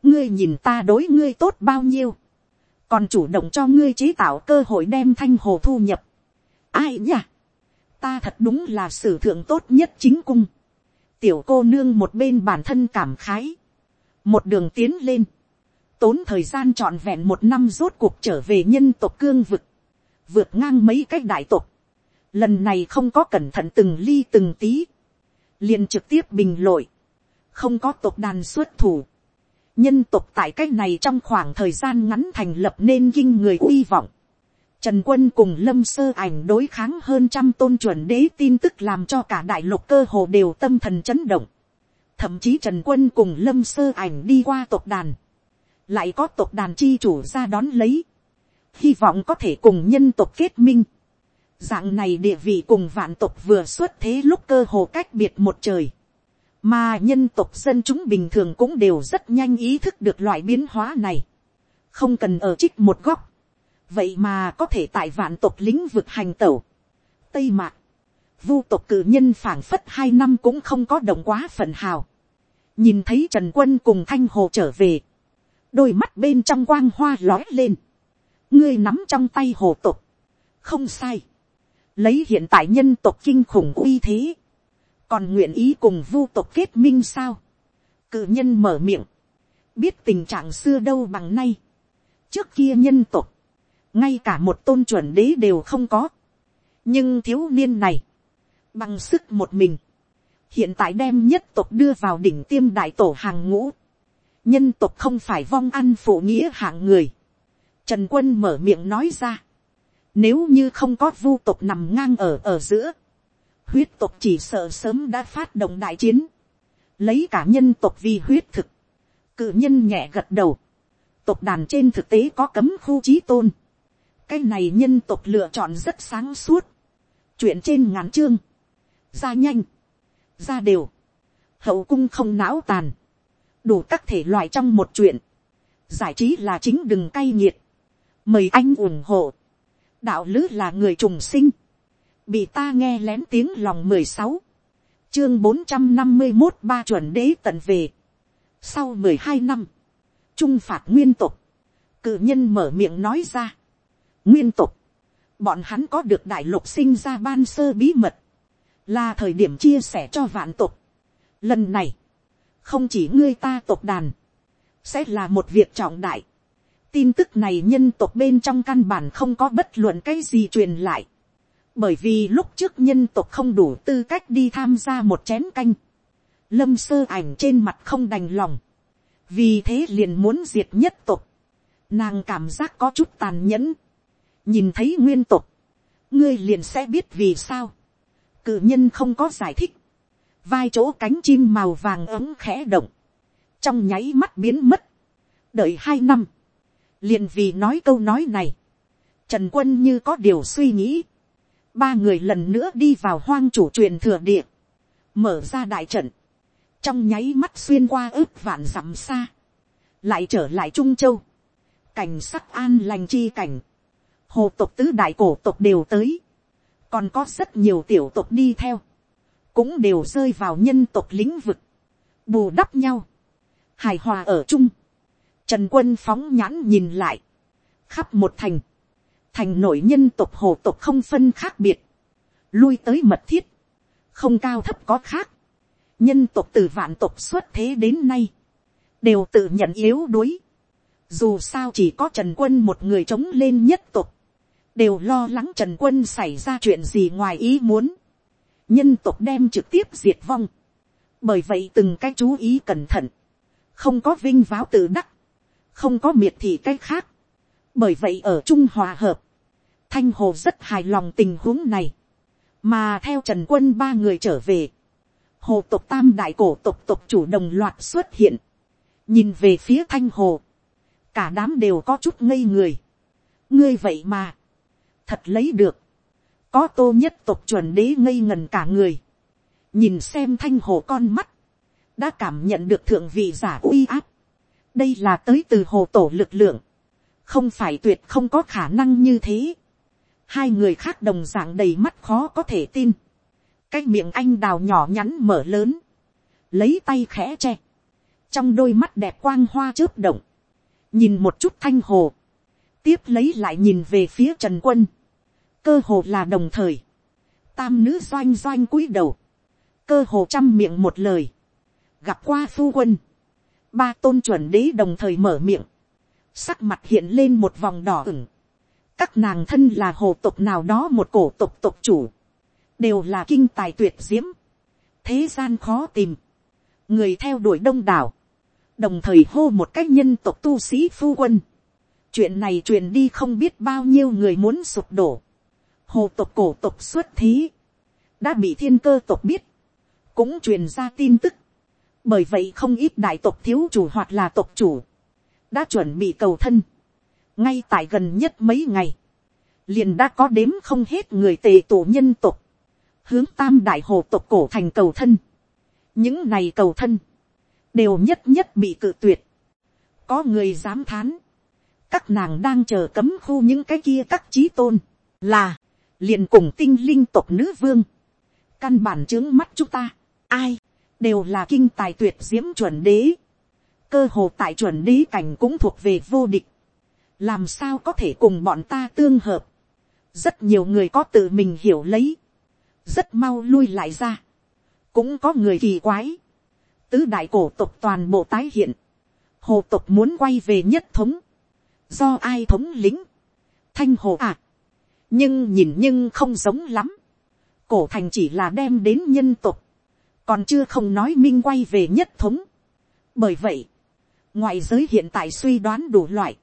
ngươi nhìn ta đối ngươi tốt bao nhiêu. còn chủ động cho ngươi chế tạo cơ hội đem thanh hồ thu nhập. ai nhỉ? ta thật đúng là sử thượng tốt nhất chính cung. tiểu cô nương một bên bản thân cảm khái. một đường tiến lên. tốn thời gian trọn vẹn một năm rốt cuộc trở về nhân tộc cương vực. vượt ngang mấy cái đại tộc lần này không có cẩn thận từng ly từng tí, liền trực tiếp bình lội, không có tộc đàn xuất thủ, nhân tộc tại cái này trong khoảng thời gian ngắn thành lập nên kinh người uy vọng, Trần quân cùng lâm sơ ảnh đối kháng hơn trăm tôn chuẩn đế tin tức làm cho cả đại lục cơ hồ đều tâm thần chấn động. Thậm chí Trần quân cùng lâm sơ ảnh đi qua tộc đàn. Lại có tộc đàn chi chủ ra đón lấy. Hy vọng có thể cùng nhân tộc kết minh dạng này địa vị cùng vạn tộc vừa xuất thế lúc cơ hồ cách biệt một trời, mà nhân tộc dân chúng bình thường cũng đều rất nhanh ý thức được loại biến hóa này, không cần ở trích một góc, vậy mà có thể tại vạn tộc lĩnh vực hành tẩu, tây mạc, vu tộc cử nhân phảng phất hai năm cũng không có động quá phần hào, nhìn thấy trần quân cùng thanh hồ trở về, đôi mắt bên trong quang hoa lói lên, ngươi nắm trong tay hồ tộc. Không sai, lấy hiện tại nhân tộc kinh khủng uy thế, còn nguyện ý cùng vu tộc kết minh sao, cự nhân mở miệng, biết tình trạng xưa đâu bằng nay, trước kia nhân tộc, ngay cả một tôn chuẩn đế đều không có, nhưng thiếu niên này, bằng sức một mình, hiện tại đem nhất tộc đưa vào đỉnh tiêm đại tổ hàng ngũ, nhân tộc không phải vong ăn phụ nghĩa hạng người, trần quân mở miệng nói ra, nếu như không có vu tộc nằm ngang ở ở giữa, huyết tộc chỉ sợ sớm đã phát động đại chiến, lấy cả nhân tộc vì huyết thực, cự nhân nhẹ gật đầu, tộc đàn trên thực tế có cấm khu trí tôn, cái này nhân tộc lựa chọn rất sáng suốt, chuyện trên ngắn chương, ra nhanh, ra đều, hậu cung không não tàn, đủ các thể loại trong một chuyện, giải trí là chính đừng cay nghiệt, mời anh ủng hộ, đạo lứ là người trùng sinh, bị ta nghe lén tiếng lòng mười sáu, chương bốn trăm năm mươi một ba chuẩn đế tận về, sau mười hai năm, trung phạt nguyên tục, cự nhân mở miệng nói ra, nguyên tục, bọn hắn có được đại lục sinh ra ban sơ bí mật, là thời điểm chia sẻ cho vạn tục. Lần này, không chỉ ngươi ta tộc đàn, sẽ là một việc trọng đại tin tức này nhân tộc bên trong căn bản không có bất luận cái gì truyền lại. bởi vì lúc trước nhân tộc không đủ tư cách đi tham gia một chén canh. lâm sơ ảnh trên mặt không đành lòng. vì thế liền muốn diệt nhất tộc. nàng cảm giác có chút tàn nhẫn. nhìn thấy nguyên tộc, ngươi liền sẽ biết vì sao. cự nhân không có giải thích vai chỗ cánh chim màu vàng ấm khẽ động, trong nháy mắt biến mất, đợi hai năm, liền vì nói câu nói này, trần quân như có điều suy nghĩ, ba người lần nữa đi vào hoang chủ truyền thừa địa, mở ra đại trận, trong nháy mắt xuyên qua ước vạn dặm xa, lại trở lại trung châu, cảnh sắc an lành chi cảnh, hồ tộc tứ đại cổ tộc đều tới, còn có rất nhiều tiểu tộc đi theo, cũng đều rơi vào nhân tộc lĩnh vực, bù đắp nhau, hài hòa ở chung, trần quân phóng nhãn nhìn lại, khắp một thành, thành nội nhân tộc hồ tộc không phân khác biệt, lui tới mật thiết, không cao thấp có khác, nhân tộc từ vạn tộc xuất thế đến nay, đều tự nhận yếu đuối, dù sao chỉ có trần quân một người chống lên nhất tộc, đều lo lắng trần quân xảy ra chuyện gì ngoài ý muốn, nhân tộc đem trực tiếp diệt vong. bởi vậy từng cái chú ý cẩn thận, không có vinh váo tự đắc, không có miệt thị cái khác. bởi vậy ở trung hòa hợp, thanh hồ rất hài lòng tình huống này, mà theo trần quân ba người trở về, hồ tộc tam đại cổ tộc tộc chủ đồng loạt xuất hiện, nhìn về phía thanh hồ, cả đám đều có chút ngây người, ngươi vậy mà, thật lấy được, có tô nhất tộc chuẩn đế ngây ngần cả người, nhìn xem thanh hồ con mắt, đã cảm nhận được thượng vị giả uy áp, đây là tới từ hồ tổ lực lượng, không phải tuyệt không có khả năng như thế, hai người khác đồng d ạ n g đầy mắt khó có thể tin, cái miệng anh đào nhỏ nhắn mở lớn, lấy tay khẽ che, trong đôi mắt đẹp quang hoa chớp động, nhìn một chút thanh hồ, tiếp lấy lại nhìn về phía trần quân, cơ hồ là đồng thời, tam nữ doanh doanh cúi đầu, cơ hồ chăm miệng một lời, gặp qua phu quân, ba tôn chuẩn đế đồng thời mở miệng, sắc mặt hiện lên một vòng đỏ ửng, các nàng thân là hồ tộc nào đó một cổ tộc tộc chủ, đều là kinh tài tuyệt diễm, thế gian khó tìm, người theo đuổi đông đảo, đồng thời hô một cách nhân tộc tu sĩ phu quân, chuyện này truyền đi không biết bao nhiêu người muốn sụp đổ, hồ tộc cổ tộc xuất thí, đã bị thiên cơ tộc biết, cũng truyền ra tin tức bởi vậy không ít đại tộc thiếu chủ hoặc là tộc chủ, đã chuẩn bị cầu thân, ngay tại gần nhất mấy ngày, liền đã có đếm không hết người tề tổ nhân tộc, hướng tam đại hồ tộc cổ thành cầu thân. những này cầu thân, đều nhất nhất bị cự tuyệt. có người dám thán, các nàng đang chờ cấm khu những cái kia các trí tôn, là, liền cùng tinh linh tộc nữ vương, căn bản trướng mắt chúng ta, ai, đều là kinh tài tuyệt diễm chuẩn đế, cơ hồ tại chuẩn đế cảnh cũng thuộc về vô địch, làm sao có thể cùng bọn ta tương hợp, rất nhiều người có tự mình hiểu lấy, rất mau lui lại ra, cũng có người kỳ quái, tứ đại cổ tộc toàn bộ tái hiện, hồ tộc muốn quay về nhất thống, do ai thống lĩnh, thanh hồ à, nhưng nhìn nhưng không giống lắm, cổ thành chỉ là đem đến nhân tộc, còn chưa không nói minh quay về nhất thống. bởi vậy, ngoại giới hiện tại suy đoán đủ loại,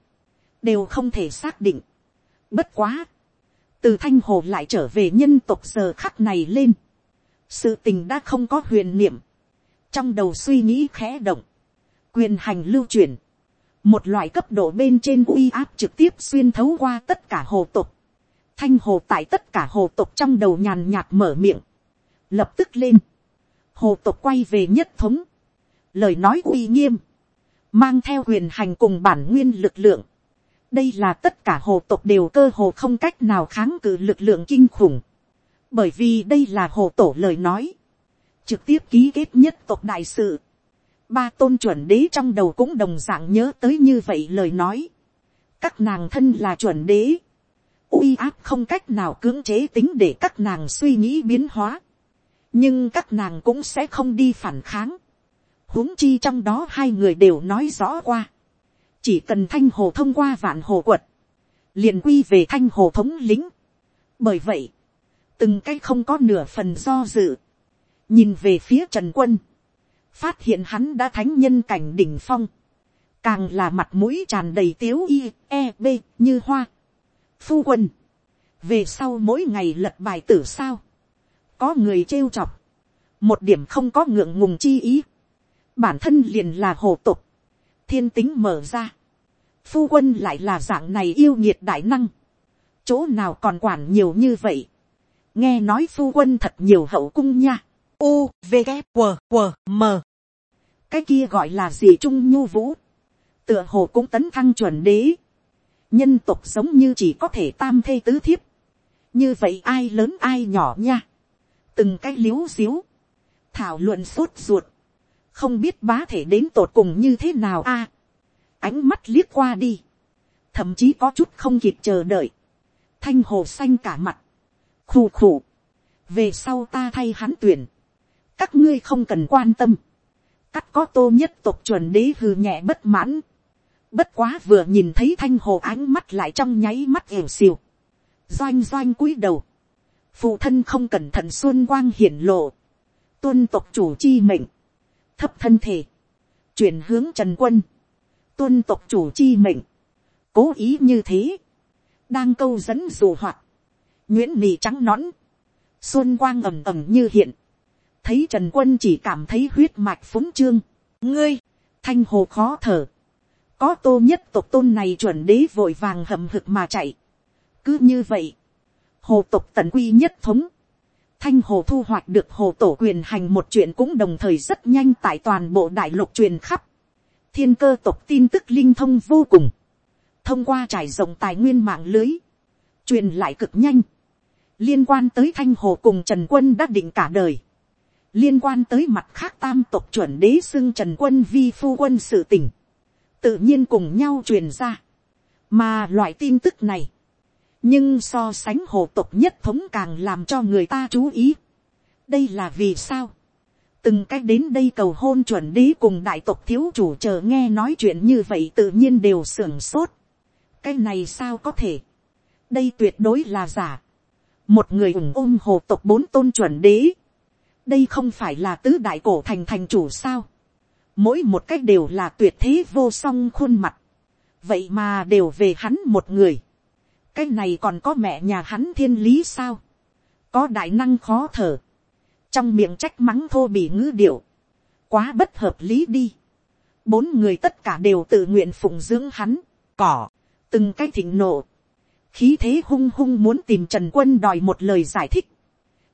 đều không thể xác định. bất quá, từ thanh hồ lại trở về nhân tộc giờ khắc này lên, sự tình đã không có huyền niệm, trong đầu suy nghĩ khẽ động, quyền hành lưu truyền, một loại cấp độ bên trên uy áp trực tiếp xuyên thấu qua tất cả hồ tộc, thanh hồ tại tất cả hồ tộc trong đầu nhàn nhạt mở miệng, lập tức lên, hồ tộc quay về nhất thống, lời nói uy nghiêm, mang theo huyền hành cùng bản nguyên lực lượng, đây là tất cả hồ tộc đều cơ hồ không cách nào kháng cự lực lượng kinh khủng, bởi vì đây là hồ tổ lời nói, trực tiếp ký kết nhất tộc đại sự, ba tôn chuẩn đế trong đầu cũng đồng d ạ n g nhớ tới như vậy lời nói, các nàng thân là chuẩn đế, uy áp không cách nào cưỡng chế tính để các nàng suy nghĩ biến hóa, nhưng các nàng cũng sẽ không đi phản kháng, huống chi trong đó hai người đều nói rõ qua, chỉ cần thanh hồ thông qua vạn hồ quật, liền quy về thanh hồ thống lính. bởi vậy, từng cái không có nửa phần do dự, nhìn về phía trần quân, phát hiện hắn đã thánh nhân cảnh đỉnh phong, càng là mặt mũi tràn đầy tiếu y e b như hoa. phu quân, về sau mỗi ngày lật bài tử sao, có người trêu chọc, một điểm không có ngượng ngùng chi ý, bản thân liền là hồ tục, thiên tính mở ra, phu quân lại là dạng này yêu nhiệt đại năng, chỗ nào còn quản nhiều như vậy, nghe nói phu quân thật nhiều hậu cung nha, u v g q q m. Cái kia gọi là gì trung nhu vũ, tựa hồ cũng tấn thăng chuẩn đế, nhân tục giống như chỉ có thể tam thê tứ thiếp, như vậy ai lớn ai nhỏ nha, từng cái l i ế u xíu, thảo luận sốt ruột, không biết bá thể đến tột cùng như thế nào a, ánh mắt liếc qua đi, thậm chí có chút không kịp chờ đợi, thanh hồ xanh cả mặt, khù khù, về sau ta thay hắn tuyển, các ngươi không cần quan tâm, cắt có tô nhất tộc chuẩn đế hừ nhẹ bất mãn. Bất quá vừa nhìn thấy thanh hồ ánh mắt lại trong nháy mắt ẻo xìu. Doanh doanh cúi đầu. Phụ thân không cẩn thận xuân quang hiển lộ. Tuân tộc chủ chi mệnh. Thấp thân thể. Chuyển hướng trần quân. Tuân tộc chủ chi mệnh. Cố ý như thế. Đang câu dẫn dù hoạt. Nguyễn mì trắng nõn. Xuân quang ầm ầm như hiện thấy trần quân chỉ cảm thấy huyết mạch phúng trương. ngươi, thanh hồ khó thở. có tô nhất tộc tôn này chuẩn đế vội vàng hầm hực mà chạy. cứ như vậy, hồ tộc tận quy nhất thống. thanh hồ thu hoạch được hồ tổ quyền hành một chuyện cũng đồng thời rất nhanh tại toàn bộ đại lục truyền khắp. thiên cơ tộc tin tức linh thông vô cùng. thông qua trải rộng tài nguyên mạng lưới. truyền lại cực nhanh liên quan tới thanh hồ cùng trần quân đã định cả đời liên quan tới mặt khác tam tộc chuẩn đế xưng trần quân vi phu quân sự tỉnh, tự nhiên cùng nhau truyền ra. mà loại tin tức này, nhưng so sánh hồ tộc nhất thống càng làm cho người ta chú ý. đây là vì sao, từng cách đến đây cầu hôn chuẩn đế cùng đại tộc thiếu chủ chờ nghe nói chuyện như vậy tự nhiên đều sưởng sốt. cái này sao có thể, đây tuyệt đối là giả. một người ủng ôm hồ tộc bốn tôn chuẩn đế, đây không phải là tứ đại cổ thành thành chủ sao. mỗi một cách đều là tuyệt thế vô song khuôn mặt. vậy mà đều về hắn một người cái này còn có mẹ nhà hắn thiên lý sao. có đại năng khó thở. trong miệng trách mắng thô bị ngữ điệu. quá bất hợp lý đi. bốn người tất cả đều tự nguyện phụng dưỡng hắn. cỏ, từng cái thịnh nộ. khí thế hung hung muốn tìm trần quân đòi một lời giải thích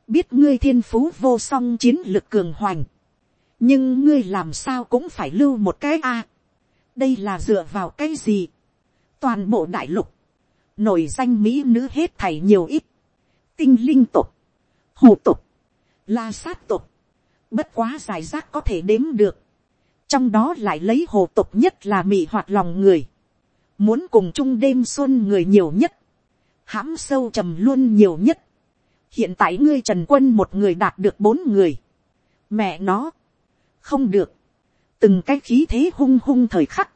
biết ngươi thiên phú vô song chiến lực cường hoành, nhưng ngươi làm sao cũng phải lưu một cái a. đây là dựa vào cái gì. toàn bộ đại lục, nổi danh mỹ nữ hết thảy nhiều ít, tinh linh tục, hồ tục, la sát tục, bất quá giải rác có thể đếm được, trong đó lại lấy hồ tục nhất là mị hoạt lòng người, muốn cùng chung đêm xuân người nhiều nhất, hãm sâu trầm luôn nhiều nhất, hiện tại ngươi trần quân một người đạt được bốn người, mẹ nó, không được, từng cái khí thế hung hung thời khắc,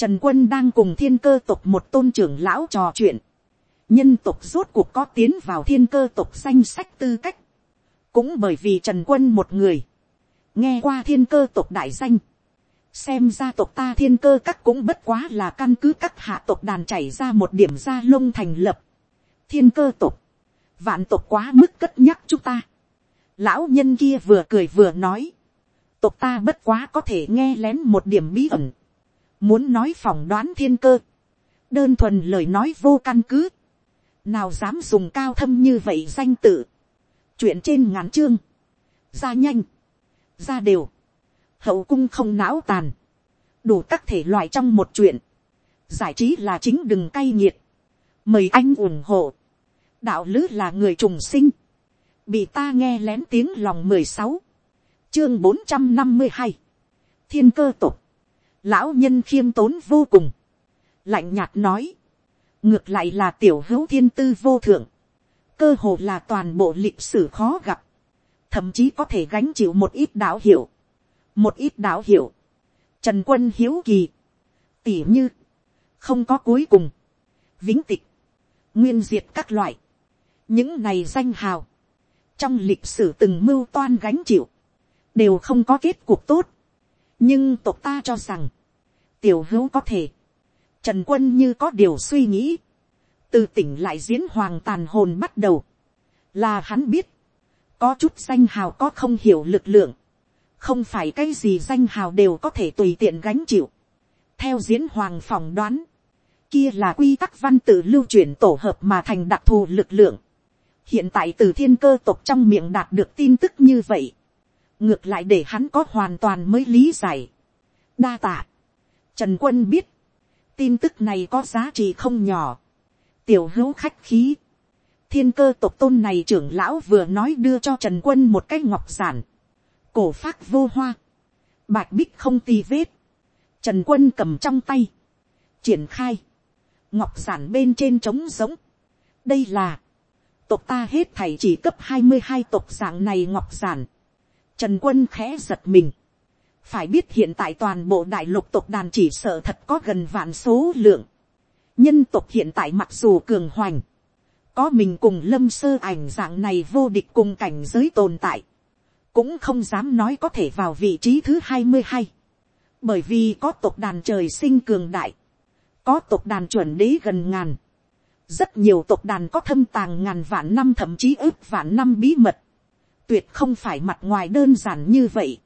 trần quân đang cùng thiên cơ tục một tôn trưởng lão trò chuyện, nhân tục rốt cuộc có tiến vào thiên cơ tục danh sách tư cách, cũng bởi vì trần quân một người, nghe qua thiên cơ tục đại danh, xem ra tộc ta thiên cơ các cũng bất quá là căn cứ các hạ tộc đàn chảy ra một điểm ra lông thành lập, thiên cơ tộc, vạn tộc quá mức cất nhắc chúng ta. Lão nhân kia vừa cười vừa nói, tộc ta bất quá có thể nghe lén một điểm bí ẩn, muốn nói phỏng đoán thiên cơ, đơn thuần lời nói vô căn cứ, nào dám dùng cao thâm như vậy danh tự, chuyện trên ngắn chương, ra nhanh, ra đều, hậu cung không não tàn, đủ các thể loại trong một chuyện, giải trí là chính đừng cay nghiệt, mời anh ủng hộ, đạo lứ là người trùng sinh, bị ta nghe lén tiếng lòng mười sáu, chương bốn trăm năm mươi hai, thiên cơ tục, lão nhân khiêm tốn vô cùng, lạnh nhạt nói, ngược lại là tiểu hữu thiên tư vô thượng, cơ hồ là toàn bộ lịch sử khó gặp, thậm chí có thể gánh chịu một ít đạo hiệu, một ít đạo hiệu, trần quân hiếu kỳ, tỉ như, không có cuối cùng, vĩnh tịch, nguyên diệt các loại, những này danh hào, trong lịch sử từng mưu toan gánh chịu, đều không có kết cục tốt nhưng tộc ta cho rằng, tiểu hữu có thể, trần quân như có điều suy nghĩ, từ tỉnh lại diễn hoàng tàn hồn bắt đầu, là hắn biết, có chút danh hào có không hiểu lực lượng, không phải cái gì danh hào đều có thể tùy tiện gánh chịu. theo diễn hoàng phỏng đoán, kia là quy tắc văn tự lưu truyền tổ hợp mà thành đặc thù lực lượng. hiện tại từ thiên cơ tộc trong miệng đạt được tin tức như vậy, ngược lại để hắn có hoàn toàn mới lý giải. đa tạ, trần quân biết, tin tức này có giá trị không nhỏ, tiểu hữu khách khí, thiên cơ tộc tôn này trưởng lão vừa nói đưa cho trần quân một cái ngọc giản, cổ phát vô hoa, bạch bích không tì vết, trần quân cầm trong tay, triển khai, ngọc giản bên trên trống giống, đây là, tộc ta hết thảy chỉ cấp hai mươi hai tộc dạng này ngọc giản, trần quân khẽ giật mình, phải biết hiện tại toàn bộ đại lục tộc đàn chỉ sợ thật có gần vạn số lượng, nhân tộc hiện tại mặc dù cường hoành, có mình cùng lâm sơ ảnh dạng này vô địch cùng cảnh giới tồn tại, cũng không dám nói có thể vào vị trí thứ hai mươi hai, bởi vì có tộc đàn trời sinh cường đại, có tộc đàn chuẩn đế gần ngàn, rất nhiều tộc đàn có thâm tàng ngàn vạn năm thậm chí ước vạn năm bí mật, tuyệt không phải mặt ngoài đơn giản như vậy.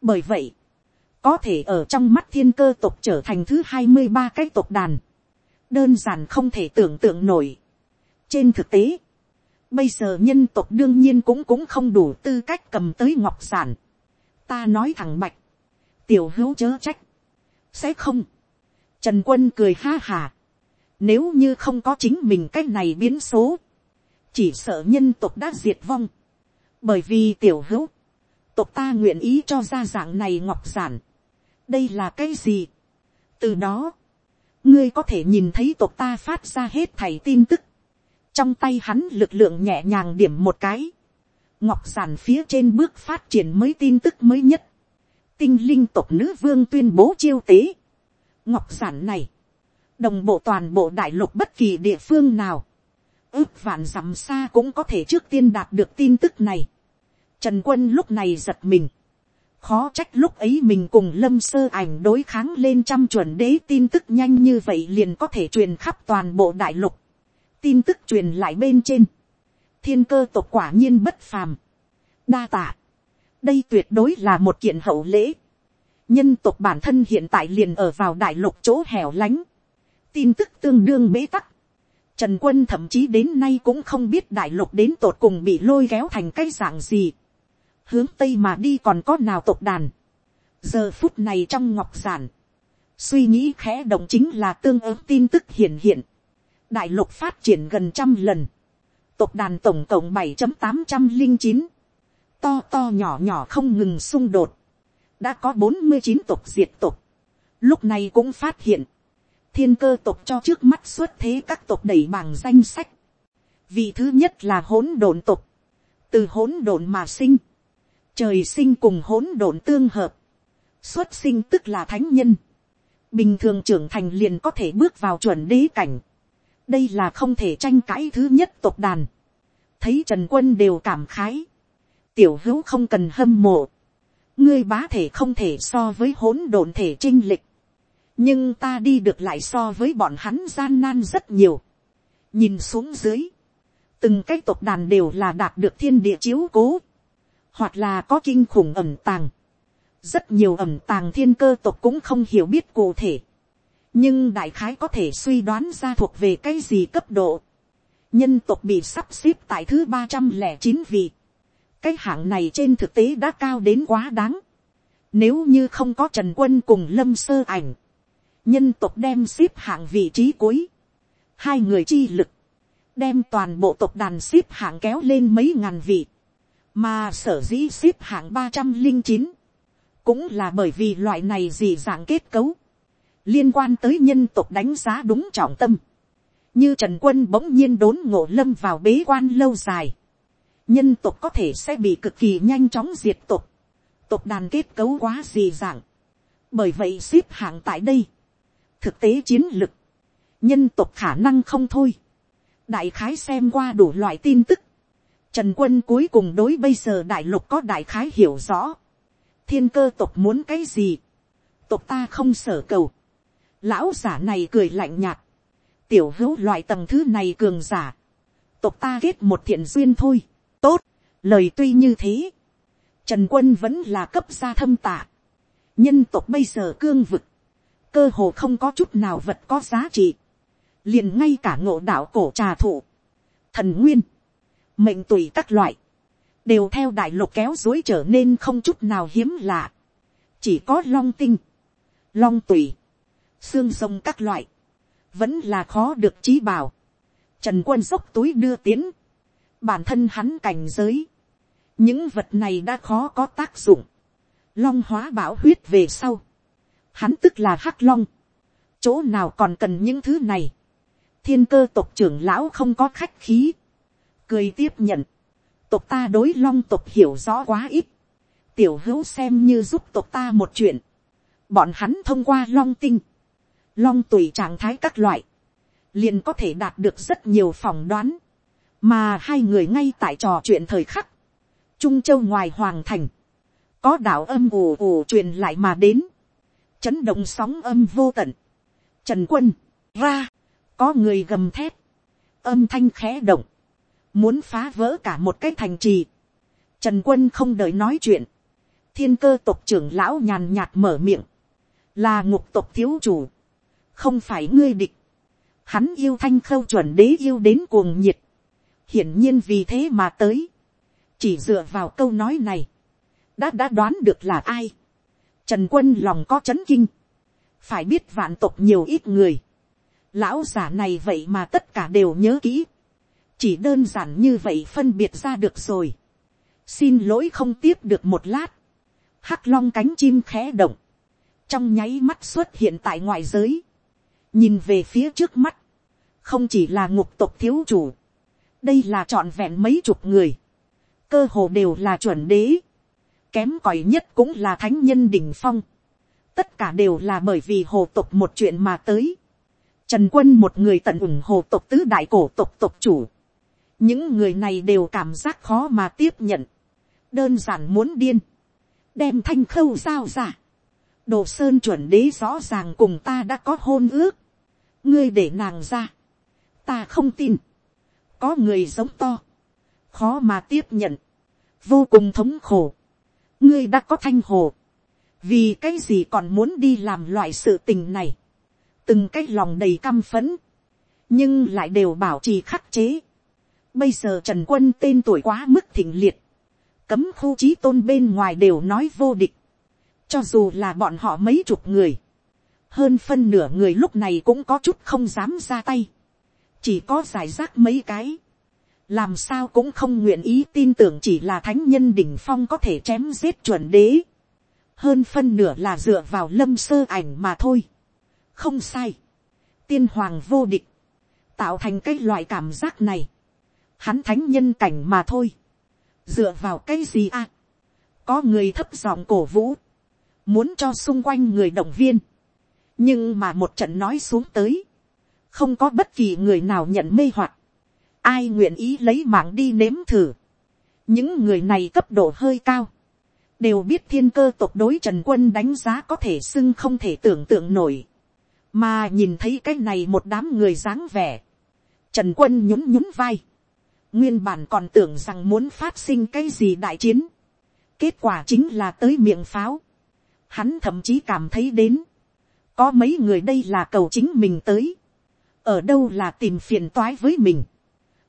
bởi vậy, có thể ở trong mắt thiên cơ tộc trở thành thứ hai mươi ba cái tộc đàn, đơn giản không thể tưởng tượng nổi. trên thực tế, Bây giờ nhân tộc đương nhiên cũng cũng không đủ tư cách cầm tới ngọc giản. Ta nói thẳng bạch. Tiểu hữu chớ trách. Sẽ không. Trần quân cười ha hà. Nếu như không có chính mình cách này biến số. Chỉ sợ nhân tộc đã diệt vong. Bởi vì tiểu hữu. Tộc ta nguyện ý cho ra dạng này ngọc giản. Đây là cái gì? Từ đó. Ngươi có thể nhìn thấy tộc ta phát ra hết thảy tin tức trong tay hắn lực lượng nhẹ nhàng điểm một cái, ngọc giản phía trên bước phát triển mới tin tức mới nhất, tinh linh tộc nữ vương tuyên bố chiêu tế, ngọc giản này, đồng bộ toàn bộ đại lục bất kỳ địa phương nào, ước vạn dặm xa cũng có thể trước tiên đạt được tin tức này. Trần quân lúc này giật mình, khó trách lúc ấy mình cùng lâm sơ ảnh đối kháng lên trăm chuẩn đế tin tức nhanh như vậy liền có thể truyền khắp toàn bộ đại lục. Tin tức truyền lại bên trên, thiên cơ tộc quả nhiên bất phàm, đa tạ, đây tuyệt đối là một kiện hậu lễ, nhân tộc bản thân hiện tại liền ở vào đại lục chỗ hẻo lánh, tin tức tương đương bế tắc, trần quân thậm chí đến nay cũng không biết đại lục đến tột cùng bị lôi kéo thành cái dạng gì, hướng tây mà đi còn có nào tộc đàn, giờ phút này trong ngọc giản, suy nghĩ khẽ động chính là tương ứng tin tức hiện hiện, đại lục phát triển gần trăm lần, tộc đàn tổng cộng bảy tám trăm linh chín, to to nhỏ nhỏ không ngừng xung đột, đã có bốn mươi chín tộc diệt tộc, lúc này cũng phát hiện, thiên cơ tộc cho trước mắt xuất thế các tộc đẩy bảng danh sách, vì thứ nhất là hỗn độn tộc, từ hỗn độn mà sinh, trời sinh cùng hỗn độn tương hợp, xuất sinh tức là thánh nhân, bình thường trưởng thành liền có thể bước vào chuẩn đế cảnh, đây là không thể tranh cãi thứ nhất tộc đàn, thấy trần quân đều cảm khái, tiểu hữu không cần hâm mộ, ngươi bá thể không thể so với hỗn độn thể trinh lịch, nhưng ta đi được lại so với bọn hắn gian nan rất nhiều, nhìn xuống dưới, từng cái tộc đàn đều là đạt được thiên địa chiếu cố, hoặc là có kinh khủng ẩm tàng, rất nhiều ẩm tàng thiên cơ tộc cũng không hiểu biết cụ thể, nhưng đại khái có thể suy đoán ra thuộc về cái gì cấp độ. nhân tộc bị sắp xếp tại thứ ba trăm lẻ chín vị. cái hạng này trên thực tế đã cao đến quá đáng. nếu như không có trần quân cùng lâm sơ ảnh, nhân tộc đem xếp hạng vị trí cuối. hai người chi lực, đem toàn bộ tộc đàn xếp hạng kéo lên mấy ngàn vị, mà sở dĩ xếp hạng ba trăm linh chín, cũng là bởi vì loại này gì dạng kết cấu, liên quan tới nhân tộc đánh giá đúng trọng tâm, như trần quân bỗng nhiên đốn ngộ lâm vào bế quan lâu dài, nhân tộc có thể sẽ bị cực kỳ nhanh chóng diệt tộc, tộc đàn kết cấu quá gì dạng, bởi vậy xếp hạng tại đây, thực tế chiến lực, nhân tộc khả năng không thôi, đại khái xem qua đủ loại tin tức, trần quân cuối cùng đối bây giờ đại lục có đại khái hiểu rõ, thiên cơ tộc muốn cái gì, tộc ta không sở cầu, lão giả này cười lạnh nhạt, tiểu hữu loại tầng thứ này cường giả, tộc ta kết một thiện duyên thôi, tốt, lời tuy như thế, trần quân vẫn là cấp gia thâm tạ, nhân tộc bây giờ cương vực, cơ hồ không có chút nào vật có giá trị, liền ngay cả ngộ đạo cổ trà thụ, thần nguyên, mệnh tùy các loại, đều theo đại lục kéo dối trở nên không chút nào hiếm lạ, chỉ có long tinh, long tùy, xương sông các loại, vẫn là khó được trí bảo. Trần quân dốc túi đưa tiến, bản thân hắn cảnh giới, những vật này đã khó có tác dụng, long hóa bảo huyết về sau, hắn tức là hắc long, chỗ nào còn cần những thứ này, thiên cơ tộc trưởng lão không có khách khí, cười tiếp nhận, tộc ta đối long tộc hiểu rõ quá ít, tiểu hữu xem như giúp tộc ta một chuyện, bọn hắn thông qua long tinh, long tùy trạng thái các loại, liền có thể đạt được rất nhiều phỏng đoán, mà hai người ngay tại trò chuyện thời khắc, trung châu ngoài hoàng thành, có đạo âm ù ù truyền lại mà đến, chấn động sóng âm vô tận, trần quân, ra, có người gầm thét, âm thanh khẽ động, muốn phá vỡ cả một cái thành trì, trần quân không đợi nói chuyện, thiên cơ tộc trưởng lão nhàn nhạt mở miệng, là ngục tộc thiếu chủ, không phải ngươi địch, hắn yêu thanh khâu chuẩn đế yêu đến cuồng nhiệt, hiển nhiên vì thế mà tới, chỉ dựa vào câu nói này, đã đã đoán được là ai, trần quân lòng có chấn kinh, phải biết vạn tộc nhiều ít người, lão giả này vậy mà tất cả đều nhớ kỹ, chỉ đơn giản như vậy phân biệt ra được rồi, xin lỗi không tiếp được một lát, hắc long cánh chim khẽ động, trong nháy mắt xuất hiện tại ngoại giới, nhìn về phía trước mắt, không chỉ là ngục tộc thiếu chủ, đây là trọn vẹn mấy chục người, cơ hồ đều là chuẩn đế, kém cỏi nhất cũng là thánh nhân đ ỉ n h phong, tất cả đều là bởi vì hồ tộc một chuyện mà tới, trần quân một người tận ủng hồ tộc tứ đại cổ tộc tộc chủ, những người này đều cảm giác khó mà tiếp nhận, đơn giản muốn điên, đem thanh khâu giao ra, đồ sơn chuẩn đế rõ ràng cùng ta đã có hôn ước, ngươi để nàng ra, ta không tin, có người giống to, khó mà tiếp nhận, vô cùng thống khổ, ngươi đã có thanh hồ, vì cái gì còn muốn đi làm loại sự tình này, từng cái lòng đầy căm phấn, nhưng lại đều bảo trì khắc chế. Bây giờ trần quân tên tuổi quá mức thịnh liệt, cấm khu trí tôn bên ngoài đều nói vô địch, cho dù là bọn họ mấy chục người, hơn phân nửa người lúc này cũng có chút không dám ra tay, chỉ có giải rác mấy cái, làm sao cũng không nguyện ý tin tưởng chỉ là thánh nhân đỉnh phong có thể chém giết chuẩn đế, hơn phân nửa là dựa vào lâm sơ ảnh mà thôi, không sai, tiên hoàng vô địch, tạo thành cái loại cảm giác này, hắn thánh nhân cảnh mà thôi, dựa vào cái gì à, có người thấp giọng cổ vũ, muốn cho xung quanh người động viên, nhưng mà một trận nói xuống tới, không có bất kỳ người nào nhận mê hoặc, ai nguyện ý lấy mạng đi nếm thử. những người này cấp độ hơi cao, đều biết thiên cơ tộc đối trần quân đánh giá có thể xưng không thể tưởng tượng nổi, mà nhìn thấy cái này một đám người dáng vẻ, trần quân nhún nhún vai, nguyên bản còn tưởng rằng muốn phát sinh cái gì đại chiến, kết quả chính là tới miệng pháo, hắn thậm chí cảm thấy đến, có mấy người đây là cầu chính mình tới, ở đâu là tìm phiền toái với mình,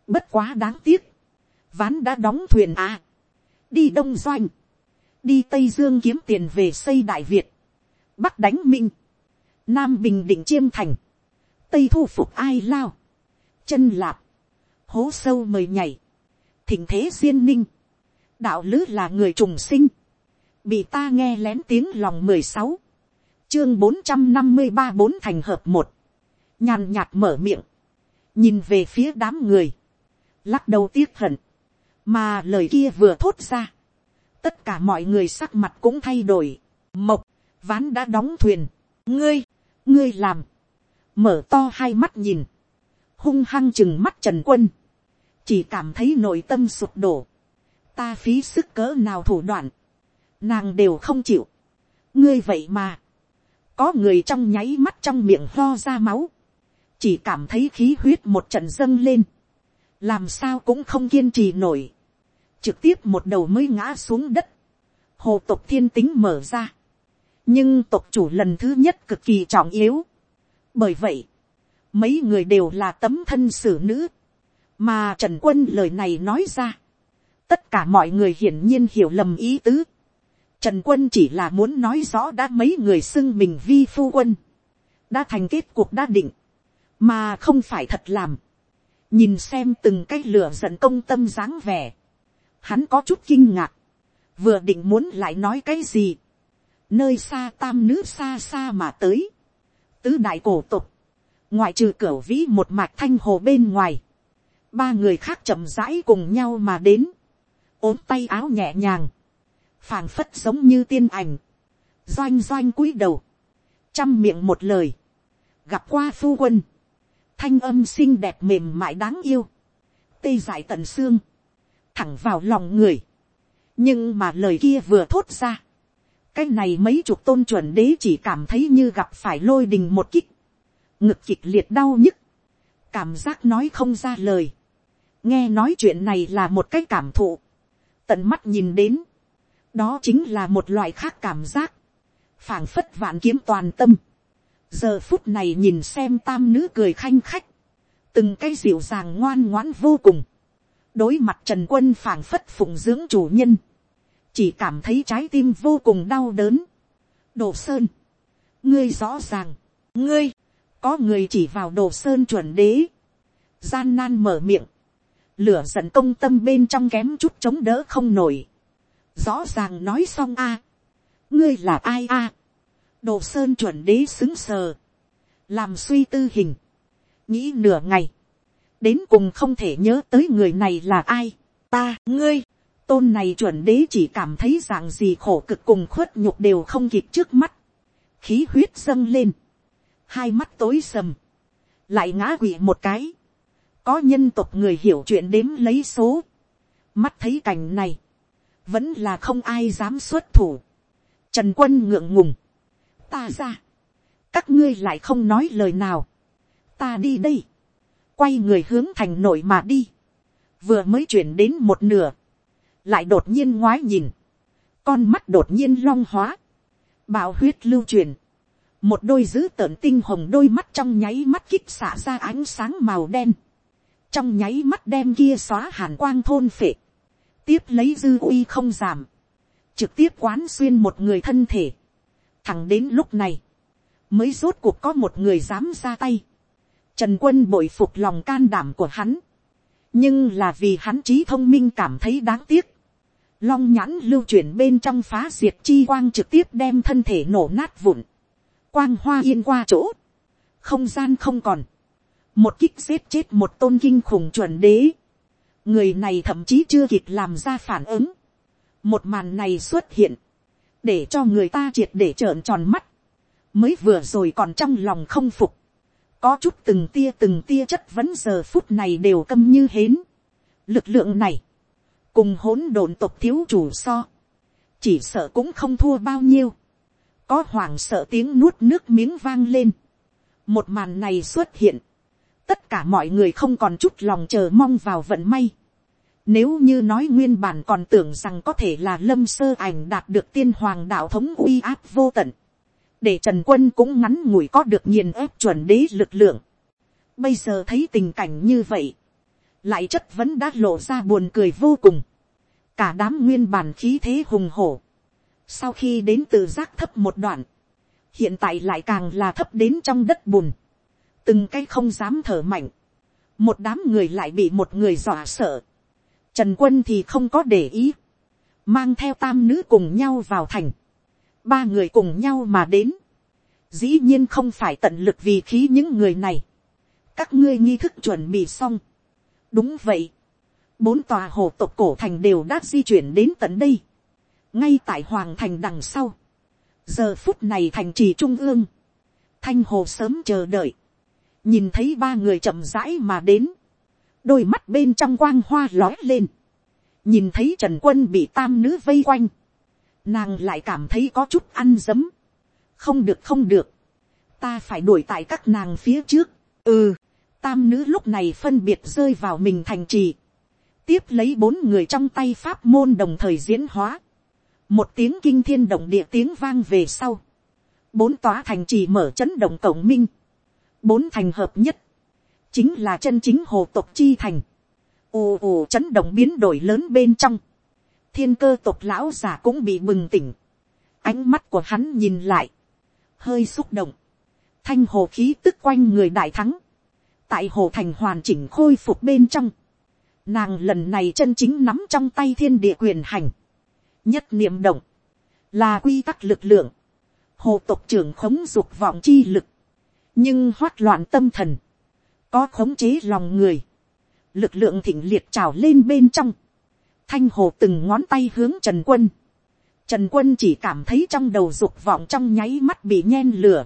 bất quá đáng tiếc, ván đã đóng thuyền à, đi đông doanh, đi tây dương kiếm tiền về xây đại việt, bắc đánh minh, nam bình định chiêm thành, tây thu phục ai lao, chân lạp, hố sâu mời nhảy, thỉnh thế duyên ninh, đạo lứ là người trùng sinh, bị ta nghe lén tiếng lòng mười sáu, chương bốn trăm năm mươi ba bốn thành hợp một, nhàn nhạt mở miệng, nhìn về phía đám người, lắc đầu tiếc hận, mà lời kia vừa thốt ra, tất cả mọi người sắc mặt cũng thay đổi, mộc, ván đã đóng thuyền, ngươi, ngươi làm, mở to hai mắt nhìn, hung hăng chừng mắt trần quân, chỉ cảm thấy nội tâm sụp đổ, ta phí sức cỡ nào thủ đoạn, nàng đều không chịu, ngươi vậy mà, có người trong nháy mắt trong miệng ho ra máu, chỉ cảm thấy khí huyết một trận dâng lên, làm sao cũng không kiên trì nổi, trực tiếp một đầu mới ngã xuống đất, hồ tộc thiên tính mở ra, nhưng tộc chủ lần thứ nhất cực kỳ trọng yếu, bởi vậy, mấy người đều là tấm thân xử nữ, mà trần quân lời này nói ra, tất cả mọi người hiển nhiên hiểu lầm ý tứ, Trần quân chỉ là muốn nói rõ đã mấy người xưng mình vi phu quân. Đã thành kết cuộc đã định. Mà không phải thật làm. Nhìn xem từng cái lửa giận công tâm dáng vẻ. Hắn có chút kinh ngạc. Vừa định muốn lại nói cái gì. Nơi xa tam nữ xa xa mà tới. Tứ đại cổ tục. Ngoại trừ cửa vĩ một mạch thanh hồ bên ngoài. Ba người khác chậm rãi cùng nhau mà đến. ốm tay áo nhẹ nhàng. Phảng phất giống như tiên ảnh, doanh doanh cúi đầu, chăm miệng một lời, gặp qua phu quân, thanh âm xinh đẹp mềm mại đáng yêu, tê dại tận xương, thẳng vào lòng người, nhưng mà lời kia vừa thốt ra, cái này mấy chục tôn chuẩn đế chỉ cảm thấy như gặp phải lôi đình một kích, ngực kịch liệt đau nhức, cảm giác nói không ra lời, nghe nói chuyện này là một cái cảm thụ, tận mắt nhìn đến, đó chính là một loại khác cảm giác, phảng phất vạn kiếm toàn tâm. giờ phút này nhìn xem tam nữ cười khanh khách, từng cái dịu dàng ngoan ngoãn vô cùng, đối mặt trần quân phảng phất phụng dưỡng chủ nhân, chỉ cảm thấy trái tim vô cùng đau đớn. đồ sơn, ngươi rõ ràng, ngươi, có người chỉ vào đồ sơn chuẩn đế, gian nan mở miệng, lửa giận công tâm bên trong kém chút chống đỡ không nổi, rõ ràng nói xong a, ngươi là ai a, đồ sơn chuẩn đế xứng sờ, làm suy tư hình, nghĩ nửa ngày, đến cùng không thể nhớ tới người này là ai, ta, ngươi, tôn này chuẩn đế chỉ cảm thấy dạng gì khổ cực cùng khuất nhục đều không kịp trước mắt, khí huyết dâng lên, hai mắt tối sầm, lại ngã quỵ một cái, có nhân tộc người hiểu chuyện đếm lấy số, mắt thấy cảnh này, vẫn là không ai dám xuất thủ. Trần quân ngượng ngùng. Ta ra. Các ngươi lại không nói lời nào. Ta đi đây. Quay người hướng thành nội mà đi. Vừa mới chuyển đến một nửa. Lại đột nhiên ngoái nhìn. Con mắt đột nhiên long hóa. Bạo huyết lưu truyền. Một đôi dữ tợn tinh hồng đôi mắt trong nháy mắt kích xả ra ánh sáng màu đen. Trong nháy mắt đem kia xóa hàn quang thôn phệ tiếp lấy dư uy không giảm, trực tiếp quán xuyên một người thân thể. Thẳng đến lúc này, mới rốt cuộc có một người dám ra tay. Trần quân bội phục lòng can đảm của hắn. nhưng là vì hắn trí thông minh cảm thấy đáng tiếc. long nhãn lưu chuyển bên trong phá diệt chi quang trực tiếp đem thân thể nổ nát vụn. quang hoa yên qua chỗ. không gian không còn một kích giết chết một tôn kinh khủng chuẩn đế. người này thậm chí chưa kịp làm ra phản ứng. một màn này xuất hiện. để cho người ta triệt để trợn tròn mắt. mới vừa rồi còn trong lòng không phục có chút từng tia từng tia chất vấn giờ phút này đều câm như hến. lực lượng này, cùng hỗn độn tộc thiếu chủ so, chỉ sợ cũng không thua bao nhiêu, có hoảng sợ tiếng nuốt nước miếng vang lên, một màn này xuất hiện, tất cả mọi người không còn chút lòng chờ mong vào vận may, nếu như nói nguyên bản còn tưởng rằng có thể là lâm sơ ảnh đạt được tiên hoàng đạo thống uy áp vô tận để trần quân cũng ngắn ngủi có được nghiền ép chuẩn đế lực lượng. bây giờ thấy tình cảnh như vậy, lại chất vấn đã lộ ra buồn cười vô cùng. cả đám nguyên bản khí thế hùng hổ. sau khi đến từ giác thấp một đoạn, hiện tại lại càng là thấp đến trong đất bùn từng cái không dám thở mạnh. một đám người lại bị một người dọa sợ. trần quân thì không có để ý. mang theo tam nữ cùng nhau vào thành. Ba người cùng nhau mà đến, dĩ nhiên không phải tận lực vì khí những người này, các ngươi nghi thức chuẩn bị xong, đúng vậy, bốn tòa hồ tộc cổ thành đều đã di chuyển đến tận đây, ngay tại hoàng thành đằng sau, giờ phút này thành trì trung ương, thanh hồ sớm chờ đợi, nhìn thấy ba người chậm rãi mà đến, đôi mắt bên trong quang hoa lói lên, nhìn thấy trần quân bị tam nữ vây quanh, nàng lại cảm thấy có chút ăn dấm. không được không được, ta phải đuổi tại các nàng phía trước. ừ, tam nữ lúc này phân biệt rơi vào mình thành trì. tiếp lấy bốn người trong tay pháp môn đồng thời diễn hóa. một tiếng kinh thiên động địa tiếng vang về sau. bốn tòa thành trì mở chấn động cổng minh bốn thành hợp nhất. chính là chân chính hồ tộc chi thành. ù ù chấn động biến đổi lớn bên trong, thiên cơ tộc lão già cũng bị bừng tỉnh. Ánh mắt của hắn nhìn lại. Hơi xúc động. Thanh hồ khí tức quanh người đại thắng. Tại hồ thành hoàn chỉnh khôi phục bên trong. Nàng lần này chân chính nắm trong tay thiên địa quyền hành. Nhất niệm động. Là quy tắc lực lượng. Hồ tộc trưởng khống dục vọng chi lực. Nhưng hoát loạn tâm thần. Có khống chế lòng người. Lực lượng thịnh liệt trào lên bên trong, Thanh hồ từng ngón tay hướng Trần Quân. Trần Quân chỉ cảm thấy trong đầu dục vọng trong nháy mắt bị nhen lửa.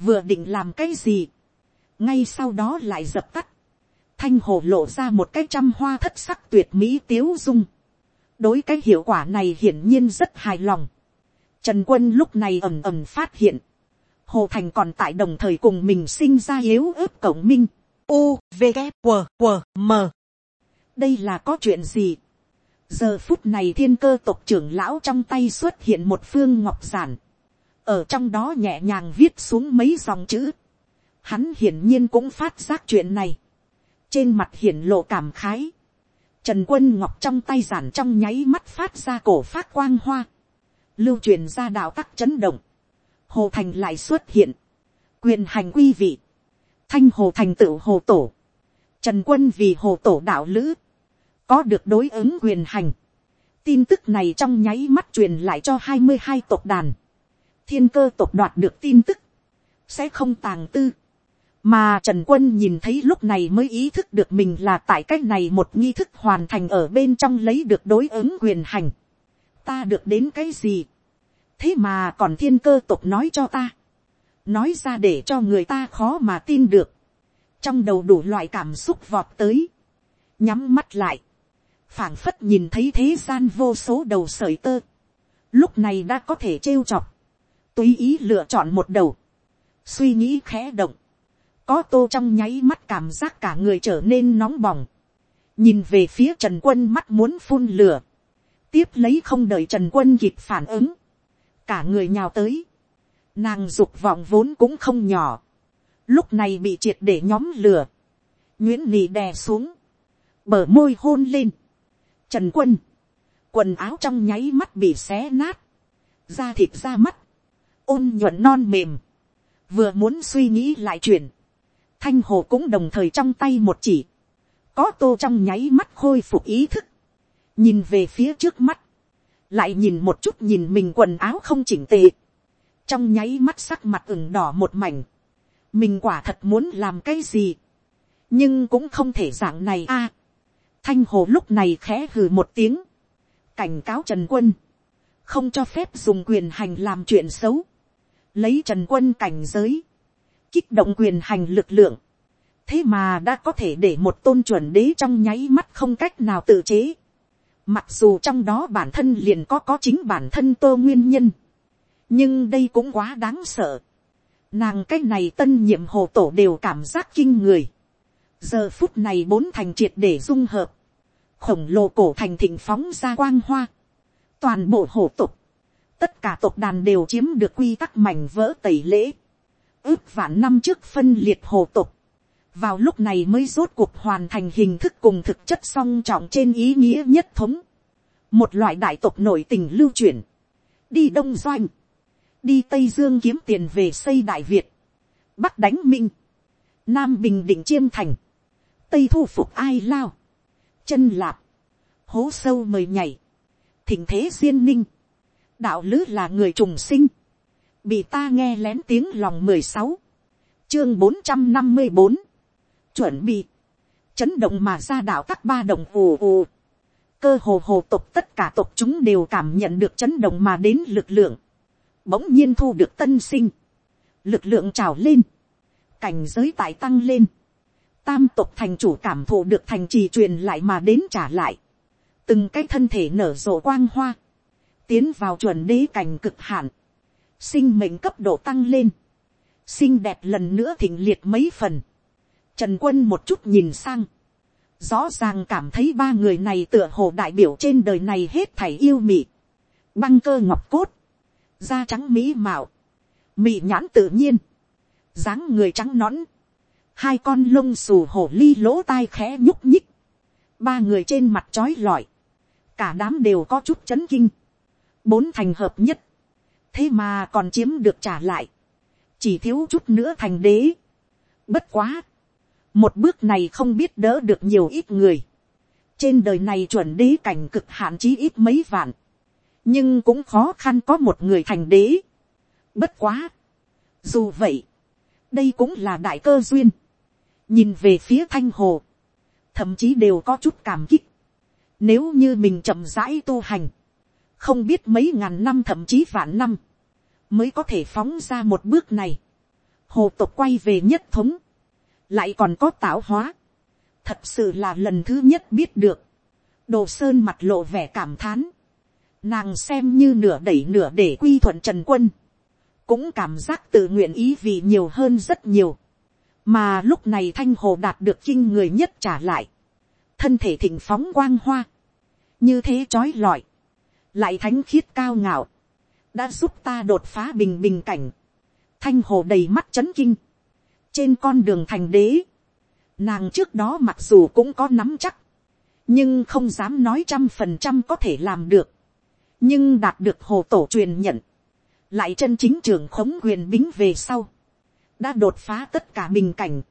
Vừa định làm cái gì. Ngay sau đó lại dập tắt. Thanh hồ lộ ra một cái trăm hoa thất sắc tuyệt mỹ tiếu dung. Đối cái hiệu quả này hiển nhiên rất hài lòng. Trần Quân lúc này ầm ầm phát hiện. Hồ Thành còn tại đồng thời cùng mình sinh ra yếu ớt cổng minh. U, V, g, W, W, M. Đây là có chuyện gì? giờ phút này thiên cơ tộc trưởng lão trong tay xuất hiện một phương ngọc giản, ở trong đó nhẹ nhàng viết xuống mấy dòng chữ, hắn hiển nhiên cũng phát giác chuyện này, trên mặt hiển lộ cảm khái, trần quân ngọc trong tay giản trong nháy mắt phát ra cổ phát quang hoa, lưu truyền ra đạo tắc chấn động, hồ thành lại xuất hiện, quyền hành quy vị, thanh hồ thành tựu hồ tổ, trần quân vì hồ tổ đạo lữ, có được đối ứng quyền hành. tin tức này trong nháy mắt truyền lại cho hai mươi hai tộc đàn. thiên cơ tộc đoạt được tin tức, sẽ không tàng tư. mà trần quân nhìn thấy lúc này mới ý thức được mình là tại cách này một nghi thức hoàn thành ở bên trong lấy được đối ứng quyền hành. ta được đến cái gì thế mà còn thiên cơ tộc nói cho ta. nói ra để cho người ta khó mà tin được. trong đầu đủ loại cảm xúc vọt tới. nhắm mắt lại. Phảng phất nhìn thấy thế gian vô số đầu sởi tơ, lúc này đã có thể trêu chọc, tùy ý lựa chọn một đầu, suy nghĩ khẽ động, có tô trong nháy mắt cảm giác cả người trở nên nóng bỏng, nhìn về phía trần quân mắt muốn phun lửa, tiếp lấy không đợi trần quân kịp phản ứng, cả người nhào tới, nàng dục vọng vốn cũng không nhỏ, lúc này bị triệt để nhóm lửa, nguyễn Nị đè xuống, bờ môi hôn lên, Trần quân. Quần áo trong nháy mắt bị xé nát. Da thịt ra mắt. Ôn nhuận non mềm. Vừa muốn suy nghĩ lại chuyển. Thanh hồ cũng đồng thời trong tay một chỉ. có tô trong nháy mắt khôi phục ý thức, nhìn về phía trước mắt, lại nhìn một chút nhìn mình quần áo không chỉnh tề, trong nháy mắt sắc mặt ửng đỏ một mảnh, mình quả thật muốn làm cái gì, nhưng cũng không thể dạng này a. thanh hồ lúc này khẽ hừ một tiếng, cảnh cáo trần quân, không cho phép dùng quyền hành làm chuyện xấu, lấy trần quân cảnh giới, kích động quyền hành lực lượng, thế mà đã có thể để một tôn chuẩn đế trong nháy mắt không cách nào tự chế, mặc dù trong đó bản thân liền có có chính bản thân tô nguyên nhân, nhưng đây cũng quá đáng sợ, nàng cái này tân nhiệm hồ tổ đều cảm giác kinh người, giờ phút này bốn thành triệt để dung hợp, khổng lồ cổ thành thịnh phóng ra quang hoa, toàn bộ hồ tục, tất cả tộc đàn đều chiếm được quy tắc mảnh vỡ tẩy lễ, ước vạn năm trước phân liệt hồ tục, vào lúc này mới rốt cuộc hoàn thành hình thức cùng thực chất song trọng trên ý nghĩa nhất thống, một loại đại tộc nội tình lưu chuyển đi đông doanh, đi tây dương kiếm tiền về xây đại việt, bắc đánh minh, nam bình định chiêm thành, tây thu phục ai lao, chân lạp, hố sâu mời nhảy, thỉnh thế duyên ninh, đạo lứ là người trùng sinh, bị ta nghe lén tiếng lòng mười sáu, chương bốn trăm năm mươi bốn, chuẩn bị, chấn động mà ra đạo các ba đồng ù ù, cơ hồ hồ tục tất cả tộc chúng đều cảm nhận được chấn động mà đến lực lượng, bỗng nhiên thu được tân sinh, lực lượng trào lên, cảnh giới tại tăng lên, tam tộc thành chủ cảm thụ được thành trì truyền lại mà đến trả lại, từng cái thân thể nở rộ quang hoa, tiến vào chuẩn đế cảnh cực hạn, sinh mệnh cấp độ tăng lên, xinh đẹp lần nữa thịnh liệt mấy phần, trần quân một chút nhìn sang, rõ ràng cảm thấy ba người này tựa hồ đại biểu trên đời này hết thảy yêu mị, băng cơ ngọc cốt, da trắng mỹ mạo, mị nhãn tự nhiên, dáng người trắng nõn, hai con lông xù hổ ly lỗ tai khẽ nhúc nhích, ba người trên mặt trói lọi, cả đám đều có chút chấn kinh, bốn thành hợp nhất, thế mà còn chiếm được trả lại, chỉ thiếu chút nữa thành đế. Bất quá, một bước này không biết đỡ được nhiều ít người, trên đời này chuẩn đế cảnh cực hạn chí ít mấy vạn, nhưng cũng khó khăn có một người thành đế. Bất quá, dù vậy, đây cũng là đại cơ duyên, nhìn về phía thanh hồ, thậm chí đều có chút cảm kích, nếu như mình chậm rãi tu hành, không biết mấy ngàn năm thậm chí vạn năm, mới có thể phóng ra một bước này. Hồ tộc quay về nhất thống, lại còn có tạo hóa. Thật sự là lần thứ nhất biết được. Đồ sơn mặt lộ vẻ cảm thán. Nàng xem như nửa đẩy nửa để quy thuận trần quân. Cũng cảm giác tự nguyện ý vì nhiều hơn rất nhiều. Mà lúc này thanh hồ đạt được kinh người nhất trả lại. Thân thể thịnh phóng quang hoa. Như thế trói lọi lại thánh khiết cao ngạo, đã giúp ta đột phá bình bình cảnh, thanh hồ đầy mắt c h ấ n kinh, trên con đường thành đế, nàng trước đó mặc dù cũng có nắm chắc, nhưng không dám nói trăm phần trăm có thể làm được, nhưng đạt được hồ tổ truyền nhận, lại chân chính trưởng khống quyền bính về sau, đã đột phá tất cả bình cảnh,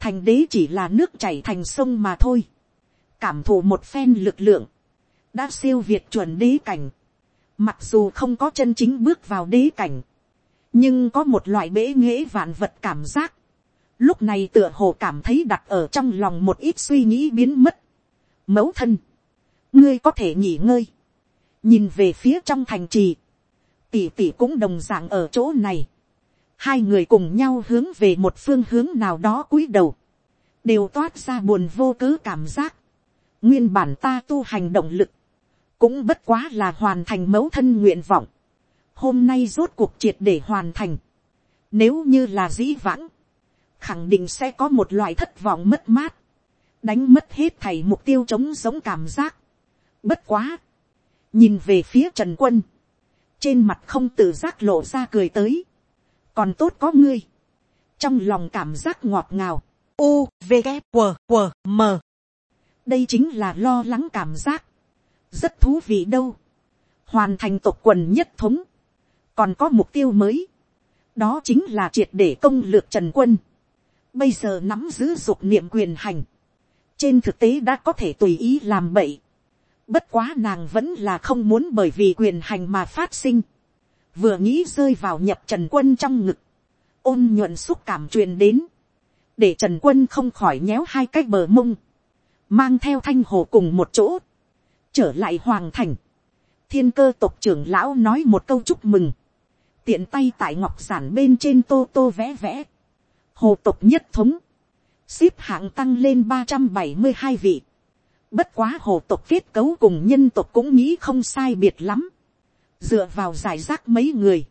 thành đế chỉ là nước chảy thành sông mà thôi, cảm thụ một phen lực lượng, đã siêu việt chuẩn đế cảnh, mặc dù không có chân chính bước vào đế cảnh, nhưng có một loại bế nghễ vạn vật cảm giác, lúc này tựa hồ cảm thấy đặt ở trong lòng một ít suy nghĩ biến mất. Mẫu thân, ngươi có thể nghỉ ngơi, nhìn về phía trong thành trì, tỷ tỷ cũng đồng d ạ n g ở chỗ này, hai người cùng nhau hướng về một phương hướng nào đó cúi đầu, đều toát ra buồn vô cớ cảm giác, nguyên bản ta tu hành động lực, cũng bất quá là hoàn thành mẫu thân nguyện vọng, hôm nay rốt cuộc triệt để hoàn thành, nếu như là dĩ vãng, khẳng định sẽ có một loại thất vọng mất mát, đánh mất hết thảy mục tiêu chống giống cảm giác. Bất quá, nhìn về phía trần quân, trên mặt không tự giác lộ ra cười tới, còn tốt có ngươi, trong lòng cảm giác ngọt ngào, u v g q q m. Đây chính là lo lắng cảm giác, rất thú vị đâu, hoàn thành tộc quần nhất thống, còn có mục tiêu mới, đó chính là triệt để công lược trần quân, bây giờ nắm giữ dục niệm quyền hành, trên thực tế đã có thể tùy ý làm bậy. Bất quá nàng vẫn là không muốn bởi vì quyền hành mà phát sinh. Vừa nghĩ rơi vào nhập trần quân trong ngực. Ôn nhuận xúc cảm truyền đến. Để trần quân không khỏi nhéo hai cái bờ mông. Mang theo thanh hồ cùng một chỗ. Trở lại hoàng thành. Thiên cơ tộc trưởng lão nói một câu chúc mừng. Tiện tay tại ngọc giản bên trên tô tô vẽ vẽ. Hồ tộc nhất thống. Xếp hạng tăng lên ba trăm bảy mươi hai vị Bất quá hồ tộc kết cấu cùng nhân tộc cũng nghĩ không sai biệt lắm. Dựa vào giải rác mấy người.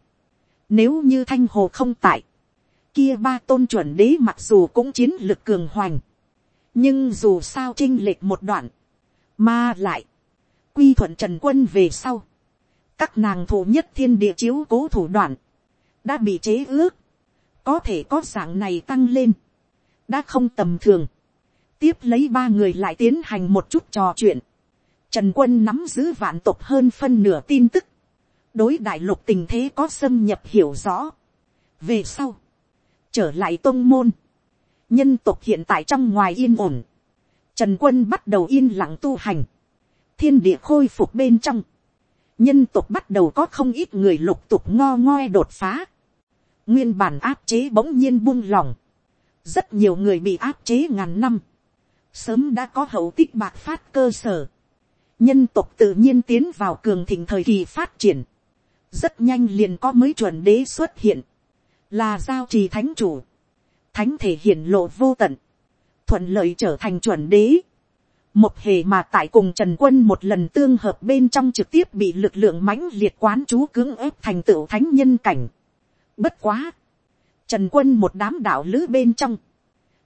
Nếu như thanh hồ không tại. Kia ba tôn chuẩn đế mặc dù cũng chiến lực cường hoành. Nhưng dù sao trinh lệch một đoạn. Mà lại. Quy thuận trần quân về sau. Các nàng thủ nhất thiên địa chiếu cố thủ đoạn. Đã bị chế ước. Có thể có dạng này tăng lên. Đã không tầm thường tiếp lấy ba người lại tiến hành một chút trò chuyện. Trần quân nắm giữ vạn tộc hơn phân nửa tin tức. đối đại lục tình thế có xâm nhập hiểu rõ. về sau, trở lại tôn môn. nhân tộc hiện tại trong ngoài yên ổn. Trần quân bắt đầu yên lặng tu hành. thiên địa khôi phục bên trong. nhân tộc bắt đầu có không ít người lục tục ngo ngoe đột phá nguyên bản áp chế bỗng nhiên buông lỏng. rất nhiều người bị áp chế ngàn năm. Sớm đã có hậu tích bạc phát cơ sở, nhân tộc tự nhiên tiến vào cường thịnh thời kỳ phát triển, rất nhanh liền có mới chuẩn đế xuất hiện, là giao trì thánh chủ, thánh thể hiển lộ vô tận, thuận lợi trở thành chuẩn đế, một hề mà tại cùng trần quân một lần tương hợp bên trong trực tiếp bị lực lượng mãnh liệt quán chú cưỡng ép thành tựu thánh nhân cảnh. Bất quá, trần quân một đám đạo lữ bên trong,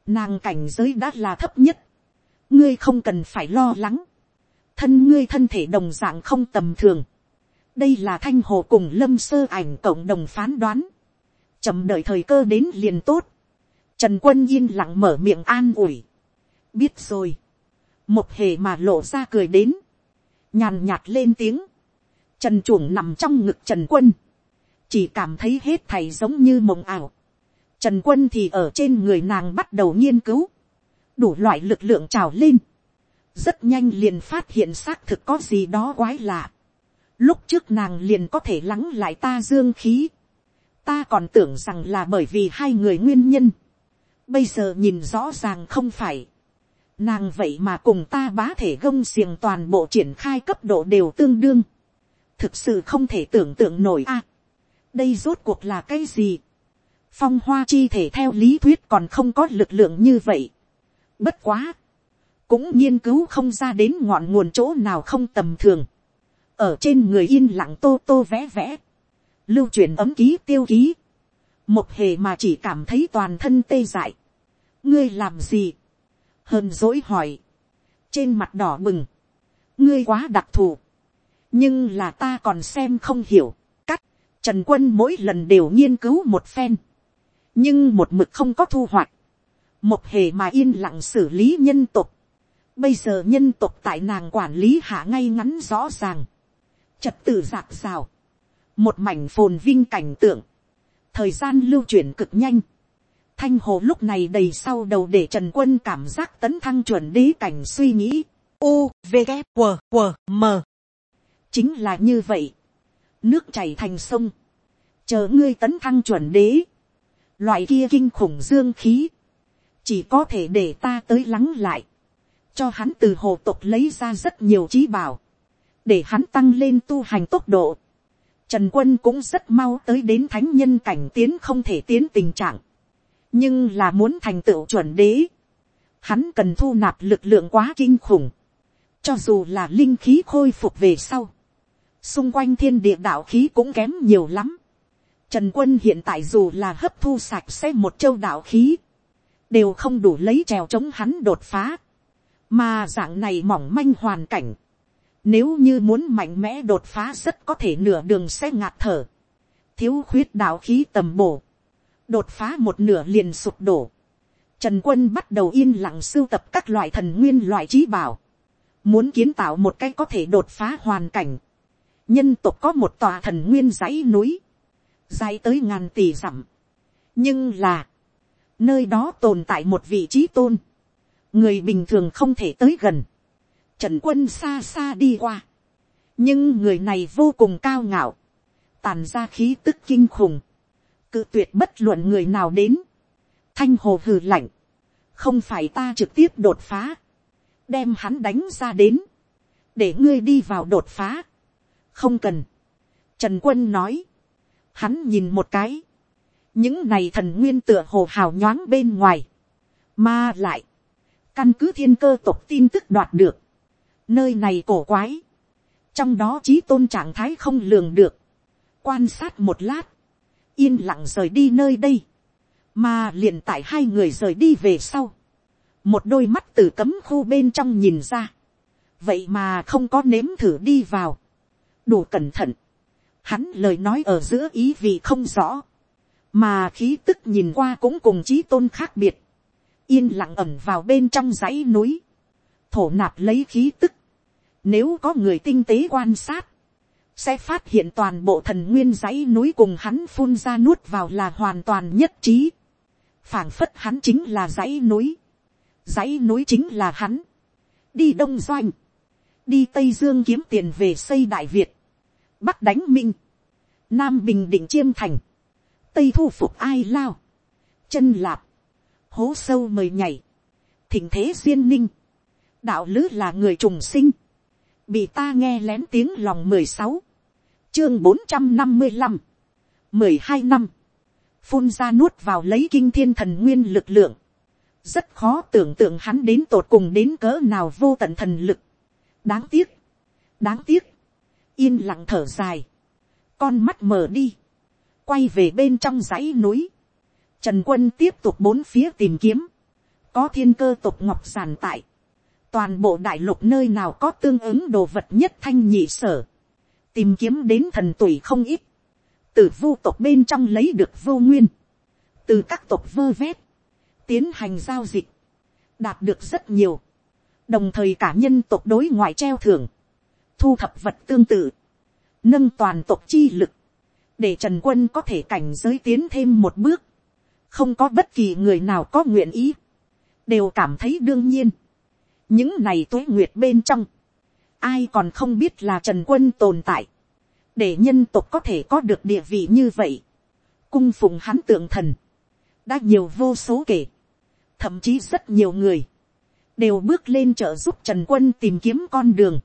nàng cảnh giới đã là thấp nhất, ngươi không cần phải lo lắng, thân ngươi thân thể đồng dạng không tầm thường, đây là thanh hồ cùng lâm sơ ảnh cộng đồng phán đoán, chậm đợi thời cơ đến liền tốt, trần quân yên lặng mở miệng an ủi, biết rồi, một hề mà lộ ra cười đến, nhàn nhạt lên tiếng, trần chuồng nằm trong ngực trần quân, chỉ cảm thấy hết thầy giống như mộng ảo, trần quân thì ở trên người nàng bắt đầu nghiên cứu, đủ loại lực lượng trào lên, rất nhanh liền phát hiện xác thực có gì đó quái lạ. Lúc trước nàng liền có thể lắng lại ta dương khí, ta còn tưởng rằng là bởi vì hai người nguyên nhân, bây giờ nhìn rõ ràng không phải, nàng vậy mà cùng ta bá thể gông xiềng toàn bộ triển khai cấp độ đều tương đương, thực sự không thể tưởng tượng nổi a đây rốt cuộc là cái gì, phong hoa chi thể theo lý thuyết còn không có lực lượng như vậy, Bất quá. Cũng nghiên cứu không ra đến ngọn nguồn chỗ nào không tầm thường. Ở trên người yên lặng tô tô vẽ vẽ. Lưu truyền ấm ký tiêu ký. Một hề mà chỉ cảm thấy toàn thân tê dại. Ngươi làm gì? Hờn dỗi hỏi. Trên mặt đỏ bừng. Ngươi quá đặc thù. Nhưng là ta còn xem không hiểu. Trần quân mỗi lần đều nghiên cứu một phen. Nhưng một mực không có thu hoạch một hề mà yên lặng xử lý nhân tục. Bây giờ nhân tục tại nàng quản lý hạ ngay ngắn rõ ràng. Trật tự giạc rào. Một mảnh phồn vinh cảnh tượng. Thời gian lưu chuyển cực nhanh. Thanh hồ lúc này đầy sau đầu để Trần Quân cảm giác tấn thăng chuẩn đế cảnh suy nghĩ. U, V, K, W, W, M. Chính là như vậy. Nước chảy thành sông. Chờ ngươi tấn thăng chuẩn đế. Loại kia kinh khủng dương khí. Chỉ có thể để ta tới lắng lại, cho hắn từ hồ tục lấy ra rất nhiều trí bảo, để hắn tăng lên tu hành tốc độ. Trần quân cũng rất mau tới đến thánh nhân cảnh tiến không thể tiến tình trạng, nhưng là muốn thành tựu chuẩn đế, hắn cần thu nạp lực lượng quá kinh khủng, cho dù là linh khí khôi phục về sau, xung quanh thiên địa đạo khí cũng kém nhiều lắm. Trần quân hiện tại dù là hấp thu sạch sẽ một châu đạo khí, đều không đủ lấy trèo chống hắn đột phá, mà dạng này mỏng manh hoàn cảnh, nếu như muốn mạnh mẽ đột phá rất có thể nửa đường sẽ ngạt thở, thiếu khuyết đạo khí tầm bổ, đột phá một nửa liền sụp đổ, Trần quân bắt đầu yên lặng sưu tập các loại thần nguyên loại trí bảo, muốn kiến tạo một cái có thể đột phá hoàn cảnh, nhân tộc có một tòa thần nguyên dãy núi, dài tới ngàn tỷ dặm, nhưng là, nơi đó tồn tại một vị trí tôn, người bình thường không thể tới gần, trần quân xa xa đi qua, nhưng người này vô cùng cao ngạo, tàn ra khí tức kinh khủng, cự tuyệt bất luận người nào đến, thanh hồ hừ lạnh, không phải ta trực tiếp đột phá, đem hắn đánh ra đến, để ngươi đi vào đột phá, không cần, trần quân nói, hắn nhìn một cái, những này thần nguyên tựa hồ hào nhoáng bên ngoài, mà lại, căn cứ thiên cơ tộc tin tức đoạt được, nơi này cổ quái, trong đó trí tôn trạng thái không lường được, quan sát một lát, yên lặng rời đi nơi đây, mà liền tại hai người rời đi về sau, một đôi mắt từ cấm khu bên trong nhìn ra, vậy mà không có nếm thử đi vào, đủ cẩn thận, hắn lời nói ở giữa ý vị không rõ, mà khí tức nhìn qua cũng cùng chí tôn khác biệt, yên lặng ẩm vào bên trong dãy núi, thổ nạp lấy khí tức, nếu có người tinh tế quan sát, sẽ phát hiện toàn bộ thần nguyên dãy núi cùng hắn phun ra nuốt vào là hoàn toàn nhất trí. phảng phất hắn chính là dãy núi. dãy núi chính là hắn. đi đông doanh đi tây dương kiếm tiền về xây đại việt. bắc đánh minh. nam bình định chiêm thành. tây thu phục ai lao. chân lạp. hố sâu mời nhảy. thỉnh thế duyên ninh. đạo lứ là người trùng sinh bị ta nghe lén tiếng lòng mười sáu, chương bốn trăm năm mươi năm, mười hai năm, phun ra nuốt vào lấy kinh thiên thần nguyên lực lượng, rất khó tưởng tượng hắn đến tột cùng đến cỡ nào vô tận thần lực đáng tiếc, đáng tiếc, yên lặng thở dài, con mắt mở đi, quay về bên trong dãy núi, trần quân tiếp tục bốn phía tìm kiếm, có thiên cơ tục ngọc giàn tại, toàn bộ đại lục nơi nào có tương ứng đồ vật nhất thanh nhị sở, tìm kiếm đến thần tuổi không ít, từ vu tộc bên trong lấy được vô nguyên, từ các tộc vơ vét, tiến hành giao dịch, đạt được rất nhiều, đồng thời cả nhân tộc đối ngoại treo thưởng, thu thập vật tương tự, nâng toàn tộc chi lực, để trần quân có thể cảnh giới tiến thêm một bước, không có bất kỳ người nào có nguyện ý, đều cảm thấy đương nhiên, những này tuế nguyệt bên trong, ai còn không biết là trần quân tồn tại, để nhân tộc có thể có được địa vị như vậy, cung phụng hắn tượng thần, đã nhiều vô số kể, thậm chí rất nhiều người, đều bước lên trợ giúp trần quân tìm kiếm con đường,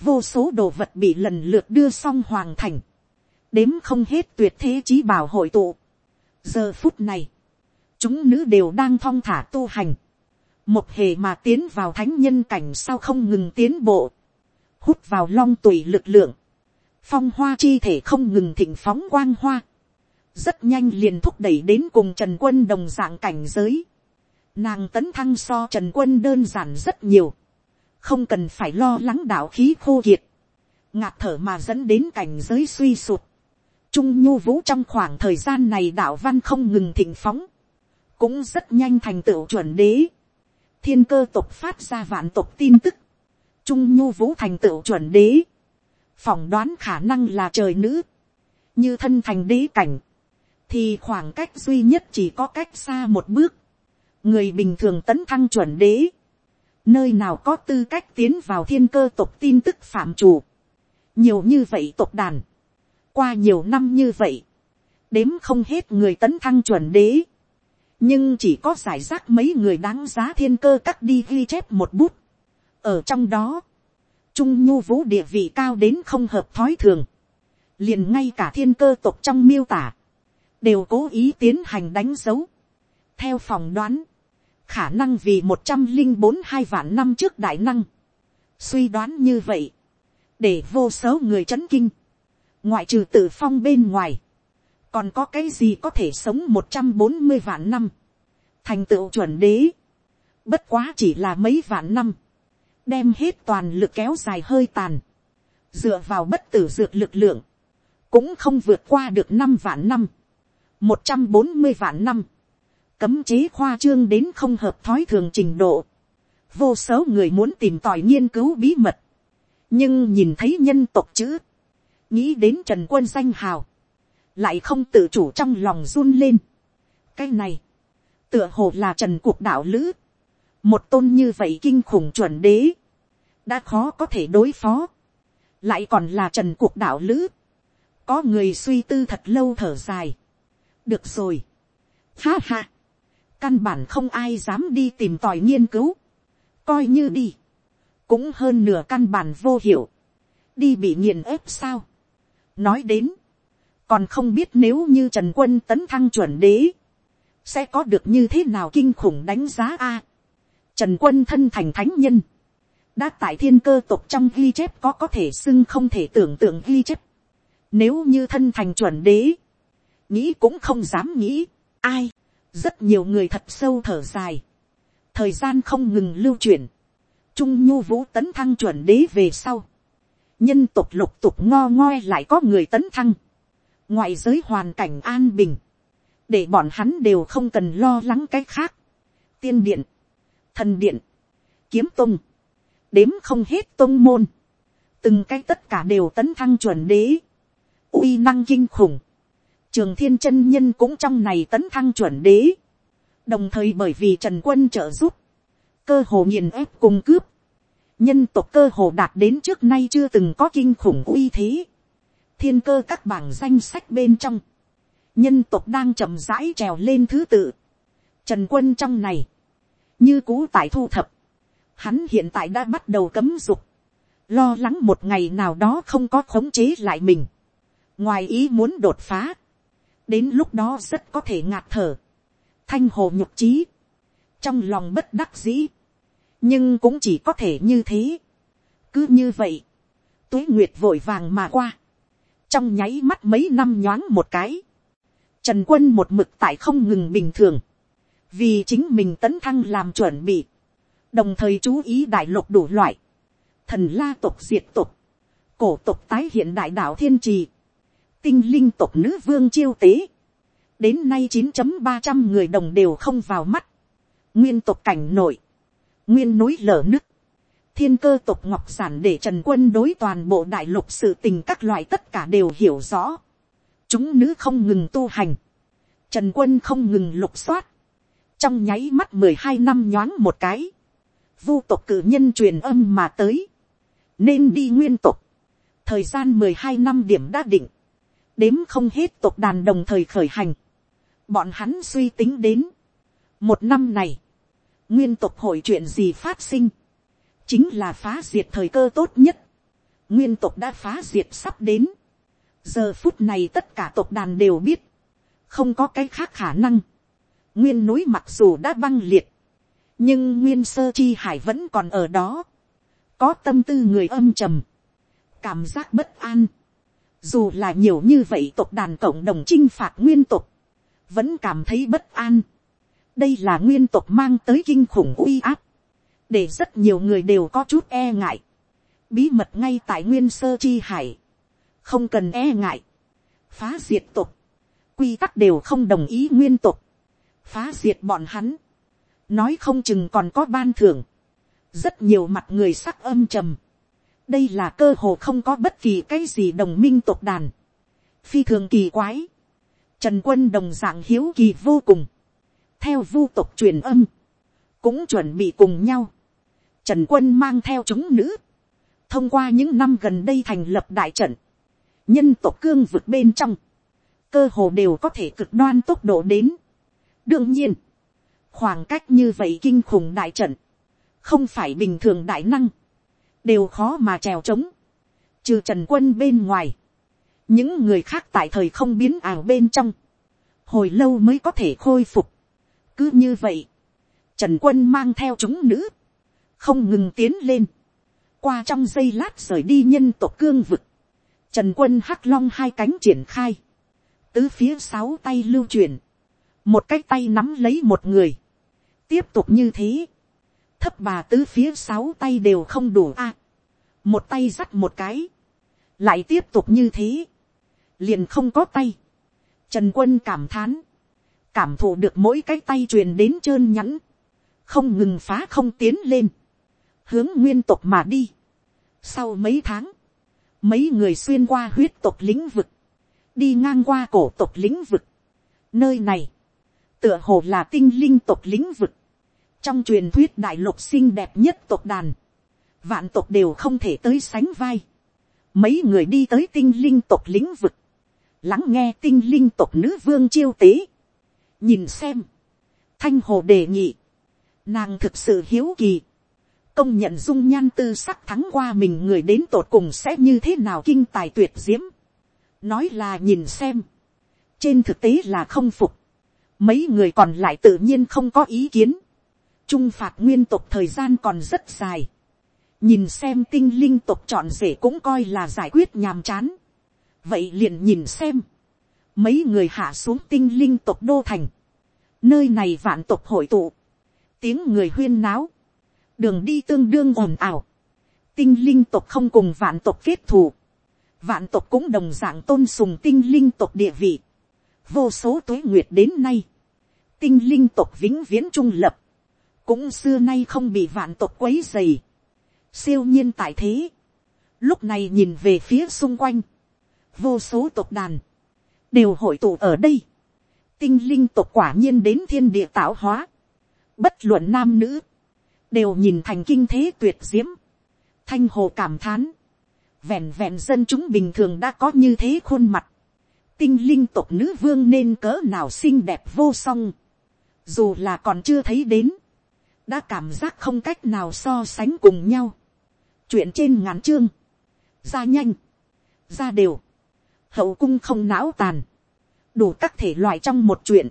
vô số đồ vật bị lần lượt đưa xong hoàng thành, đếm không hết tuyệt thế trí bảo hội tụ. giờ phút này, chúng nữ đều đang thong thả tu hành, một hề mà tiến vào thánh nhân cảnh sau không ngừng tiến bộ, hút vào long tùy lực lượng, phong hoa chi thể không ngừng thịnh phóng quang hoa, rất nhanh liền thúc đẩy đến cùng trần quân đồng dạng cảnh giới, nàng tấn thăng so trần quân đơn giản rất nhiều, không cần phải lo lắng đạo khí khô kiệt, ngạt thở mà dẫn đến cảnh giới suy sụt, trung nhu vũ trong khoảng thời gian này đạo văn không ngừng thịnh phóng, cũng rất nhanh thành tựu chuẩn đế, thiên cơ tộc phát ra vạn tộc tin tức, trung nhu vũ thành tựu chuẩn đế, phỏng đoán khả năng là trời nữ, như thân thành đế cảnh, thì khoảng cách duy nhất chỉ có cách xa một bước, người bình thường tấn thăng chuẩn đế, nơi nào có tư cách tiến vào thiên cơ tộc tin tức phạm chủ, nhiều như vậy tộc đàn, qua nhiều năm như vậy, đếm không hết người tấn thăng chuẩn đế, nhưng chỉ có giải rác mấy người đáng giá thiên cơ cắt đi ghi chép một bút. ở trong đó, trung nhu vũ địa vị cao đến không hợp thói thường, liền ngay cả thiên cơ tộc trong miêu tả, đều cố ý tiến hành đánh dấu theo phòng đoán, khả năng vì một trăm linh bốn hai vạn năm trước đại năng, suy đoán như vậy, để vô số người c h ấ n kinh, ngoại trừ tự phong bên ngoài, còn có cái gì có thể sống một trăm bốn mươi vạn năm, thành tựu chuẩn đế, bất quá chỉ là mấy vạn năm, đem hết toàn lực kéo dài hơi tàn, dựa vào bất tử dược lực lượng, cũng không vượt qua được năm vạn năm, một trăm bốn mươi vạn năm, cấm chế khoa trương đến không hợp thói thường trình độ, vô số người muốn tìm tòi nghiên cứu bí mật, nhưng nhìn thấy nhân tộc chữ, nghĩ đến trần quân danh hào, lại không tự chủ trong lòng run lên. cái này, tựa hồ là trần cuộc đạo lữ, một tôn như vậy kinh khủng chuẩn đế, đã khó có thể đối phó, lại còn là trần cuộc đạo lữ, có người suy tư thật lâu thở dài, được rồi, ha ha, căn bản không ai dám đi tìm tòi nghiên cứu, coi như đi, cũng hơn nửa căn bản vô hiệu, đi bị nghiền ép sao. nói đến, còn không biết nếu như trần quân tấn thăng chuẩn đế, sẽ có được như thế nào kinh khủng đánh giá a. trần quân thân thành thánh nhân, đã tại thiên cơ tục trong ghi chép có có thể xưng không thể tưởng tượng ghi chép. Nếu như thân thành chuẩn đế, nghĩ cũng không dám nghĩ, ai, rất nhiều người thật sâu thở dài, thời gian không ngừng lưu chuyển, trung nhu vũ tấn thăng chuẩn đế về sau, nhân tục lục tục ngo ngoi lại có người tấn thăng, ngoại giới hoàn cảnh an bình, để bọn hắn đều không cần lo lắng cái khác, tiên điện, thần điện, kiếm tung, đếm không hết tôn môn, từng cái tất cả đều tấn thăng chuẩn đế, uy năng kinh khủng, trường thiên chân nhân cũng trong này tấn thăng chuẩn đế, đồng thời bởi vì trần quân trợ giúp, cơ hồ nghiền ép cùng cướp, nhân tộc cơ hồ đạt đến trước nay chưa từng có kinh khủng uy thế, thiên cơ các bảng danh sách bên trong, nhân tộc đang chậm rãi trèo lên thứ tự, trần quân trong này, như cũ tại thu thập, hắn hiện tại đã bắt đầu cấm dục, lo lắng một ngày nào đó không có khống chế lại mình, ngoài ý muốn đột phá, đến lúc đó rất có thể ngạt thở, thanh hồ nhục trí, trong lòng bất đắc dĩ, nhưng cũng chỉ có thể như thế. cứ như vậy, tuế nguyệt vội vàng mà qua, trong nháy mắt mấy năm nhoáng một cái, trần quân một mực tại không ngừng bình thường, vì chính mình tấn thăng làm chuẩn bị, đồng thời chú ý đại lục đủ loại, thần la tộc diệt tộc, cổ tộc tái hiện đại đạo thiên trì, tinh linh tộc nữ vương chiêu tế, đến nay chín ba trăm người đồng đều không vào mắt, nguyên tộc cảnh nội, nguyên núi lở nứt, thiên cơ tộc ngọc sản để trần quân đối toàn bộ đại lục sự tình các loại tất cả đều hiểu rõ, chúng nữ không ngừng tu hành, trần quân không ngừng lục soát, trong nháy mắt mười hai năm nhoáng một cái, vu tộc cử nhân truyền âm mà tới, nên đi nguyên tộc, thời gian mười hai năm điểm đã định, đếm không hết tộc đàn đồng thời khởi hành, bọn hắn suy tính đến, một năm này, nguyên tộc hội chuyện gì phát sinh, chính là phá diệt thời cơ tốt nhất, nguyên tộc đã phá diệt sắp đến, giờ phút này tất cả tộc đàn đều biết, không có cái khác khả năng, nguyên núi mặc dù đã băng liệt, nhưng nguyên sơ chi hải vẫn còn ở đó, có tâm tư người âm trầm, cảm giác bất an, dù là nhiều như vậy tộc đàn cộng đồng chinh phạt nguyên tộc, vẫn cảm thấy bất an. đây là nguyên tộc mang tới kinh khủng uy áp, để rất nhiều người đều có chút e ngại, bí mật ngay tại nguyên sơ chi hải, không cần e ngại, phá diệt tộc, quy tắc đều không đồng ý nguyên tộc, phá diệt bọn hắn, nói không chừng còn có ban thưởng, rất nhiều mặt người sắc âm trầm, đây là cơ hồ không có bất kỳ cái gì đồng minh tộc đàn, phi thường kỳ quái, trần quân đồng dạng hiếu kỳ vô cùng, theo vu tộc truyền âm, cũng chuẩn bị cùng nhau, trần quân mang theo chúng nữ, thông qua những năm gần đây thành lập đại trận, nhân tộc cương vực bên trong, cơ hồ đều có thể cực đoan tốc độ đến. đương nhiên, khoảng cách như vậy kinh khủng đại trận, không phải bình thường đại năng, đều khó mà trèo trống, trừ trần quân bên ngoài, những người khác tại thời không biến ảo bên trong, hồi lâu mới có thể khôi phục. cứ như vậy, trần quân mang theo chúng nữ, không ngừng tiến lên, qua trong giây lát rời đi nhân tộc cương vực, trần quân hắc long hai cánh triển khai, tứ phía sáu tay lưu truyền, một cái tay nắm lấy một người, tiếp tục như thế, thấp bà tứ phía sáu tay đều không đủ a, một tay dắt một cái, lại tiếp tục như thế, liền không có tay, trần quân cảm thán, cảm thụ được mỗi cái tay truyền đến trơn nhẵn, không ngừng phá không tiến lên, hướng nguyên tộc mà đi. Sau mấy tháng, mấy người xuyên qua huyết tộc lĩnh vực, đi ngang qua cổ tộc lĩnh vực. Nơi này, tựa hồ là tinh linh tộc lĩnh vực, trong truyền thuyết đại lục xinh đẹp nhất tộc đàn, vạn tộc đều không thể tới sánh vai. mấy người đi tới tinh linh tộc lĩnh vực, lắng nghe tinh linh tộc nữ vương chiêu tế, nhìn xem, thanh hồ đề nghị, nàng thực sự hiếu kỳ, công nhận dung nhan tư sắc thắng qua mình người đến tột cùng sẽ như thế nào kinh tài tuyệt diễm, nói là nhìn xem, trên thực tế là không phục, mấy người còn lại tự nhiên không có ý kiến, trung phạt nguyên tộc thời gian còn rất dài, nhìn xem tinh linh tộc chọn rể cũng coi là giải quyết nhàm chán, vậy liền nhìn xem, mấy người hạ xuống tinh linh tộc đô thành, nơi này vạn tộc hội tụ, tiếng người huyên náo, đường đi tương đương ồn ào, tinh linh tộc không cùng vạn tộc kết thù, vạn tộc cũng đồng d ạ n g tôn sùng tinh linh tộc địa vị, vô số tuế nguyệt đến nay, tinh linh tộc vĩnh viễn trung lập, cũng xưa nay không bị vạn tộc quấy dày, siêu nhiên tại thế, lúc này nhìn về phía xung quanh, vô số tộc đàn, đều hội tụ ở đây, tinh linh tộc quả nhiên đến thiên địa tạo hóa, bất luận nam nữ, đều nhìn thành kinh thế tuyệt diễm, thanh hồ cảm thán, vẹn vẹn dân chúng bình thường đã có như thế khuôn mặt, tinh linh tộc nữ vương nên cỡ nào xinh đẹp vô song, dù là còn chưa thấy đến, đã cảm giác không cách nào so sánh cùng nhau, chuyện trên ngắn chương, ra nhanh, ra đều, hậu cung không não tàn, đủ các thể loại trong một chuyện,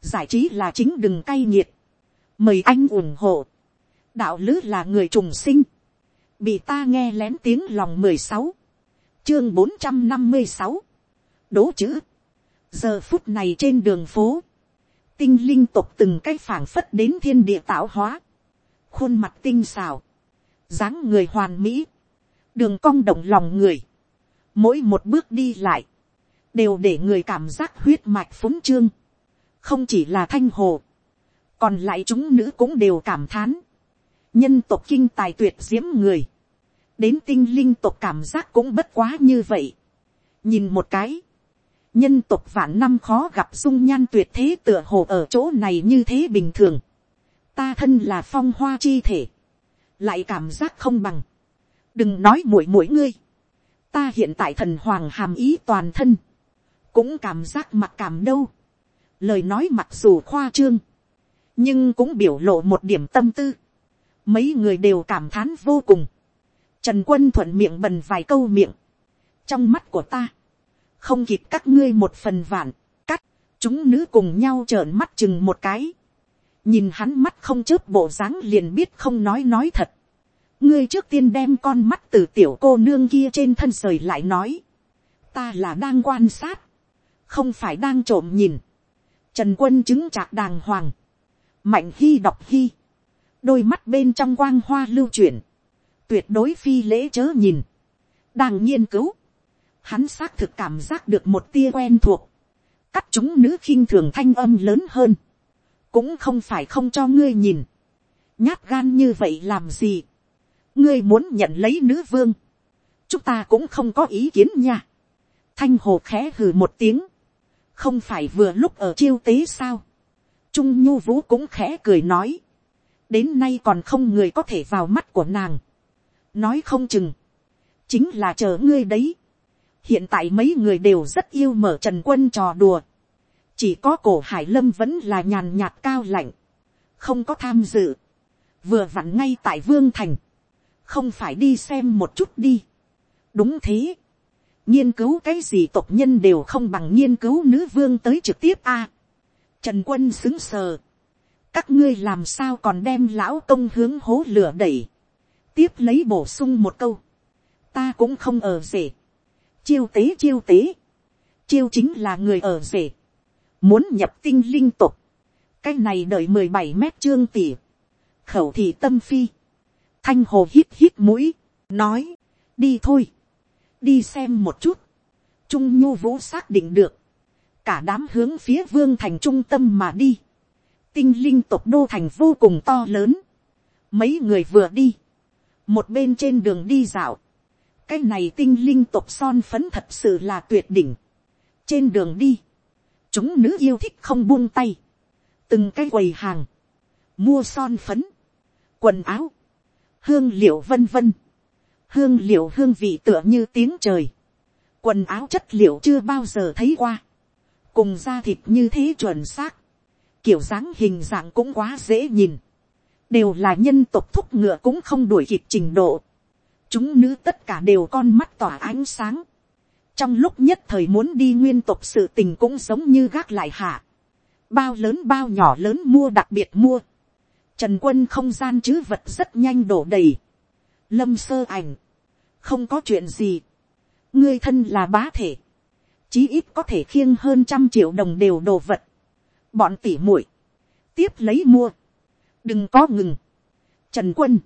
giải trí là chính đừng cay nghiệt, mời anh ủng hộ, đạo lứ là người trùng sinh, bị ta nghe lén tiếng lòng mười sáu, chương bốn trăm năm mươi sáu, đố chữ, giờ phút này trên đường phố, tinh linh tộc từng cái phảng phất đến thiên địa tạo hóa, khuôn mặt tinh xào, dáng người hoàn mỹ, đường cong động lòng người, mỗi một bước đi lại, đều để người cảm giác huyết mạch phúng trương, không chỉ là thanh hồ, còn lại chúng nữ cũng đều cảm thán, nhân tộc kinh tài tuyệt diễm người, đến tinh linh tộc cảm giác cũng bất quá như vậy. nhìn một cái, nhân tộc vạn năm khó gặp dung nhan tuyệt thế tựa hồ ở chỗ này như thế bình thường. ta thân là phong hoa chi thể, lại cảm giác không bằng. đừng nói mỗi mỗi ngươi, ta hiện tại thần hoàng hàm ý toàn thân, cũng cảm giác mặc cảm đâu. lời nói mặc dù khoa trương, nhưng cũng biểu lộ một điểm tâm tư. mấy người đều cảm thán vô cùng Trần quân thuận miệng bần vài câu miệng. Trong mắt của ta. Không kịp các ngươi một phần vạn. Cắt. Chúng nữ cùng nhau trợn mắt chừng một cái. Nhìn hắn mắt không chớp bộ dáng liền biết không nói nói thật. Ngươi trước tiên đem con mắt từ tiểu cô nương kia trên thân rời lại nói. Ta là đang quan sát. Không phải đang trộm nhìn. Trần quân chứng trạc đàng hoàng. Mạnh hy đọc hy. Đôi mắt bên trong quang hoa lưu chuyển tuyệt đối phi lễ chớ nhìn, đang nghiên cứu, hắn xác thực cảm giác được một tia quen thuộc, cắt chúng nữ khinh thường thanh âm lớn hơn, cũng không phải không cho ngươi nhìn, nhát gan như vậy làm gì, ngươi muốn nhận lấy nữ vương, chúng ta cũng không có ý kiến nha, thanh hồ khẽ hừ một tiếng, không phải vừa lúc ở chiêu tế sao, trung nhu vũ cũng khẽ cười nói, đến nay còn không người có thể vào mắt của nàng, nói không chừng, chính là chờ ngươi đấy hiện tại mấy người đều rất yêu mở trần quân trò đùa, chỉ có cổ hải lâm vẫn là nhàn nhạt cao lạnh, không có tham dự, vừa vặn ngay tại vương thành, không phải đi xem một chút đi. đúng thế, nghiên cứu cái gì tộc nhân đều không bằng nghiên cứu nữ vương tới trực tiếp a. trần quân xứng sờ, các ngươi làm sao còn đem lão công hướng hố lửa đẩy, tiếp lấy bổ sung một câu, ta cũng không ở rể, chiêu tế chiêu tế, chiêu chính là người ở rể, muốn nhập tinh linh tục, cái này đợi mười bảy mét trương tỉ, khẩu thị tâm phi, thanh hồ hít hít mũi, nói, đi thôi, đi xem một chút, trung nhu vũ xác định được, cả đám hướng phía vương thành trung tâm mà đi, tinh linh tộc đô thành vô cùng to lớn, mấy người vừa đi, một bên trên đường đi dạo, cái này tinh linh tộc son phấn thật sự là tuyệt đỉnh. trên đường đi, chúng nữ yêu thích không buông tay, từng cái quầy hàng, mua son phấn, quần áo, hương liệu vân vân, hương liệu hương vị tựa như tiếng trời, quần áo chất liệu chưa bao giờ thấy qua, cùng da thịt như thế chuẩn xác, kiểu dáng hình dạng cũng quá dễ nhìn, đều là nhân tộc thúc ngựa cũng không đuổi kịp trình độ, chúng nữ tất cả đều con mắt tỏa ánh sáng, trong lúc nhất thời muốn đi nguyên tộc sự tình cũng giống như gác lại hạ, bao lớn bao nhỏ lớn mua đặc biệt mua, trần quân không gian chứ vật rất nhanh đổ đầy, lâm sơ ảnh, không có chuyện gì, ngươi thân là bá thể, chí ít có thể khiêng hơn trăm triệu đồng đều đồ vật, bọn tỉ muội, tiếp lấy mua, đừng có ngừng, trần quân,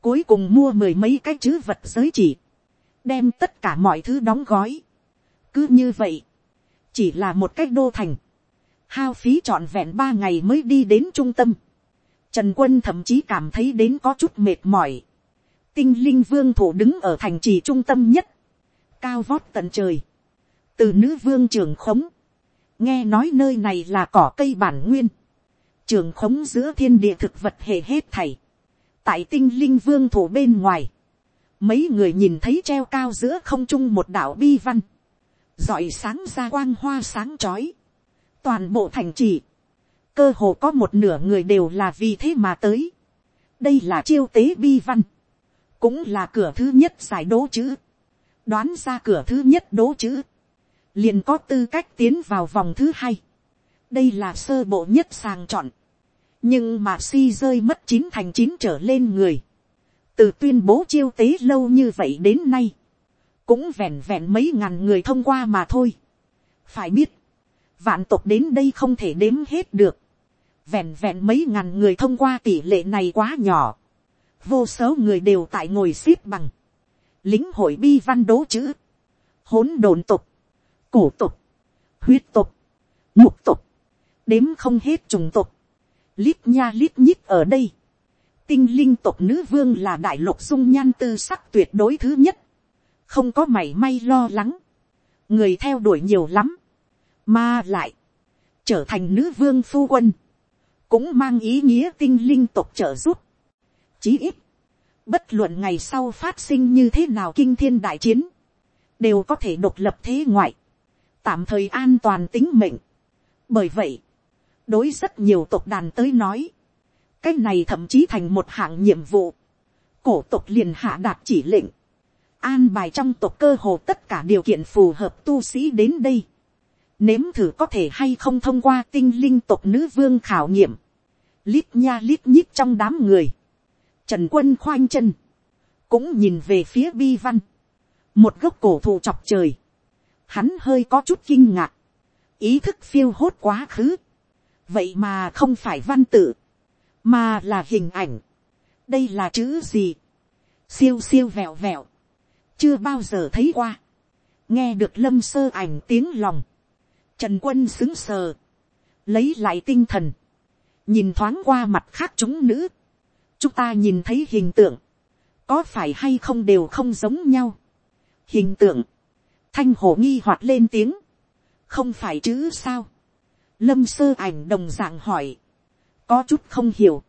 cuối cùng mua mười mấy cái chữ vật giới chỉ, đem tất cả mọi thứ đóng gói, cứ như vậy, chỉ là một cách đô thành, hao phí trọn vẹn ba ngày mới đi đến trung tâm, trần quân thậm chí cảm thấy đến có chút mệt mỏi, tinh linh vương thủ đứng ở thành trì trung tâm nhất, cao vót tận trời, từ nữ vương trường khống, nghe nói nơi này là cỏ cây bản nguyên, trường khống giữa thiên địa thực vật hệ hết thảy, tại tinh linh vương thủ bên ngoài, mấy người nhìn thấy treo cao giữa không trung một đảo bi văn, dọi sáng ra quang hoa sáng trói, toàn bộ thành trì, cơ hồ có một nửa người đều là vì thế mà tới, đây là chiêu tế bi văn, cũng là cửa thứ nhất giải đố chữ, đoán ra cửa thứ nhất đố chữ, liền có tư cách tiến vào vòng thứ hai. đây là sơ bộ nhất sàng chọn, nhưng mà si rơi mất chín thành chín trở lên người, từ tuyên bố chiêu tế lâu như vậy đến nay, cũng vẹn vẹn mấy ngàn người thông qua mà thôi. phải biết, vạn tộc đến đây không thể đếm hết được, vẹn vẹn mấy ngàn người thông qua tỷ lệ này quá nhỏ, vô số người đều tại ngồi xếp bằng, lính hội bi văn đố chữ, hỗn độn tục, cổ tục, huyết tục, mục tục, đếm không hết trùng tục, lít nha lít nhít ở đây, tinh linh tộc nữ vương là đại lục dung nhan tư sắc tuyệt đối thứ nhất, không có mảy may lo lắng, người theo đuổi nhiều lắm, mà lại, trở thành nữ vương phu quân, cũng mang ý nghĩa tinh linh tộc trợ giúp, chí ít, bất luận ngày sau phát sinh như thế nào kinh thiên đại chiến, đều có thể độc lập thế ngoại, tạm thời an toàn tính mệnh. bởi vậy, đối rất nhiều tộc đàn tới nói, cái này thậm chí thành một hạng nhiệm vụ, cổ tộc liền hạ đạt chỉ lệnh, an bài trong tộc cơ hồ tất cả điều kiện phù hợp tu sĩ đến đây, nếm thử có thể hay không thông qua tinh linh tộc nữ vương khảo nghiệm, lít nha lít nhít trong đám người, trần quân khoanh chân, cũng nhìn về phía bi văn, một gốc cổ thụ chọc trời, hắn hơi có chút kinh ngạc, ý thức phiêu hốt quá khứ, vậy mà không phải văn tự, mà là hình ảnh, đây là chữ gì, siêu siêu vẹo vẹo, chưa bao giờ thấy qua, nghe được lâm sơ ảnh tiếng lòng, trần quân xứng sờ, lấy lại tinh thần, nhìn thoáng qua mặt khác chúng nữ, chúng ta nhìn thấy hình tượng, có phải hay không đều không giống nhau. hình tượng, thanh hổ nghi hoạt lên tiếng, không phải chữ sao lâm sơ ảnh đồng dạng hỏi, có chút không hiểu,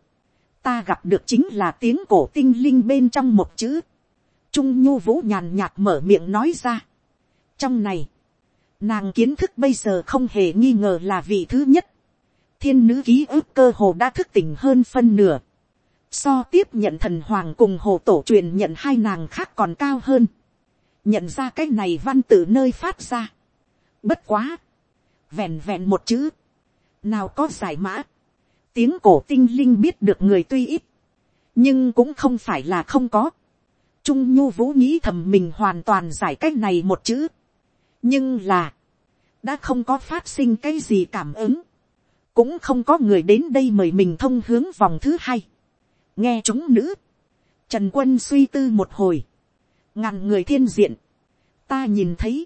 ta gặp được chính là tiếng cổ tinh linh bên trong một chữ, trung nhu vũ nhàn nhạt mở miệng nói ra. trong này, nàng kiến thức bây giờ không hề nghi ngờ là vị thứ nhất, thiên nữ ký ức cơ hồ đã thức tỉnh hơn phân nửa, so tiếp nhận thần hoàng cùng hồ tổ truyền nhận hai nàng khác còn cao hơn, nhận ra cái này văn tự nơi phát ra. Bất quá, vẹn vẹn một chữ, nào có giải mã, tiếng cổ tinh linh biết được người tuy ít, nhưng cũng không phải là không có. Trung nhu vũ nghĩ thầm mình hoàn toàn giải cách này một chữ, nhưng là, đã không có phát sinh cái gì cảm ứng, cũng không có người đến đây mời mình thông hướng vòng thứ hai. Nghe chúng nữ, trần quân suy tư một hồi, ngàn người thiên diện, ta nhìn thấy,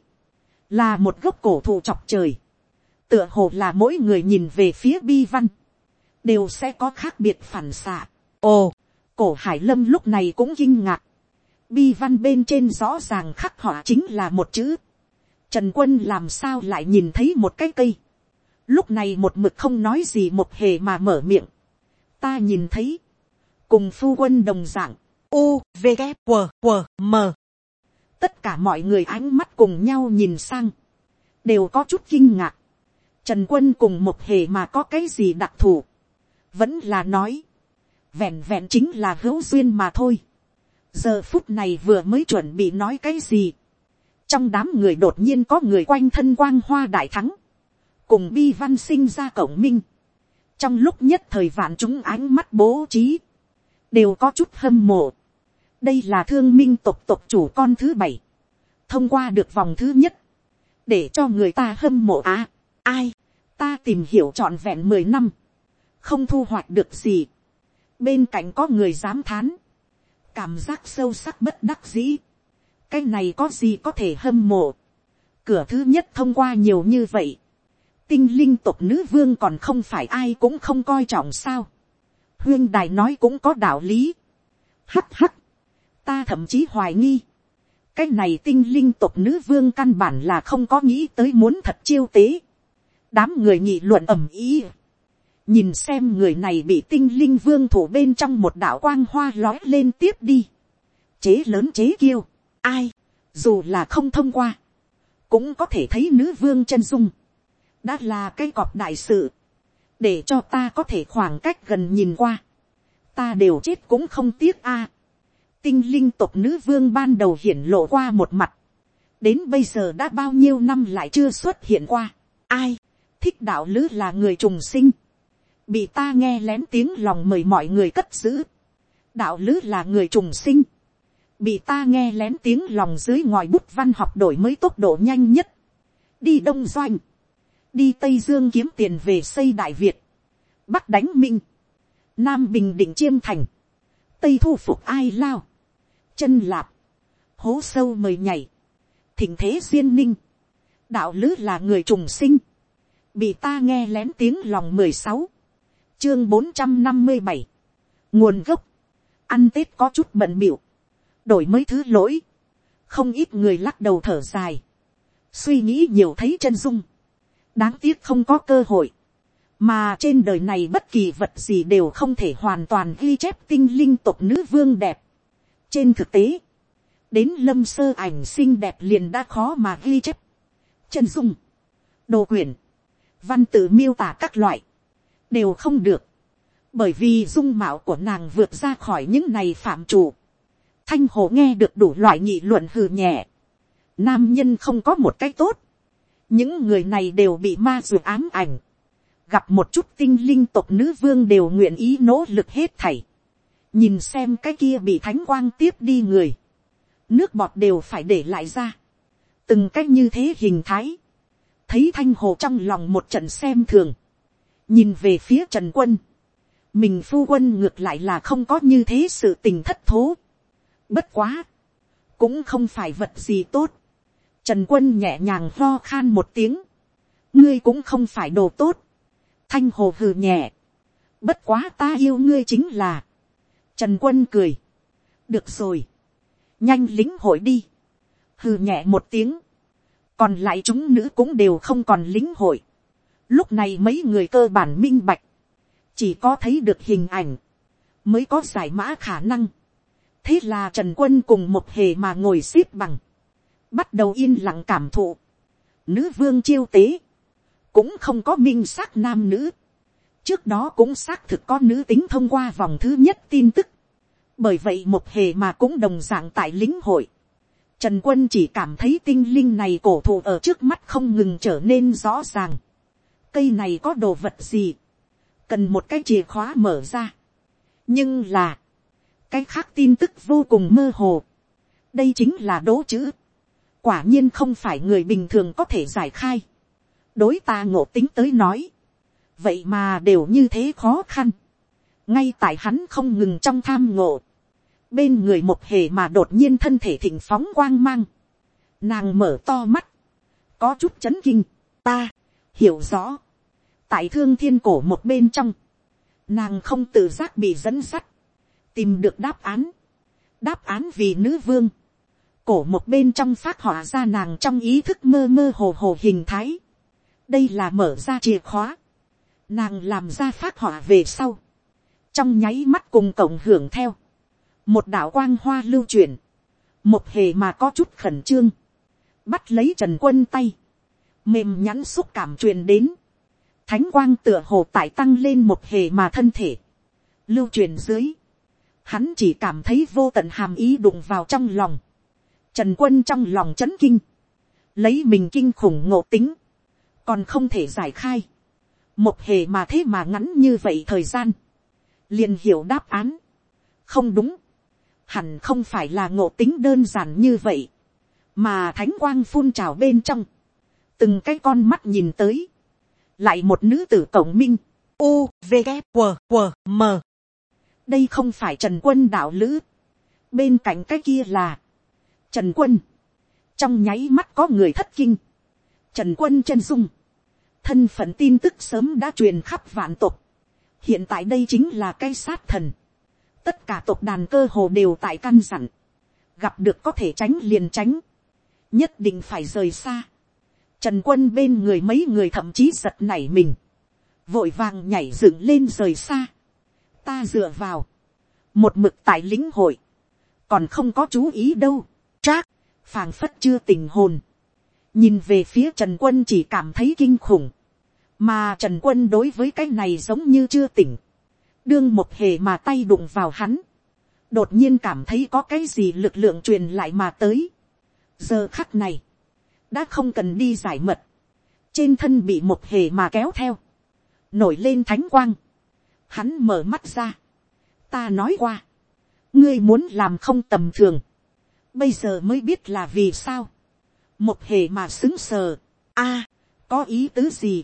là một gốc cổ thụ chọc trời, tựa hồ là mỗi người nhìn về phía bi văn, đều sẽ có khác biệt phản xạ. ồ, cổ hải lâm lúc này cũng kinh ngạc, bi văn bên trên rõ ràng khắc họa chính là một chữ, trần quân làm sao lại nhìn thấy một cái cây, lúc này một mực không nói gì một hề mà mở miệng, ta nhìn thấy, cùng phu quân đồng dạng, u v g w w m. Tất cả mọi người ánh mắt cùng nhau nhìn sang, đều có chút kinh ngạc. Trần quân cùng một hề mà có cái gì đặc thù, vẫn là nói, vẹn vẹn chính là hữu duyên mà thôi. giờ phút này vừa mới chuẩn bị nói cái gì, trong đám người đột nhiên có người quanh thân quang hoa đại thắng, cùng bi văn sinh ra cổng minh, trong lúc nhất thời vạn chúng ánh mắt bố trí, đều có chút hâm mộ. đây là thương minh tộc tộc chủ con thứ bảy, thông qua được vòng thứ nhất, để cho người ta hâm mộ á, ai, ta tìm hiểu trọn vẹn mười năm, không thu hoạch được gì, bên cạnh có người dám thán, cảm giác sâu sắc bất đắc dĩ, cái này có gì có thể hâm mộ, cửa thứ nhất thông qua nhiều như vậy, tinh linh tộc nữ vương còn không phải ai cũng không coi trọng sao, huyên đài nói cũng có đạo lý, hắt hắt, ta thậm chí hoài nghi, cái này tinh linh tộc nữ vương căn bản là không có nghĩ tới muốn thật chiêu tế, đám người nghị luận ầm ý, nhìn xem người này bị tinh linh vương thủ bên trong một đạo quang hoa lói lên tiếp đi, chế lớn chế kiêu, ai, dù là không thông qua, cũng có thể thấy nữ vương chân dung, đã là cái cọp đại sự, để cho ta có thể khoảng cách gần nhìn qua, ta đều chết cũng không tiếc a. tinh linh tộc nữ vương ban đầu hiển lộ qua một mặt, đến bây giờ đã bao nhiêu năm lại chưa xuất hiện qua, ai, thích đạo lữ là người trùng sinh, bị ta nghe lén tiếng lòng mời mọi người cất giữ, đạo lữ là người trùng sinh, bị ta nghe lén tiếng lòng dưới ngòi bút văn học đổi mới tốc độ nhanh nhất, đi đông doanh, đi tây dương kiếm tiền về xây đại việt, bắc đánh minh, nam bình định chiêm thành, tây thu phục ai lao, chân lạp, hố sâu mời nhảy, thỉnh thế duyên ninh, đạo lữ là người trùng sinh, bị ta nghe lén tiếng lòng mười sáu, chương bốn trăm năm mươi bảy, nguồn gốc, ăn tết có chút bận biểu, đổi mới thứ lỗi, không ít người lắc đầu thở dài, suy nghĩ nhiều thấy chân dung, đáng tiếc không có cơ hội, mà trên đời này bất kỳ vật gì đều không thể hoàn toàn ghi chép tinh linh tộc nữ vương đẹp. trên thực tế, đến lâm sơ ảnh xinh đẹp liền đã khó mà ghi chép. chân dung, đồ quyển, văn tự miêu tả các loại, đều không được, bởi vì dung mạo của nàng vượt ra khỏi những này phạm chủ. thanh hồ nghe được đủ loại nghị luận hừ nhẹ. nam nhân không có một cách tốt, những người này đều bị ma ruột ám ảnh, gặp một chút tinh linh tộc nữ vương đều nguyện ý nỗ lực hết thảy, nhìn xem cái kia bị thánh quang tiếp đi người, nước bọt đều phải để lại ra, từng cách như thế hình thái, thấy thanh hồ trong lòng một trận xem thường, nhìn về phía trần quân, mình phu quân ngược lại là không có như thế sự tình thất thố, bất quá, cũng không phải vật gì tốt, Trần quân nhẹ nhàng lo khan một tiếng. Ngươi cũng không phải đồ tốt. Thanh hồ hừ nhẹ. Bất quá ta yêu ngươi chính là. Trần quân cười. Được rồi. Nhanh lính hội đi. Hừ nhẹ một tiếng. Còn lại chúng nữ cũng đều không còn lính hội. Lúc này mấy người cơ bản minh bạch. Chỉ có thấy được hình ảnh. Mới có giải mã khả năng. Thế là Trần Quân cùng một hề mà ngồi xếp bằng bắt đầu yên lặng cảm thụ. Nữ vương chiêu tế, cũng không có minh xác nam nữ. Trước đó cũng xác thực có nữ tính thông qua vòng thứ nhất tin tức. Bởi vậy một hề mà cũng đồng dạng tại lính hội. Trần quân chỉ cảm thấy tinh linh này cổ thụ ở trước mắt không ngừng trở nên rõ ràng. Cây này có đồ vật gì? Cần một cái chìa khóa mở ra. Nhưng là, cái khác tin tức vô cùng mơ hồ. Đây chính là đố chữ quả nhiên không phải người bình thường có thể giải khai. đối ta ngộ tính tới nói, vậy mà đều như thế khó khăn. ngay tại hắn không ngừng trong tham ngộ, bên người một hề mà đột nhiên thân thể thỉnh phóng quang mang, nàng mở to mắt, có chút chấn kinh, ta, hiểu rõ, tại thương thiên cổ một bên trong, nàng không tự giác bị dẫn sắt, tìm được đáp án, đáp án vì nữ vương, cổ một bên trong phát họa ra nàng trong ý thức mơ mơ hồ hồ hình thái. đây là mở ra chìa khóa. nàng làm ra phát họa về sau. trong nháy mắt cùng cộng hưởng theo, một đạo quang hoa lưu truyền, một hề mà có chút khẩn trương, bắt lấy trần quân tay, mềm nhắn xúc cảm truyền đến, thánh quang tựa hồ tại tăng lên một hề mà thân thể, lưu truyền dưới, hắn chỉ cảm thấy vô tận hàm ý đụng vào trong lòng, trần quân trong lòng c h ấ n kinh, lấy mình kinh khủng ngộ tính, còn không thể giải khai, một hề mà thế mà ngắn như vậy thời gian, liền hiểu đáp án, không đúng, hẳn không phải là ngộ tính đơn giản như vậy, mà thánh quang phun trào bên trong, từng cái con mắt nhìn tới, lại một nữ tử cổng minh, u v g q q m đây không phải trần quân đạo lữ, bên cạnh cái kia là, Trần quân. Trong nháy mắt có người thất kinh. Trần quân chân dung. Thân phận tin tức sớm đã truyền khắp vạn tộc. Hiện tại đây chính là cái sát thần. Tất cả tộc đàn cơ hồ đều tại căn dặn. Gặp được có thể tránh liền tránh. Nhất định phải rời xa. Trần quân bên người mấy người thậm chí giật nảy mình. Vội vàng nhảy dựng lên rời xa. Ta dựa vào. Một mực tại lính hội. Còn không có chú ý đâu trác, phàng phất chưa tình hồn. nhìn về phía trần quân chỉ cảm thấy kinh khủng. mà trần quân đối với cái này giống như chưa tỉnh đương một hề mà tay đụng vào hắn. đột nhiên cảm thấy có cái gì lực lượng truyền lại mà tới. giờ khắc này, đã không cần đi giải mật. trên thân bị một hề mà kéo theo. nổi lên thánh quang. hắn mở mắt ra. ta nói qua. ngươi muốn làm không tầm thường bây giờ mới biết là vì sao, một hề mà xứng sờ, a, có ý tứ gì,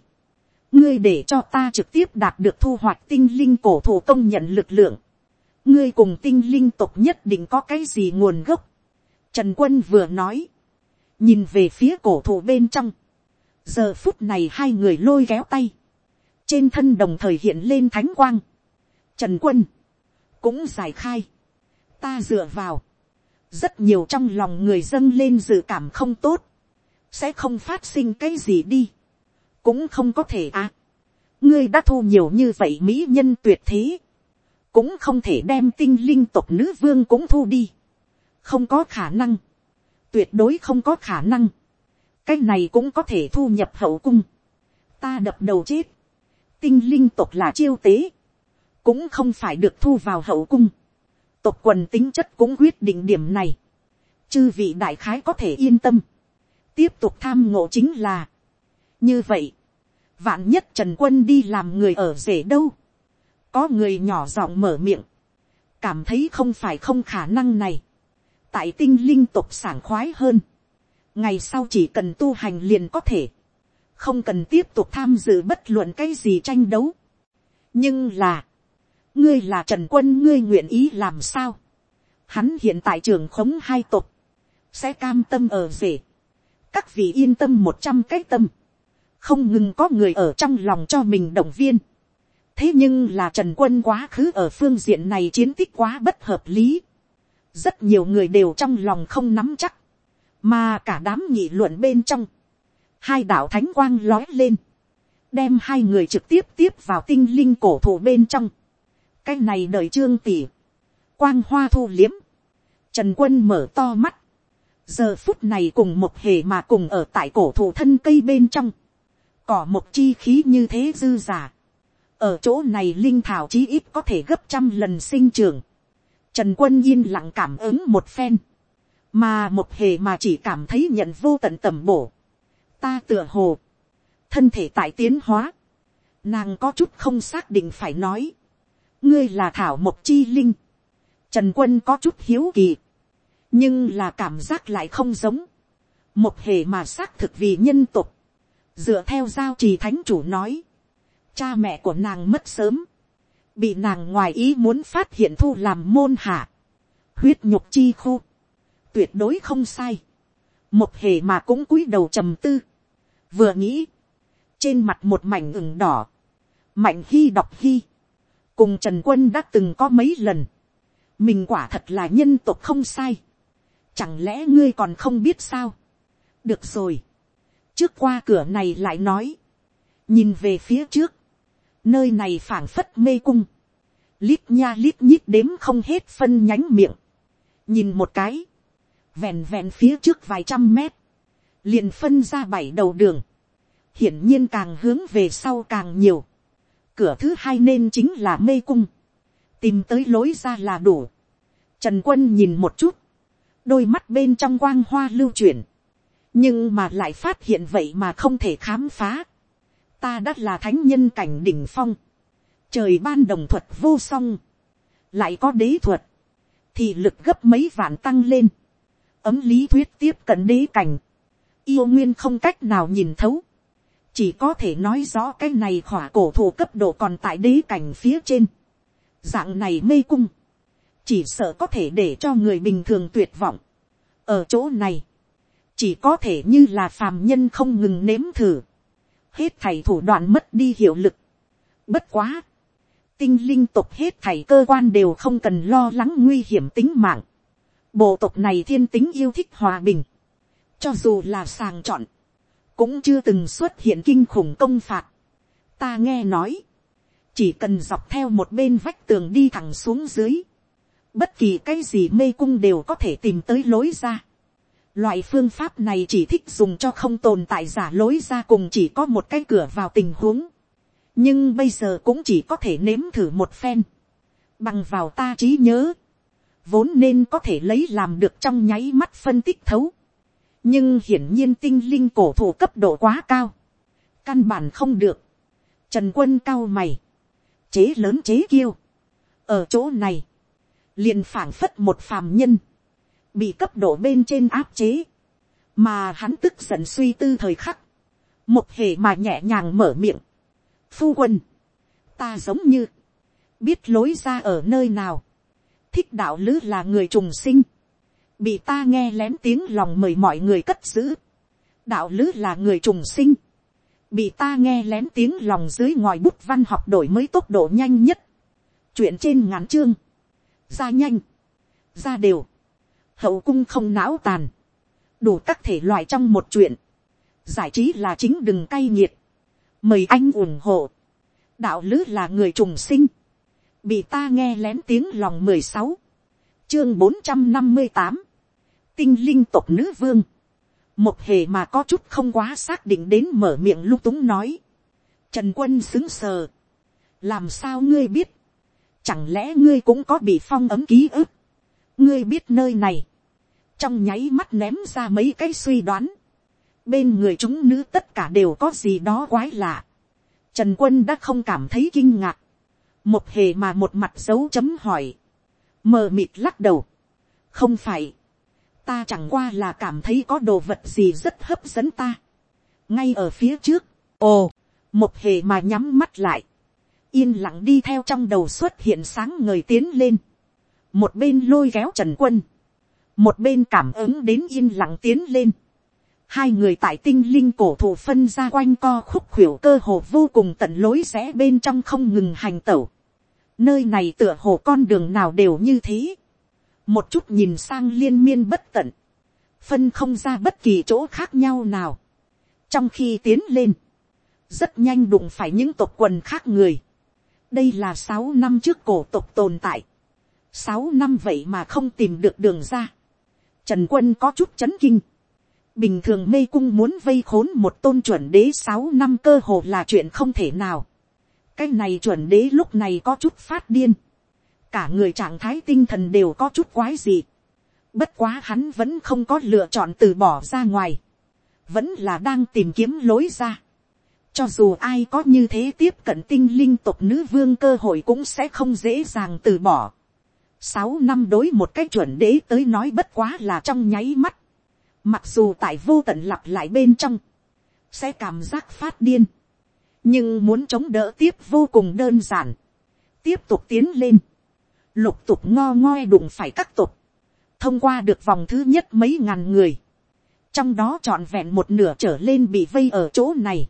ngươi để cho ta trực tiếp đạt được thu hoạch tinh linh cổ thụ công nhận lực lượng, ngươi cùng tinh linh tộc nhất định có cái gì nguồn gốc, trần quân vừa nói, nhìn về phía cổ thụ bên trong, giờ phút này hai người lôi kéo tay, trên thân đồng thời hiện lên thánh quang, trần quân, cũng giải khai, ta dựa vào, rất nhiều trong lòng người dâng lên dự cảm không tốt, sẽ không phát sinh cái gì đi, cũng không có thể à. ngươi đã thu nhiều như vậy mỹ nhân tuyệt thế, cũng không thể đem tinh linh tộc nữ vương cũng thu đi, không có khả năng, tuyệt đối không có khả năng, cái này cũng có thể thu nhập hậu cung, ta đập đầu chết, tinh linh tộc là chiêu tế, cũng không phải được thu vào hậu cung, tộc quần tính chất cũng quyết định điểm này. Chư vị đại khái có thể yên tâm. Tiếp tục tham ngộ chính là. Như vậy. Vạn nhất Trần Quân đi làm người ở rể đâu. Có người nhỏ giọng mở miệng. Cảm thấy không phải không khả năng này. Tại tinh linh tộc sảng khoái hơn. Ngày sau chỉ cần tu hành liền có thể. Không cần tiếp tục tham dự bất luận cái gì tranh đấu. Nhưng là ngươi là trần quân ngươi nguyện ý làm sao. hắn hiện tại trường khống hai tộc, sẽ cam tâm ở rể. các vị yên tâm một trăm cái tâm, không ngừng có người ở trong lòng cho mình động viên. thế nhưng là trần quân quá khứ ở phương diện này chiến tích quá bất hợp lý. rất nhiều người đều trong lòng không nắm chắc, mà cả đám nghị luận bên trong, hai đạo thánh quang lói lên, đem hai người trực tiếp tiếp vào tinh linh cổ thụ bên trong. Cái này đợi trương tỷ, quang hoa thu liếm, trần quân mở to mắt, giờ phút này cùng một hề mà cùng ở tại cổ thụ thân cây bên trong, cỏ một chi khí như thế dư giả, ở chỗ này linh thảo chí ít có thể gấp trăm lần sinh trường, trần quân yên lặng cảm ứng một phen, mà một hề mà chỉ cảm thấy nhận vô tận tầm bổ, ta tựa hồ, thân thể tại tiến hóa, nàng có chút không xác định phải nói, ngươi là thảo mộc chi linh, trần quân có chút hiếu kỳ, nhưng là cảm giác lại không giống, một hề mà xác thực vì nhân tục, dựa theo giao trì thánh chủ nói, cha mẹ của nàng mất sớm, bị nàng ngoài ý muốn phát hiện thu làm môn hạ, huyết nhục chi khu, tuyệt đối không sai, một hề mà cũng cúi đầu trầm tư, vừa nghĩ, trên mặt một mảnh ửng đỏ, mạnh hy đọc hy, cùng trần quân đã từng có mấy lần, mình quả thật là nhân tộc không sai, chẳng lẽ ngươi còn không biết sao, được rồi, trước qua cửa này lại nói, nhìn về phía trước, nơi này phảng phất mê cung, lít nha lít nhít đếm không hết phân nhánh miệng, nhìn một cái, vẹn vẹn phía trước vài trăm mét, liền phân ra bảy đầu đường, hiển nhiên càng hướng về sau càng nhiều, cửa thứ hai nên chính là mê cung, tìm tới lối ra là đủ, trần quân nhìn một chút, đôi mắt bên trong quang hoa lưu chuyển, nhưng mà lại phát hiện vậy mà không thể khám phá, ta đã là thánh nhân cảnh đỉnh phong, trời ban đồng thuật vô song, lại có đế thuật, thì lực gấp mấy vạn tăng lên, ấm lý thuyết tiếp cận đế cảnh, yêu nguyên không cách nào nhìn thấu, chỉ có thể nói rõ cái này khỏa cổ thụ cấp độ còn tại đế cảnh phía trên, dạng này mê cung, chỉ sợ có thể để cho người bình thường tuyệt vọng. ở chỗ này, chỉ có thể như là phàm nhân không ngừng nếm thử, hết thầy thủ đoạn mất đi hiệu lực. bất quá, tinh linh tộc hết thầy cơ quan đều không cần lo lắng nguy hiểm tính mạng. bộ tộc này thiên tính yêu thích hòa bình, cho dù là sàng chọn, cũng chưa từng xuất hiện kinh khủng công phạt. ta nghe nói, chỉ cần dọc theo một bên vách tường đi thẳng xuống dưới, bất kỳ cái gì mê cung đều có thể tìm tới lối ra. Loại phương pháp này chỉ thích dùng cho không tồn tại giả lối ra cùng chỉ có một cái cửa vào tình huống. nhưng bây giờ cũng chỉ có thể nếm thử một phen. bằng vào ta trí nhớ, vốn nên có thể lấy làm được trong nháy mắt phân tích thấu. nhưng hiển nhiên tinh linh cổ thụ cấp độ quá cao. căn bản không được. trần quân cao mày. chế lớn chế kiêu. ở chỗ này, liền phảng phất một phàm nhân, bị cấp độ bên trên áp chế, mà hắn tức giận suy tư thời khắc, một hề mà nhẹ nhàng mở miệng, phu quân, ta giống như, biết lối ra ở nơi nào, thích đạo lứ là người trùng sinh, bị ta nghe lén tiếng lòng mời mọi người cất giữ, đạo lứ là người trùng sinh, bị ta nghe lén tiếng lòng dưới ngòi bút văn học đổi mới tốc độ nhanh nhất, chuyện trên ngắn chương, ra nhanh, ra đều, hậu cung không não tàn, đủ các thể loại trong một chuyện, giải trí là chính đừng cay nghiệt, mời anh ủng hộ, đạo lứ là người trùng sinh, bị ta nghe lén tiếng lòng mười sáu, chương bốn trăm năm mươi tám, tinh linh tộc nữ vương, một hề mà có chút không quá xác định đến mở miệng lung túng nói, trần quân xứng sờ, làm sao ngươi biết, Chẳng lẽ ngươi cũng có bị phong ấm ký ức? Ngươi biết nơi này. Trong nháy mắt ném ra mấy cái suy đoán. Bên người chúng nữ tất cả đều có gì đó quái lạ. Trần quân đã không cảm thấy kinh ngạc. Một hề mà một mặt dấu chấm hỏi. Mờ mịt lắc đầu. Không phải. Ta chẳng qua là cảm thấy có đồ vật gì rất hấp dẫn ta. Ngay ở phía trước. Ồ. Một hề mà nhắm mắt lại yên lặng đi theo trong đầu xuất hiện sáng ngời tiến lên, một bên lôi kéo trần quân, một bên cảm ứng đến yên lặng tiến lên, hai người tại tinh linh cổ thụ phân ra quanh co khúc khuỷu cơ hồ vô cùng tận lối rẽ bên trong không ngừng hành tẩu, nơi này tựa hồ con đường nào đều như thế, một chút nhìn sang liên miên bất tận, phân không ra bất kỳ chỗ khác nhau nào, trong khi tiến lên, rất nhanh đụng phải những tộc quần khác người, đây là sáu năm trước cổ tộc tồn tại, sáu năm vậy mà không tìm được đường ra. Trần quân có chút chấn kinh. Bình thường mê cung muốn vây khốn một tôn chuẩn đế sáu năm cơ hồ là chuyện không thể nào. Cái này chuẩn đế lúc này có chút phát điên. Cả người trạng thái tinh thần đều có chút quái gì. Bất quá hắn vẫn không có lựa chọn từ bỏ ra ngoài. Vẫn là đang tìm kiếm lối ra. Cho dù ai có như thế tiếp cận tinh linh tộc nữ vương cơ hội cũng sẽ không dễ dàng từ bỏ. Sáu năm đối một cái chuẩn đế tới nói bất quá là trong nháy mắt. Mặc dù tại vô tận lặp lại bên trong. Sẽ cảm giác phát điên. Nhưng muốn chống đỡ tiếp vô cùng đơn giản. Tiếp tục tiến lên. Lục tục ngo ngoe đụng phải các tục. Thông qua được vòng thứ nhất mấy ngàn người. Trong đó trọn vẹn một nửa trở lên bị vây ở chỗ này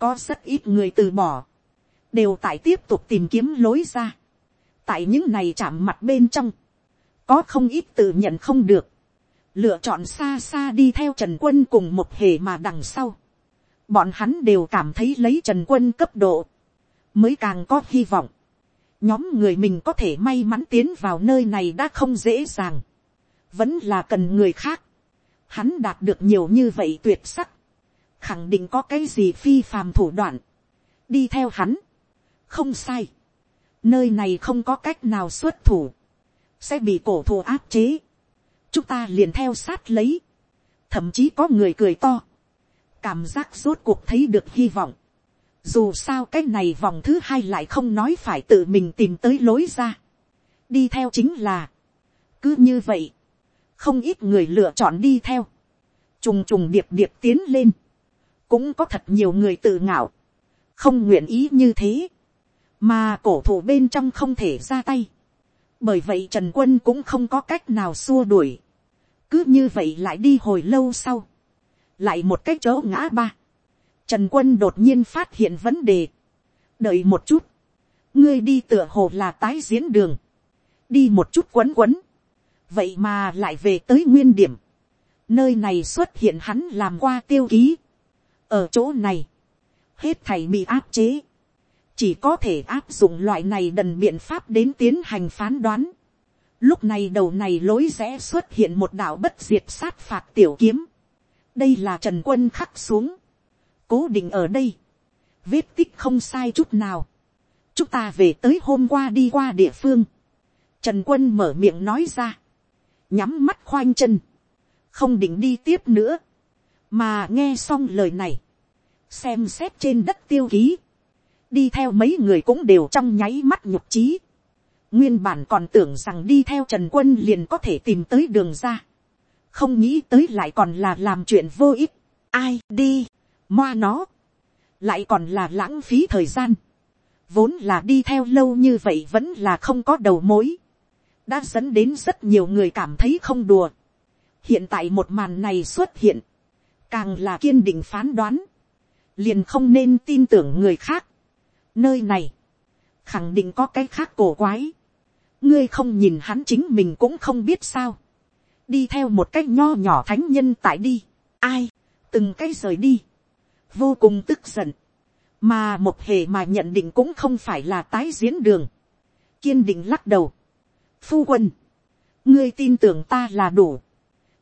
có rất ít người từ bỏ, đều tại tiếp tục tìm kiếm lối ra tại những này chạm mặt bên trong, có không ít tự nhận không được, lựa chọn xa xa đi theo trần quân cùng một hề mà đằng sau. bọn hắn đều cảm thấy lấy trần quân cấp độ, mới càng có hy vọng. nhóm người mình có thể may mắn tiến vào nơi này đã không dễ dàng, vẫn là cần người khác, hắn đạt được nhiều như vậy tuyệt sắc, khẳng định có cái gì phi phàm thủ đoạn, đi theo hắn, không sai, nơi này không có cách nào xuất thủ, sẽ bị cổ thù áp chế, chúng ta liền theo sát lấy, thậm chí có người cười to, cảm giác rốt cuộc thấy được hy vọng, dù sao cái này vòng thứ hai lại không nói phải tự mình tìm tới lối ra, đi theo chính là, cứ như vậy, không ít người lựa chọn đi theo, trùng trùng điệp điệp tiến lên, cũng có thật nhiều người tự ngạo, không nguyện ý như thế, mà cổ thủ bên trong không thể ra tay, bởi vậy trần quân cũng không có cách nào xua đuổi, cứ như vậy lại đi hồi lâu sau, lại một cái chỗ ngã ba, trần quân đột nhiên phát hiện vấn đề, đợi một chút, ngươi đi tựa hồ là tái diễn đường, đi một chút quấn quấn, vậy mà lại về tới nguyên điểm, nơi này xuất hiện hắn làm qua tiêu ký, ở chỗ này, hết thầy bị áp chế, chỉ có thể áp dụng loại này đần biện pháp đến tiến hành phán đoán. Lúc này đầu này lối rẽ xuất hiện một đạo bất diệt sát phạt tiểu kiếm. đây là trần quân khắc xuống, cố định ở đây, vết tích không sai chút nào. chúng ta về tới hôm qua đi qua địa phương, trần quân mở miệng nói ra, nhắm mắt khoanh chân, không định đi tiếp nữa, mà nghe xong lời này, xem xét trên đất tiêu ký, đi theo mấy người cũng đều trong nháy mắt nhục trí, nguyên bản còn tưởng rằng đi theo trần quân liền có thể tìm tới đường ra, không nghĩ tới lại còn là làm chuyện vô ích, ai đi, moa nó, lại còn là lãng phí thời gian, vốn là đi theo lâu như vậy vẫn là không có đầu mối, đã dẫn đến rất nhiều người cảm thấy không đùa. hiện tại một màn này xuất hiện, càng là kiên định phán đoán, liền không nên tin tưởng người khác nơi này, khẳng định có cái khác cổ quái, ngươi không nhìn hắn chính mình cũng không biết sao, đi theo một cái nho nhỏ thánh nhân tại đi, ai, từng cái rời đi, vô cùng tức giận, mà một hề mà nhận định cũng không phải là tái diễn đường, kiên định lắc đầu, phu quân, ngươi tin tưởng ta là đủ,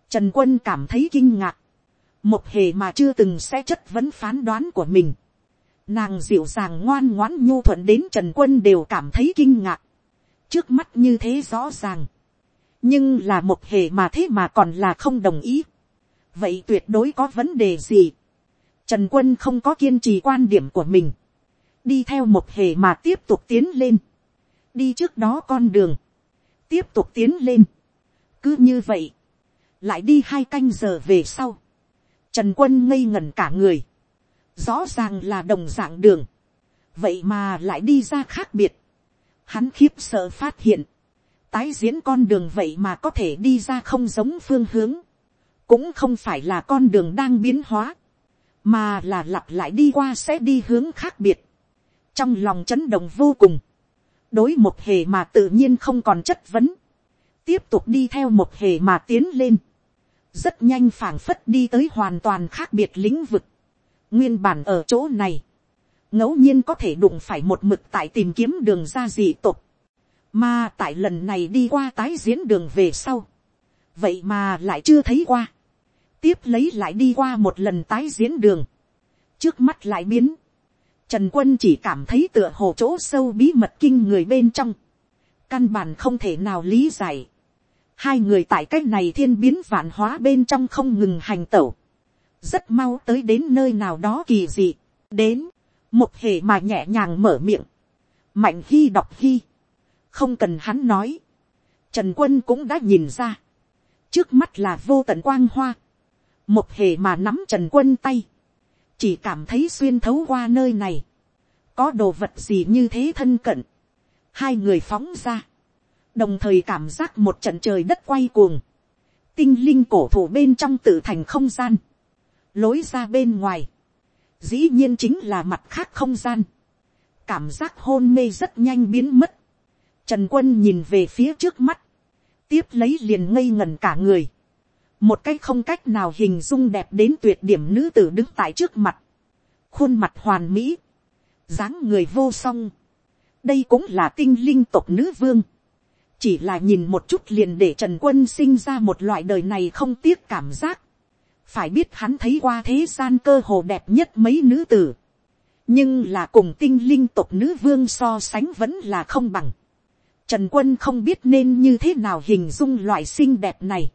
trần quân cảm thấy kinh ngạc, một hề mà chưa từng sẽ chất vấn phán đoán của mình, nàng dịu dàng ngoan ngoãn nhu thuận đến trần quân đều cảm thấy kinh ngạc, trước mắt như thế rõ ràng, nhưng là một hề mà thế mà còn là không đồng ý, vậy tuyệt đối có vấn đề gì, trần quân không có kiên trì quan điểm của mình, đi theo một hề mà tiếp tục tiến lên, đi trước đó con đường, tiếp tục tiến lên. cứ như vậy, lại đi hai canh giờ về sau, trần quân ngây ngẩn cả người, rõ ràng là đồng dạng đường, vậy mà lại đi ra khác biệt, hắn khiếp sợ phát hiện, tái diễn con đường vậy mà có thể đi ra không giống phương hướng, cũng không phải là con đường đang biến hóa, mà là lặp lại đi qua sẽ đi hướng khác biệt, trong lòng chấn động vô cùng, đối một hề mà tự nhiên không còn chất vấn, tiếp tục đi theo một hề mà tiến lên, rất nhanh phảng phất đi tới hoàn toàn khác biệt lĩnh vực, nguyên bản ở chỗ này, ngẫu nhiên có thể đụng phải một mực tại tìm kiếm đường ra dị tục, mà tại lần này đi qua tái diễn đường về sau, vậy mà lại chưa thấy qua, tiếp lấy lại đi qua một lần tái diễn đường, trước mắt lại biến, Trần quân chỉ cảm thấy tựa hồ chỗ sâu bí mật kinh người bên trong. Căn bản không thể nào lý giải. Hai người tại cách này thiên biến vạn hóa bên trong không ngừng hành tẩu. Rất mau tới đến nơi nào đó kỳ dị. Đến, một hệ mà nhẹ nhàng mở miệng. Mạnh khi đọc khi Không cần hắn nói. Trần quân cũng đã nhìn ra. Trước mắt là vô tận quang hoa. Một hề mà nắm trần quân tay chỉ cảm thấy xuyên thấu qua nơi này, có đồ vật gì như thế thân cận, hai người phóng ra, đồng thời cảm giác một trận trời đất quay cuồng, tinh linh cổ thủ bên trong tự thành không gian, lối ra bên ngoài, dĩ nhiên chính là mặt khác không gian, cảm giác hôn mê rất nhanh biến mất, trần quân nhìn về phía trước mắt, tiếp lấy liền ngây ngần cả người, một cái không cách nào hình dung đẹp đến tuyệt điểm nữ tử đứng tại trước mặt, khuôn mặt hoàn mỹ, dáng người vô song, đây cũng là tinh linh tộc nữ vương. chỉ là nhìn một chút liền để trần quân sinh ra một loại đời này không tiếc cảm giác phải biết hắn thấy qua thế gian cơ hồ đẹp nhất mấy nữ tử. nhưng là cùng tinh linh tộc nữ vương so sánh vẫn là không bằng. Trần quân không biết nên như thế nào hình dung loại xinh đẹp này.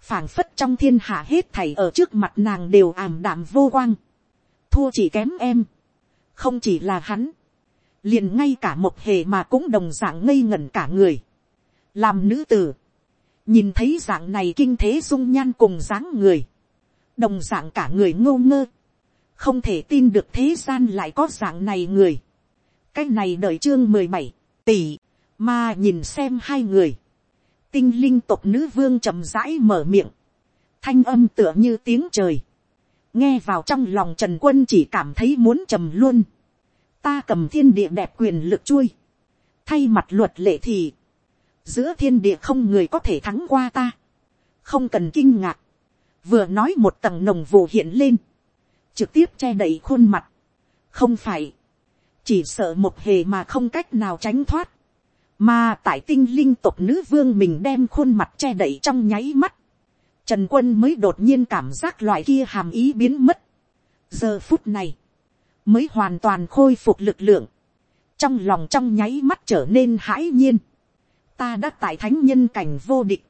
phảng phất trong thiên hạ hết thảy ở trước mặt nàng đều ảm đạm vô quang. thua chỉ kém em. không chỉ là hắn liền ngay cả một hề mà cũng đồng dạng ngây ngẩn cả người. làm nữ tử, nhìn thấy dạng này kinh thế dung nhan cùng dáng người, đồng dạng cả người ngô ngơ, không thể tin được thế gian lại có dạng này người. cái này đợi chương mười bảy tỷ, mà nhìn xem hai người, tinh linh tộc nữ vương chậm rãi mở miệng, thanh âm tựa như tiếng trời, nghe vào trong lòng trần quân chỉ cảm thấy muốn trầm luôn. Ta cầm thiên địa đẹp quyền lực chui, thay mặt luật lệ thì, giữa thiên địa không người có thể thắng qua ta, không cần kinh ngạc, vừa nói một tầng nồng vụ hiện lên, trực tiếp che đậy khuôn mặt, không phải, chỉ sợ một hề mà không cách nào tránh thoát, mà tại tinh linh tộc nữ vương mình đem khuôn mặt che đậy trong nháy mắt, trần quân mới đột nhiên cảm giác loại kia hàm ý biến mất. giờ phút này, mới hoàn toàn khôi phục lực lượng, trong lòng trong nháy mắt trở nên hãi nhiên, ta đã tại thánh nhân cảnh vô địch,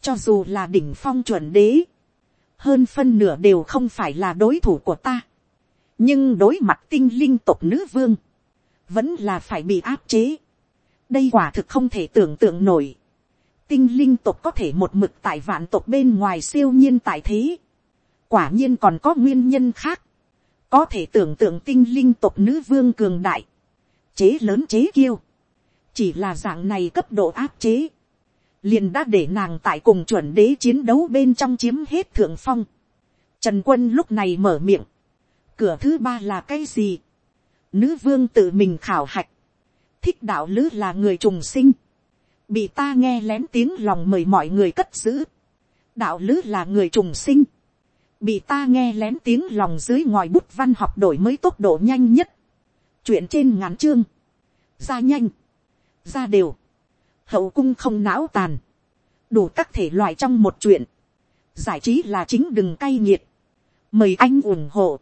cho dù là đỉnh phong chuẩn đế, hơn phân nửa đều không phải là đối thủ của ta, nhưng đối mặt tinh linh tộc nữ vương, vẫn là phải bị áp chế, đây quả thực không thể tưởng tượng nổi, tinh linh tộc có thể một mực tại vạn tộc bên ngoài siêu nhiên tại thế, quả nhiên còn có nguyên nhân khác, có thể tưởng tượng tinh linh tộc nữ vương cường đại, chế lớn chế kiêu, chỉ là dạng này cấp độ áp chế, liền đã để nàng tại cùng chuẩn đế chiến đấu bên trong chiếm hết thượng phong. Trần quân lúc này mở miệng, cửa thứ ba là cái gì, nữ vương tự mình khảo hạch, thích đạo lứ là người trùng sinh, bị ta nghe lén tiếng lòng mời mọi người cất giữ, đạo lứ là người trùng sinh, bị ta nghe lén tiếng lòng dưới ngoài bút văn học đổi mới tốc độ nhanh nhất, chuyện trên ngắn chương, ra nhanh, ra đều, hậu cung không não tàn, đủ các thể loại trong một chuyện, giải trí là chính đừng cay nghiệt, mời anh ủng hộ.